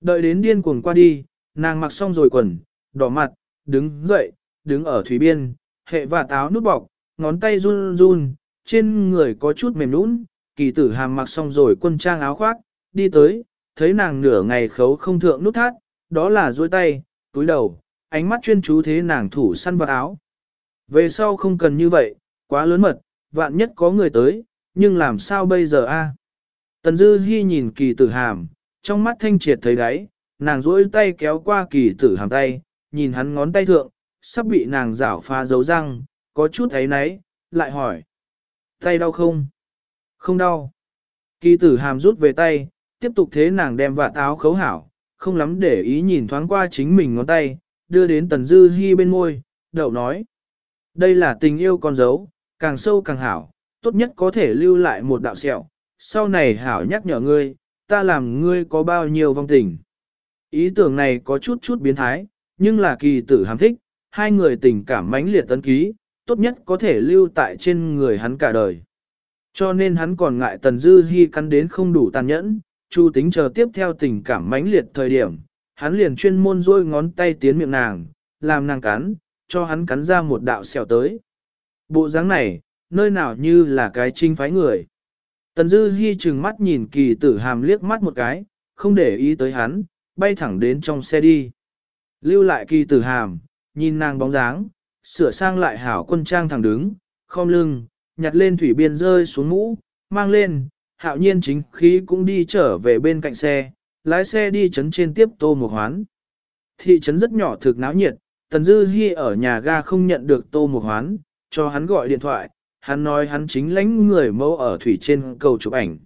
Đợi đến điên cuồng qua đi, nàng mặc xong rồi quần, đỏ mặt, đứng dậy, đứng ở thủy biên, hệ và táo nút bọc, ngón tay run run, trên người có chút mềm nũng, kỳ tử hàm mặc xong rồi quân trang áo khoác, đi tới, thấy nàng nửa ngày khấu không thượng nút thắt, đó là duỗi tay, túi đầu, ánh mắt chuyên chú thế nàng thủ săn vật áo. Về sau không cần như vậy, quá lớn mật, vạn nhất có người tới, nhưng làm sao bây giờ a? Tần Dư Hi nhìn kỳ tử hàm, trong mắt thanh triệt thấy đáy, nàng duỗi tay kéo qua kỳ tử hàm tay, nhìn hắn ngón tay thượng, sắp bị nàng rảo phá dấu răng, có chút thấy nấy, lại hỏi. Tay đau không? Không đau. Kỳ tử hàm rút về tay, tiếp tục thế nàng đem vạt áo khấu hảo, không lắm để ý nhìn thoáng qua chính mình ngón tay, đưa đến tần dư hy bên môi, đậu nói. Đây là tình yêu con dấu, càng sâu càng hảo, tốt nhất có thể lưu lại một đạo sẹo, sau này hảo nhắc nhở ngươi, ta làm ngươi có bao nhiêu vong tình. Ý tưởng này có chút chút biến thái, nhưng là kỳ tử hàm thích, hai người tình cảm mãnh liệt tấn ký, tốt nhất có thể lưu tại trên người hắn cả đời. Cho nên hắn còn ngại Tần Dư Hi cắn đến không đủ tàn nhẫn, chu tính chờ tiếp theo tình cảm mãnh liệt thời điểm, hắn liền chuyên môn rôi ngón tay tiến miệng nàng, làm nàng cắn, cho hắn cắn ra một đạo sẹo tới. Bộ dáng này, nơi nào như là cái trinh phái người. Tần Dư Hi trừng mắt nhìn kỳ tử hàm liếc mắt một cái, không để ý tới hắn, bay thẳng đến trong xe đi. Lưu lại kỳ tử hàm, nhìn nàng bóng dáng, sửa sang lại hảo quân trang thẳng đứng, khom lưng, nhặt lên thủy biên rơi xuống mũ, mang lên, hạo nhiên chính khí cũng đi trở về bên cạnh xe, lái xe đi chấn trên tiếp tô một hoán. Thị trấn rất nhỏ thực náo nhiệt, Tần Dư Hi ở nhà ga không nhận được tô một hoán, cho hắn gọi điện thoại, hắn nói hắn chính lãnh người mẫu ở thủy trên cầu chụp ảnh.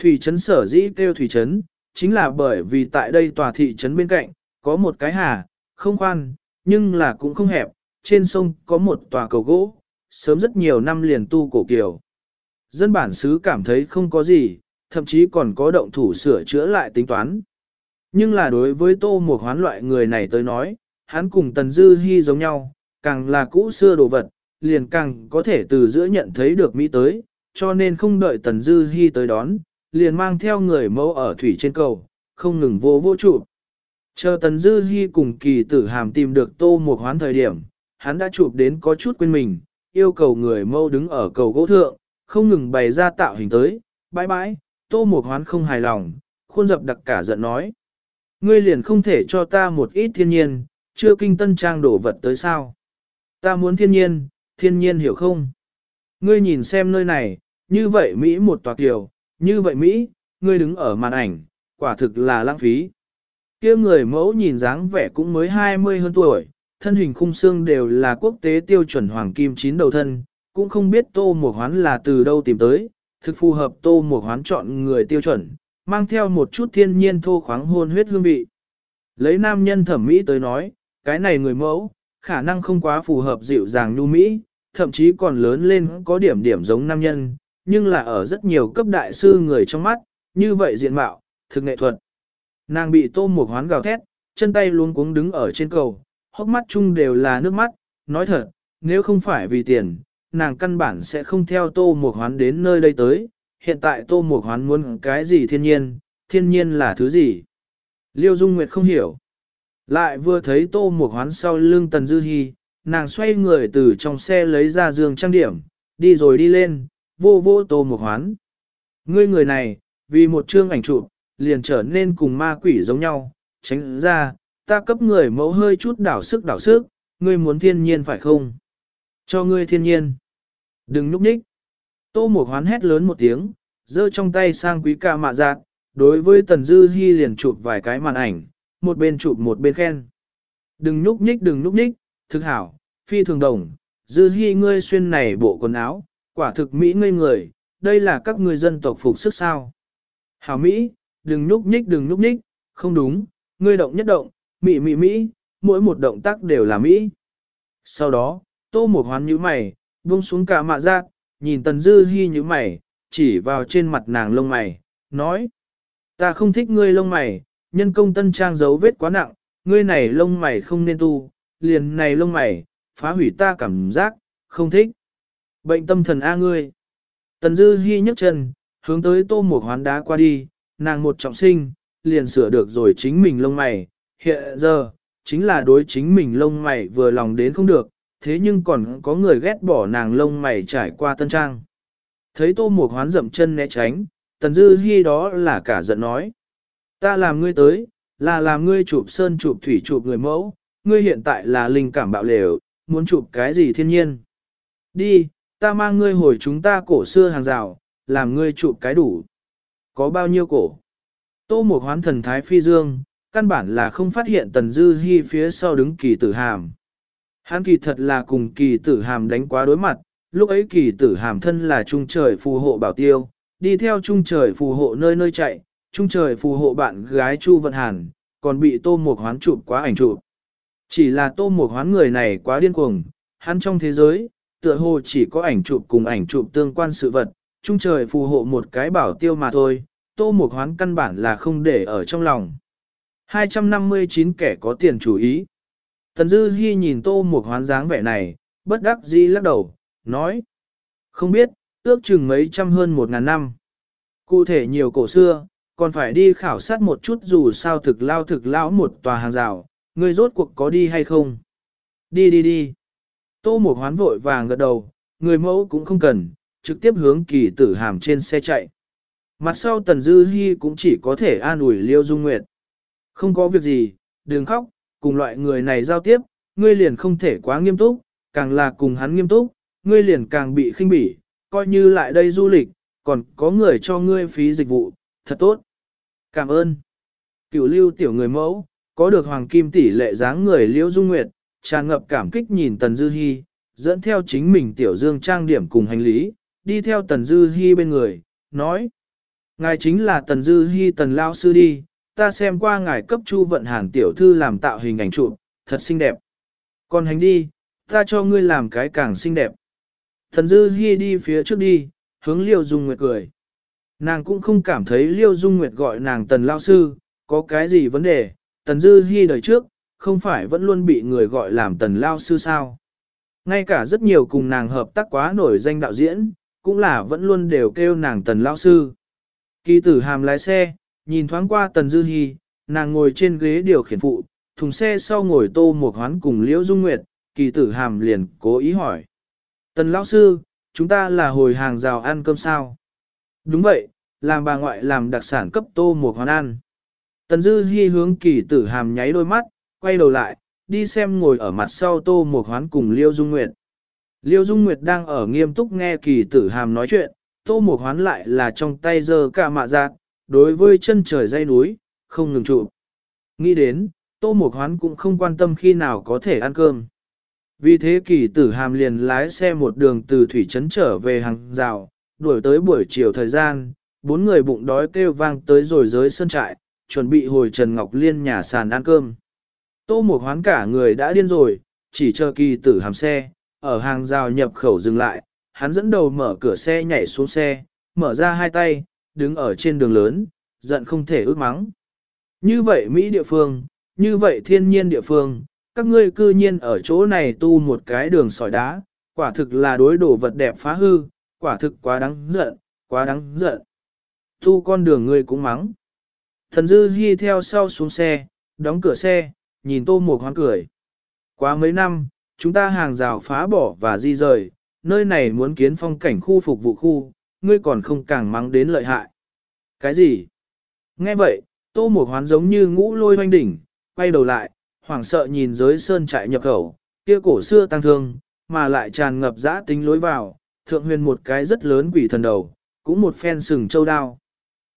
Thủy trấn sở dĩ kêu thủy trấn, chính là bởi vì tại đây tòa thị trấn bên cạnh, có một cái hà, không khoan, nhưng là cũng không hẹp, trên sông có một tòa cầu gỗ, sớm rất nhiều năm liền tu cổ kiều. Dân bản xứ cảm thấy không có gì, thậm chí còn có động thủ sửa chữa lại tính toán. Nhưng là đối với tô một hoán loại người này tới nói, hắn cùng Tần Dư Hi giống nhau, càng là cũ xưa đồ vật, liền càng có thể từ giữa nhận thấy được Mỹ tới, cho nên không đợi Tần Dư Hi tới đón, liền mang theo người mẫu ở thủy trên cầu, không ngừng vô vô trụ. Chờ Tần Dư Hi cùng kỳ tử hàm tìm được tô một hoán thời điểm, hắn đã chụp đến có chút quên mình, yêu cầu người mẫu đứng ở cầu gỗ thượng, không ngừng bày ra tạo hình tới, bãi bãi, tô mục hoán không hài lòng, khuôn dập đặc cả giận nói. Ngươi liền không thể cho ta một ít thiên nhiên, chưa kinh tân trang đổ vật tới sao. Ta muốn thiên nhiên, thiên nhiên hiểu không? Ngươi nhìn xem nơi này, như vậy Mỹ một tòa kiều, như vậy Mỹ, ngươi đứng ở màn ảnh, quả thực là lãng phí. kia người mẫu nhìn dáng vẻ cũng mới 20 hơn tuổi, thân hình khung xương đều là quốc tế tiêu chuẩn hoàng kim chín đầu thân, cũng không biết tô một hoán là từ đâu tìm tới, thực phù hợp tô một hoán chọn người tiêu chuẩn, mang theo một chút thiên nhiên thô khoáng hôn huyết hương vị. Lấy nam nhân thẩm mỹ tới nói, cái này người mẫu, khả năng không quá phù hợp dịu dàng nhu mỹ, thậm chí còn lớn lên có điểm điểm giống nam nhân, nhưng là ở rất nhiều cấp đại sư người trong mắt, như vậy diện mạo, thực nghệ thuật. Nàng bị tô một hoán gào thét, chân tay luôn cuống đứng ở trên cầu, hốc mắt chung đều là nước mắt, nói thật, nếu không phải vì tiền, nàng căn bản sẽ không theo tô mục hoán đến nơi đây tới, hiện tại tô mục hoán muốn cái gì thiên nhiên, thiên nhiên là thứ gì. Liêu Dung Nguyệt không hiểu. Lại vừa thấy tô mục hoán sau lưng Tần Dư Hi, nàng xoay người từ trong xe lấy ra giường trang điểm, đi rồi đi lên, vô vô tô mục hoán. Ngươi người này, vì một chương ảnh chụp, liền trở nên cùng ma quỷ giống nhau, tránh ra, ta cấp người mẫu hơi chút đảo sức đảo sức, ngươi muốn thiên nhiên phải không? Cho ngươi thiên nhiên. Đừng núp nhích. Tô Mộc Hoán hét lớn một tiếng, giơ trong tay sang quý ca mạ giạt, đối với Tần Dư Hi liền chụp vài cái màn ảnh, một bên chụp một bên khen. Đừng núp nhích đừng núp nhích, thực hảo, phi thường đồng, Dư Hi ngươi xuyên này bộ quần áo, quả thực Mỹ ngây người, đây là các người dân tộc phục sức sao. Hảo Mỹ, đừng núp nhích đừng núp nhích, không đúng, ngươi động nhất động, Mỹ Mỹ Mỹ, mỗi một động tác đều là Mỹ. Sau đó, tô một hoán nhíu mày, buông xuống cả mạ giác, nhìn tần dư hy nhíu mày, chỉ vào trên mặt nàng lông mày, nói. Ta không thích ngươi lông mày, nhân công tân trang dấu vết quá nặng, ngươi này lông mày không nên tu, liền này lông mày, phá hủy ta cảm giác, không thích. Bệnh tâm thần A ngươi. Tần dư hy nhấc chân, hướng tới tô một hoán đá qua đi, nàng một trọng sinh, liền sửa được rồi chính mình lông mày, hiện giờ, chính là đối chính mình lông mày vừa lòng đến không được, thế nhưng còn có người ghét bỏ nàng lông mày trải qua tân trang. Thấy tô mục hoán dậm chân né tránh, tần dư hy đó là cả giận nói. Ta làm ngươi tới, là làm ngươi chụp sơn chụp thủy chụp người mẫu, ngươi hiện tại là linh cảm bạo lều, muốn chụp cái gì thiên nhiên. Đi, ta mang ngươi hồi chúng ta cổ xưa hàng rào, làm ngươi chụp cái đủ. Có bao nhiêu cổ? Tô mục hoán thần thái phi dương, căn bản là không phát hiện tần dư hy phía sau đứng kỳ tử hàm. Hắn kỳ thật là cùng kỳ tử hàm đánh quá đối mặt, lúc ấy kỳ tử hàm thân là trung trời phù hộ bảo tiêu, đi theo trung trời phù hộ nơi nơi chạy, trung trời phù hộ bạn gái Chu Vận Hàn, còn bị tô một hoán chụp quá ảnh chụp. Chỉ là tô một hoán người này quá điên cuồng, hắn trong thế giới, tựa hồ chỉ có ảnh chụp cùng ảnh chụp tương quan sự vật, trung trời phù hộ một cái bảo tiêu mà thôi, tô một hoán căn bản là không để ở trong lòng. 259 kẻ có tiền chủ ý. Tần Dư Hi nhìn tô một hoán dáng vẻ này, bất đắc dĩ lắc đầu, nói. Không biết, ước chừng mấy trăm hơn một ngàn năm. Cụ thể nhiều cổ xưa, còn phải đi khảo sát một chút dù sao thực lao thực lão một tòa hàng rào, người rốt cuộc có đi hay không. Đi đi đi. Tô một hoán vội vàng gật đầu, người mẫu cũng không cần, trực tiếp hướng kỳ tử hàm trên xe chạy. Mặt sau Tần Dư Hi cũng chỉ có thể an ủi Liêu Dung Nguyệt. Không có việc gì, đừng khóc, cùng loại người này giao tiếp, ngươi liền không thể quá nghiêm túc, càng là cùng hắn nghiêm túc, ngươi liền càng bị khinh bỉ, coi như lại đây du lịch, còn có người cho ngươi phí dịch vụ, thật tốt. Cảm ơn. Cửu lưu tiểu người mẫu, có được hoàng kim tỷ lệ dáng người liễu Dung Nguyệt, tràn ngập cảm kích nhìn Tần Dư Hi, dẫn theo chính mình tiểu dương trang điểm cùng hành lý, đi theo Tần Dư Hi bên người, nói. Ngài chính là Tần Dư Hi Tần Lao Sư đi, ta xem qua ngài cấp chu vận hàn tiểu thư làm tạo hình ảnh chụp, thật xinh đẹp. Còn hành đi, ta cho ngươi làm cái càng xinh đẹp. Thần Dư Hi đi phía trước đi, hướng Liêu Dung Nguyệt cười. Nàng cũng không cảm thấy Liêu Dung Nguyệt gọi nàng Tần Lao Sư, có cái gì vấn đề, Tần Dư Hi đời trước, không phải vẫn luôn bị người gọi làm Tần Lao Sư sao. Ngay cả rất nhiều cùng nàng hợp tác quá nổi danh đạo diễn, cũng là vẫn luôn đều kêu nàng Tần Lao Sư. Kỳ tử hàm lái xe, nhìn thoáng qua Tần Dư Hi, nàng ngồi trên ghế điều khiển phụ, thùng xe sau ngồi tô Mộc hoán cùng Liễu Dung Nguyệt, kỳ tử hàm liền cố ý hỏi. Tần Lão Sư, chúng ta là hồi hàng rào ăn cơm sao? Đúng vậy, làm bà ngoại làm đặc sản cấp tô Mộc hoán ăn. Tần Dư Hi hướng kỳ tử hàm nháy đôi mắt, quay đầu lại, đi xem ngồi ở mặt sau tô Mộc hoán cùng Liêu Dung Nguyệt. Liêu Dung Nguyệt đang ở nghiêm túc nghe kỳ tử hàm nói chuyện, tô mục hoán lại là trong tay giơ cả mạ giác, đối với chân trời dây núi, không ngừng trụ. Nghĩ đến, tô mộc hoán cũng không quan tâm khi nào có thể ăn cơm. Vì thế kỳ tử hàm liền lái xe một đường từ thủy trấn trở về hàng rào, đuổi tới buổi chiều thời gian, bốn người bụng đói kêu vang tới rồi giới sân trại, chuẩn bị hồi Trần Ngọc Liên nhà sàn ăn cơm. Tô mộc hoán cả người đã điên rồi, chỉ chờ kỳ tử hàm xe, ở hàng rào nhập khẩu dừng lại, hắn dẫn đầu mở cửa xe nhảy xuống xe, mở ra hai tay, đứng ở trên đường lớn, giận không thể ước mắng. Như vậy Mỹ địa phương, như vậy thiên nhiên địa phương, các ngươi cư nhiên ở chỗ này tu một cái đường sỏi đá, quả thực là đối đồ vật đẹp phá hư, quả thực quá đáng giận, quá đáng giận. Tu con đường ngươi cũng mắng. Thần Dư Hi theo sau xuống xe, đóng cửa xe, nhìn Tô Mộc Hoan cười. Quá mấy năm, chúng ta hàng rào phá bỏ và di rời, nơi này muốn kiến phong cảnh khu phục vụ khu, ngươi còn không càng mắng đến lợi hại. Cái gì? Nghe vậy, Tô Mục Hoán giống như ngũ lôi hoanh đỉnh, quay đầu lại, hoảng sợ nhìn giới sơn trại nhập khẩu, kia cổ xưa tăng thương, mà lại tràn ngập dã tính lối vào, thượng huyền một cái rất lớn quỷ thần đầu, cũng một phen sừng châu đao.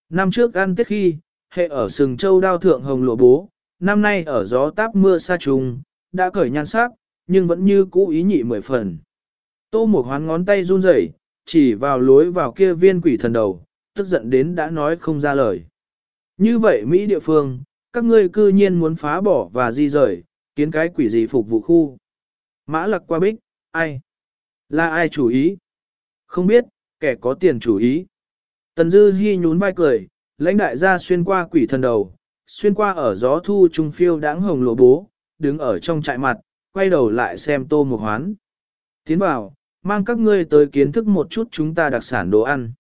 Năm trước ăn tiết khi, hệ ở sừng châu đao thượng hồng lụa bố, năm nay ở gió táp mưa xa trùng, đã cởi nhan sắc, nhưng vẫn như cũ ý nhị mười phần. Tô một hoán ngón tay run rẩy, chỉ vào lối vào kia viên quỷ thần đầu, tức giận đến đã nói không ra lời. Như vậy Mỹ địa phương, các ngươi cư nhiên muốn phá bỏ và di rời, kiến cái quỷ gì phục vụ khu. Mã lặc qua bích, ai? Là ai chủ ý? Không biết, kẻ có tiền chủ ý. Tần Dư Hi nhún vai cười, lãnh đại gia xuyên qua quỷ thần đầu, xuyên qua ở gió thu trung phiêu đáng hồng lộ bố, đứng ở trong trại mặt, quay đầu lại xem tô mục hoán. Tiến vào, mang các ngươi tới kiến thức một chút chúng ta đặc sản đồ ăn.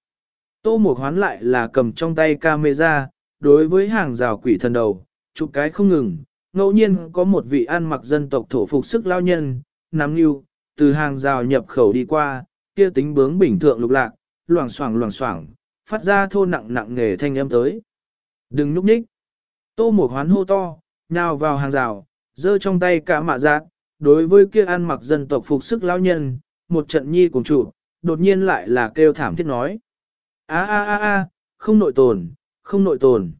Tô mục hoán lại là cầm trong tay camera, đối với hàng rào quỷ thần đầu, chụp cái không ngừng, ngẫu nhiên có một vị ăn mặc dân tộc thổ phục sức lao nhân, nắm yêu, từ hàng rào nhập khẩu đi qua, kia tính bướng bình thượng lục lạc, loảng xoảng loảng xoảng, phát ra thô nặng nặng nghề thanh âm tới. Đừng núp nhích. Tô một hoán hô to, nào vào hàng rào, giơ trong tay cả mạ giác, đối với kia ăn mặc dân tộc phục sức lao nhân, một trận nhi cùng chủ, đột nhiên lại là kêu thảm thiết nói. a a a a không nội tồn, không nội tồn.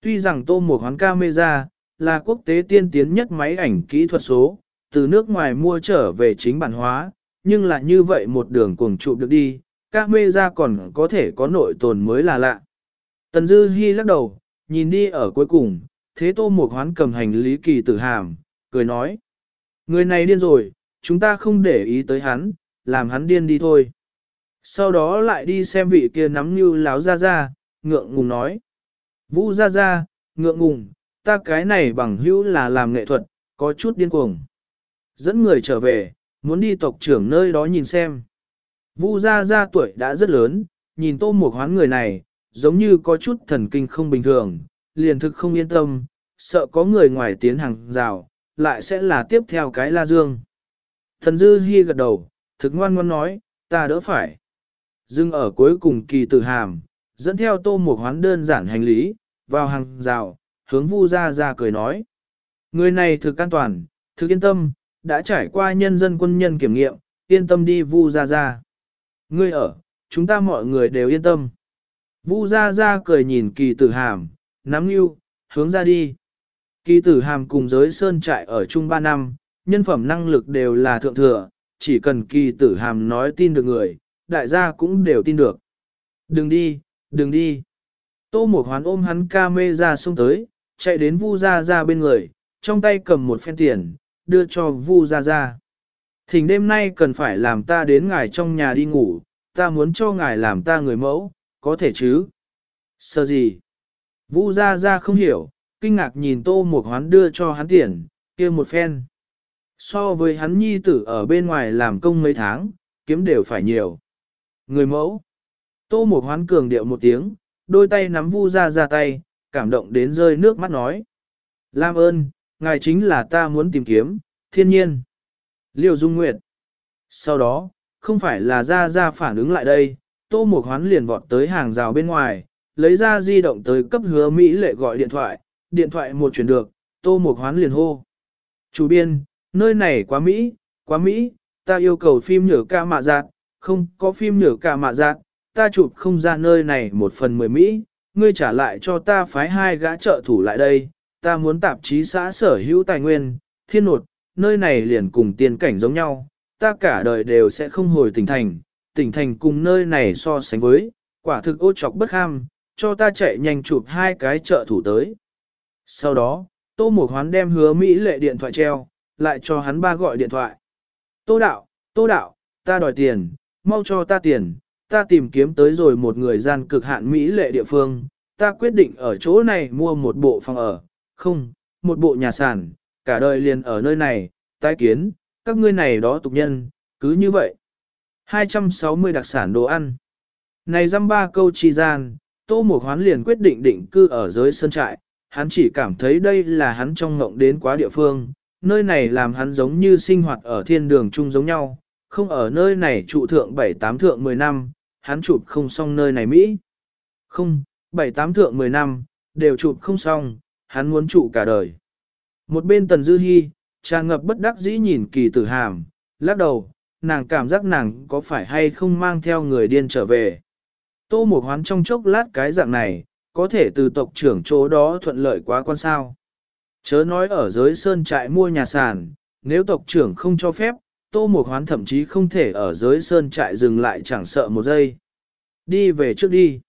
Tuy rằng tô một hoán camera, là quốc tế tiên tiến nhất máy ảnh kỹ thuật số, từ nước ngoài mua trở về chính bản hóa, nhưng là như vậy một đường cuồng trụ được đi, camera còn có thể có nội tồn mới là lạ. Tần Dư Hi lắc đầu, nhìn đi ở cuối cùng, thế tô một hoán cầm hành lý kỳ tử hàm, cười nói. Người này điên rồi, chúng ta không để ý tới hắn, làm hắn điên đi thôi. Sau đó lại đi xem vị kia nắm như láo ra ra, ngượng ngùng nói. Vũ ra ra, ngượng ngùng, ta cái này bằng hữu là làm nghệ thuật, có chút điên cuồng. Dẫn người trở về, muốn đi tộc trưởng nơi đó nhìn xem. Vu gia gia tuổi đã rất lớn, nhìn tô một hoán người này, giống như có chút thần kinh không bình thường, liền thực không yên tâm, sợ có người ngoài tiến hàng rào, lại sẽ là tiếp theo cái la dương. Thần dư hy gật đầu, thực ngoan ngoan nói, ta đỡ phải. Dưng ở cuối cùng kỳ tử hàm, dẫn theo tô một hoán đơn giản hành lý, vào hàng rào, hướng vu gia gia cười nói. Người này thực an toàn, thực yên tâm, đã trải qua nhân dân quân nhân kiểm nghiệm, yên tâm đi vu gia gia. Ngươi ở, chúng ta mọi người đều yên tâm. Vu gia gia cười nhìn kỳ tử hàm, nắm yêu, hướng ra đi. Kỳ tử hàm cùng giới sơn trại ở chung 3 năm, nhân phẩm năng lực đều là thượng thừa, chỉ cần kỳ tử hàm nói tin được người, đại gia cũng đều tin được. Đừng đi, đừng đi. Tô một hoán ôm hắn ca mê ra xông tới, chạy đến vu gia gia bên người, trong tay cầm một phen tiền, đưa cho vu gia gia. Thỉnh đêm nay cần phải làm ta đến ngài trong nhà đi ngủ, ta muốn cho ngài làm ta người mẫu, có thể chứ? Sợ gì? Vu gia gia không hiểu, kinh ngạc nhìn tô một hoán đưa cho hắn tiền, kia một phen. So với hắn nhi tử ở bên ngoài làm công mấy tháng, kiếm đều phải nhiều. Người mẫu. Tô một hoán cường điệu một tiếng, đôi tay nắm vu ra ra tay, cảm động đến rơi nước mắt nói. Lam ơn, ngài chính là ta muốn tìm kiếm, thiên nhiên. Liêu Dung Nguyệt. Sau đó, không phải là ra ra phản ứng lại đây, tô một hoán liền vọt tới hàng rào bên ngoài, lấy ra di động tới cấp hứa Mỹ lệ gọi điện thoại, điện thoại một chuyển được, tô một hoán liền hô. Chủ biên, nơi này quá Mỹ, quá Mỹ, ta yêu cầu phim nhở ca mạ giạt, không có phim nhở ca mạ giạt, ta chụp không ra nơi này một phần mười Mỹ, ngươi trả lại cho ta phái hai gã trợ thủ lại đây, ta muốn tạp chí xã sở hữu tài nguyên, thiên nột, nơi này liền cùng tiền cảnh giống nhau, ta cả đời đều sẽ không hồi tỉnh thành, tỉnh thành cùng nơi này so sánh với, quả thực ô chọc bất ham, cho ta chạy nhanh chụp hai cái trợ thủ tới. Sau đó, Tô Mộc Hoán đem hứa Mỹ lệ điện thoại treo, lại cho hắn ba gọi điện thoại. Tô đạo, Tô đạo, ta đòi tiền, mau cho ta tiền, ta tìm kiếm tới rồi một người gian cực hạn Mỹ lệ địa phương, ta quyết định ở chỗ này mua một bộ phòng ở, không, một bộ nhà sản, cả đời liền ở nơi này, tái kiến, các ngươi này đó tục nhân, cứ như vậy. 260 đặc sản đồ ăn. Này dăm ba câu chi gian, Tô Mục Hoán liền quyết định định cư ở dưới sân trại, hắn chỉ cảm thấy đây là hắn trong ngộng đến quá địa phương, nơi này làm hắn giống như sinh hoạt ở thiên đường chung giống nhau, không ở nơi này trụ thượng 7-8 thượng 10 năm, hắn chụp không xong nơi này Mỹ. Không, 7-8 thượng 10 năm, đều chụp không xong, hắn muốn trụ cả đời. Một bên Tần Dư Hi, tràn ngập bất đắc dĩ nhìn kỳ tử hàm, lắc đầu, nàng cảm giác nàng có phải hay không mang theo người điên trở về. Tô mộc hoán trong chốc lát cái dạng này, có thể từ tộc trưởng chỗ đó thuận lợi quá quan sao. Chớ nói ở giới sơn trại mua nhà sàn, nếu tộc trưởng không cho phép, tô mộc hoán thậm chí không thể ở giới sơn trại dừng lại chẳng sợ một giây. Đi về trước đi.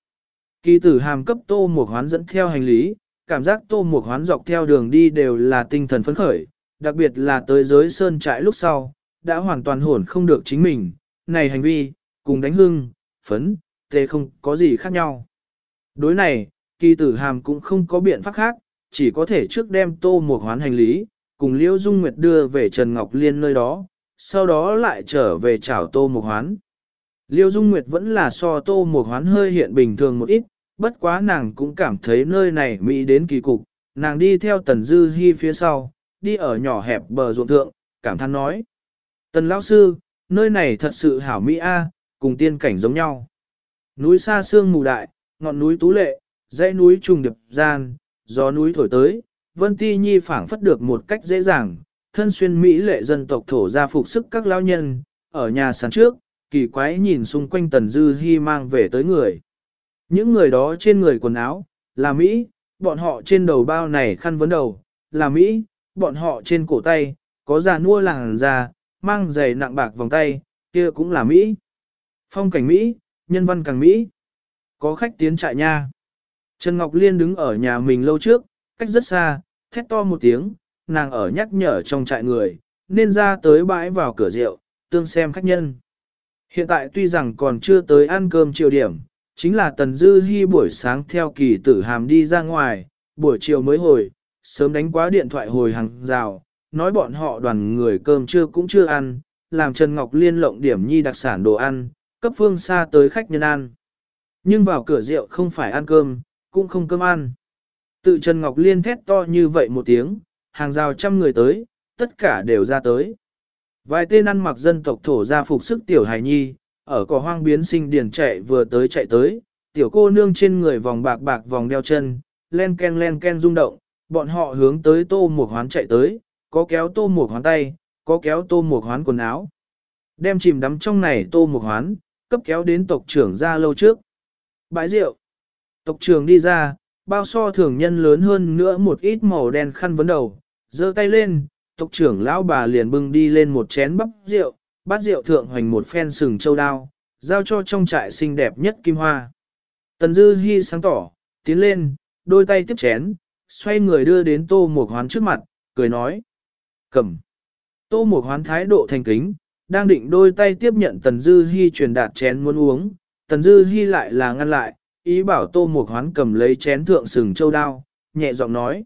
Kỳ tử hàm cấp tô mộc hoán dẫn theo hành lý, cảm giác tô mục hoán dọc theo đường đi đều là tinh thần phấn khởi, đặc biệt là tới giới sơn trại lúc sau, đã hoàn toàn hồn không được chính mình, này hành vi, cùng đánh hưng, phấn, tê không có gì khác nhau. Đối này, kỳ tử hàm cũng không có biện pháp khác, chỉ có thể trước đem tô một hoán hành lý, cùng Liễu Dung Nguyệt đưa về Trần Ngọc Liên nơi đó, sau đó lại trở về chảo tô một hoán. Liêu Dung Nguyệt vẫn là so tô một hoán hơi hiện bình thường một ít, bất quá nàng cũng cảm thấy nơi này mỹ đến kỳ cục, nàng đi theo Tần Dư Hi phía sau, đi ở nhỏ hẹp bờ ruộng thượng, cảm thán nói. Tần Lão Sư, nơi này thật sự hảo mỹ a, cùng tiên cảnh giống nhau. Núi xa xương mù đại, ngọn núi tú lệ, dãy núi trùng điệp gian, gió núi thổi tới, Vân Ti Nhi phảng phất được một cách dễ dàng, thân xuyên Mỹ lệ dân tộc thổ ra phục sức các lão nhân, ở nhà sàn trước, kỳ quái nhìn xung quanh Tần Dư Hi mang về tới người. Những người đó trên người quần áo, là Mỹ, bọn họ trên đầu bao này khăn vấn đầu, là Mỹ, bọn họ trên cổ tay, có già nua làng già, mang giày nặng bạc vòng tay, kia cũng là Mỹ. Phong cảnh Mỹ, nhân văn càng Mỹ. Có khách tiến trại nha. Trần Ngọc Liên đứng ở nhà mình lâu trước, cách rất xa, thét to một tiếng, nàng ở nhắc nhở trong trại người, nên ra tới bãi vào cửa rượu, tương xem khách nhân. Hiện tại tuy rằng còn chưa tới ăn cơm chiều điểm, chính là Tần Dư Hi buổi sáng theo kỳ tử hàm đi ra ngoài, buổi chiều mới hồi, sớm đánh quá điện thoại hồi hàng rào, nói bọn họ đoàn người cơm trưa cũng chưa ăn, làm Trần Ngọc Liên lộng điểm nhi đặc sản đồ ăn, cấp phương xa tới khách nhân ăn. Nhưng vào cửa rượu không phải ăn cơm, cũng không cơm ăn. Tự Trần Ngọc Liên thét to như vậy một tiếng, hàng rào trăm người tới, tất cả đều ra tới. Vài tên ăn mặc dân tộc thổ ra phục sức tiểu hài nhi, ở cỏ hoang biến sinh điền chạy vừa tới chạy tới, tiểu cô nương trên người vòng bạc bạc vòng đeo chân, len ken len ken rung động, bọn họ hướng tới tô một hoán chạy tới, có kéo tô một hoán tay, có kéo tô một hoán quần áo. Đem chìm đắm trong này tô một hoán, cấp kéo đến tộc trưởng ra lâu trước. Bãi rượu. Tộc trưởng đi ra, bao so thường nhân lớn hơn nữa một ít màu đen khăn vấn đầu, giơ tay lên, tộc trưởng lão bà liền bưng đi lên một chén bắp rượu, bát rượu thượng hoành một phen sừng châu đao, giao cho trong trại xinh đẹp nhất kim hoa. Tần Dư Hi sáng tỏ, tiến lên, đôi tay tiếp chén, xoay người đưa đến tô một hoán trước mặt, cười nói. Cầm. Tô một hoán thái độ thành kính, đang định đôi tay tiếp nhận Tần Dư Hi truyền đạt chén muốn uống, Tần Dư Hi lại là ngăn lại, ý bảo tô mục hoán cầm lấy chén thượng sừng châu đao, nhẹ giọng nói.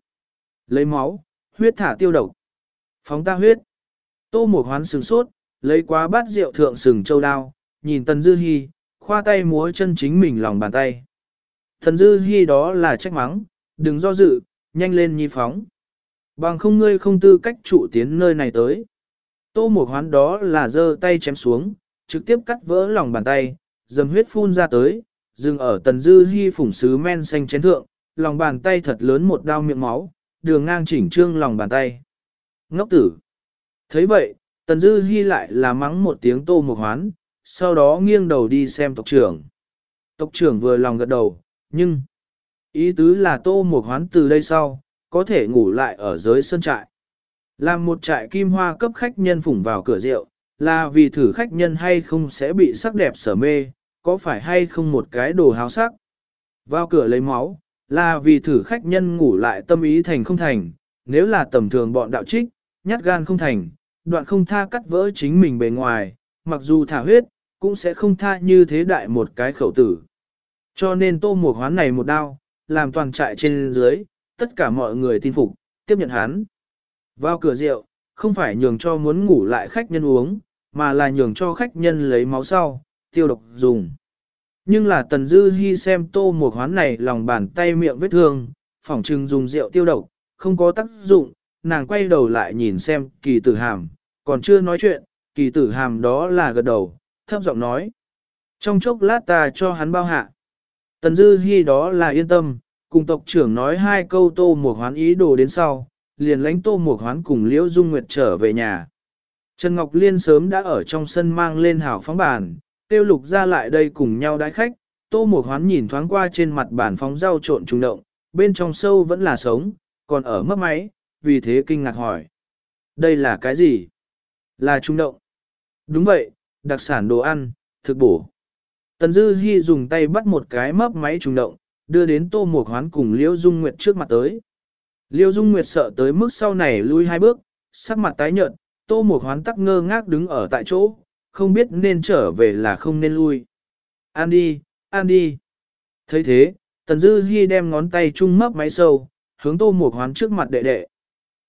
Lấy máu, huyết thả tiêu độc. Phóng ta huyết. Tô mục hoán sừng sốt, lấy quá bát rượu thượng sừng châu đao, nhìn Tần Dư hy, khoa tay múa chân chính mình lòng bàn tay. Tần Dư hy đó là trách mắng, đừng do dự, nhanh lên nhi phóng. Bằng không ngươi không tư cách trụ tiến nơi này tới. Tô mục hoán đó là giơ tay chém xuống, trực tiếp cắt vỡ lòng bàn tay, dầm huyết phun ra tới, dừng ở Tần Dư hy phủng sứ men xanh chén thượng, lòng bàn tay thật lớn một đao miệng máu, đường ngang chỉnh trương lòng bàn tay. Ngốc tử. thấy vậy, Tần Dư hy lại là mắng một tiếng tô một hoán, sau đó nghiêng đầu đi xem tộc trưởng. Tộc trưởng vừa lòng gật đầu, nhưng ý tứ là tô một hoán từ đây sau, có thể ngủ lại ở dưới sân trại. Làm một trại kim hoa cấp khách nhân phủng vào cửa rượu, là vì thử khách nhân hay không sẽ bị sắc đẹp sở mê, có phải hay không một cái đồ háo sắc. Vào cửa lấy máu, là vì thử khách nhân ngủ lại tâm ý thành không thành, nếu là tầm thường bọn đạo trích, nhát gan không thành, đoạn không tha cắt vỡ chính mình bề ngoài, mặc dù thả huyết, cũng sẽ không tha như thế đại một cái khẩu tử. Cho nên tô mục hoán này một đao, làm toàn trại trên dưới, tất cả mọi người tin phục, tiếp nhận hắn. Vào cửa rượu, không phải nhường cho muốn ngủ lại khách nhân uống, mà là nhường cho khách nhân lấy máu sau, tiêu độc dùng. Nhưng là tần dư hy xem tô một hoán này lòng bàn tay miệng vết thương, phỏng trừng dùng rượu tiêu độc, không có tác dụng, nàng quay đầu lại nhìn xem kỳ tử hàm, còn chưa nói chuyện, kỳ tử hàm đó là gật đầu, thấp giọng nói. Trong chốc lát ta cho hắn bao hạ. Tần dư hy đó là yên tâm, cùng tộc trưởng nói hai câu tô một hoán ý đồ đến sau, liền lãnh tô một hoán cùng liễu dung nguyệt trở về nhà. Trần Ngọc Liên sớm đã ở trong sân mang lên hảo phóng bàn, tiêu lục ra lại đây cùng nhau đái khách, tô một hoán nhìn thoáng qua trên mặt bàn phóng rau trộn trùng động, bên trong sâu vẫn là sống, còn ở mấp máy, vì thế kinh ngạc hỏi. Đây là cái gì? Là trung động. Đúng vậy, đặc sản đồ ăn, thực bổ. Tần Dư Hi dùng tay bắt một cái mấp máy trùng động, đưa đến Tô Mục Hoán cùng Liễu Dung Nguyệt trước mặt tới. Liễu Dung Nguyệt sợ tới mức sau này lui hai bước, sắc mặt tái nhợt, Tô Mục Hoán tắc ngơ ngác đứng ở tại chỗ, không biết nên trở về là không nên lui. An đi, an đi. thấy thế, Tần Dư Hi đem ngón tay chung mấp máy sâu, hướng Tô Mục Hoán trước mặt đệ đệ.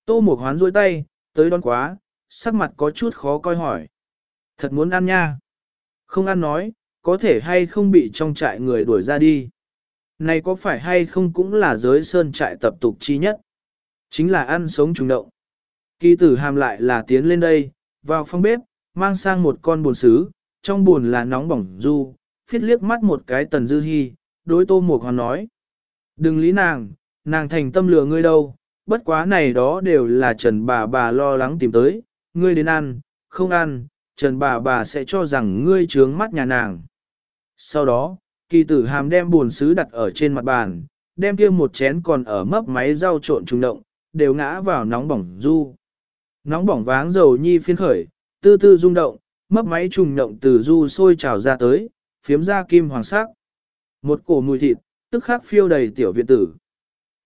Tô Mục Hoán duỗi tay, tới đón quá, sắc mặt có chút khó coi hỏi. Thật muốn ăn nha. Không ăn nói, có thể hay không bị trong trại người đuổi ra đi. Này có phải hay không cũng là giới sơn trại tập tục chi nhất. Chính là ăn sống trùng động. Kỳ tử hàm lại là tiến lên đây, vào phòng bếp, mang sang một con buồn sứ, trong buồn là nóng bỏng du, phiết liếc mắt một cái tần dư hy, đối tô mục hoàn nói. Đừng lý nàng, nàng thành tâm lừa ngươi đâu, bất quá này đó đều là trần bà bà lo lắng tìm tới, ngươi đến ăn, không ăn, trần bà bà sẽ cho rằng ngươi trướng mắt nhà nàng. Sau đó, kỳ tử hàm đem buồn sứ đặt ở trên mặt bàn, đem kia một chén còn ở mấp máy rau trộn trùng động, đều ngã vào nóng bỏng du. Nóng bỏng váng dầu nhi phiên khởi, tư tư rung động, mấp máy trùng động từ du sôi trào ra tới, phiếm ra kim hoàng sắc. Một cổ mùi thịt, tức khắc phiêu đầy tiểu viện tử.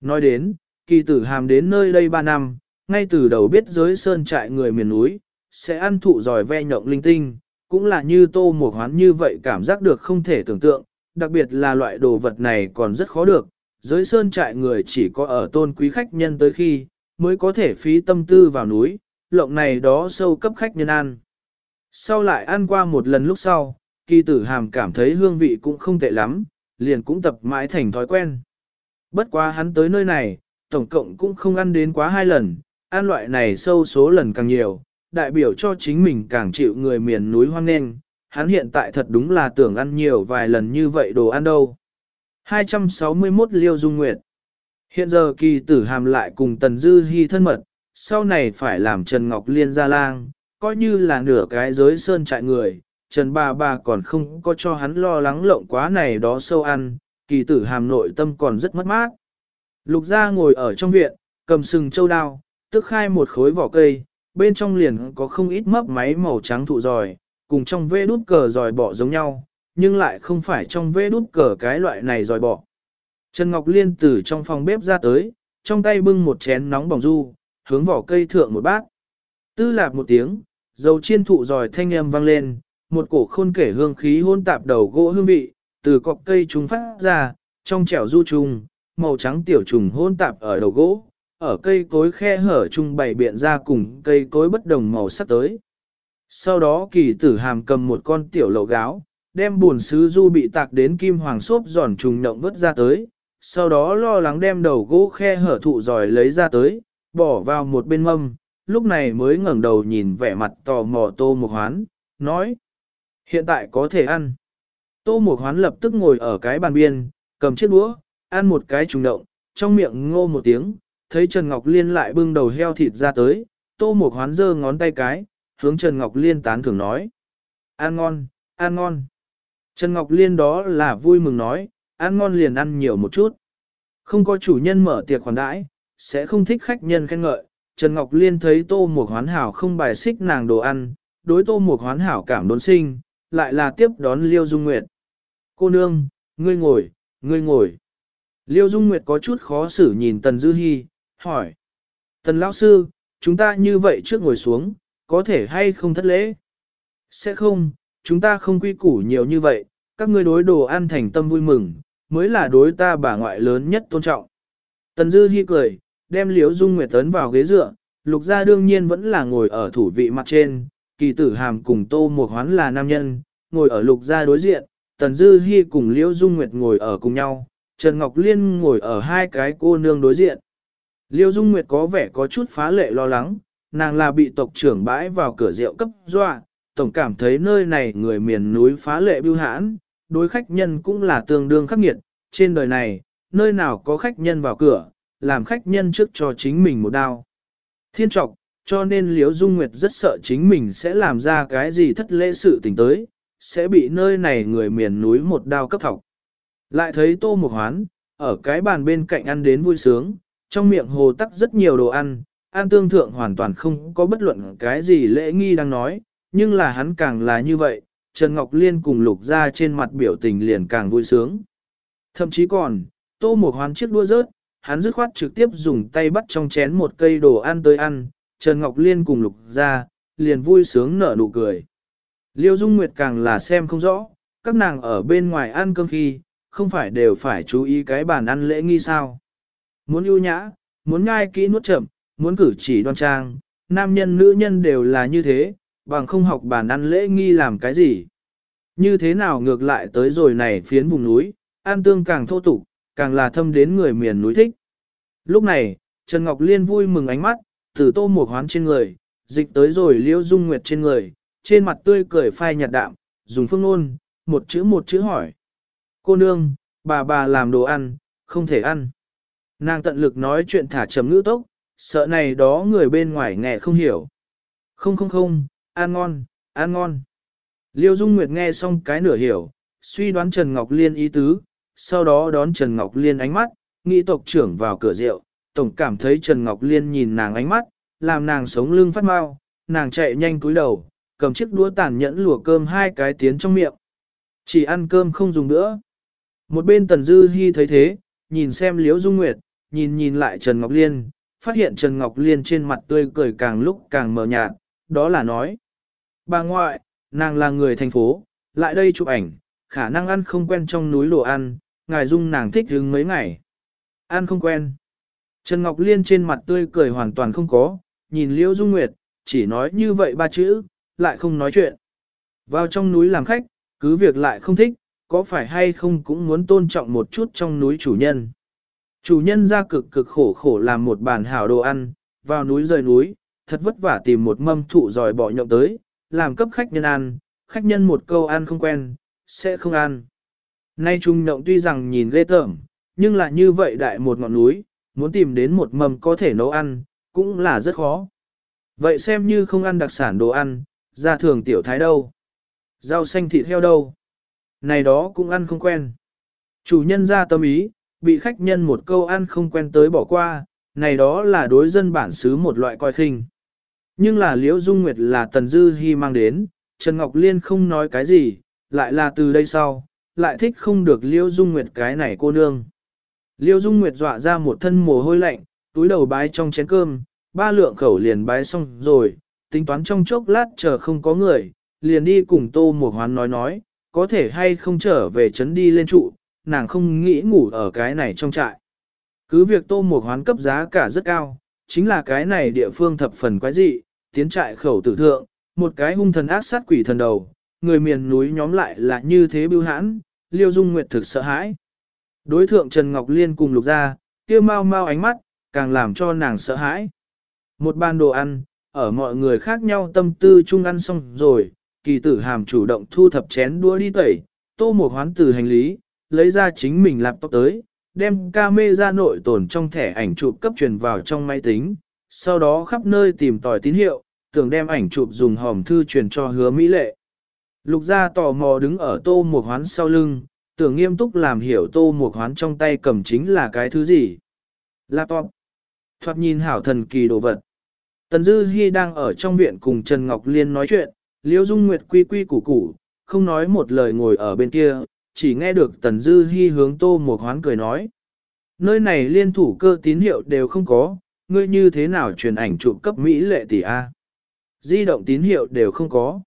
Nói đến, kỳ tử hàm đến nơi đây ba năm, ngay từ đầu biết giới sơn trại người miền núi, sẽ ăn thụ giỏi ve nhộng linh tinh, cũng là như tô một hoán như vậy cảm giác được không thể tưởng tượng, đặc biệt là loại đồ vật này còn rất khó được, giới sơn trại người chỉ có ở tôn quý khách nhân tới khi, mới có thể phí tâm tư vào núi, lộng này đó sâu cấp khách nhân ăn. Sau lại ăn qua một lần lúc sau, kỳ tử hàm cảm thấy hương vị cũng không tệ lắm, liền cũng tập mãi thành thói quen. Bất quá hắn tới nơi này, tổng cộng cũng không ăn đến quá hai lần, ăn loại này sâu số lần càng nhiều, đại biểu cho chính mình càng chịu người miền núi hoang nên, hắn hiện tại thật đúng là tưởng ăn nhiều vài lần như vậy đồ ăn đâu. 261 Liêu Dung Nguyệt Hiện giờ kỳ tử hàm lại cùng Tần Dư Hi thân mật, sau này phải làm Trần Ngọc Liên ra lang, coi như là nửa cái giới sơn trại người, Trần bà bà còn không có cho hắn lo lắng lộng quá này đó sâu ăn, kỳ tử hàm nội tâm còn rất mất mát. Lục gia ngồi ở trong viện, cầm sừng châu đao, tức khai một khối vỏ cây, bên trong liền có không ít mấp máy màu trắng thụ giỏi, cùng trong vê đút cờ giỏi bỏ giống nhau, nhưng lại không phải trong vê đút cờ cái loại này giỏi bỏ. Trần Ngọc Liên từ trong phòng bếp ra tới, trong tay bưng một chén nóng bỏng du, hướng vỏ cây thượng một bát. Tư lạp một tiếng, dầu chiên thụ giỏi thanh âm vang lên, một cổ khôn kể hương khí hôn tạp đầu gỗ hương vị, từ cọc cây trùng phát ra, trong chẻo du trùng, màu trắng tiểu trùng hôn tạp ở đầu gỗ, ở cây cối khe hở trung bày biện ra cùng cây cối bất đồng màu sắc tới. Sau đó kỳ tử hàm cầm một con tiểu lậu gáo, đem buồn sứ du bị tạc đến kim hoàng xốp giòn trùng nhộng vứt ra tới, sau đó lo lắng đem đầu gỗ khe hở thụ giỏi lấy ra tới, bỏ vào một bên mâm, lúc này mới ngẩng đầu nhìn vẻ mặt tò mò tô một hoán, nói. Hiện tại có thể ăn. Tô một hoán lập tức ngồi ở cái bàn biên, cầm chiếc đũa, ăn một cái trùng động, trong miệng ngô một tiếng, thấy Trần Ngọc Liên lại bưng đầu heo thịt ra tới, tô một hoán giơ ngón tay cái, hướng Trần Ngọc Liên tán thưởng nói. Ăn ngon, ăn ngon. Trần Ngọc Liên đó là vui mừng nói, ăn ngon liền ăn nhiều một chút. Không có chủ nhân mở tiệc khoản đãi, sẽ không thích khách nhân khen ngợi. Trần Ngọc Liên thấy tô mục hoán hảo không bài xích nàng đồ ăn, đối tô mục hoán hảo cảm đốn sinh, lại là tiếp đón Liêu Dung Nguyệt. Cô nương, ngươi ngồi, ngươi ngồi. Liêu Dung Nguyệt có chút khó xử nhìn Tần Dư Hi, hỏi. Tần Lão Sư, chúng ta như vậy trước ngồi xuống, có thể hay không thất lễ? Sẽ không, chúng ta không quy củ nhiều như vậy, các ngươi đối đồ ăn thành tâm vui mừng, mới là đối ta bà ngoại lớn nhất tôn trọng. Tần Dư Hi cười, đem Liễu Dung Nguyệt tấn vào ghế dựa, lục gia đương nhiên vẫn là ngồi ở thủ vị mặt trên, kỳ tử hàm cùng tô một hoán là nam nhân, ngồi ở lục gia đối diện, Tần Dư Hi cùng Liễu Dung Nguyệt ngồi ở cùng nhau, Trần Ngọc Liên ngồi ở hai cái cô nương đối diện. Liễu Dung Nguyệt có vẻ có chút phá lệ lo lắng, nàng là bị tộc trưởng bãi vào cửa rượu cấp dọa, tổng cảm thấy nơi này người miền núi phá lệ bưu hãn, đối khách nhân cũng là tương đương khắc nghiệt, trên đời này, nơi nào có khách nhân vào cửa, làm khách nhân trước cho chính mình một đao. Thiên trọc, cho nên Liễu Dung Nguyệt rất sợ chính mình sẽ làm ra cái gì thất lễ sự tình tới, sẽ bị nơi này người miền núi một đao cấp thọc. Lại thấy Tô Mộc Hoán, ở cái bàn bên cạnh ăn đến vui sướng, trong miệng hồ tắc rất nhiều đồ ăn, an tương thượng hoàn toàn không có bất luận cái gì lễ nghi đang nói, nhưng là hắn càng là như vậy, Trần Ngọc Liên cùng lục ra trên mặt biểu tình liền càng vui sướng. Thậm chí còn, tô Mộc hoán chiếc đua rớt, hắn dứt khoát trực tiếp dùng tay bắt trong chén một cây đồ ăn tới ăn, Trần Ngọc Liên cùng lục ra, liền vui sướng nở nụ cười. Liêu Dung Nguyệt càng là xem không rõ, các nàng ở bên ngoài ăn cơm khi, không phải đều phải chú ý cái bàn ăn lễ nghi sao. Muốn ưu nhã, muốn ngai kỹ nuốt chậm, muốn cử chỉ đoan trang, nam nhân nữ nhân đều là như thế, bằng không học bàn ăn lễ nghi làm cái gì. Như thế nào ngược lại tới rồi này phiến vùng núi, ăn tương càng thô tục, càng là thâm đến người miền núi thích. Lúc này, Trần Ngọc Liên vui mừng ánh mắt, từ tô một hoán trên người, dịch tới rồi liễu dung nguyệt trên người, trên mặt tươi cười phai nhạt đạm, dùng phương ngôn, một chữ một chữ hỏi. Cô nương, bà bà làm đồ ăn, không thể ăn. Nàng tận lực nói chuyện thả chấm ngữ tốc, sợ này đó người bên ngoài nghe không hiểu. Không không không, ăn ngon, ăn ngon. Liêu Dung Nguyệt nghe xong cái nửa hiểu, suy đoán Trần Ngọc Liên ý tứ, sau đó đón Trần Ngọc Liên ánh mắt, nghĩ tộc trưởng vào cửa rượu, tổng cảm thấy Trần Ngọc Liên nhìn nàng ánh mắt, làm nàng sống lưng phát mau, nàng chạy nhanh cúi đầu, cầm chiếc đũa tàn nhẫn lùa cơm hai cái tiến trong miệng. Chỉ ăn cơm không dùng nữa. Một bên Tần Dư Hi thấy thế, nhìn xem Liễu Dung Nguyệt, nhìn nhìn lại Trần Ngọc Liên, phát hiện Trần Ngọc Liên trên mặt tươi cười càng lúc càng mờ nhạt, đó là nói. Bà ngoại, nàng là người thành phố, lại đây chụp ảnh, khả năng ăn không quen trong núi lùa ăn, ngài dung nàng thích hứng mấy ngày. Ăn không quen. Trần Ngọc Liên trên mặt tươi cười hoàn toàn không có, nhìn Liễu Dung Nguyệt, chỉ nói như vậy ba chữ, lại không nói chuyện. Vào trong núi làm khách, cứ việc lại không thích, có phải hay không cũng muốn tôn trọng một chút trong núi chủ nhân. Chủ nhân ra cực cực khổ khổ làm một bàn hảo đồ ăn, vào núi rời núi, thật vất vả tìm một mâm thụ giỏi bỏ nhộng tới, làm cấp khách nhân ăn, khách nhân một câu ăn không quen, sẽ không ăn. Nay trung động tuy rằng nhìn ghê tởm, nhưng là như vậy đại một ngọn núi, muốn tìm đến một mầm có thể nấu ăn, cũng là rất khó. Vậy xem như không ăn đặc sản đồ ăn, ra thường tiểu thái đâu. Rau xanh thịt heo đâu. Này đó cũng ăn không quen. Chủ nhân ra tâm ý, bị khách nhân một câu ăn không quen tới bỏ qua, này đó là đối dân bản xứ một loại coi khinh. Nhưng là Liễu Dung Nguyệt là Tần Dư Hi mang đến, Trần Ngọc Liên không nói cái gì, lại là từ đây sau, lại thích không được Liễu Dung Nguyệt cái này cô nương. Liễu Dung Nguyệt dọa ra một thân mồ hôi lạnh, túi đầu bái trong chén cơm, ba lượng khẩu liền bái xong rồi, tính toán trong chốc lát chờ không có người, liền đi cùng Tô Mộc Hoán nói nói, có thể hay không trở về trấn đi lên trụ, nàng không nghĩ ngủ ở cái này trong trại. Cứ việc Tô Mộc Hoán cấp giá cả rất cao, chính là cái này địa phương thập phần quái dị, tiến trại khẩu tử thượng, một cái hung thần ác sát quỷ thần đầu, người miền núi nhóm lại là như thế bưu hãn, Liêu Dung Nguyệt thực sợ hãi. Đối thượng Trần Ngọc Liên cùng lục ra, kia mau mau ánh mắt, càng làm cho nàng sợ hãi. Một bàn đồ ăn, ở mọi người khác nhau tâm tư chung ăn xong rồi, kỳ tử hàm chủ động thu thập chén đũa đi tẩy, tô một hoán từ hành lý, lấy ra chính mình laptop tới, đem camera nội tồn trong thẻ ảnh chụp cấp truyền vào trong máy tính, sau đó khắp nơi tìm tòi tín hiệu, tưởng đem ảnh chụp dùng hòm thư truyền cho hứa Mỹ lệ. Lục gia tò mò đứng ở tô một hoán sau lưng, tưởng nghiêm túc làm hiểu tô một hoán trong tay cầm chính là cái thứ gì. Laptop. Thoạt nhìn hảo thần kỳ đồ vật. Tần Dư Hi đang ở trong viện cùng Trần Ngọc Liên nói chuyện, Liễu Dung Nguyệt quy quy củ củ, không nói một lời ngồi ở bên kia, chỉ nghe được Tần Dư Hi hướng Tô Mộc Hoán cười nói. Nơi này liên thủ cơ tín hiệu đều không có, ngươi như thế nào truyền ảnh chụp cấp Mỹ lệ tỷ A. Di động tín hiệu đều không có.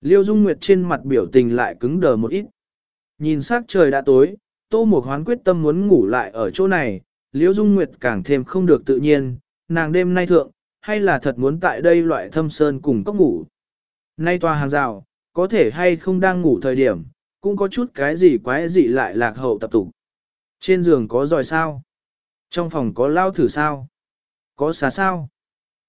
Liêu Dung Nguyệt trên mặt biểu tình lại cứng đờ một ít. Nhìn sắc trời đã tối, Tô Mộc Hoán quyết tâm muốn ngủ lại ở chỗ này, Liêu Dung Nguyệt càng thêm không được tự nhiên, nàng đêm nay thượng, hay là thật muốn tại đây loại thâm sơn cùng cốc ngủ. Nay tòa hàng rào, có thể hay không đang ngủ thời điểm, cũng có chút cái gì quái dị lại lạc hậu tập tục. Trên giường có giỏi sao? Trong phòng có lao thử sao? Có xá sao?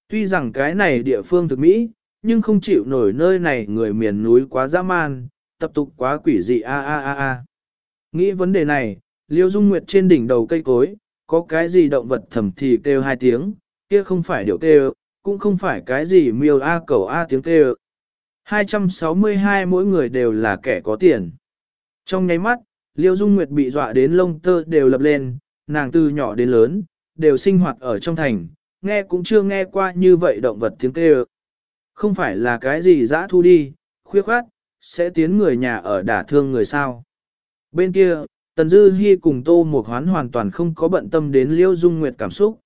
Tuy rằng cái này địa phương thực mỹ, nhưng không chịu nổi nơi này người miền núi quá dã man, tập tục quá quỷ dị a a a a. Nghĩ vấn đề này, Liêu Dung Nguyệt trên đỉnh đầu cây cối, có cái gì động vật thầm thì kêu hai tiếng, kia không phải điều kêu, cũng không phải cái gì miêu a cầu a tiếng kêu. 262 mỗi người đều là kẻ có tiền. Trong nháy mắt, Liêu Dung Nguyệt bị dọa đến lông tơ đều lập lên, nàng từ nhỏ đến lớn, đều sinh hoạt ở trong thành, nghe cũng chưa nghe qua như vậy động vật tiếng kêu. Không phải là cái gì dã thu đi, khuya khoát, sẽ tiến người nhà ở đả thương người sao. Bên kia, Tần Dư Hi cùng Tô Mục Hoán hoàn toàn không có bận tâm đến Liêu Dung Nguyệt cảm xúc.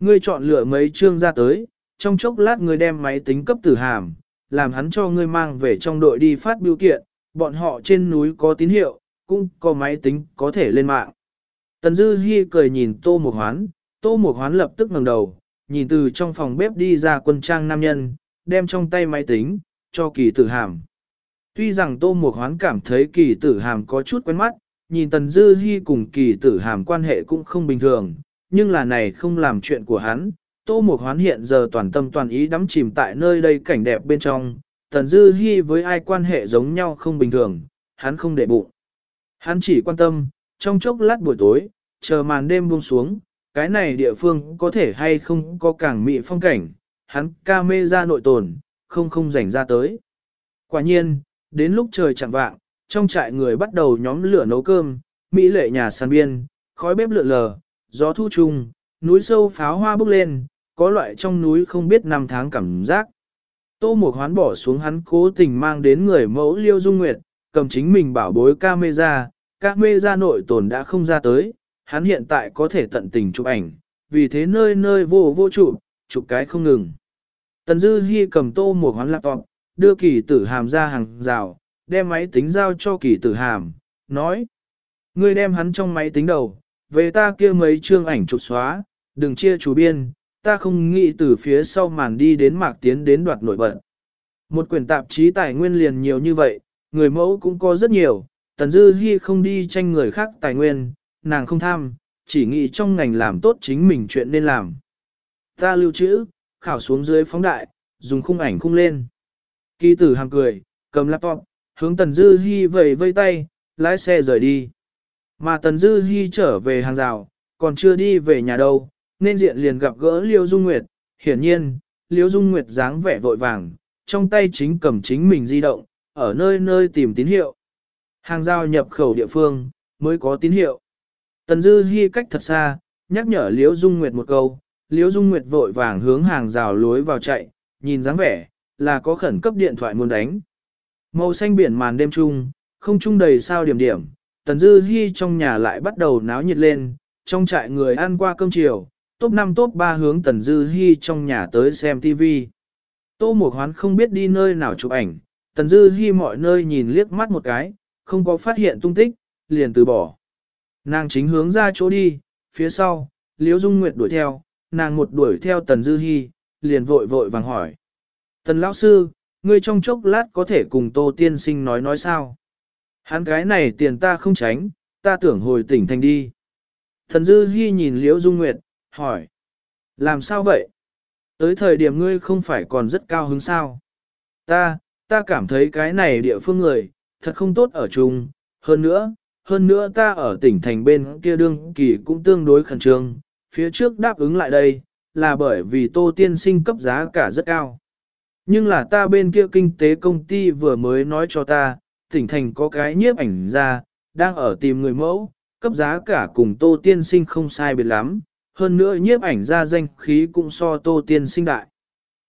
Ngươi chọn lựa mấy chương ra tới, trong chốc lát ngươi đem máy tính cấp tử hàm, làm hắn cho ngươi mang về trong đội đi phát biểu kiện, bọn họ trên núi có tín hiệu, cũng có máy tính có thể lên mạng. Tần Dư Hi cười nhìn Tô Mục Hoán, Tô Mục Hoán lập tức ngẩng đầu, nhìn từ trong phòng bếp đi ra quân trang nam nhân, đem trong tay máy tính, cho kỳ tử hàm. Tuy rằng Tô Mục Hoán cảm thấy kỳ tử hàm có chút quen mắt, nhìn Tần Dư Hi cùng kỳ tử hàm quan hệ cũng không bình thường, nhưng là này không làm chuyện của hắn. Tô Mục Hoán hiện giờ toàn tâm toàn ý đắm chìm tại nơi đây cảnh đẹp bên trong, Tần Dư Hi với ai quan hệ giống nhau không bình thường, hắn không để bụng. Hắn chỉ quan tâm, trong chốc lát buổi tối, chờ màn đêm buông xuống, cái này địa phương có thể hay không có càng mị phong cảnh, hắn ca mê ra nội tồn, không không rảnh ra tới. Quả nhiên, đến lúc trời chẳng vạng, trong trại người bắt đầu nhóm lửa nấu cơm, mỹ lệ nhà sàn biên, khói bếp lượn lờ, gió thu trùng, núi sâu pháo hoa bốc lên, có loại trong núi không biết năm tháng cảm giác. Tô Mộc Hoán bỏ xuống hắn cố tình mang đến người mẫu Liêu Dung Nguyệt, cầm chính mình bảo bối camera, camera nội tồn đã không ra tới, hắn hiện tại có thể tận tình chụp ảnh, vì thế nơi nơi vô vô chụp, chụp cái không ngừng. Tần Dư Hi cầm Tô một Hoán laptop, đưa kỳ tử hàm ra hàng rào, đem máy tính giao cho kỳ tử hàm, nói. Ngươi đem hắn trong máy tính đầu, về ta kia mấy chương ảnh chụp xóa, đừng chia chủ biên, ta không nghĩ từ phía sau màn đi đến mạc tiến đến đoạt nổi bật. Một quyển tạp chí tài nguyên liền nhiều như vậy, người mẫu cũng có rất nhiều, Tần Dư Hi không đi tranh người khác tài nguyên, nàng không tham, chỉ nghĩ trong ngành làm tốt chính mình chuyện nên làm. Ta lưu trữ, khảo xuống dưới phóng đại, dùng khung ảnh khung lên. Kỳ tử hàng cười, cầm laptop, hướng Tần Dư Hi vẫy vây tay, lái xe rời đi. Mà Tần Dư Hi trở về hàng rào, còn chưa đi về nhà đâu, nên diện liền gặp gỡ Liêu Dung Nguyệt. Hiển nhiên, Liêu Dung Nguyệt dáng vẻ vội vàng, trong tay chính cầm chính mình di động, ở nơi nơi tìm tín hiệu. Hàng rào nhập khẩu địa phương, mới có tín hiệu. Tần Dư Hi cách thật xa, nhắc nhở Liêu Dung Nguyệt một câu, Liễu Dung Nguyệt vội vàng hướng hàng rào lối vào chạy, nhìn dáng vẻ, là có khẩn cấp điện thoại muốn đánh. Màu xanh biển màn đêm trung, không trung đầy sao điểm điểm, Tần Dư Hi trong nhà lại bắt đầu náo nhiệt lên, trong trại người ăn qua cơm chiều, top 5 top 3 hướng Tần Dư Hi trong nhà tới xem TV. Tô Mộc Hoán không biết đi nơi nào chụp ảnh, Tần Dư Hi mọi nơi nhìn liếc mắt một cái, không có phát hiện tung tích, liền từ bỏ. Nàng chính hướng ra chỗ đi, phía sau, Liễu Dung Nguyệt đuổi theo, nàng một đuổi theo Tần Dư Hi, liền vội vội vàng hỏi. Tần lão sư, ngươi trong chốc lát có thể cùng Tô Tiên Sinh nói nói sao? Hắn cái này tiền ta không tránh, ta tưởng hồi tỉnh thành đi. Thần Dư Hi nhìn Liễu Dung Nguyệt, hỏi. Làm sao vậy? Tới thời điểm ngươi không phải còn rất cao hứng sao? Ta, ta cảm thấy cái này địa phương người, thật không tốt ở chung. Hơn nữa, hơn nữa ta ở tỉnh thành bên kia đương kỳ cũng tương đối khẩn trương. Phía trước đáp ứng lại đây, là bởi vì tô tiên sinh cấp giá cả rất cao. Nhưng là ta bên kia kinh tế công ty vừa mới nói cho ta, tỉnh thành có cái nhiếp ảnh ra, đang ở tìm người mẫu, cấp giá cả cùng tô tiên sinh không sai biệt lắm, hơn nữa nhiếp ảnh ra danh khí cũng so tô tiên sinh đại.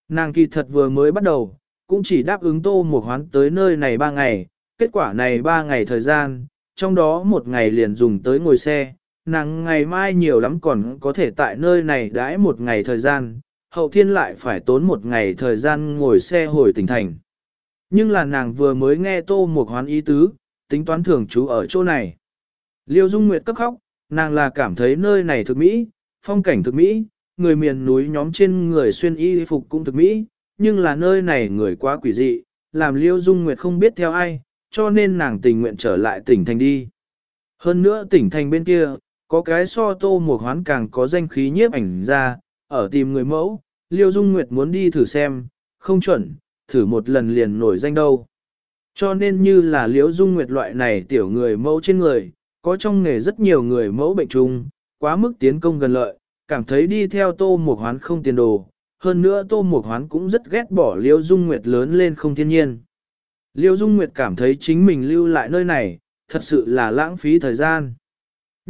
Nàng kỳ thật vừa mới bắt đầu, cũng chỉ đáp ứng tô một hoán tới nơi này ba ngày, kết quả này ba ngày thời gian, trong đó một ngày liền dùng tới ngồi xe, nàng ngày mai nhiều lắm còn có thể tại nơi này đãi một ngày thời gian, hậu thiên lại phải tốn một ngày thời gian ngồi xe hồi tỉnh thành. Nhưng là nàng vừa mới nghe tô một hoán ý tứ, tính toán thường trú ở chỗ này. Liêu Dung Nguyệt cấp khóc, nàng là cảm thấy nơi này thực mỹ, phong cảnh thực mỹ, người miền núi nhóm trên người xuyên y phục cũng thực mỹ, nhưng là nơi này người quá quỷ dị, làm Liêu Dung Nguyệt không biết theo ai, cho nên nàng tình nguyện trở lại tỉnh thành đi. Hơn nữa tỉnh thành bên kia, có cái so tô một hoán càng có danh khí nhiếp ảnh ra, ở tìm người mẫu, Liêu Dung Nguyệt muốn đi thử xem, không chuẩn, thử một lần liền nổi danh đâu. Cho nên như là Liễu Dung Nguyệt loại này tiểu người mẫu trên người, có trong nghề rất nhiều người mẫu bệnh trùng, quá mức tiến công gần lợi, cảm thấy đi theo tô một hoán không tiền đồ. Hơn nữa tô mục hoán cũng rất ghét bỏ liêu Dung Nguyệt lớn lên không thiên nhiên. liêu Dung Nguyệt cảm thấy chính mình lưu lại nơi này, thật sự là lãng phí thời gian.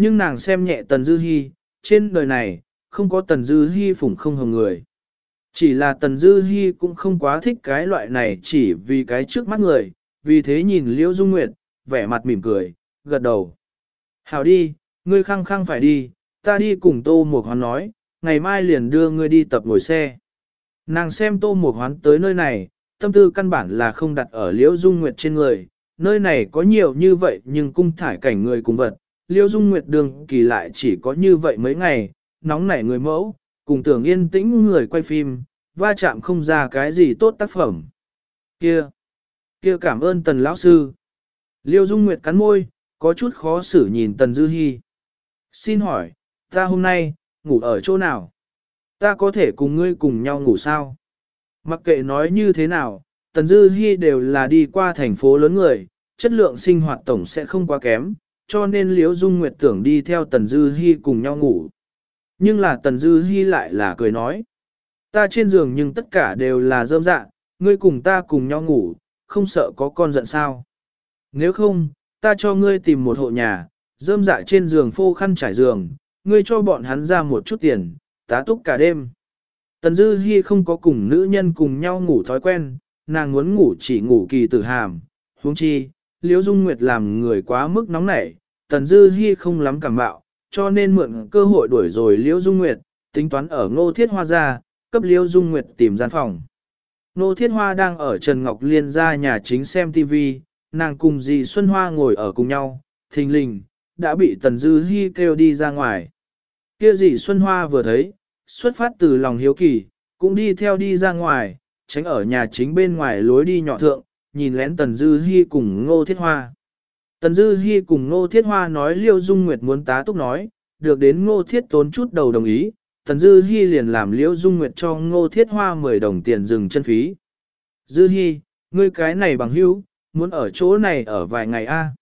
Nhưng nàng xem nhẹ Tần Dư Hi, trên đời này, không có Tần Dư Hi phủng không hồng người. Chỉ là Tần Dư Hi cũng không quá thích cái loại này chỉ vì cái trước mắt người, vì thế nhìn Liễu Dung Nguyệt, vẻ mặt mỉm cười, gật đầu. Hảo đi, ngươi khăng khăng phải đi, ta đi cùng Tô Mục Hoán nói, ngày mai liền đưa ngươi đi tập ngồi xe. Nàng xem Tô Mục Hoán tới nơi này, tâm tư căn bản là không đặt ở Liễu Dung Nguyệt trên người, nơi này có nhiều như vậy nhưng cung thải cảnh người cùng vật, Liêu Dung Nguyệt đường kỳ lại chỉ có như vậy mấy ngày, nóng nảy người mẫu, cùng tưởng yên tĩnh người quay phim, va chạm không ra cái gì tốt tác phẩm. Kia, kia cảm ơn tần lão sư. Liêu Dung Nguyệt cắn môi, có chút khó xử nhìn tần Dư Hi. Xin hỏi, ta hôm nay, ngủ ở chỗ nào? Ta có thể cùng ngươi cùng nhau ngủ sao? Mặc kệ nói như thế nào, tần Dư Hi đều là đi qua thành phố lớn người, chất lượng sinh hoạt tổng sẽ không quá kém, cho nên Liễu Dung Nguyệt tưởng đi theo tần Dư Hi cùng nhau ngủ. Nhưng là tần Dư Hi lại là cười nói. Ta trên giường nhưng tất cả đều là rơm dạ, ngươi cùng ta cùng nhau ngủ, không sợ có con giận sao. Nếu không, ta cho ngươi tìm một hộ nhà, rơm dạ trên giường phô khăn trải giường, ngươi cho bọn hắn ra một chút tiền, tá túc cả đêm. Tần Dư Hi không có cùng nữ nhân cùng nhau ngủ thói quen, nàng muốn ngủ chỉ ngủ kỳ tử hàm, huống chi, Liễu Dung Nguyệt làm người quá mức nóng nảy, Tần Dư Hi không lắm cảm bạo, cho nên mượn cơ hội đuổi rồi Liễu Dung Nguyệt, tính toán ở Ngô Thiết Hoa ra, cấp Liễu Dung Nguyệt tìm gian phòng. Ngô Thiết Hoa đang ở Trần Ngọc Liên ra nhà chính xem TV, nàng cùng dì Xuân Hoa ngồi ở cùng nhau, thình lình, đã bị Tần Dư Hi kêu đi ra ngoài. Kia dì Xuân Hoa vừa thấy, xuất phát từ lòng hiếu kỳ, cũng đi theo đi ra ngoài, tránh ở nhà chính bên ngoài lối đi nhỏ thượng, nhìn lén Tần Dư Hi cùng Ngô Thiết Hoa. Tần Dư Hi cùng Ngô Thiết Hoa nói Liêu Dung Nguyệt muốn tá túc nói, được đến Ngô Thiết tốn chút đầu đồng ý, Tần Dư Hi liền làm Liễu Dung Nguyệt cho Ngô Thiết Hoa 10 đồng tiền dừng chân phí. Dư Hi, ngươi cái này bằng hữu, muốn ở chỗ này ở vài ngày a? À?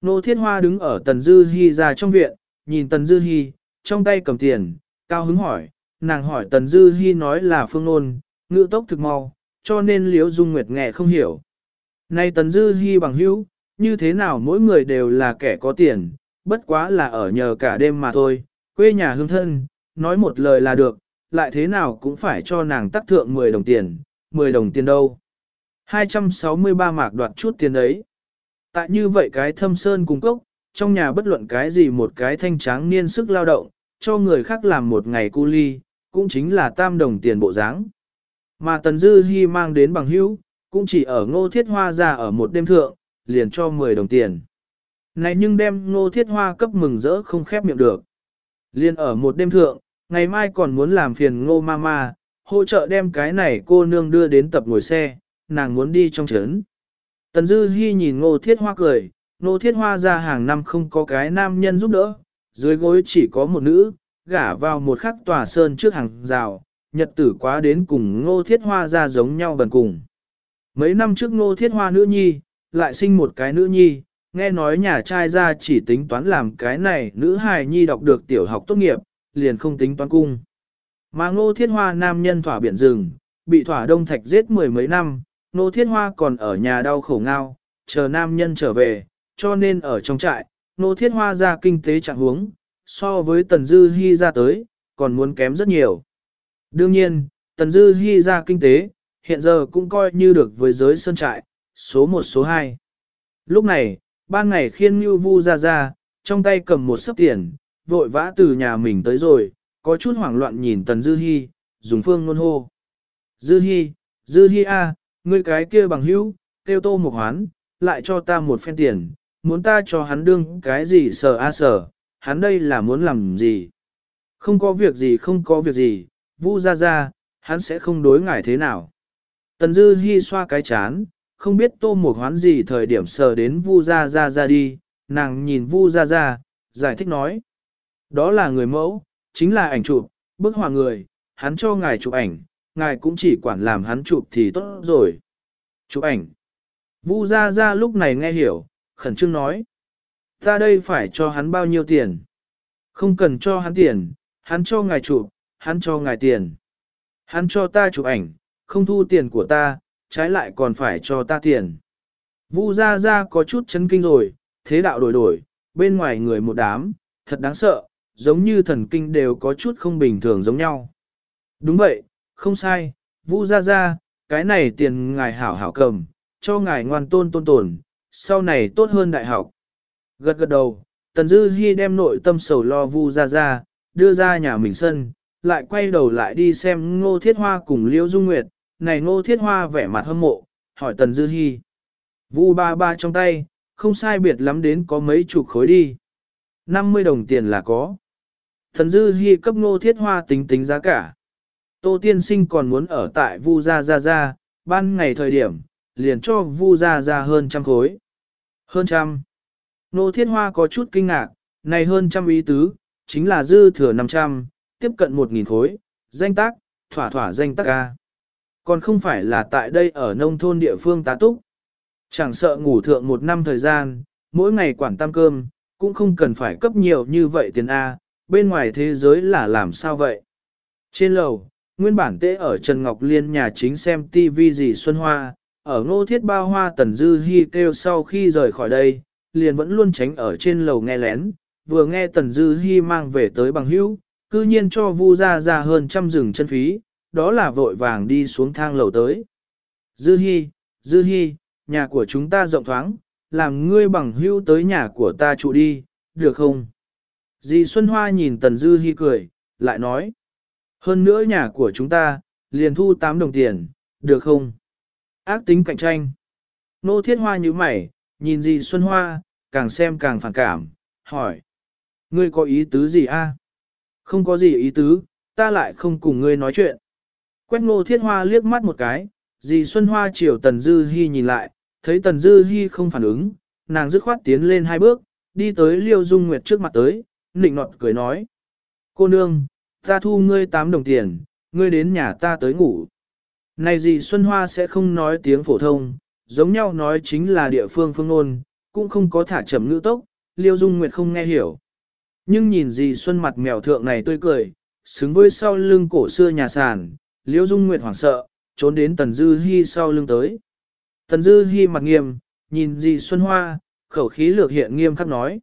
Ngô Thiết Hoa đứng ở Tần Dư Hi ra trong viện, nhìn Tần Dư Hi, trong tay cầm tiền, cao hứng hỏi, nàng hỏi Tần Dư Hi nói là phương nôn, ngữ tốc thực mau, cho nên Liễu Dung Nguyệt nghe không hiểu. Này Tần Dư Hi bằng hữu, như thế nào mỗi người đều là kẻ có tiền, bất quá là ở nhờ cả đêm mà thôi, quê nhà hương thân, nói một lời là được, lại thế nào cũng phải cho nàng tắc thượng 10 đồng tiền, 10 đồng tiền đâu. 263 mạc đoạt chút tiền đấy. Tại như vậy cái thâm sơn cung cốc, trong nhà bất luận cái gì một cái thanh tráng niên sức lao động, cho người khác làm một ngày cu ly, cũng chính là tam đồng tiền bộ dáng. Mà Tần Dư Hi mang đến bằng hữu, cũng chỉ ở ngô thiết hoa ra ở một đêm thượng, liền cho 10 đồng tiền. Này nhưng đem ngô thiết hoa cấp mừng rỡ không khép miệng được. Liên ở một đêm thượng, ngày mai còn muốn làm phiền ngô mama, hỗ trợ đem cái này cô nương đưa đến tập ngồi xe, nàng muốn đi trong trấn. Tần Dư Hi nhìn ngô thiết hoa cười, ngô thiết hoa ra hàng năm không có cái nam nhân giúp đỡ, dưới gối chỉ có một nữ, gả vào một khắc tòa sơn trước hàng rào, nhật tử quá đến cùng ngô thiết hoa ra giống nhau bần cùng. Mấy năm trước ngô thiết hoa nữ nhi, lại sinh một cái nữ nhi, nghe nói nhà trai ra chỉ tính toán làm cái này nữ hài nhi đọc được tiểu học tốt nghiệp, liền không tính toán cung. Mà ngô thiết hoa nam nhân thỏa biển rừng, bị thỏa đông thạch giết mười mấy năm, ngô thiết hoa còn ở nhà đau khổ ngao, chờ nam nhân trở về, cho nên ở trong trại, ngô thiết hoa ra kinh tế trạng huống, so với tần dư hy ra tới, còn muốn kém rất nhiều. Đương nhiên, tần dư hy ra kinh tế, hiện giờ cũng coi như được với giới sơn trại, số 1 số 2. Lúc này, ban ngày khiên như vu ra ra, trong tay cầm một sấp tiền, vội vã từ nhà mình tới rồi, có chút hoảng loạn nhìn Tần Dư Hi, dùng phương ngôn hô. Dư Hi, Dư Hi a, ngươi cái kia bằng hữu, kêu tô một hoán, lại cho ta một phen tiền, muốn ta cho hắn đương cái gì sờ a sờ, hắn đây là muốn làm gì? Không có việc gì không có việc gì, vu ra ra, hắn sẽ không đối ngại thế nào. Tần Dư Hi xoa cái chán, không biết tô một hoán gì thời điểm sờ đến vu ra ra ra đi, nàng nhìn vu ra ra, giải thích nói. Đó là người mẫu, chính là ảnh chụp, bức họa người, hắn cho ngài chụp ảnh, ngài cũng chỉ quản làm hắn chụp thì tốt rồi. Chụp ảnh. Vu Gia Gia lúc này nghe hiểu, khẩn trương nói. Ta đây phải cho hắn bao nhiêu tiền? Không cần cho hắn tiền, hắn cho ngài chụp, hắn cho ngài tiền. Hắn cho ta chụp ảnh, không thu tiền của ta, trái lại còn phải cho ta tiền. Vu Gia Gia có chút chấn kinh rồi, thế đạo đổi đổi, bên ngoài người một đám, thật đáng sợ, giống như thần kinh đều có chút không bình thường giống nhau. Đúng vậy, không sai, Vu Gia Gia, cái này tiền ngài hảo hảo cầm, cho ngài ngoan tôn tôn tồn, sau này tốt hơn đại học. Gật gật đầu, Tần Dư Hi đem nội tâm sầu lo vu ra ra, đưa ra nhà mình sân, lại quay đầu lại đi xem ngô thiết hoa cùng liễu dung nguyệt, này ngô thiết hoa vẻ mặt hâm mộ, hỏi Tần Dư Hi. Vu ba ba trong tay, không sai biệt lắm đến có mấy chục khối đi. 50 đồng tiền là có. Tần Dư Hi cấp ngô thiết hoa tính tính giá cả. Tô tiên sinh còn muốn ở tại Vu Gia Gia Gia, ban ngày thời điểm, liền cho Vu Gia Gia hơn trăm khối. Hơn trăm. Nô Thiết Hoa có chút kinh ngạc, này hơn trăm ý tứ, chính là dư thừa 500, tiếp cận 1.000 khối, danh tác, thỏa thỏa danh tác ca. Còn không phải là tại đây ở nông thôn địa phương tá túc. Chẳng sợ ngủ thượng một năm thời gian, mỗi ngày quản tam cơm, cũng không cần phải cấp nhiều như vậy tiền A, bên ngoài thế giới là làm sao vậy? Trên lầu, nguyên bản tế ở Trần Ngọc Liên nhà chính xem TV gì Xuân Hoa, ở ngô thiết bao hoa tần dư hy kêu sau khi rời khỏi đây, liền vẫn luôn tránh ở trên lầu nghe lén, vừa nghe tần dư hy mang về tới bằng hữu, cư nhiên cho vu ra ra hơn trăm rừng chân phí, đó là vội vàng đi xuống thang lầu tới. Dư hy, dư hy, nhà của chúng ta rộng thoáng, làm ngươi bằng hữu tới nhà của ta trụ đi, được không? Dì Xuân Hoa nhìn tần dư hy cười, lại nói. Hơn nữa nhà của chúng ta, liền thu 8 đồng tiền, được không? Ác tính cạnh tranh. Nô thiết hoa như mày, nhìn dì Xuân Hoa, càng xem càng phản cảm, hỏi. Ngươi có ý tứ gì a? Không có gì ý tứ, ta lại không cùng ngươi nói chuyện. Quét ngô thiết hoa liếc mắt một cái, dì Xuân Hoa chiều Tần Dư Hi nhìn lại, thấy Tần Dư Hi không phản ứng, nàng dứt khoát tiến lên hai bước, đi tới Liêu Dung Nguyệt trước mặt tới, nịnh nọt cười nói. Cô nương, ta thu ngươi 8 đồng tiền, ngươi đến nhà ta tới ngủ. Này Dì Xuân Hoa sẽ không nói tiếng phổ thông, giống nhau nói chính là địa phương phương ngôn, cũng không có thả chậm ngữ tốc, Liêu Dung Nguyệt không nghe hiểu. Nhưng nhìn Dì Xuân mặt mèo thượng này tươi cười, xứng với sau lưng cổ xưa nhà sàn, Liễu Dung Nguyệt hoảng sợ, trốn đến Tần Dư Hi sau lưng tới. Tần Dư Hi mặt nghiêm, nhìn dì Xuân Hoa, khẩu khí lược hiện nghiêm khắc nói.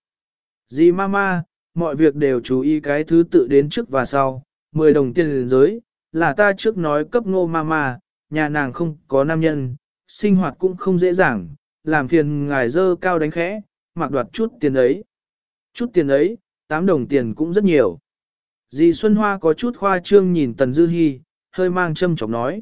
Dì mama, mọi việc đều chú ý cái thứ tự đến trước và sau, 10 đồng tiền giới, là ta trước nói cấp ngô mama, nhà nàng không có nam nhân, sinh hoạt cũng không dễ dàng, làm phiền ngài dơ cao đánh khẽ, mặc đoạt chút tiền ấy. Chút tiền ấy, 8 đồng tiền cũng rất nhiều. Dì Xuân Hoa có chút khoa trương nhìn Tần Dư Hi, hơi mang châm chọc nói.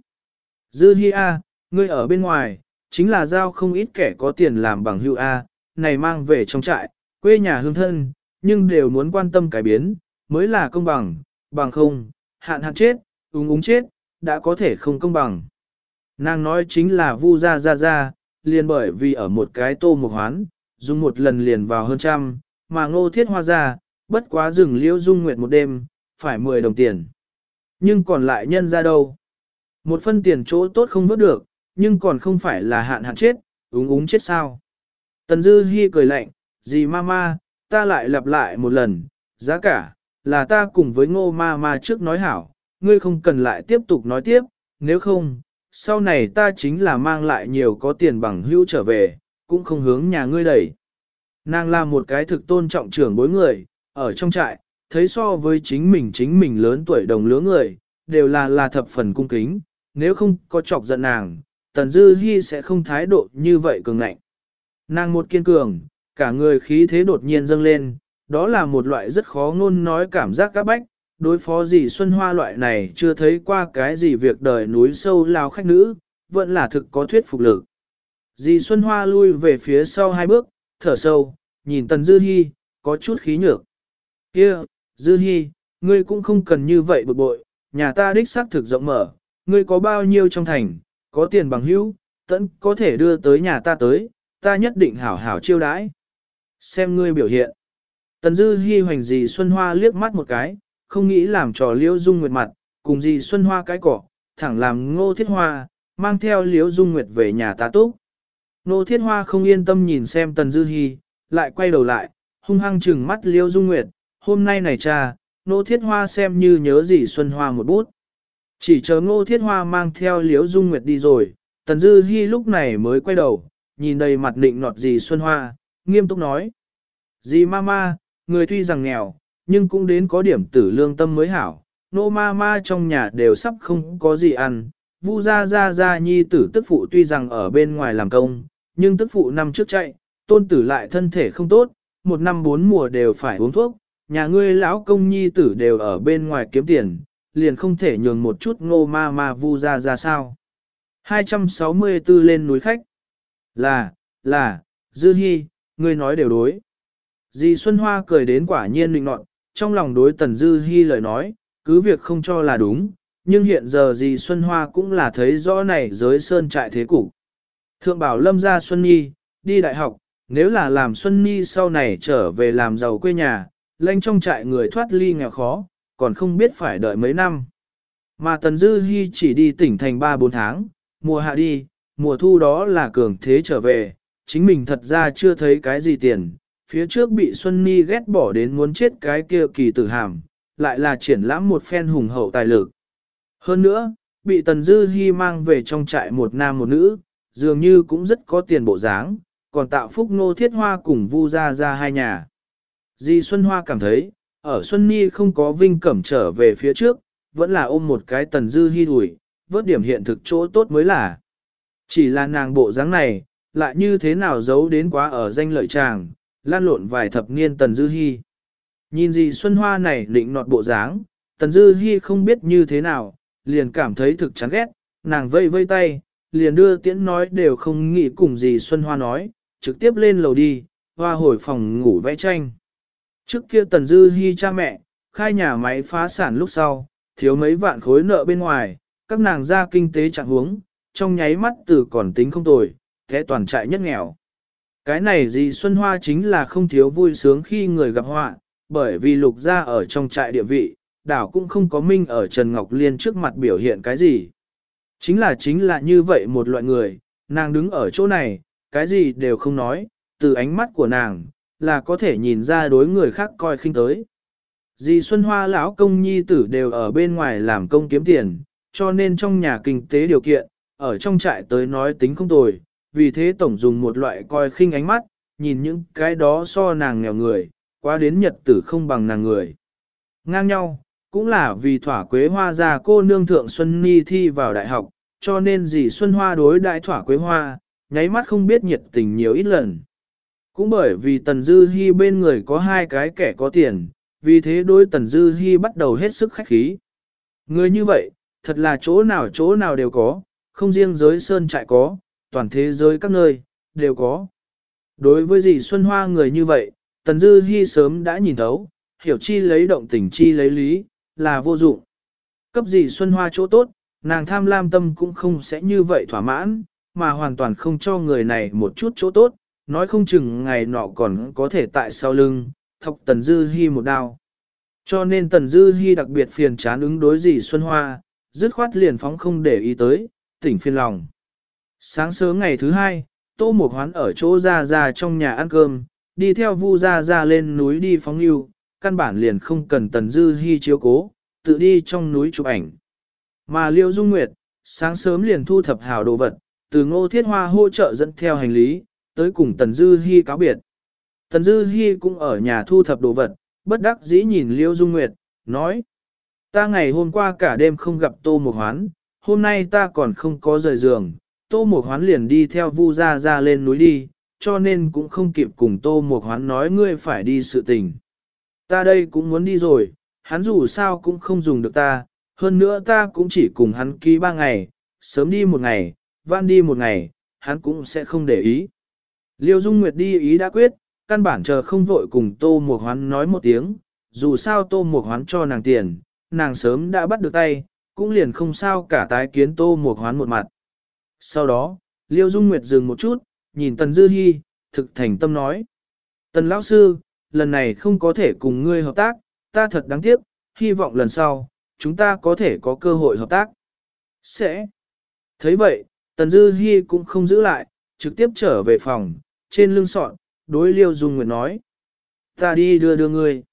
Dư Hi A, ngươi ở bên ngoài, chính là giao không ít kẻ có tiền làm bằng hữu A, này mang về trong trại, quê nhà hương thân, nhưng đều muốn quan tâm cải biến, mới là công bằng, bằng không, hạn hạn chết, úng úng chết, đã có thể không công bằng. Nàng nói chính là vu ra ra ra, liền bởi vì ở một cái tô một hoán, dùng một lần liền vào hơn trăm, mà ngô thiết hoa ra, bất quá rừng liễu dung nguyệt một đêm, phải 10 đồng tiền. Nhưng còn lại nhân ra đâu? Một phân tiền chỗ tốt không vớt được, nhưng còn không phải là hạn hạn chết, úng úng chết sao. Tần Dư Hi cười lạnh, gì ma ma, ta lại lặp lại một lần, giá cả, là ta cùng với ngô ma ma trước nói hảo, ngươi không cần lại tiếp tục nói tiếp, nếu không, sau này ta chính là mang lại nhiều có tiền bằng hữu trở về, cũng không hướng nhà ngươi đẩy. Nàng là một cái thực tôn trọng trưởng bối người, ở trong trại, thấy so với chính mình chính mình lớn tuổi đồng lứa người, đều là là thập phần cung kính, nếu không có chọc giận nàng, Tần Dư Hi sẽ không thái độ như vậy cường ngạnh. Nàng một kiên cường, cả người khí thế đột nhiên dâng lên, đó là một loại rất khó ngôn nói cảm giác các bách, đối phó gì Xuân Hoa loại này chưa thấy qua cái gì việc đời núi sâu lao khách nữ, vẫn là thực có thuyết phục lực. Dì Xuân Hoa lui về phía sau hai bước, thở sâu, nhìn Tần Dư Hi, có chút khí nhược. Kia, Dư Hi, ngươi cũng không cần như vậy bực bội, nhà ta đích xác thực rộng mở, ngươi có bao nhiêu trong thành, có tiền bằng hữu, tận có thể đưa tới nhà ta tới, ta nhất định hảo hảo chiêu đãi. Xem ngươi biểu hiện. Tần Dư Hi hoành dì Xuân Hoa liếc mắt một cái, không nghĩ làm trò liễu dung nguyệt mặt, cùng dì Xuân Hoa cái cỏ, thẳng làm ngô thiết hoa, mang theo liễu dung nguyệt về nhà ta túc. Ngô thiết hoa không yên tâm nhìn xem tần dư Hi, lại quay đầu lại, hung hăng trừng mắt liễu dung nguyệt, hôm nay này cha, ngô thiết hoa xem như nhớ gì Xuân Hoa một bút. Chỉ chờ ngô thiết hoa mang theo liễu dung nguyệt đi rồi, tần dư Hi lúc này mới quay đầu, nhìn đầy mặt định nọt gì Xuân Hoa, nghiêm túc nói. Dì mama, người tuy rằng nghèo, nhưng cũng đến có điểm tử lương tâm mới hảo. Nô Mama trong nhà đều sắp không có gì ăn, vu gia gia gia nhi tử tức phụ tuy rằng ở bên ngoài làm công, nhưng tức phụ năm trước chạy, tôn tử lại thân thể không tốt, một năm bốn mùa đều phải uống thuốc, nhà ngươi lão công nhi tử đều ở bên ngoài kiếm tiền, liền không thể nhường một chút ngô ma ma vu ra ra sao. 264 lên núi khách. Là, là, Dư Hi, ngươi nói đều đối. Dì Xuân Hoa cười đến quả nhiên định nọt, trong lòng đối Tần Dư Hi lời nói, cứ việc không cho là đúng, nhưng hiện giờ dì Xuân Hoa cũng là thấy rõ này giới sơn trại thế cục. Thượng bảo lâm gia Xuân Nhi, đi đại học, nếu là làm Xuân Nhi sau này trở về làm giàu quê nhà, lanh trong trại người thoát ly nghèo khó, còn không biết phải đợi mấy năm. Mà Tần Dư Hi chỉ đi tỉnh thành 3-4 tháng, mùa hạ đi, mùa thu đó là cường thế trở về, chính mình thật ra chưa thấy cái gì tiền, phía trước bị Xuân Ni ghét bỏ đến muốn chết cái kia kỳ tử hàm, lại là triển lãm một phen hùng hậu tài lực. Hơn nữa, bị Tần Dư Hi mang về trong trại một nam một nữ, dường như cũng rất có tiền bộ dáng, còn tạo phúc nô thiết hoa cùng vu ra ra hai nhà. Di Xuân Hoa cảm thấy, ở Xuân Ni không có vinh cẩm trở về phía trước, vẫn là ôm một cái Tần Dư Hi đuổi, vớt điểm hiện thực chỗ tốt mới là. Chỉ là nàng bộ dáng này, lại như thế nào giấu đến quá ở danh lợi tràng, lan lộn vài thập niên Tần Dư Hi. Nhìn gì Xuân Hoa này định nọt bộ dáng, Tần Dư Hi không biết như thế nào, liền cảm thấy thực chán ghét, nàng vây vây tay, liền đưa tiễn nói đều không nghĩ cùng gì Xuân Hoa nói, trực tiếp lên lầu đi, hoa hồi phòng ngủ vẽ tranh. Trước kia Tần Dư Hi cha mẹ, khai nhà máy phá sản lúc sau, thiếu mấy vạn khối nợ bên ngoài, các nàng ra kinh tế trạng huống, trong nháy mắt từ còn tính không tồi, thế toàn trại nhất nghèo. Cái này gì Xuân Hoa chính là không thiếu vui sướng khi người gặp họa, bởi vì lục gia ở trong trại địa vị, đảo cũng không có minh ở Trần Ngọc Liên trước mặt biểu hiện cái gì. Chính là chính là như vậy một loại người, nàng đứng ở chỗ này, cái gì đều không nói, từ ánh mắt của nàng, là có thể nhìn ra đối người khác coi khinh tới. Dì Xuân Hoa lão công nhi tử đều ở bên ngoài làm công kiếm tiền, cho nên trong nhà kinh tế điều kiện, ở trong trại tới nói tính không tồi, vì thế tổng dùng một loại coi khinh ánh mắt, nhìn những cái đó so nàng nghèo người, quá đến nhật tử không bằng nàng người. Ngang nhau, cũng là vì thỏa quế hoa ra cô nương thượng Xuân Ni thi vào đại học, cho nên dì Xuân Hoa đối đại thỏa quế hoa, nháy mắt không biết nhiệt tình nhiều ít lần. Cũng bởi vì Tần Dư Hi bên người có hai cái kẻ có tiền, vì thế đối Tần Dư Hi bắt đầu hết sức khách khí. Người như vậy, thật là chỗ nào chỗ nào đều có, không riêng giới sơn trại có, toàn thế giới các nơi, đều có. Đối với dì Xuân Hoa người như vậy, Tần Dư Hi sớm đã nhìn thấu, hiểu chi lấy động tình chi lấy lý, là vô dụng. Cấp dì Xuân Hoa chỗ tốt, nàng tham lam tâm cũng không sẽ như vậy thỏa mãn, mà hoàn toàn không cho người này một chút chỗ tốt, nói không chừng ngày nọ còn có thể tại sau lưng, thọc Tần Dư Hi một đao. Cho nên Tần Dư Hi đặc biệt phiền chán ứng đối gì Xuân Hoa, dứt khoát liền phóng không để ý tới, tỉnh phiền lòng. Sáng sớm ngày thứ hai, Tô Mộc Hoán ở chỗ gia gia trong nhà ăn cơm, đi theo Vu gia gia lên núi đi phóng yêu, căn bản liền không cần Tần Dư Hi chiếu cố, tự đi trong núi chụp ảnh. Mà Liêu Dung Nguyệt, sáng sớm liền thu thập hảo đồ vật, từ ngô thiết hoa hỗ trợ dẫn theo hành lý, tới cùng Tần Dư Hi cáo biệt. Tần Dư Hi cũng ở nhà thu thập đồ vật, bất đắc dĩ nhìn Liêu Dung Nguyệt, nói. Ta ngày hôm qua cả đêm không gặp Tô Mộc Hoán, hôm nay ta còn không có rời giường, Tô Mộc Hoán liền đi theo Vu Gia Gia lên núi đi, cho nên cũng không kịp cùng Tô Mộc Hoán nói ngươi phải đi sự tình. Ta đây cũng muốn đi rồi, hắn dù sao cũng không dùng được ta, hơn nữa ta cũng chỉ cùng hắn ký ba ngày, sớm đi một ngày, van đi một ngày, hắn cũng sẽ không để ý. Liêu Dung Nguyệt đi ý đã quyết, căn bản chờ không vội cùng Tô Mộc Hoán nói một tiếng, dù sao Tô Mộc Hoán cho nàng tiền, nàng sớm đã bắt được tay, cũng liền không sao cả tái kiến Tô Mộc Hoán một mặt. Sau đó, Liêu Dung Nguyệt dừng một chút, nhìn Tần Dư Hi, thực thành tâm nói. Tần Lão Sư, lần này không có thể cùng ngươi hợp tác, ta thật đáng tiếc, hy vọng lần sau, chúng ta có thể có cơ hội hợp tác. Sẽ. thấy vậy, Tần Dư Hi cũng không giữ lại, trực tiếp trở về phòng, trên lưng sọn, đối Liêu Dung Nguyệt nói. Ta đi đưa đưa ngươi.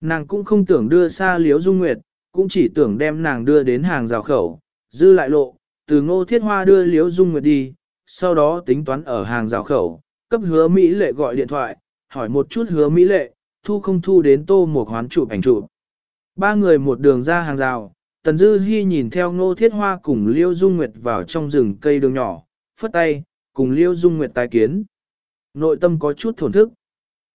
Nàng cũng không tưởng đưa xa Liêu Dung Nguyệt, cũng chỉ tưởng đem nàng đưa đến hàng rào khẩu, dư lại lộ, từ ngô thiết hoa đưa Liêu Dung Nguyệt đi, sau đó tính toán ở hàng rào khẩu, cấp hứa Mỹ lệ gọi điện thoại, hỏi một chút hứa Mỹ lệ, thu không thu đến tô một hoán chụp ảnh chụp. Ba người một đường ra hàng rào, Tần Dư Hi nhìn theo ngô thiết hoa cùng Liêu Dung Nguyệt vào trong rừng cây đường nhỏ, phất tay, cùng Liêu Dung Nguyệt tái kiến. Nội tâm có chút thổn thức.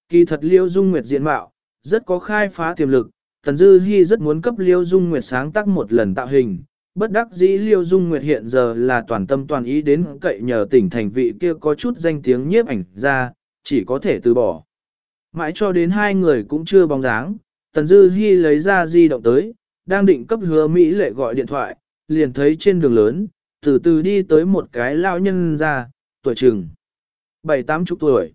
Kỳ thật Liêu Dung Nguyệt diện mạo, rất có khai phá tiềm lực, Tần Dư Hi rất muốn cấp Liêu Dung Nguyệt sáng tác một lần tạo hình. Bất đắc dĩ Liêu Dung Nguyệt hiện giờ là toàn tâm toàn ý đến cậy nhờ tỉnh thành vị kia có chút danh tiếng nhiếp ảnh ra, chỉ có thể từ bỏ. Mãi cho đến hai người cũng chưa bóng dáng, Tần Dư Hi lấy ra di động tới, đang định cấp hứa Mỹ lệ gọi điện thoại, liền thấy trên đường lớn, từ từ đi tới một cái lão nhân ra, tuổi trừng bảy tám chục tuổi,